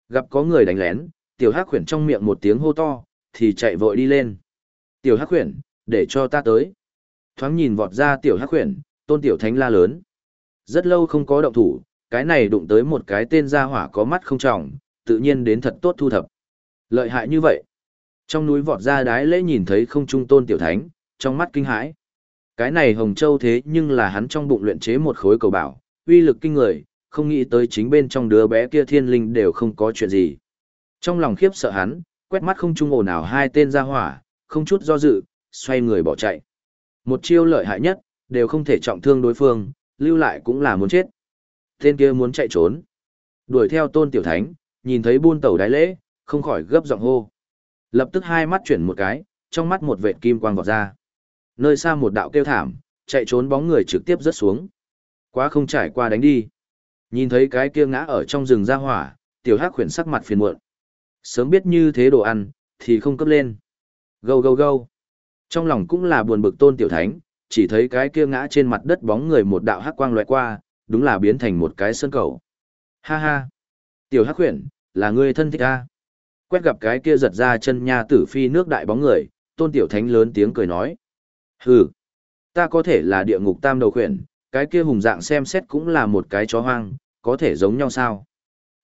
[SPEAKER 1] Gặp có người đánh lén, tiểu hắc khuyển trong miệng một tiếng hô to, thì chạy vội đi lên. Tiểu hắc khuyển, để cho ta tới. Thoáng nhìn vọt ra tiểu hắc khuyển, tôn tiểu thánh la lớn. Rất lâu không có động thủ, cái này đụng tới một cái tên gia hỏa có mắt không trọng, tự nhiên đến thật tốt thu thập. Lợi hại như vậy. Trong núi vọt ra đái lễ nhìn thấy không trung tôn tiểu thánh, trong mắt kinh hãi. Cái này hồng châu thế nhưng là hắn trong bụng luyện chế một khối cầu bảo, uy lực kinh người, không nghĩ tới chính bên trong đứa bé kia thiên linh đều không có chuyện gì. Trong lòng khiếp sợ hắn, quét mắt không trung ồn ào hai tên gia hỏa, không chút do dự, xoay người bỏ chạy. Một chiêu lợi hại nhất, đều không thể trọng thương đối phương, lưu lại cũng là muốn chết. Tên kia muốn chạy trốn. Đuổi theo tôn tiểu thánh, nhìn thấy buôn tàu đái lễ, không khỏi gấp giọng hô. Lập tức hai mắt chuyển một cái, trong mắt một vệt kim quang vọt ra. Nơi xa một đạo kêu thảm, chạy trốn bóng người trực tiếp rớt xuống. Quá không trải qua đánh đi. Nhìn thấy cái kia ngã ở trong rừng ra hỏa, tiểu hắc khuyển sắc mặt phiền muộn. Sớm biết như thế đồ ăn, thì không cấp lên. Gâu gâu gâu. Trong lòng cũng là buồn bực tôn tiểu thánh, chỉ thấy cái kia ngã trên mặt đất bóng người một đạo hắc quang loại qua, đúng là biến thành một cái sơn cầu. Ha ha! Tiểu hắc huyển, là ngươi thân thích a Quét gặp cái kia giật ra chân nha tử phi nước đại bóng người, tôn tiểu thánh lớn tiếng cười nói. Hừ! Ta có thể là địa ngục tam đầu khuyển, cái kia hùng dạng xem xét cũng là một cái chó hoang, có thể giống nhau sao?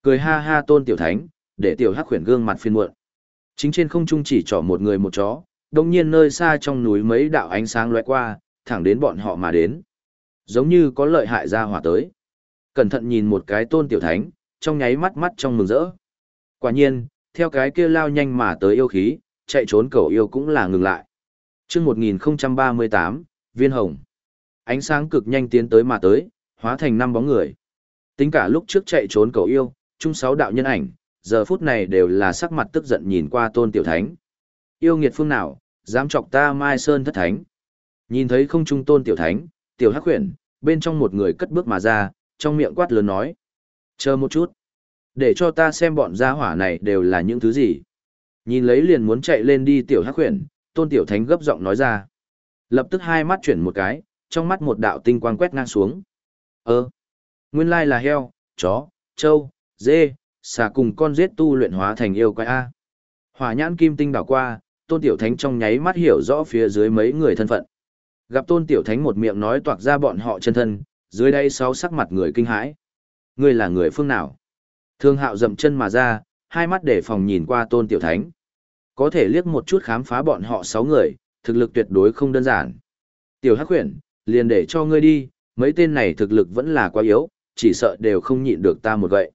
[SPEAKER 1] Cười ha ha tôn tiểu thánh, để tiểu hắc khuyển gương mặt phiên muộn. Chính trên không trung chỉ trỏ một người một chó, đồng nhiên nơi xa trong núi mấy đạo ánh sáng lóe qua, thẳng đến bọn họ mà đến. Giống như có lợi hại ra hỏa tới. Cẩn thận nhìn một cái tôn tiểu thánh, trong nháy mắt mắt trong mừng rỡ. Quả nhiên, theo cái kia lao nhanh mà tới yêu khí, chạy trốn cầu yêu cũng là ngừng lại. Trước 1038, viên hồng. Ánh sáng cực nhanh tiến tới mà tới, hóa thành năm bóng người. Tính cả lúc trước chạy trốn cầu yêu, chung sáu đạo nhân ảnh, giờ phút này đều là sắc mặt tức giận nhìn qua tôn tiểu thánh. Yêu nghiệt phương nào, dám chọc ta mai sơn thất thánh. Nhìn thấy không trung tôn tiểu thánh, tiểu hắc huyền, bên trong một người cất bước mà ra, trong miệng quát lớn nói. Chờ một chút. Để cho ta xem bọn gia hỏa này đều là những thứ gì. Nhìn lấy liền muốn chạy lên đi tiểu hắc huyền, tôn tiểu thánh gấp giọng nói ra. Lập tức hai mắt chuyển một cái, trong mắt một đạo tinh quang quét ngang xuống. Ơ, nguyên lai là heo, chó, trâu, dê, xà cùng con giết tu luyện hóa thành yêu quái A. Hỏa nhãn kim tinh đảo qua, tôn tiểu thánh trong nháy mắt hiểu rõ phía dưới mấy người thân phận. Gặp tôn tiểu thánh một miệng nói toạc ra bọn họ chân thân, dưới đây sáu sắc mặt người kinh hãi. Ngươi là người phương nào? Thương hạo dậm chân mà ra, hai mắt để phòng nhìn qua tôn tiểu thánh. Có thể liếc một chút khám phá bọn họ sáu người, thực lực tuyệt đối không đơn giản. Tiểu hắc huyền, liền để cho ngươi đi, mấy tên này thực lực vẫn là quá yếu, chỉ sợ đều không nhịn được ta một gậy.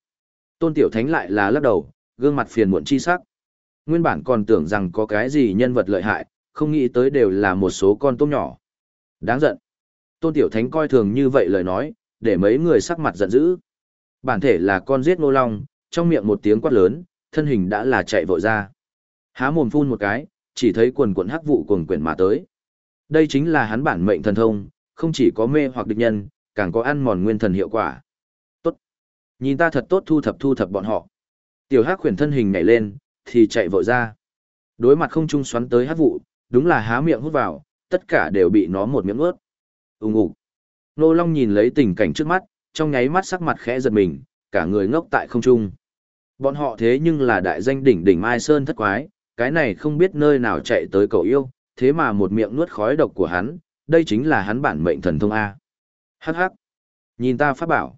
[SPEAKER 1] Tôn tiểu thánh lại là lắc đầu, gương mặt phiền muộn chi sắc. Nguyên bản còn tưởng rằng có cái gì nhân vật lợi hại, không nghĩ tới đều là một số con tôm nhỏ. Đáng giận. Tôn Tiểu Thánh coi thường như vậy lời nói, để mấy người sắc mặt giận dữ. Bản thể là con giết nô long, trong miệng một tiếng quát lớn, thân hình đã là chạy vội ra. Há mồm phun một cái, chỉ thấy quần quần hắc vụ cuồng quyển mà tới. Đây chính là hắn bản mệnh thần thông, không chỉ có mê hoặc địch nhân, càng có ăn mòn nguyên thần hiệu quả. Nhìn ta thật tốt thu thập thu thập bọn họ. Tiểu hắc khuyển thân hình nhảy lên, thì chạy vội ra. Đối mặt không trung xoắn tới hắc vụ, đúng là há miệng hút vào, tất cả đều bị nó một miệng ướt. Ùng ục. Nô Long nhìn lấy tình cảnh trước mắt, trong nháy mắt sắc mặt khẽ giật mình, cả người ngốc tại không trung. Bọn họ thế nhưng là đại danh đỉnh đỉnh Mai Sơn thất quái, cái này không biết nơi nào chạy tới cậu yêu, thế mà một miệng nuốt khói độc của hắn, đây chính là hắn bản mệnh thần thông A. Hắc hắc. Nhìn ta phát bảo.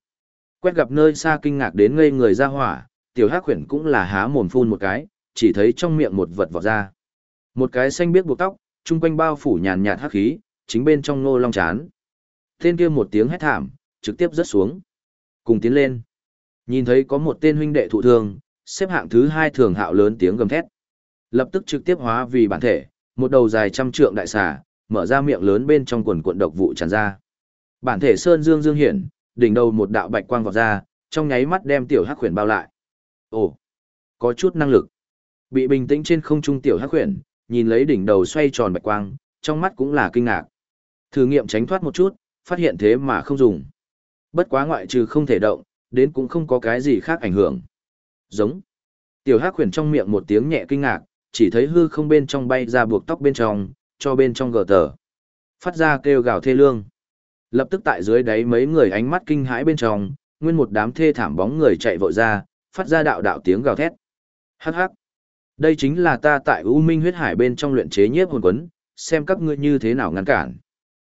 [SPEAKER 1] Quét gặp nơi xa kinh ngạc đến ngây người ra hỏa, tiểu hắc khuyển cũng là há mồm phun một cái, chỉ thấy trong miệng một vật vọt ra. Một cái xanh biếc buộc tóc, chung quanh bao phủ nhàn nhạt hắc khí, chính bên trong nô long chán. Tên kia một tiếng hét thảm, trực tiếp rớt xuống. Cùng tiến lên. Nhìn thấy có một tên huynh đệ thụ thương, xếp hạng thứ hai thường hạo lớn tiếng gầm thét. Lập tức trực tiếp hóa vì bản thể, một đầu dài trăm trượng đại xà, mở ra miệng lớn bên trong quần cuộn độc vụ tràn ra. Bản thể sơn dương dương hiển, đỉnh đầu một đạo bạch quang vọt ra, trong nháy mắt đem tiểu hắc khuyển bao lại. Ồ, có chút năng lực. Bị bình tĩnh trên không trung tiểu hắc khuyển, nhìn lấy đỉnh đầu xoay tròn bạch quang, trong mắt cũng là kinh ngạc. Thử nghiệm tránh thoát một chút, phát hiện thế mà không dùng. Bất quá ngoại trừ không thể động, đến cũng không có cái gì khác ảnh hưởng. Giống. Tiểu Hắc huyền trong miệng một tiếng nhẹ kinh ngạc, chỉ thấy hư không bên trong bay ra buộc tóc bên trong, cho bên trong gờ tờ. Phát ra kêu gào thê lương. Lập tức tại dưới đáy mấy người ánh mắt kinh hãi bên trong, nguyên một đám thê thảm bóng người chạy vội ra, phát ra đạo đạo tiếng gào thét. Hắc hắc. Đây chính là ta tại U Minh huyết hải bên trong luyện chế nhiếp hồn quấn, xem các ngươi như thế nào ngăn cản.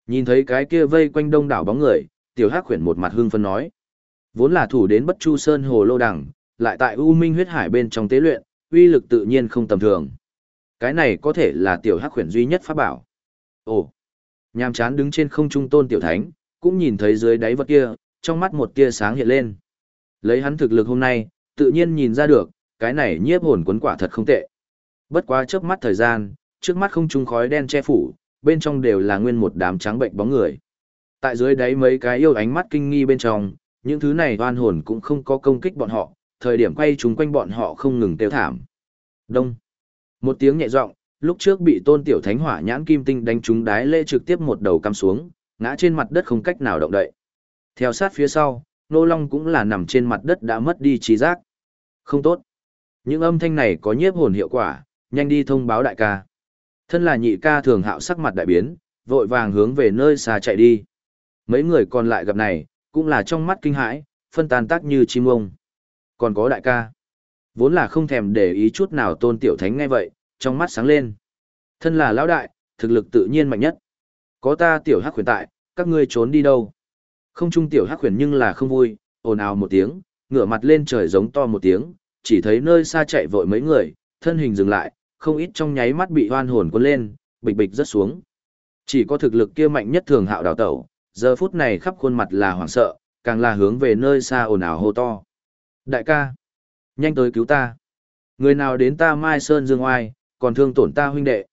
[SPEAKER 1] Nhìn thấy cái kia vây quanh đông đảo bóng người, tiểu hắc khuyển một mặt hưng phân nói. Vốn là thủ đến bất chu sơn hồ lô đằng, lại tại U Minh huyết hải bên trong tế luyện, uy lực tự nhiên không tầm thường. Cái này có thể là tiểu hắc khuyển duy nhất pháp bảo. Ồ, nhàm chán đứng trên không trung tôn tiểu thánh, cũng nhìn thấy dưới đáy vật kia, trong mắt một tia sáng hiện lên. Lấy hắn thực lực hôm nay, tự nhiên nhìn ra được, cái này nhiếp hồn quấn quả thật không tệ. Bất quá chớp mắt thời gian, trước mắt không trung khói đen che phủ, bên trong đều là nguyên một đám trắng bệnh bóng người. Tại dưới đáy mấy cái yêu ánh mắt kinh nghi bên trong, những thứ này oan hồn cũng không có công kích bọn họ, thời điểm quay chúng quanh bọn họ không ngừng tiêu thảm. Đông. Một tiếng nhẹ giọng, lúc trước bị tôn tiểu thánh hỏa nhãn kim tinh đánh trúng đái lê trực tiếp một đầu cắm xuống, ngã trên mặt đất không cách nào động đậy. Theo sát phía sau, nô long cũng là nằm trên mặt đất đã mất đi trí giác. Không tốt. Những âm thanh này có nhiếp hồn hiệu quả, nhanh đi thông báo đại ca. Thân là nhị ca thường hạo sắc mặt đại biến, vội vàng hướng về nơi xa chạy đi. Mấy người còn lại gặp này, cũng là trong mắt kinh hãi, phân tan tác như chim ông. Còn có đại ca. Vốn là không thèm để ý chút nào tôn tiểu thánh ngay vậy, trong mắt sáng lên. Thân là lão đại, thực lực tự nhiên mạnh nhất. Có ta tiểu hắc khuyển tại, các ngươi trốn đi đâu? Không trung tiểu hắc khuyển nhưng là không vui, ồn ào một tiếng, ngửa mặt lên trời giống to một tiếng, chỉ thấy nơi xa chạy vội mấy người, thân hình dừng lại, không ít trong nháy mắt bị hoan hồn cuốn lên, bịch bịch rất xuống. Chỉ có thực lực kia mạnh nhất thường hạo đào tẩu, giờ phút này khắp khuôn mặt là hoảng sợ, càng là hướng về nơi xa ồn ào hô to. Đại ca, nhanh tới cứu ta. Người nào đến ta Mai Sơn Dương Oai, còn thương tổn ta huynh đệ.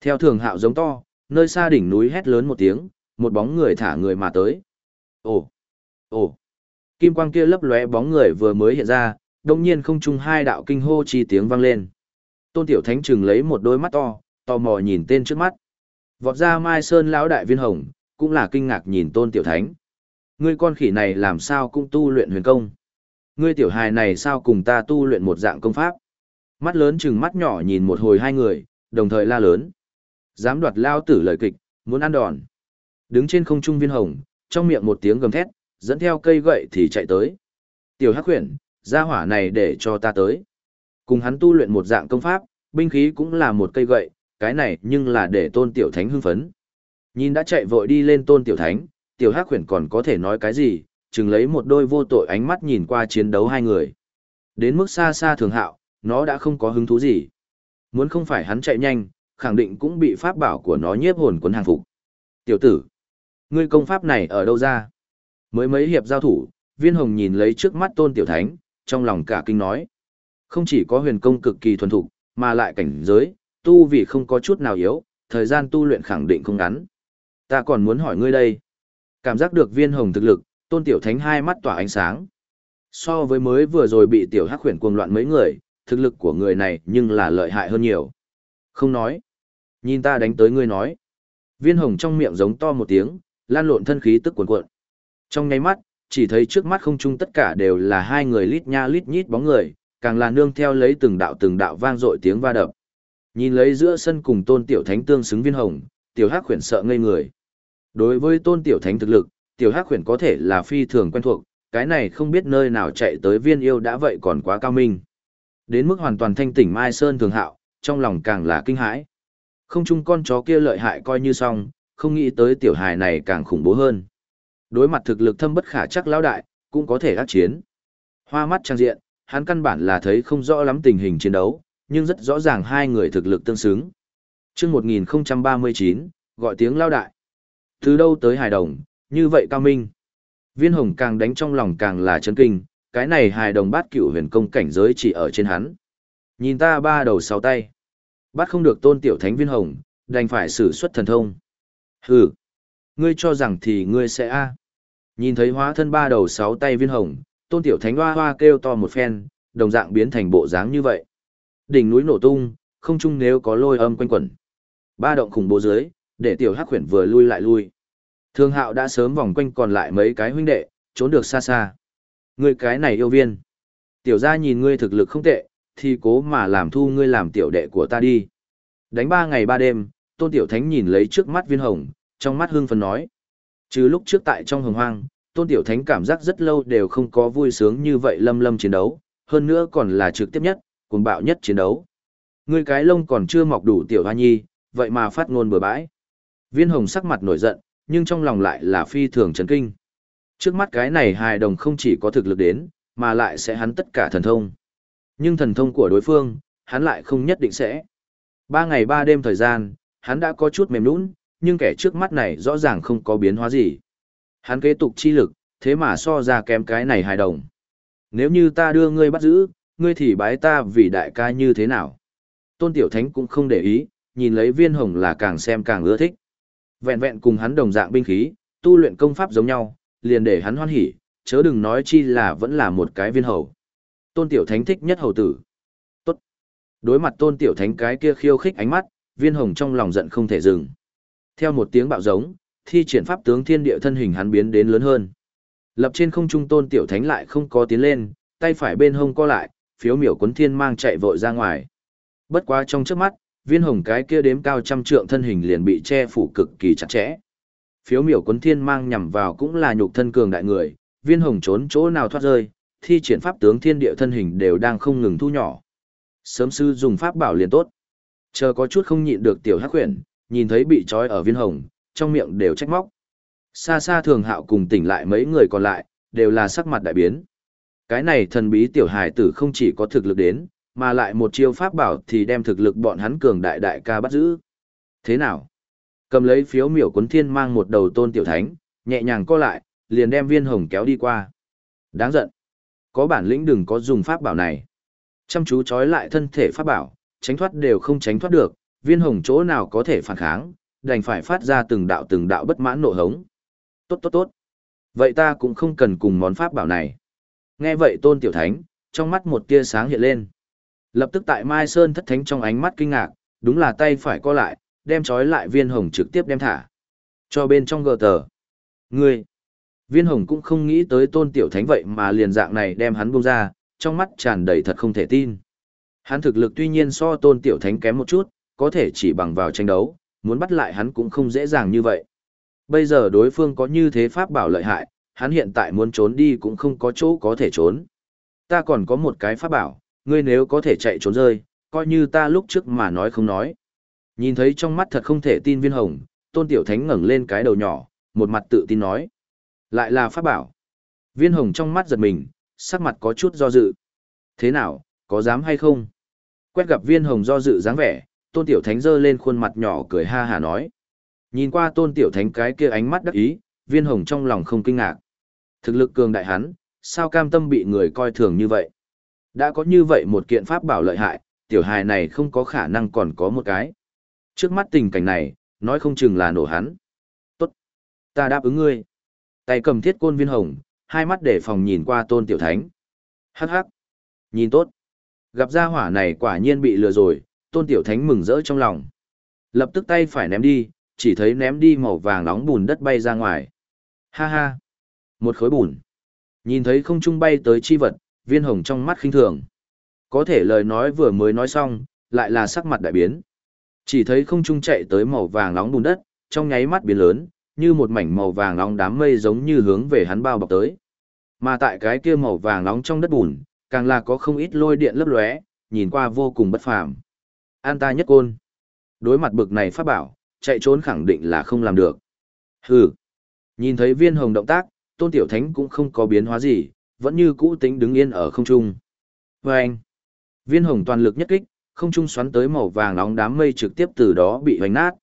[SPEAKER 1] Theo thường hạo giống to, nơi xa đỉnh núi hét lớn một tiếng, một bóng người thả người mà tới. Ồ, ồ, kim quang kia lấp lóe bóng người vừa mới hiện ra, đồng nhiên không trung hai đạo kinh hô chi tiếng vang lên. Tôn Tiểu Thánh chừng lấy một đôi mắt to, tò mò nhìn tên trước mắt. Vọt ra Mai Sơn lão đại viên hồng, cũng là kinh ngạc nhìn Tôn Tiểu Thánh. Ngươi con khỉ này làm sao cũng tu luyện huyền công? Ngươi tiểu hài này sao cùng ta tu luyện một dạng công pháp? Mắt lớn chừng mắt nhỏ nhìn một hồi hai người, đồng thời la lớn. Dám đoạt lao tử lời kịch, muốn ăn đòn. Đứng trên không trung viên hồng, trong miệng một tiếng gầm thét, dẫn theo cây gậy thì chạy tới. Tiểu Hắc Huyền, gia hỏa này để cho ta tới. Cùng hắn tu luyện một dạng công pháp, binh khí cũng là một cây gậy, cái này nhưng là để tôn tiểu thánh hưng phấn. Nhìn đã chạy vội đi lên tôn tiểu thánh, tiểu hắc huyền còn có thể nói cái gì, chừng lấy một đôi vô tội ánh mắt nhìn qua chiến đấu hai người. Đến mức xa xa thường hạo, nó đã không có hứng thú gì. Muốn không phải hắn chạy nhanh, khẳng định cũng bị pháp bảo của nó nhiếp hồn cuốn hàng phục. Tiểu tử, ngươi công pháp này ở đâu ra? Mới mấy hiệp giao thủ, viên hồng nhìn lấy trước mắt tôn tiểu thánh, trong lòng cả kinh nói. Không chỉ có huyền công cực kỳ thuần thục, mà lại cảnh giới, tu vì không có chút nào yếu, thời gian tu luyện khẳng định không ngắn. Ta còn muốn hỏi ngươi đây. Cảm giác được viên hồng thực lực, tôn tiểu thánh hai mắt tỏa ánh sáng. So với mới vừa rồi bị tiểu hắc huyền cuồng loạn mấy người, thực lực của người này nhưng là lợi hại hơn nhiều. Không nói. Nhìn ta đánh tới ngươi nói. Viên hồng trong miệng giống to một tiếng, lan lộn thân khí tức cuồn cuộn. Trong nháy mắt, chỉ thấy trước mắt không trung tất cả đều là hai người lít nha lít nhít bóng người, càng là nương theo lấy từng đạo từng đạo vang dội tiếng va đập. Nhìn lấy giữa sân cùng tôn tiểu thánh tương xứng viên hồng, tiểu hắc khuyển sợ ngây người. Đối với tôn tiểu thánh thực lực, tiểu hắc khuyển có thể là phi thường quen thuộc, cái này không biết nơi nào chạy tới viên yêu đã vậy còn quá cao minh. Đến mức hoàn toàn thanh tỉnh Mai Sơn thường hạo, trong lòng càng là kinh hãi. Không chung con chó kia lợi hại coi như xong, không nghĩ tới tiểu hài này càng khủng bố hơn. Đối mặt thực lực thâm bất khả chắc lão đại, cũng có thể ác chiến. Hoa mắt trang diện, hắn căn bản là thấy không rõ lắm tình hình chiến đấu, nhưng rất rõ ràng hai người thực lực tương xứng. chương 1039, gọi tiếng lao đại. Từ đâu tới hài đồng, như vậy cao minh. Viên hồng càng đánh trong lòng càng là chấn kinh, cái này hài đồng bát cửu huyền công cảnh giới chỉ ở trên hắn. Nhìn ta ba đầu sáu tay. Bắt không được tôn tiểu thánh viên hồng, đành phải sử xuất thần thông. Hừ, ngươi cho rằng thì ngươi sẽ a Nhìn thấy hóa thân ba đầu sáu tay viên hồng, tôn tiểu thánh hoa hoa kêu to một phen, đồng dạng biến thành bộ dáng như vậy. Đỉnh núi nổ tung, không chung nếu có lôi âm quanh quẩn. Ba động khủng bố dưới, để tiểu hắc khuyển vừa lui lại lui. Thương hạo đã sớm vòng quanh còn lại mấy cái huynh đệ, trốn được xa xa. Ngươi cái này yêu viên. Tiểu gia nhìn ngươi thực lực không tệ, thì cố mà làm thu ngươi làm tiểu đệ của ta đi. Đánh ba ngày ba đêm, tôn tiểu thánh nhìn lấy trước mắt viên hồng, trong mắt hương phấn nói. Chứ lúc trước tại trong hồng hoang, tôn tiểu thánh cảm giác rất lâu đều không có vui sướng như vậy lâm lâm chiến đấu, hơn nữa còn là trực tiếp nhất, cuồng bạo nhất chiến đấu. Ngươi cái lông còn chưa mọc đủ tiểu hoa nhi, vậy mà phát ngôn bừa bãi. Viên hồng sắc mặt nổi giận, nhưng trong lòng lại là phi thường chấn kinh. Trước mắt cái này hài đồng không chỉ có thực lực đến, mà lại sẽ hắn tất cả thần thông. Nhưng thần thông của đối phương, hắn lại không nhất định sẽ. Ba ngày ba đêm thời gian, hắn đã có chút mềm nũng, nhưng kẻ trước mắt này rõ ràng không có biến hóa gì. Hắn kế tục chi lực, thế mà so ra kém cái này hài đồng. Nếu như ta đưa ngươi bắt giữ, ngươi thì bái ta vì đại ca như thế nào? Tôn Tiểu Thánh cũng không để ý, nhìn lấy viên hồng là càng xem càng ưa thích. Vẹn vẹn cùng hắn đồng dạng binh khí, tu luyện công pháp giống nhau, liền để hắn hoan hỉ, chớ đừng nói chi là vẫn là một cái viên hầu. Tôn Tiểu Thánh thích nhất hầu tử. Tốt. Đối mặt Tôn Tiểu Thánh cái kia khiêu khích ánh mắt, viên hồng trong lòng giận không thể dừng. Theo một tiếng bạo giống, thi triển pháp tướng thiên địa thân hình hắn biến đến lớn hơn. Lập trên không trung Tôn Tiểu Thánh lại không có tiến lên, tay phải bên hông co lại, phiếu miểu cuốn thiên mang chạy vội ra ngoài. Bất quá trong trước mắt, viên hồng cái kia đếm cao trăm trượng thân hình liền bị che phủ cực kỳ chặt chẽ. Phiếu miểu Quấn thiên mang nhằm vào cũng là nhục thân cường đại người, viên hồng trốn chỗ nào thoát rơi, thi triển pháp tướng thiên địa thân hình đều đang không ngừng thu nhỏ. Sớm sư dùng pháp bảo liền tốt. Chờ có chút không nhịn được tiểu hắc huyền, nhìn thấy bị trói ở viên hồng, trong miệng đều trách móc. Xa xa thường hạo cùng tỉnh lại mấy người còn lại, đều là sắc mặt đại biến. Cái này thần bí tiểu hài tử không chỉ có thực lực đến, mà lại một chiêu pháp bảo thì đem thực lực bọn hắn cường đại đại ca bắt giữ. Thế nào? Cầm lấy phiếu miểu cuốn thiên mang một đầu tôn tiểu thánh, nhẹ nhàng co lại, liền đem viên hồng kéo đi qua. Đáng giận. Có bản lĩnh đừng có dùng pháp bảo này. Chăm chú trói lại thân thể pháp bảo, tránh thoát đều không tránh thoát được, viên hồng chỗ nào có thể phản kháng, đành phải phát ra từng đạo từng đạo bất mãn nộ hống. Tốt tốt tốt. Vậy ta cũng không cần cùng món pháp bảo này. Nghe vậy tôn tiểu thánh, trong mắt một tia sáng hiện lên. Lập tức tại Mai Sơn thất thánh trong ánh mắt kinh ngạc, đúng là tay phải co lại, đem trói lại viên hồng trực tiếp đem thả. Cho bên trong gờ tờ. Ngươi! Viên hồng cũng không nghĩ tới tôn tiểu thánh vậy mà liền dạng này đem hắn buông ra, trong mắt tràn đầy thật không thể tin. Hắn thực lực tuy nhiên so tôn tiểu thánh kém một chút, có thể chỉ bằng vào tranh đấu, muốn bắt lại hắn cũng không dễ dàng như vậy. Bây giờ đối phương có như thế pháp bảo lợi hại, hắn hiện tại muốn trốn đi cũng không có chỗ có thể trốn. Ta còn có một cái pháp bảo, ngươi nếu có thể chạy trốn rơi, coi như ta lúc trước mà nói không nói. Nhìn thấy trong mắt thật không thể tin viên hồng, tôn tiểu thánh ngẩng lên cái đầu nhỏ, một mặt tự tin nói. Lại là pháp bảo. Viên hồng trong mắt giật mình, sắc mặt có chút do dự. Thế nào, có dám hay không? Quét gặp viên hồng do dự dáng vẻ, tôn tiểu thánh giơ lên khuôn mặt nhỏ cười ha hà nói. Nhìn qua tôn tiểu thánh cái kia ánh mắt đắc ý, viên hồng trong lòng không kinh ngạc. Thực lực cường đại hắn, sao cam tâm bị người coi thường như vậy? Đã có như vậy một kiện pháp bảo lợi hại, tiểu hài này không có khả năng còn có một cái. Trước mắt tình cảnh này, nói không chừng là nổ hắn. Tốt. Ta đáp ứng ngươi. Tay cầm thiết côn viên hồng, hai mắt để phòng nhìn qua tôn tiểu thánh. Hắc hắc. Nhìn tốt. Gặp gia hỏa này quả nhiên bị lừa rồi, tôn tiểu thánh mừng rỡ trong lòng. Lập tức tay phải ném đi, chỉ thấy ném đi màu vàng nóng bùn đất bay ra ngoài. Ha ha. Một khối bùn. Nhìn thấy không trung bay tới chi vật, viên hồng trong mắt khinh thường. Có thể lời nói vừa mới nói xong, lại là sắc mặt đại biến. Chỉ thấy không trung chạy tới màu vàng nóng bùn đất, trong nháy mắt biến lớn, như một mảnh màu vàng nóng đám mây giống như hướng về hắn bao bọc tới. Mà tại cái kia màu vàng nóng trong đất bùn, càng là có không ít lôi điện lấp lóe, nhìn qua vô cùng bất phàm. An ta nhất côn. Đối mặt bực này pháp bảo, chạy trốn khẳng định là không làm được. Hừ. Nhìn thấy viên hồng động tác, tôn tiểu thánh cũng không có biến hóa gì, vẫn như cũ tính đứng yên ở không trung. Và anh. Viên hồng toàn lực nhất kích, không trung xoắn tới màu vàng nóng đám mây trực tiếp từ đó bị hoành nát.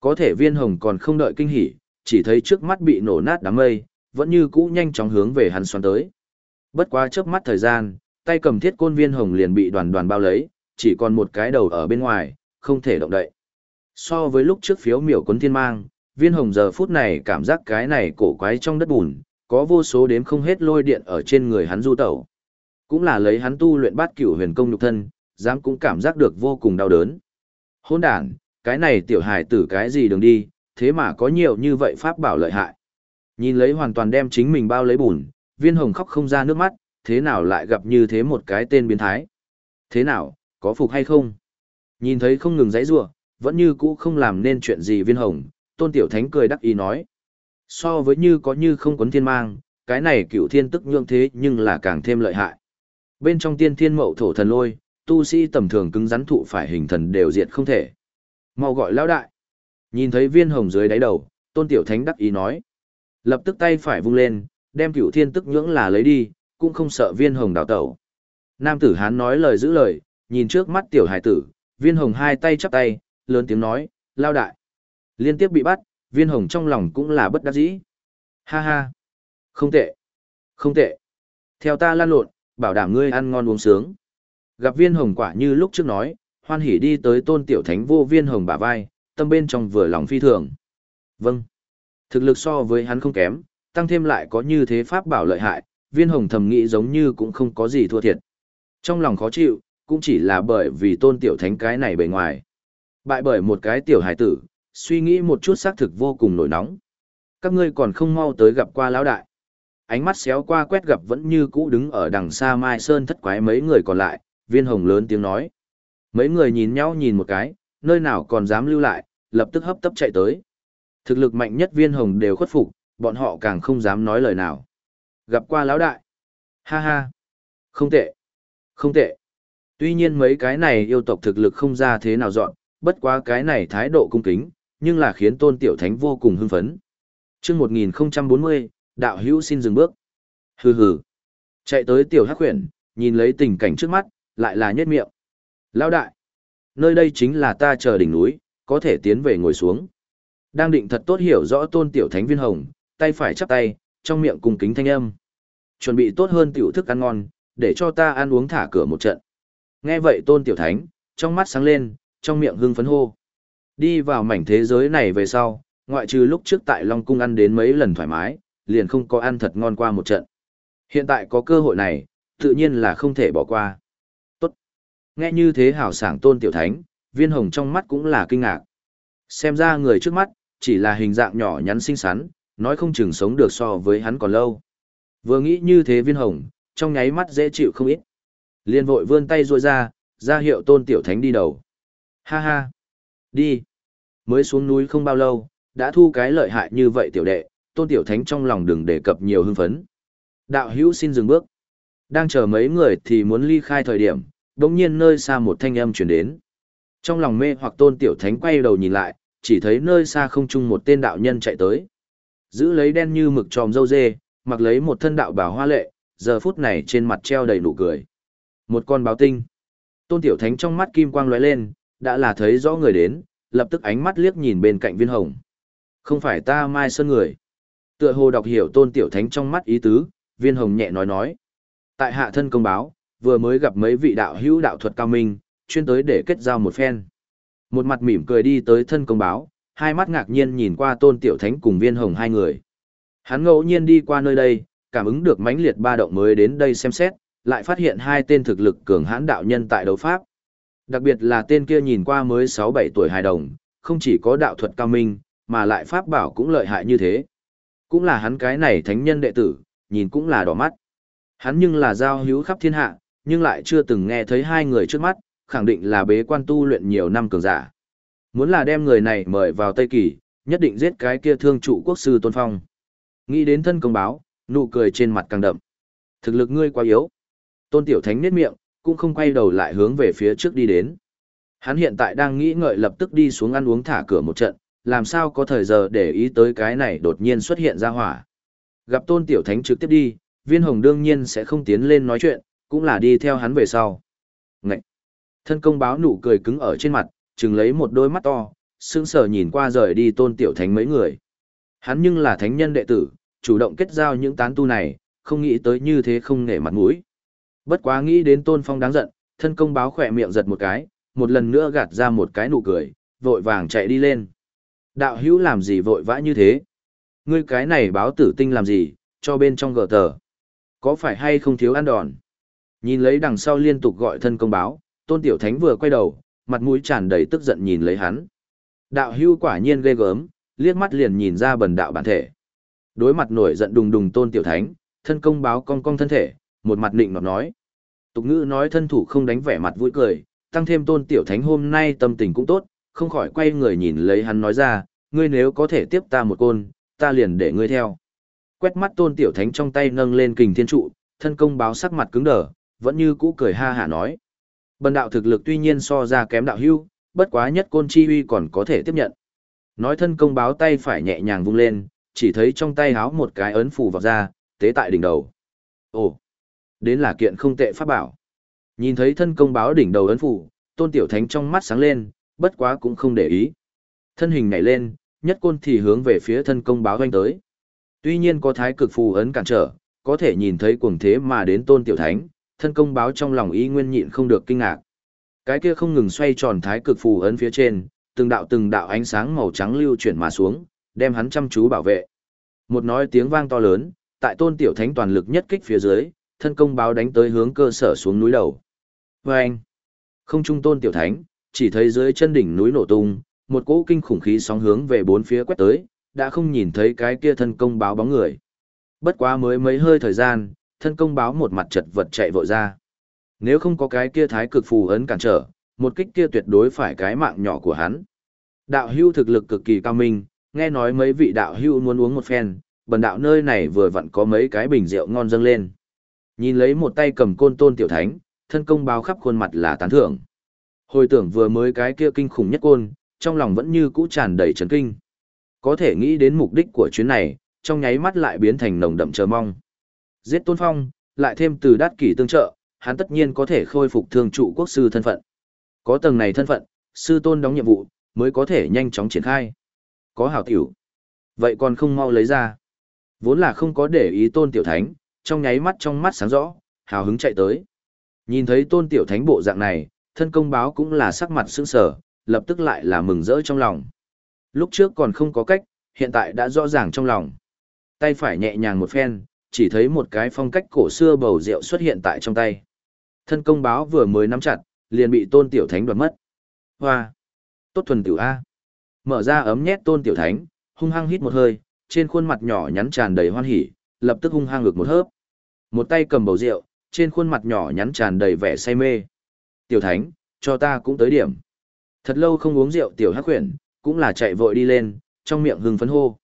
[SPEAKER 1] Có thể viên hồng còn không đợi kinh hỉ, chỉ thấy trước mắt bị nổ nát đám mây, vẫn như cũ nhanh chóng hướng về hắn xoắn tới. Bất quá chớp mắt thời gian, tay cầm thiết côn viên hồng liền bị đoàn đoàn bao lấy, chỉ còn một cái đầu ở bên ngoài, không thể động đậy. So với lúc trước phiếu miểu quấn thiên mang, viên hồng giờ phút này cảm giác cái này cổ quái trong đất bùn, có vô số đếm không hết lôi điện ở trên người hắn du tẩu. Cũng là lấy hắn tu luyện bát cửu huyền công nhục thân, dám cũng cảm giác được vô cùng đau đớn. Hôn đàn, cái này tiểu hài tử cái gì đường đi, thế mà có nhiều như vậy pháp bảo lợi hại. Nhìn lấy hoàn toàn đem chính mình bao lấy bùn, viên hồng khóc không ra nước mắt, thế nào lại gặp như thế một cái tên biến thái. Thế nào, có phục hay không? Nhìn thấy không ngừng giãy giụa, vẫn như cũ không làm nên chuyện gì viên hồng, tôn tiểu thánh cười đắc ý nói. So với như có như không quấn thiên mang, cái này cựu thiên tức nhượng thế nhưng là càng thêm lợi hại. Bên trong tiên thiên mậu thổ thần lôi, tu sĩ tầm thường cứng rắn thụ phải hình thần đều diệt không thể. Mau gọi lão đại. Nhìn thấy viên hồng dưới đáy đầu, tôn tiểu thánh đắc ý nói. Lập tức tay phải vung lên, đem cửu thiên tức nhưỡng là lấy đi, cũng không sợ viên hồng đào tẩu. Nam tử hán nói lời giữ lời, nhìn trước mắt tiểu hải tử, viên hồng hai tay chắp tay, lớn tiếng nói, lao đại. Liên tiếp bị bắt, viên hồng trong lòng cũng là bất đắc dĩ. Ha ha. Không tệ. Không tệ. Theo ta lan lộn, bảo đảm ngươi ăn ngon uống sướng. Gặp viên hồng quả như lúc trước nói, hoan hỉ đi tới tôn tiểu thánh vô viên hồng bả vai, tâm bên trong vừa lòng phi thường. Vâng. Thực lực so với hắn không kém, tăng thêm lại có như thế pháp bảo lợi hại, viên hồng thầm nghĩ giống như cũng không có gì thua thiệt. Trong lòng khó chịu, cũng chỉ là bởi vì tôn tiểu thánh cái này bề ngoài. Bại bởi một cái tiểu hải tử, suy nghĩ một chút xác thực vô cùng nổi nóng. Các ngươi còn không mau tới gặp qua lão đại. Ánh mắt xéo qua quét gặp vẫn như cũ đứng ở đằng xa Mai Sơn thất quái mấy người còn lại, viên hồng lớn tiếng nói. Mấy người nhìn nhau nhìn một cái, nơi nào còn dám lưu lại, lập tức hấp tấp chạy tới. Thực lực mạnh nhất viên hồng đều khuất phục, bọn họ càng không dám nói lời nào. Gặp qua lão đại. Ha ha. Không tệ. Không tệ. Tuy nhiên mấy cái này yêu tộc thực lực không ra thế nào dọn, bất quá cái này thái độ cung kính, nhưng là khiến tôn tiểu thánh vô cùng hưng phấn. chương 1040, đạo hữu xin dừng bước. Hừ hừ. Chạy tới tiểu hắc huyền, nhìn lấy tình cảnh trước mắt, lại là nhất miệng. Lão đại. Nơi đây chính là ta chờ đỉnh núi, có thể tiến về ngồi xuống. Đang định thật tốt hiểu rõ tôn tiểu thánh viên hồng, tay phải chắp tay, trong miệng cung kính thanh âm. Chuẩn bị tốt hơn tiểu thức ăn ngon, để cho ta ăn uống thả cửa một trận. Nghe vậy tôn tiểu thánh, trong mắt sáng lên, trong miệng hưng phấn hô. Đi vào mảnh thế giới này về sau, ngoại trừ lúc trước tại Long Cung ăn đến mấy lần thoải mái, liền không có ăn thật ngon qua một trận. Hiện tại có cơ hội này, tự nhiên là không thể bỏ qua. Nghe như thế hảo sảng tôn tiểu thánh, viên hồng trong mắt cũng là kinh ngạc. Xem ra người trước mắt, chỉ là hình dạng nhỏ nhắn xinh xắn, nói không chừng sống được so với hắn còn lâu. Vừa nghĩ như thế viên hồng, trong nháy mắt dễ chịu không ít. Liên vội vươn tay ruôi ra, ra hiệu tôn tiểu thánh đi đầu. Ha ha. Đi. Mới xuống núi không bao lâu, đã thu cái lợi hại như vậy tiểu đệ, tôn tiểu thánh trong lòng đừng đề cập nhiều hưng phấn. Đạo hữu xin dừng bước. Đang chờ mấy người thì muốn ly khai thời điểm, đống nhiên nơi xa một thanh âm chuyển đến. Trong lòng mê hoặc tôn tiểu thánh quay đầu nhìn lại, chỉ thấy nơi xa không chung một tên đạo nhân chạy tới. Giữ lấy đen như mực tròm dâu dê, mặc lấy một thân đạo bào hoa lệ, giờ phút này trên mặt treo đầy nụ cười. Một con báo tinh. Tôn tiểu thánh trong mắt kim quang lóe lên, đã là thấy rõ người đến, lập tức ánh mắt liếc nhìn bên cạnh viên hồng. Không phải ta mai sơn người. Tựa hồ đọc hiểu tôn tiểu thánh trong mắt ý tứ, viên hồng nhẹ nói nói. Tại hạ thân công báo, vừa mới gặp mấy vị đạo hữu đạo thuật cao minh, chuyên tới để kết giao một phen. Một mặt mỉm cười đi tới thân công báo, hai mắt ngạc nhiên nhìn qua tôn tiểu thánh cùng viên hồng hai người. Hắn ngẫu nhiên đi qua nơi đây, cảm ứng được mãnh liệt ba động mới đến đây xem xét, lại phát hiện hai tên thực lực cường hãn đạo nhân tại đấu pháp. Đặc biệt là tên kia nhìn qua mới 6-7 tuổi hài đồng, không chỉ có đạo thuật cao minh, mà lại pháp bảo cũng lợi hại như thế. Cũng là hắn cái này thánh nhân đệ tử, nhìn cũng là đỏ mắt. Hắn nhưng là giao hữu khắp thiên hạ, nhưng lại chưa từng nghe thấy hai người trước mắt, khẳng định là bế quan tu luyện nhiều năm cường giả. Muốn là đem người này mời vào Tây Kỳ, nhất định giết cái kia thương trụ quốc sư Tôn Phong. Nghĩ đến thân công báo, nụ cười trên mặt càng đậm. Thực lực ngươi quá yếu. Tôn Tiểu Thánh nét miệng, cũng không quay đầu lại hướng về phía trước đi đến. Hắn hiện tại đang nghĩ ngợi lập tức đi xuống ăn uống thả cửa một trận, làm sao có thời giờ để ý tới cái này đột nhiên xuất hiện ra hỏa. Gặp Tôn Tiểu Thánh trực tiếp đi, viên hồng đương nhiên sẽ không tiến lên nói chuyện, cũng là đi theo hắn về sau. Ngậy! Thân công báo nụ cười cứng ở trên mặt, chừng lấy một đôi mắt to, sững sờ nhìn qua rời đi Tôn Tiểu Thánh mấy người. Hắn nhưng là thánh nhân đệ tử, chủ động kết giao những tán tu này, không nghĩ tới như thế không nể mặt mũi. Bất quá nghĩ đến Tôn Phong đáng giận, thân công báo khỏe miệng giật một cái, một lần nữa gạt ra một cái nụ cười, vội vàng chạy đi lên. Đạo hữu làm gì vội vã như thế? Ngươi cái này báo tử tinh làm gì, cho bên trong gờ tờ. Có phải hay không thiếu ăn đòn? Nhìn lấy đằng sau liên tục gọi thân công báo, Tôn Tiểu Thánh vừa quay đầu, mặt mũi tràn đầy tức giận nhìn lấy hắn. Đạo hưu quả nhiên ghê gớm, liếc mắt liền nhìn ra bần đạo bản thể. Đối mặt nổi giận đùng đùng Tôn Tiểu Thánh, thân công báo cong cong thân thể, một mặt định nọt nói. Tục ngữ nói thân thủ không đánh vẻ mặt vui cười, tăng thêm Tôn Tiểu Thánh hôm nay tâm tình cũng tốt, không khỏi quay người nhìn lấy hắn nói ra, ngươi nếu có thể tiếp ta một côn, ta liền để ngươi theo. Quét mắt Tôn Tiểu Thánh trong tay nâng lên kình thiên trụ, thân công báo sắc mặt cứng đờ, vẫn như cũ cười ha hả nói. Bần đạo thực lực tuy nhiên so ra kém đạo hưu, bất quá nhất côn chi uy còn có thể tiếp nhận. Nói thân công báo tay phải nhẹ nhàng vung lên, chỉ thấy trong tay háo một cái ấn phù vào ra, tế tại đỉnh đầu. Ồ, đến là kiện không tệ pháp bảo. Nhìn thấy thân công báo đỉnh đầu ấn phù, tôn tiểu thánh trong mắt sáng lên, bất quá cũng không để ý. Thân hình nhảy lên, nhất côn thì hướng về phía thân công báo doanh tới. Tuy nhiên có thái cực phù ấn cản trở, có thể nhìn thấy cuồng thế mà đến tôn tiểu thánh, thân công báo trong lòng ý nguyên nhịn không được kinh ngạc. Cái kia không ngừng xoay tròn thái cực phù ấn phía trên, từng đạo từng đạo ánh sáng màu trắng lưu chuyển mà xuống, đem hắn chăm chú bảo vệ. Một nói tiếng vang to lớn, tại tôn tiểu thánh toàn lực nhất kích phía dưới, thân công báo đánh tới hướng cơ sở xuống núi đầu. Và anh, không trung tôn tiểu thánh, chỉ thấy dưới chân đỉnh núi nổ tung, một cỗ kinh khủng khí sóng hướng về bốn phía quét tới, đã không nhìn thấy cái kia thân công báo bóng người. Bất quá mới mấy hơi thời gian, thân công báo một mặt chật vật chạy vội ra. Nếu không có cái kia thái cực phù ấn cản trở, một kích kia tuyệt đối phải cái mạng nhỏ của hắn. Đạo hưu thực lực cực kỳ cao minh, nghe nói mấy vị đạo hưu muốn uống một phen, bần đạo nơi này vừa vặn có mấy cái bình rượu ngon dâng lên. Nhìn lấy một tay cầm côn tôn tiểu thánh, thân công báo khắp khuôn mặt là tán thưởng. Hồi tưởng vừa mới cái kia kinh khủng nhất côn, trong lòng vẫn như cũ tràn đầy chấn kinh. Có thể nghĩ đến mục đích của chuyến này, trong nháy mắt lại biến thành nồng đậm chờ mong. Giết Tôn Phong, lại thêm từ đát kỷ tương trợ, hắn tất nhiên có thể khôi phục thương trụ quốc sư thân phận. Có tầng này thân phận, sư tôn đóng nhiệm vụ, mới có thể nhanh chóng triển khai. Có hảo tiểu. Vậy còn không mau lấy ra. Vốn là không có để ý tôn tiểu thánh, trong nháy mắt trong mắt sáng rõ, hào hứng chạy tới. Nhìn thấy tôn tiểu thánh bộ dạng này, thân công báo cũng là sắc mặt sững sờ, lập tức lại là mừng rỡ trong lòng. Lúc trước còn không có cách, hiện tại đã rõ ràng trong lòng. Tay phải nhẹ nhàng một phen, chỉ thấy một cái phong cách cổ xưa bầu rượu xuất hiện tại trong tay. Thân công báo vừa mới nắm chặt, liền bị tôn tiểu thánh đoạt mất. Hoa! Tốt thuần tiểu A. Mở ra ấm nhét tôn tiểu thánh, hung hăng hít một hơi, trên khuôn mặt nhỏ nhắn tràn đầy hoan hỉ, lập tức hung hăng ngược một hớp. Một tay cầm bầu rượu, trên khuôn mặt nhỏ nhắn tràn đầy vẻ say mê. Tiểu thánh, cho ta cũng tới điểm. Thật lâu không uống rượu tiểu hắc khuyển, cũng là chạy vội đi lên, trong miệng hưng phấn hô.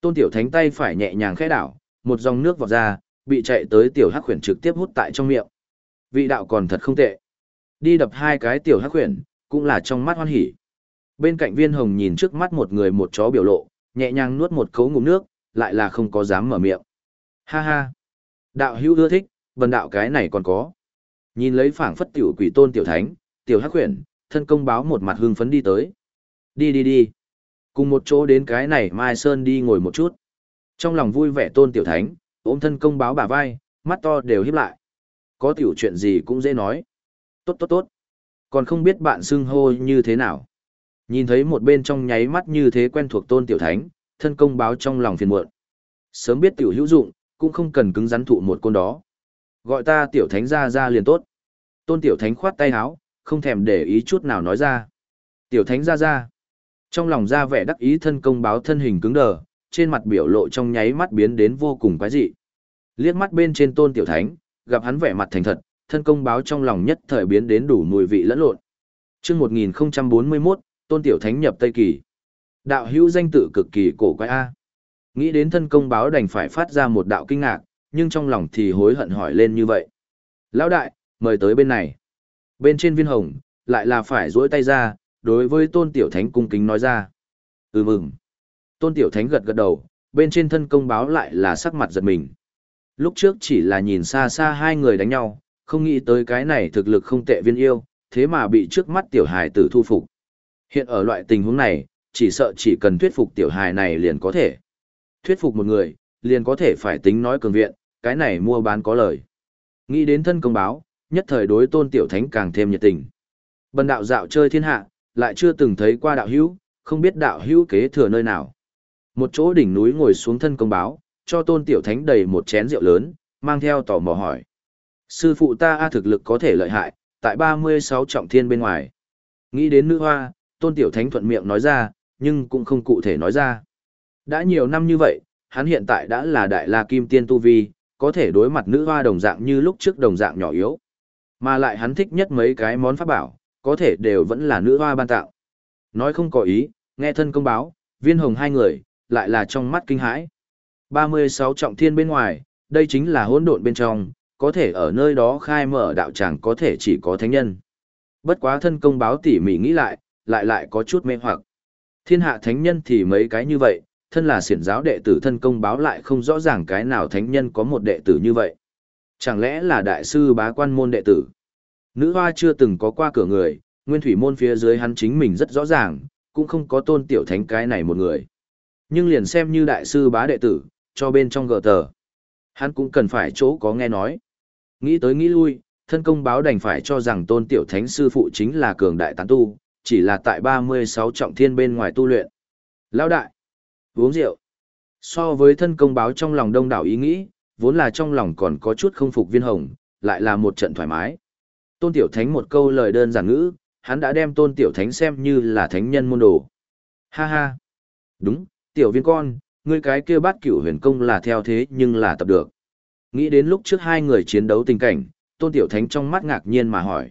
[SPEAKER 1] Tôn Tiểu Thánh tay phải nhẹ nhàng khẽ đảo, một dòng nước vọt ra, bị chạy tới tiểu hắc khuyển trực tiếp hút tại trong miệng. Vị đạo còn thật không tệ. Đi đập hai cái tiểu hắc khuyển, cũng là trong mắt hoan hỉ. Bên cạnh viên hồng nhìn trước mắt một người một chó biểu lộ, nhẹ nhàng nuốt một cấu ngụm nước, lại là không có dám mở miệng. Ha ha. Đạo hữu ưa thích, vần đạo cái này còn có. Nhìn lấy phảng phất tiểu quỷ tôn tiểu thánh, tiểu hắc khuyển, thân công báo một mặt hưng phấn đi tới. Đi đi đi. Cùng một chỗ đến cái này Mai Sơn đi ngồi một chút. Trong lòng vui vẻ tôn tiểu thánh, ôm thân công báo bả vai, mắt to đều hiếp lại. Có tiểu chuyện gì cũng dễ nói. Tốt tốt tốt. Còn không biết bạn xưng hô như thế nào. Nhìn thấy một bên trong nháy mắt như thế quen thuộc tôn tiểu thánh, thân công báo trong lòng phiền muộn. Sớm biết tiểu hữu dụng, cũng không cần cứng rắn thụ một côn đó. Gọi ta tiểu thánh ra ra liền tốt. Tôn tiểu thánh khoát tay áo, không thèm để ý chút nào nói ra. Tiểu thánh ra ra. Trong lòng ra vẻ đắc ý thân công báo thân hình cứng đờ, trên mặt biểu lộ trong nháy mắt biến đến vô cùng quái dị. Liếc mắt bên trên tôn tiểu thánh, gặp hắn vẻ mặt thành thật, thân công báo trong lòng nhất thời biến đến đủ mùi vị lẫn lộn. Trước 1041, tôn tiểu thánh nhập Tây Kỳ. Đạo hữu danh tự cực kỳ cổ quái A. Nghĩ đến thân công báo đành phải phát ra một đạo kinh ngạc, nhưng trong lòng thì hối hận hỏi lên như vậy. Lão đại, mời tới bên này. Bên trên viên hồng, lại là phải duỗi tay ra, đối với tôn tiểu thánh cung kính nói ra. Ừ mừng. Tôn tiểu thánh gật gật đầu, bên trên thân công báo lại là sắc mặt giật mình. Lúc trước chỉ là nhìn xa xa hai người đánh nhau, không nghĩ tới cái này thực lực không tệ viên yêu, thế mà bị trước mắt tiểu hài tử thu phục. Hiện ở loại tình huống này, chỉ sợ chỉ cần thuyết phục tiểu hài này liền có thể. Thuyết phục một người, liền có thể phải tính nói cường viện, cái này mua bán có lời. Nghĩ đến thân công báo, nhất thời đối tôn tiểu thánh càng thêm nhiệt tình. Bần đạo dạo chơi thiên hạ, lại chưa từng thấy qua đạo hữu, không biết đạo hữu kế thừa nơi nào. Một chỗ đỉnh núi ngồi xuống thân công báo, cho tôn tiểu thánh đầy một chén rượu lớn, mang theo tò mò hỏi. Sư phụ ta a thực lực có thể lợi hại, tại 36 trọng thiên bên ngoài. Nghĩ đến nữ hoa, tôn tiểu thánh thuận miệng nói ra, nhưng cũng không cụ thể nói ra. Đã nhiều năm như vậy, hắn hiện tại đã là đại la kim tiên tu vi, có thể đối mặt nữ hoa đồng dạng như lúc trước đồng dạng nhỏ yếu. Mà lại hắn thích nhất mấy cái món pháp bảo, có thể đều vẫn là nữ hoa ban tạo. Nói không có ý, nghe thân công báo, viên hồng hai người, lại là trong mắt kinh hãi. 36 trọng thiên bên ngoài, đây chính là hỗn độn bên trong, có thể ở nơi đó khai mở đạo tràng có thể chỉ có thánh nhân. Bất quá thân công báo tỉ mỉ nghĩ lại, lại lại có chút mê hoặc. Thiên hạ thánh nhân thì mấy cái như vậy, thân là siển giáo đệ tử thân công báo lại không rõ ràng cái nào thánh nhân có một đệ tử như vậy. Chẳng lẽ là đại sư bá quan môn đệ tử? Nữ hoa chưa từng có qua cửa người, nguyên thủy môn phía dưới hắn chính mình rất rõ ràng, cũng không có tôn tiểu thánh cái này một người. Nhưng liền xem như đại sư bá đệ tử, cho bên trong gờ tờ. Hắn cũng cần phải chỗ có nghe nói. Nghĩ tới nghĩ lui, thân công báo đành phải cho rằng tôn tiểu thánh sư phụ chính là cường đại tán tu, chỉ là tại 36 trọng thiên bên ngoài tu luyện. Lão đại, uống rượu. So với thân công báo trong lòng đông đảo ý nghĩ, vốn là trong lòng còn có chút không phục viên hồng, lại là một trận thoải mái. Tôn tiểu thánh một câu lời đơn giản ngữ, hắn đã đem tôn tiểu thánh xem như là thánh nhân môn đồ. Ha ha. Đúng, tiểu viên con, ngươi cái kia bát cửu huyền công là theo thế nhưng là tập được. Nghĩ đến lúc trước hai người chiến đấu tình cảnh, tôn tiểu thánh trong mắt ngạc nhiên mà hỏi.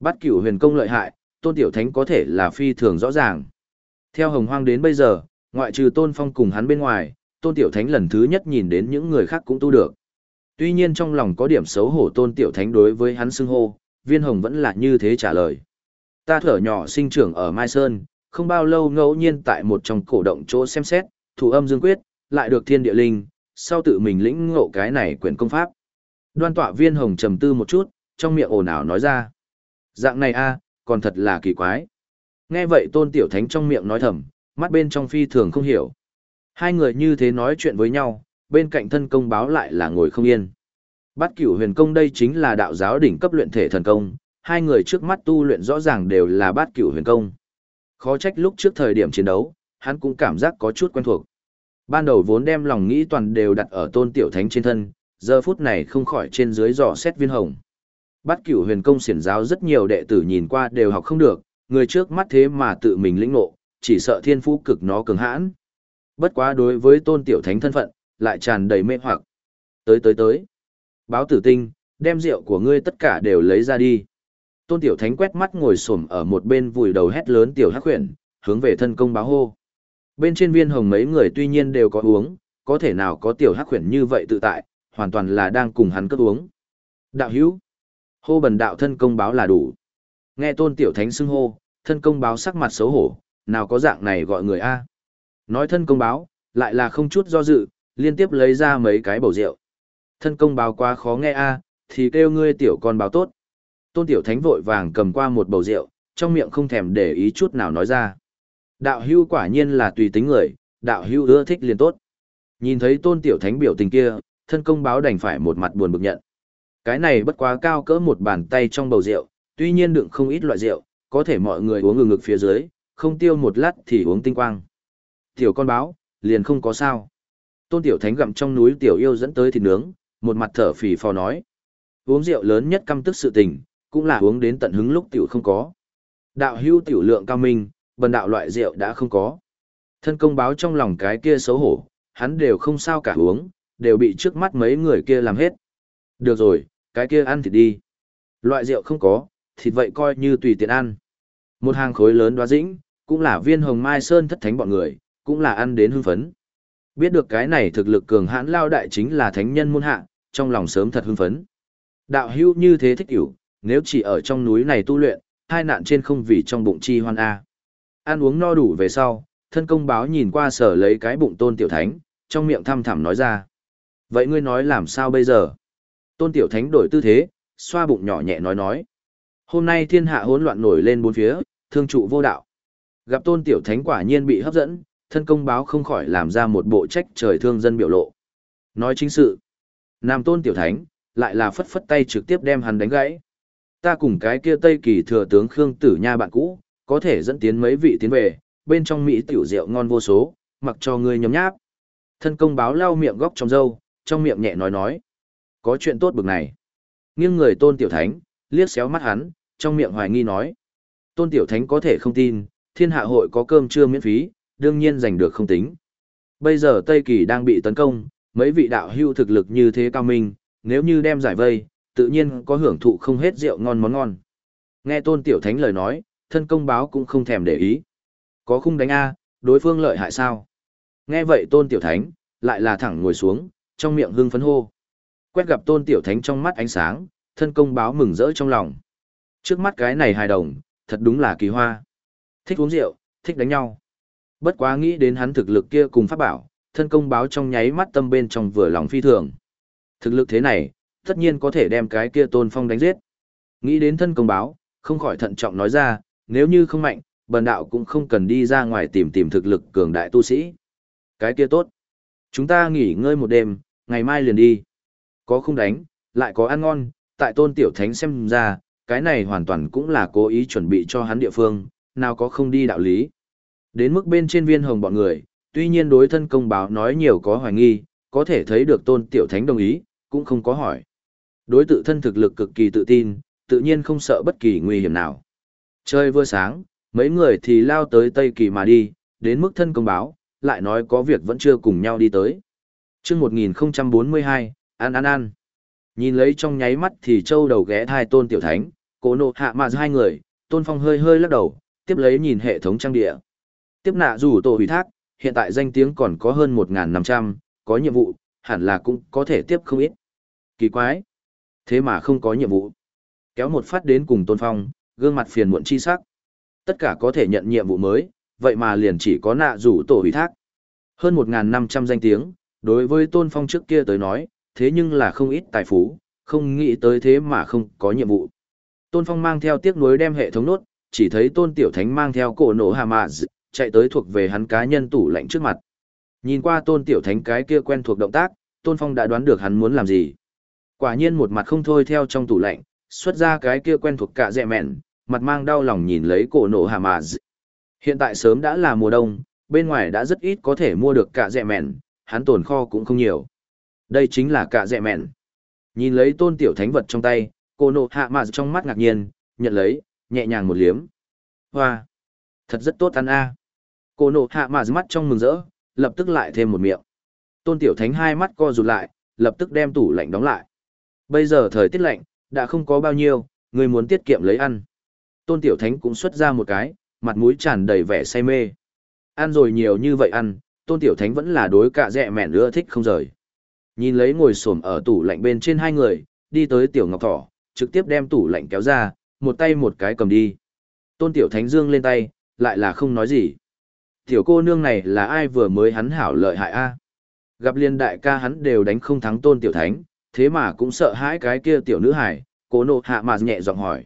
[SPEAKER 1] Bát cửu huyền công lợi hại, tôn tiểu thánh có thể là phi thường rõ ràng. Theo hồng hoang đến bây giờ, ngoại trừ tôn phong cùng hắn bên ngoài, tôn tiểu thánh lần thứ nhất nhìn đến những người khác cũng tu được. Tuy nhiên trong lòng có điểm xấu hổ tôn tiểu thánh đối với hắn xưng hô, viên hồng vẫn là như thế trả lời. Ta thở nhỏ sinh trưởng ở Mai Sơn, không bao lâu ngẫu nhiên tại một trong cổ động chỗ xem xét, thủ âm dương quyết, lại được thiên địa linh, sau tự mình lĩnh ngộ cái này quyển công pháp. Đoan tọa viên hồng trầm tư một chút, trong miệng ồn ào nói ra. Dạng này a còn thật là kỳ quái. Nghe vậy tôn tiểu thánh trong miệng nói thầm, mắt bên trong phi thường không hiểu. Hai người như thế nói chuyện với nhau, bên cạnh thân công báo lại là ngồi không yên. Bát cửu huyền công đây chính là đạo giáo đỉnh cấp luyện thể thần công, hai người trước mắt tu luyện rõ ràng đều là bát cửu huyền công. Khó trách lúc trước thời điểm chiến đấu, hắn cũng cảm giác có chút quen thuộc. Ban đầu vốn đem lòng nghĩ toàn đều đặt ở tôn tiểu thánh trên thân, giờ phút này không khỏi trên dưới dò xét viên hồng. Bát cửu huyền công xiển giáo rất nhiều đệ tử nhìn qua đều học không được, người trước mắt thế mà tự mình lĩnh ngộ, chỉ sợ thiên phú cực nó cường hãn. Bất quá đối với tôn tiểu thánh thân phận, lại tràn đầy mê hoặc. Tới tới tới. Báo tử tinh, đem rượu của ngươi tất cả đều lấy ra đi. Tôn tiểu thánh quét mắt ngồi xổm ở một bên vùi đầu hét lớn tiểu hắc huyền, hướng về thân công báo hô. Bên trên viên hồng mấy người tuy nhiên đều có uống, có thể nào có tiểu hắc khuyển như vậy tự tại, hoàn toàn là đang cùng hắn cất uống. Đạo hữu, hô bần đạo thân công báo là đủ. Nghe tôn tiểu thánh xưng hô, thân công báo sắc mặt xấu hổ, nào có dạng này gọi người A. Nói thân công báo, lại là không chút do dự, liên tiếp lấy ra mấy cái bầu rượu. Thân công báo quá khó nghe A, thì kêu ngươi tiểu con báo tốt. Tôn tiểu thánh vội vàng cầm qua một bầu rượu, trong miệng không thèm để ý chút nào nói ra. Đạo hưu quả nhiên là tùy tính người, đạo hưu ưa thích liền tốt. Nhìn thấy tôn tiểu thánh biểu tình kia, thân công báo đành phải một mặt buồn bực nhận. Cái này bất quá cao cỡ một bàn tay trong bầu rượu, tuy nhiên đựng không ít loại rượu, có thể mọi người uống ngực ngực phía dưới, không tiêu một lát thì uống tinh quang. Tiểu con báo, liền không có sao. Tôn tiểu thánh gặm trong núi tiểu yêu dẫn tới thịt nướng, một mặt thở phì phò nói. Uống rượu lớn nhất căm tức sự tình, cũng là uống đến tận hứng lúc tiểu không có. Đạo hưu tiểu lượng cao minh, bần đạo loại rượu đã không có. Thân công báo trong lòng cái kia xấu hổ, hắn đều không sao cả uống, đều bị trước mắt mấy người kia làm hết. Được rồi, cái kia ăn thịt đi. Loại rượu không có, thịt vậy coi như tùy tiện ăn. Một hàng khối lớn đoá dĩnh, cũng là viên hồng mai sơn thất thánh bọn người, cũng là ăn đến hưng phấn. Biết được cái này thực lực cường hãn lao đại chính là thánh nhân môn hạ, trong lòng sớm thật hưng phấn. Đạo hưu như thế thích hiểu, nếu chỉ ở trong núi này tu luyện, hai nạn trên không vì trong bụng chi hoan A. Ăn uống no đủ về sau, thân công báo nhìn qua sở lấy cái bụng tôn tiểu thánh, trong miệng thăm thẳm nói ra. Vậy ngươi nói làm sao bây giờ? Tôn tiểu thánh đổi tư thế, xoa bụng nhỏ nhẹ nói nói. Hôm nay thiên hạ hỗn loạn nổi lên bốn phía, thương trụ vô đạo. Gặp tôn tiểu thánh quả nhiên bị hấp dẫn, thân công báo không khỏi làm ra một bộ trách trời thương dân biểu lộ. Nói chính sự. Nam tôn tiểu thánh, lại là phất phất tay trực tiếp đem hắn đánh gãy. Ta cùng cái kia Tây Kỳ thừa tướng Khương Tử Nha bạn cũ, có thể dẫn tiến mấy vị tiến về, bên trong Mỹ tiểu rượu ngon vô số, mặc cho ngươi nhấm nháp. Thân công báo lau miệng góc trong râu, trong miệng nhẹ nói nói. Có chuyện tốt bực này. Nghiêng người tôn tiểu thánh, liếc xéo mắt hắn, trong miệng hoài nghi nói. Tôn tiểu thánh có thể không tin, thiên hạ hội có cơm trưa miễn phí, đương nhiên giành được không tính. Bây giờ Tây Kỳ đang bị tấn công, mấy vị đạo hưu thực lực như thế cao minh, nếu như đem giải vây, tự nhiên có hưởng thụ không hết rượu ngon món ngon. Nghe tôn tiểu thánh lời nói, thân công báo cũng không thèm để ý. Có khung đánh A, đối phương lợi hại sao? Nghe vậy tôn tiểu thánh, lại là thẳng ngồi xuống, trong miệng hưng phấn hô. Quét gặp tôn tiểu thánh trong mắt ánh sáng, thân công báo mừng rỡ trong lòng. Trước mắt cái này hài đồng, thật đúng là kỳ hoa. Thích uống rượu, thích đánh nhau. Bất quá nghĩ đến hắn thực lực kia cùng pháp bảo, thân công báo trong nháy mắt tâm bên trong vừa lòng phi thường. Thực lực thế này, tất nhiên có thể đem cái kia tôn phong đánh giết. Nghĩ đến thân công báo, không khỏi thận trọng nói ra, nếu như không mạnh, bần đạo cũng không cần đi ra ngoài tìm tìm thực lực cường đại tu sĩ. Cái kia tốt. Chúng ta nghỉ ngơi một đêm, ngày mai liền đi. Có không đánh, lại có ăn ngon, tại tôn tiểu thánh xem ra, cái này hoàn toàn cũng là cố ý chuẩn bị cho hắn địa phương, nào có không đi đạo lý. Đến mức bên trên viên hồng bọn người, tuy nhiên đối thân công báo nói nhiều có hoài nghi, có thể thấy được tôn tiểu thánh đồng ý, cũng không có hỏi. Đối tự thân thực lực cực kỳ tự tin, tự nhiên không sợ bất kỳ nguy hiểm nào. Chơi vừa sáng, mấy người thì lao tới Tây Kỳ mà đi, đến mức thân công báo, lại nói có việc vẫn chưa cùng nhau đi tới. chương 1042, ăn ăn ăn. Nhìn lấy trong nháy mắt thì châu đầu ghé thai tôn tiểu thánh, cố nộ hạ mà hai người, tôn phong hơi hơi lắc đầu, tiếp lấy nhìn hệ thống trang địa. Tiếp nạ dù tổ hủy thác, hiện tại danh tiếng còn có hơn 1.500, có nhiệm vụ, hẳn là cũng có thể tiếp không ít. Kỳ quái. Thế mà không có nhiệm vụ. Kéo một phát đến cùng tôn phong, gương mặt phiền muộn chi sắc. Tất cả có thể nhận nhiệm vụ mới, vậy mà liền chỉ có nạ rủ tổ hủy thác. Hơn 1.500 danh tiếng, đối với tôn phong trước kia tới nói, thế nhưng là không ít tài phú, không nghĩ tới thế mà không có nhiệm vụ. Tôn phong mang theo tiếc nuối đem hệ thống nốt, chỉ thấy tôn tiểu thánh mang theo cổ nổ hà mạ chạy tới thuộc về hắn cá nhân tủ lạnh trước mặt. Nhìn qua tôn tiểu thánh cái kia quen thuộc động tác, tôn phong đã đoán được hắn muốn làm gì. Quả nhiên một mặt không thôi theo trong tủ lạnh, xuất ra cái kia quen thuộc cả dẹ mẹn, mặt mang đau lòng nhìn lấy cổ nổ hà mà Hiện tại sớm đã là mùa đông, bên ngoài đã rất ít có thể mua được cả dẹ mẹn, hắn tồn kho cũng không nhiều. Đây chính là cả dẹ mẹn. Nhìn lấy tôn tiểu thánh vật trong tay, cô nộ hạ mà trong mắt ngạc nhiên, nhận lấy, nhẹ nhàng một liếm. Hoa! Thật rất tốt ăn a. cô nộ hạ mà mắt trong mừng rỡ, lập tức lại thêm một miệng. Tôn tiểu thánh hai mắt co rụt lại, lập tức đem tủ lạnh đóng lại. Bây giờ thời tiết lạnh, đã không có bao nhiêu, người muốn tiết kiệm lấy ăn. Tôn Tiểu Thánh cũng xuất ra một cái, mặt mũi tràn đầy vẻ say mê. Ăn rồi nhiều như vậy ăn, tôn tiểu thánh vẫn là đối cả dẹ mẹn ưa thích không rời. Nhìn lấy ngồi xổm ở tủ lạnh bên trên hai người, đi tới tiểu ngọc thỏ, trực tiếp đem tủ lạnh kéo ra, một tay một cái cầm đi. Tôn tiểu thánh dương lên tay, lại là không nói gì. Tiểu cô nương này là ai vừa mới hắn hảo lợi hại a? Gặp liên đại ca hắn đều đánh không thắng tôn tiểu thánh, thế mà cũng sợ hãi cái kia tiểu nữ hải, cố nộ hạ mà nhẹ giọng hỏi.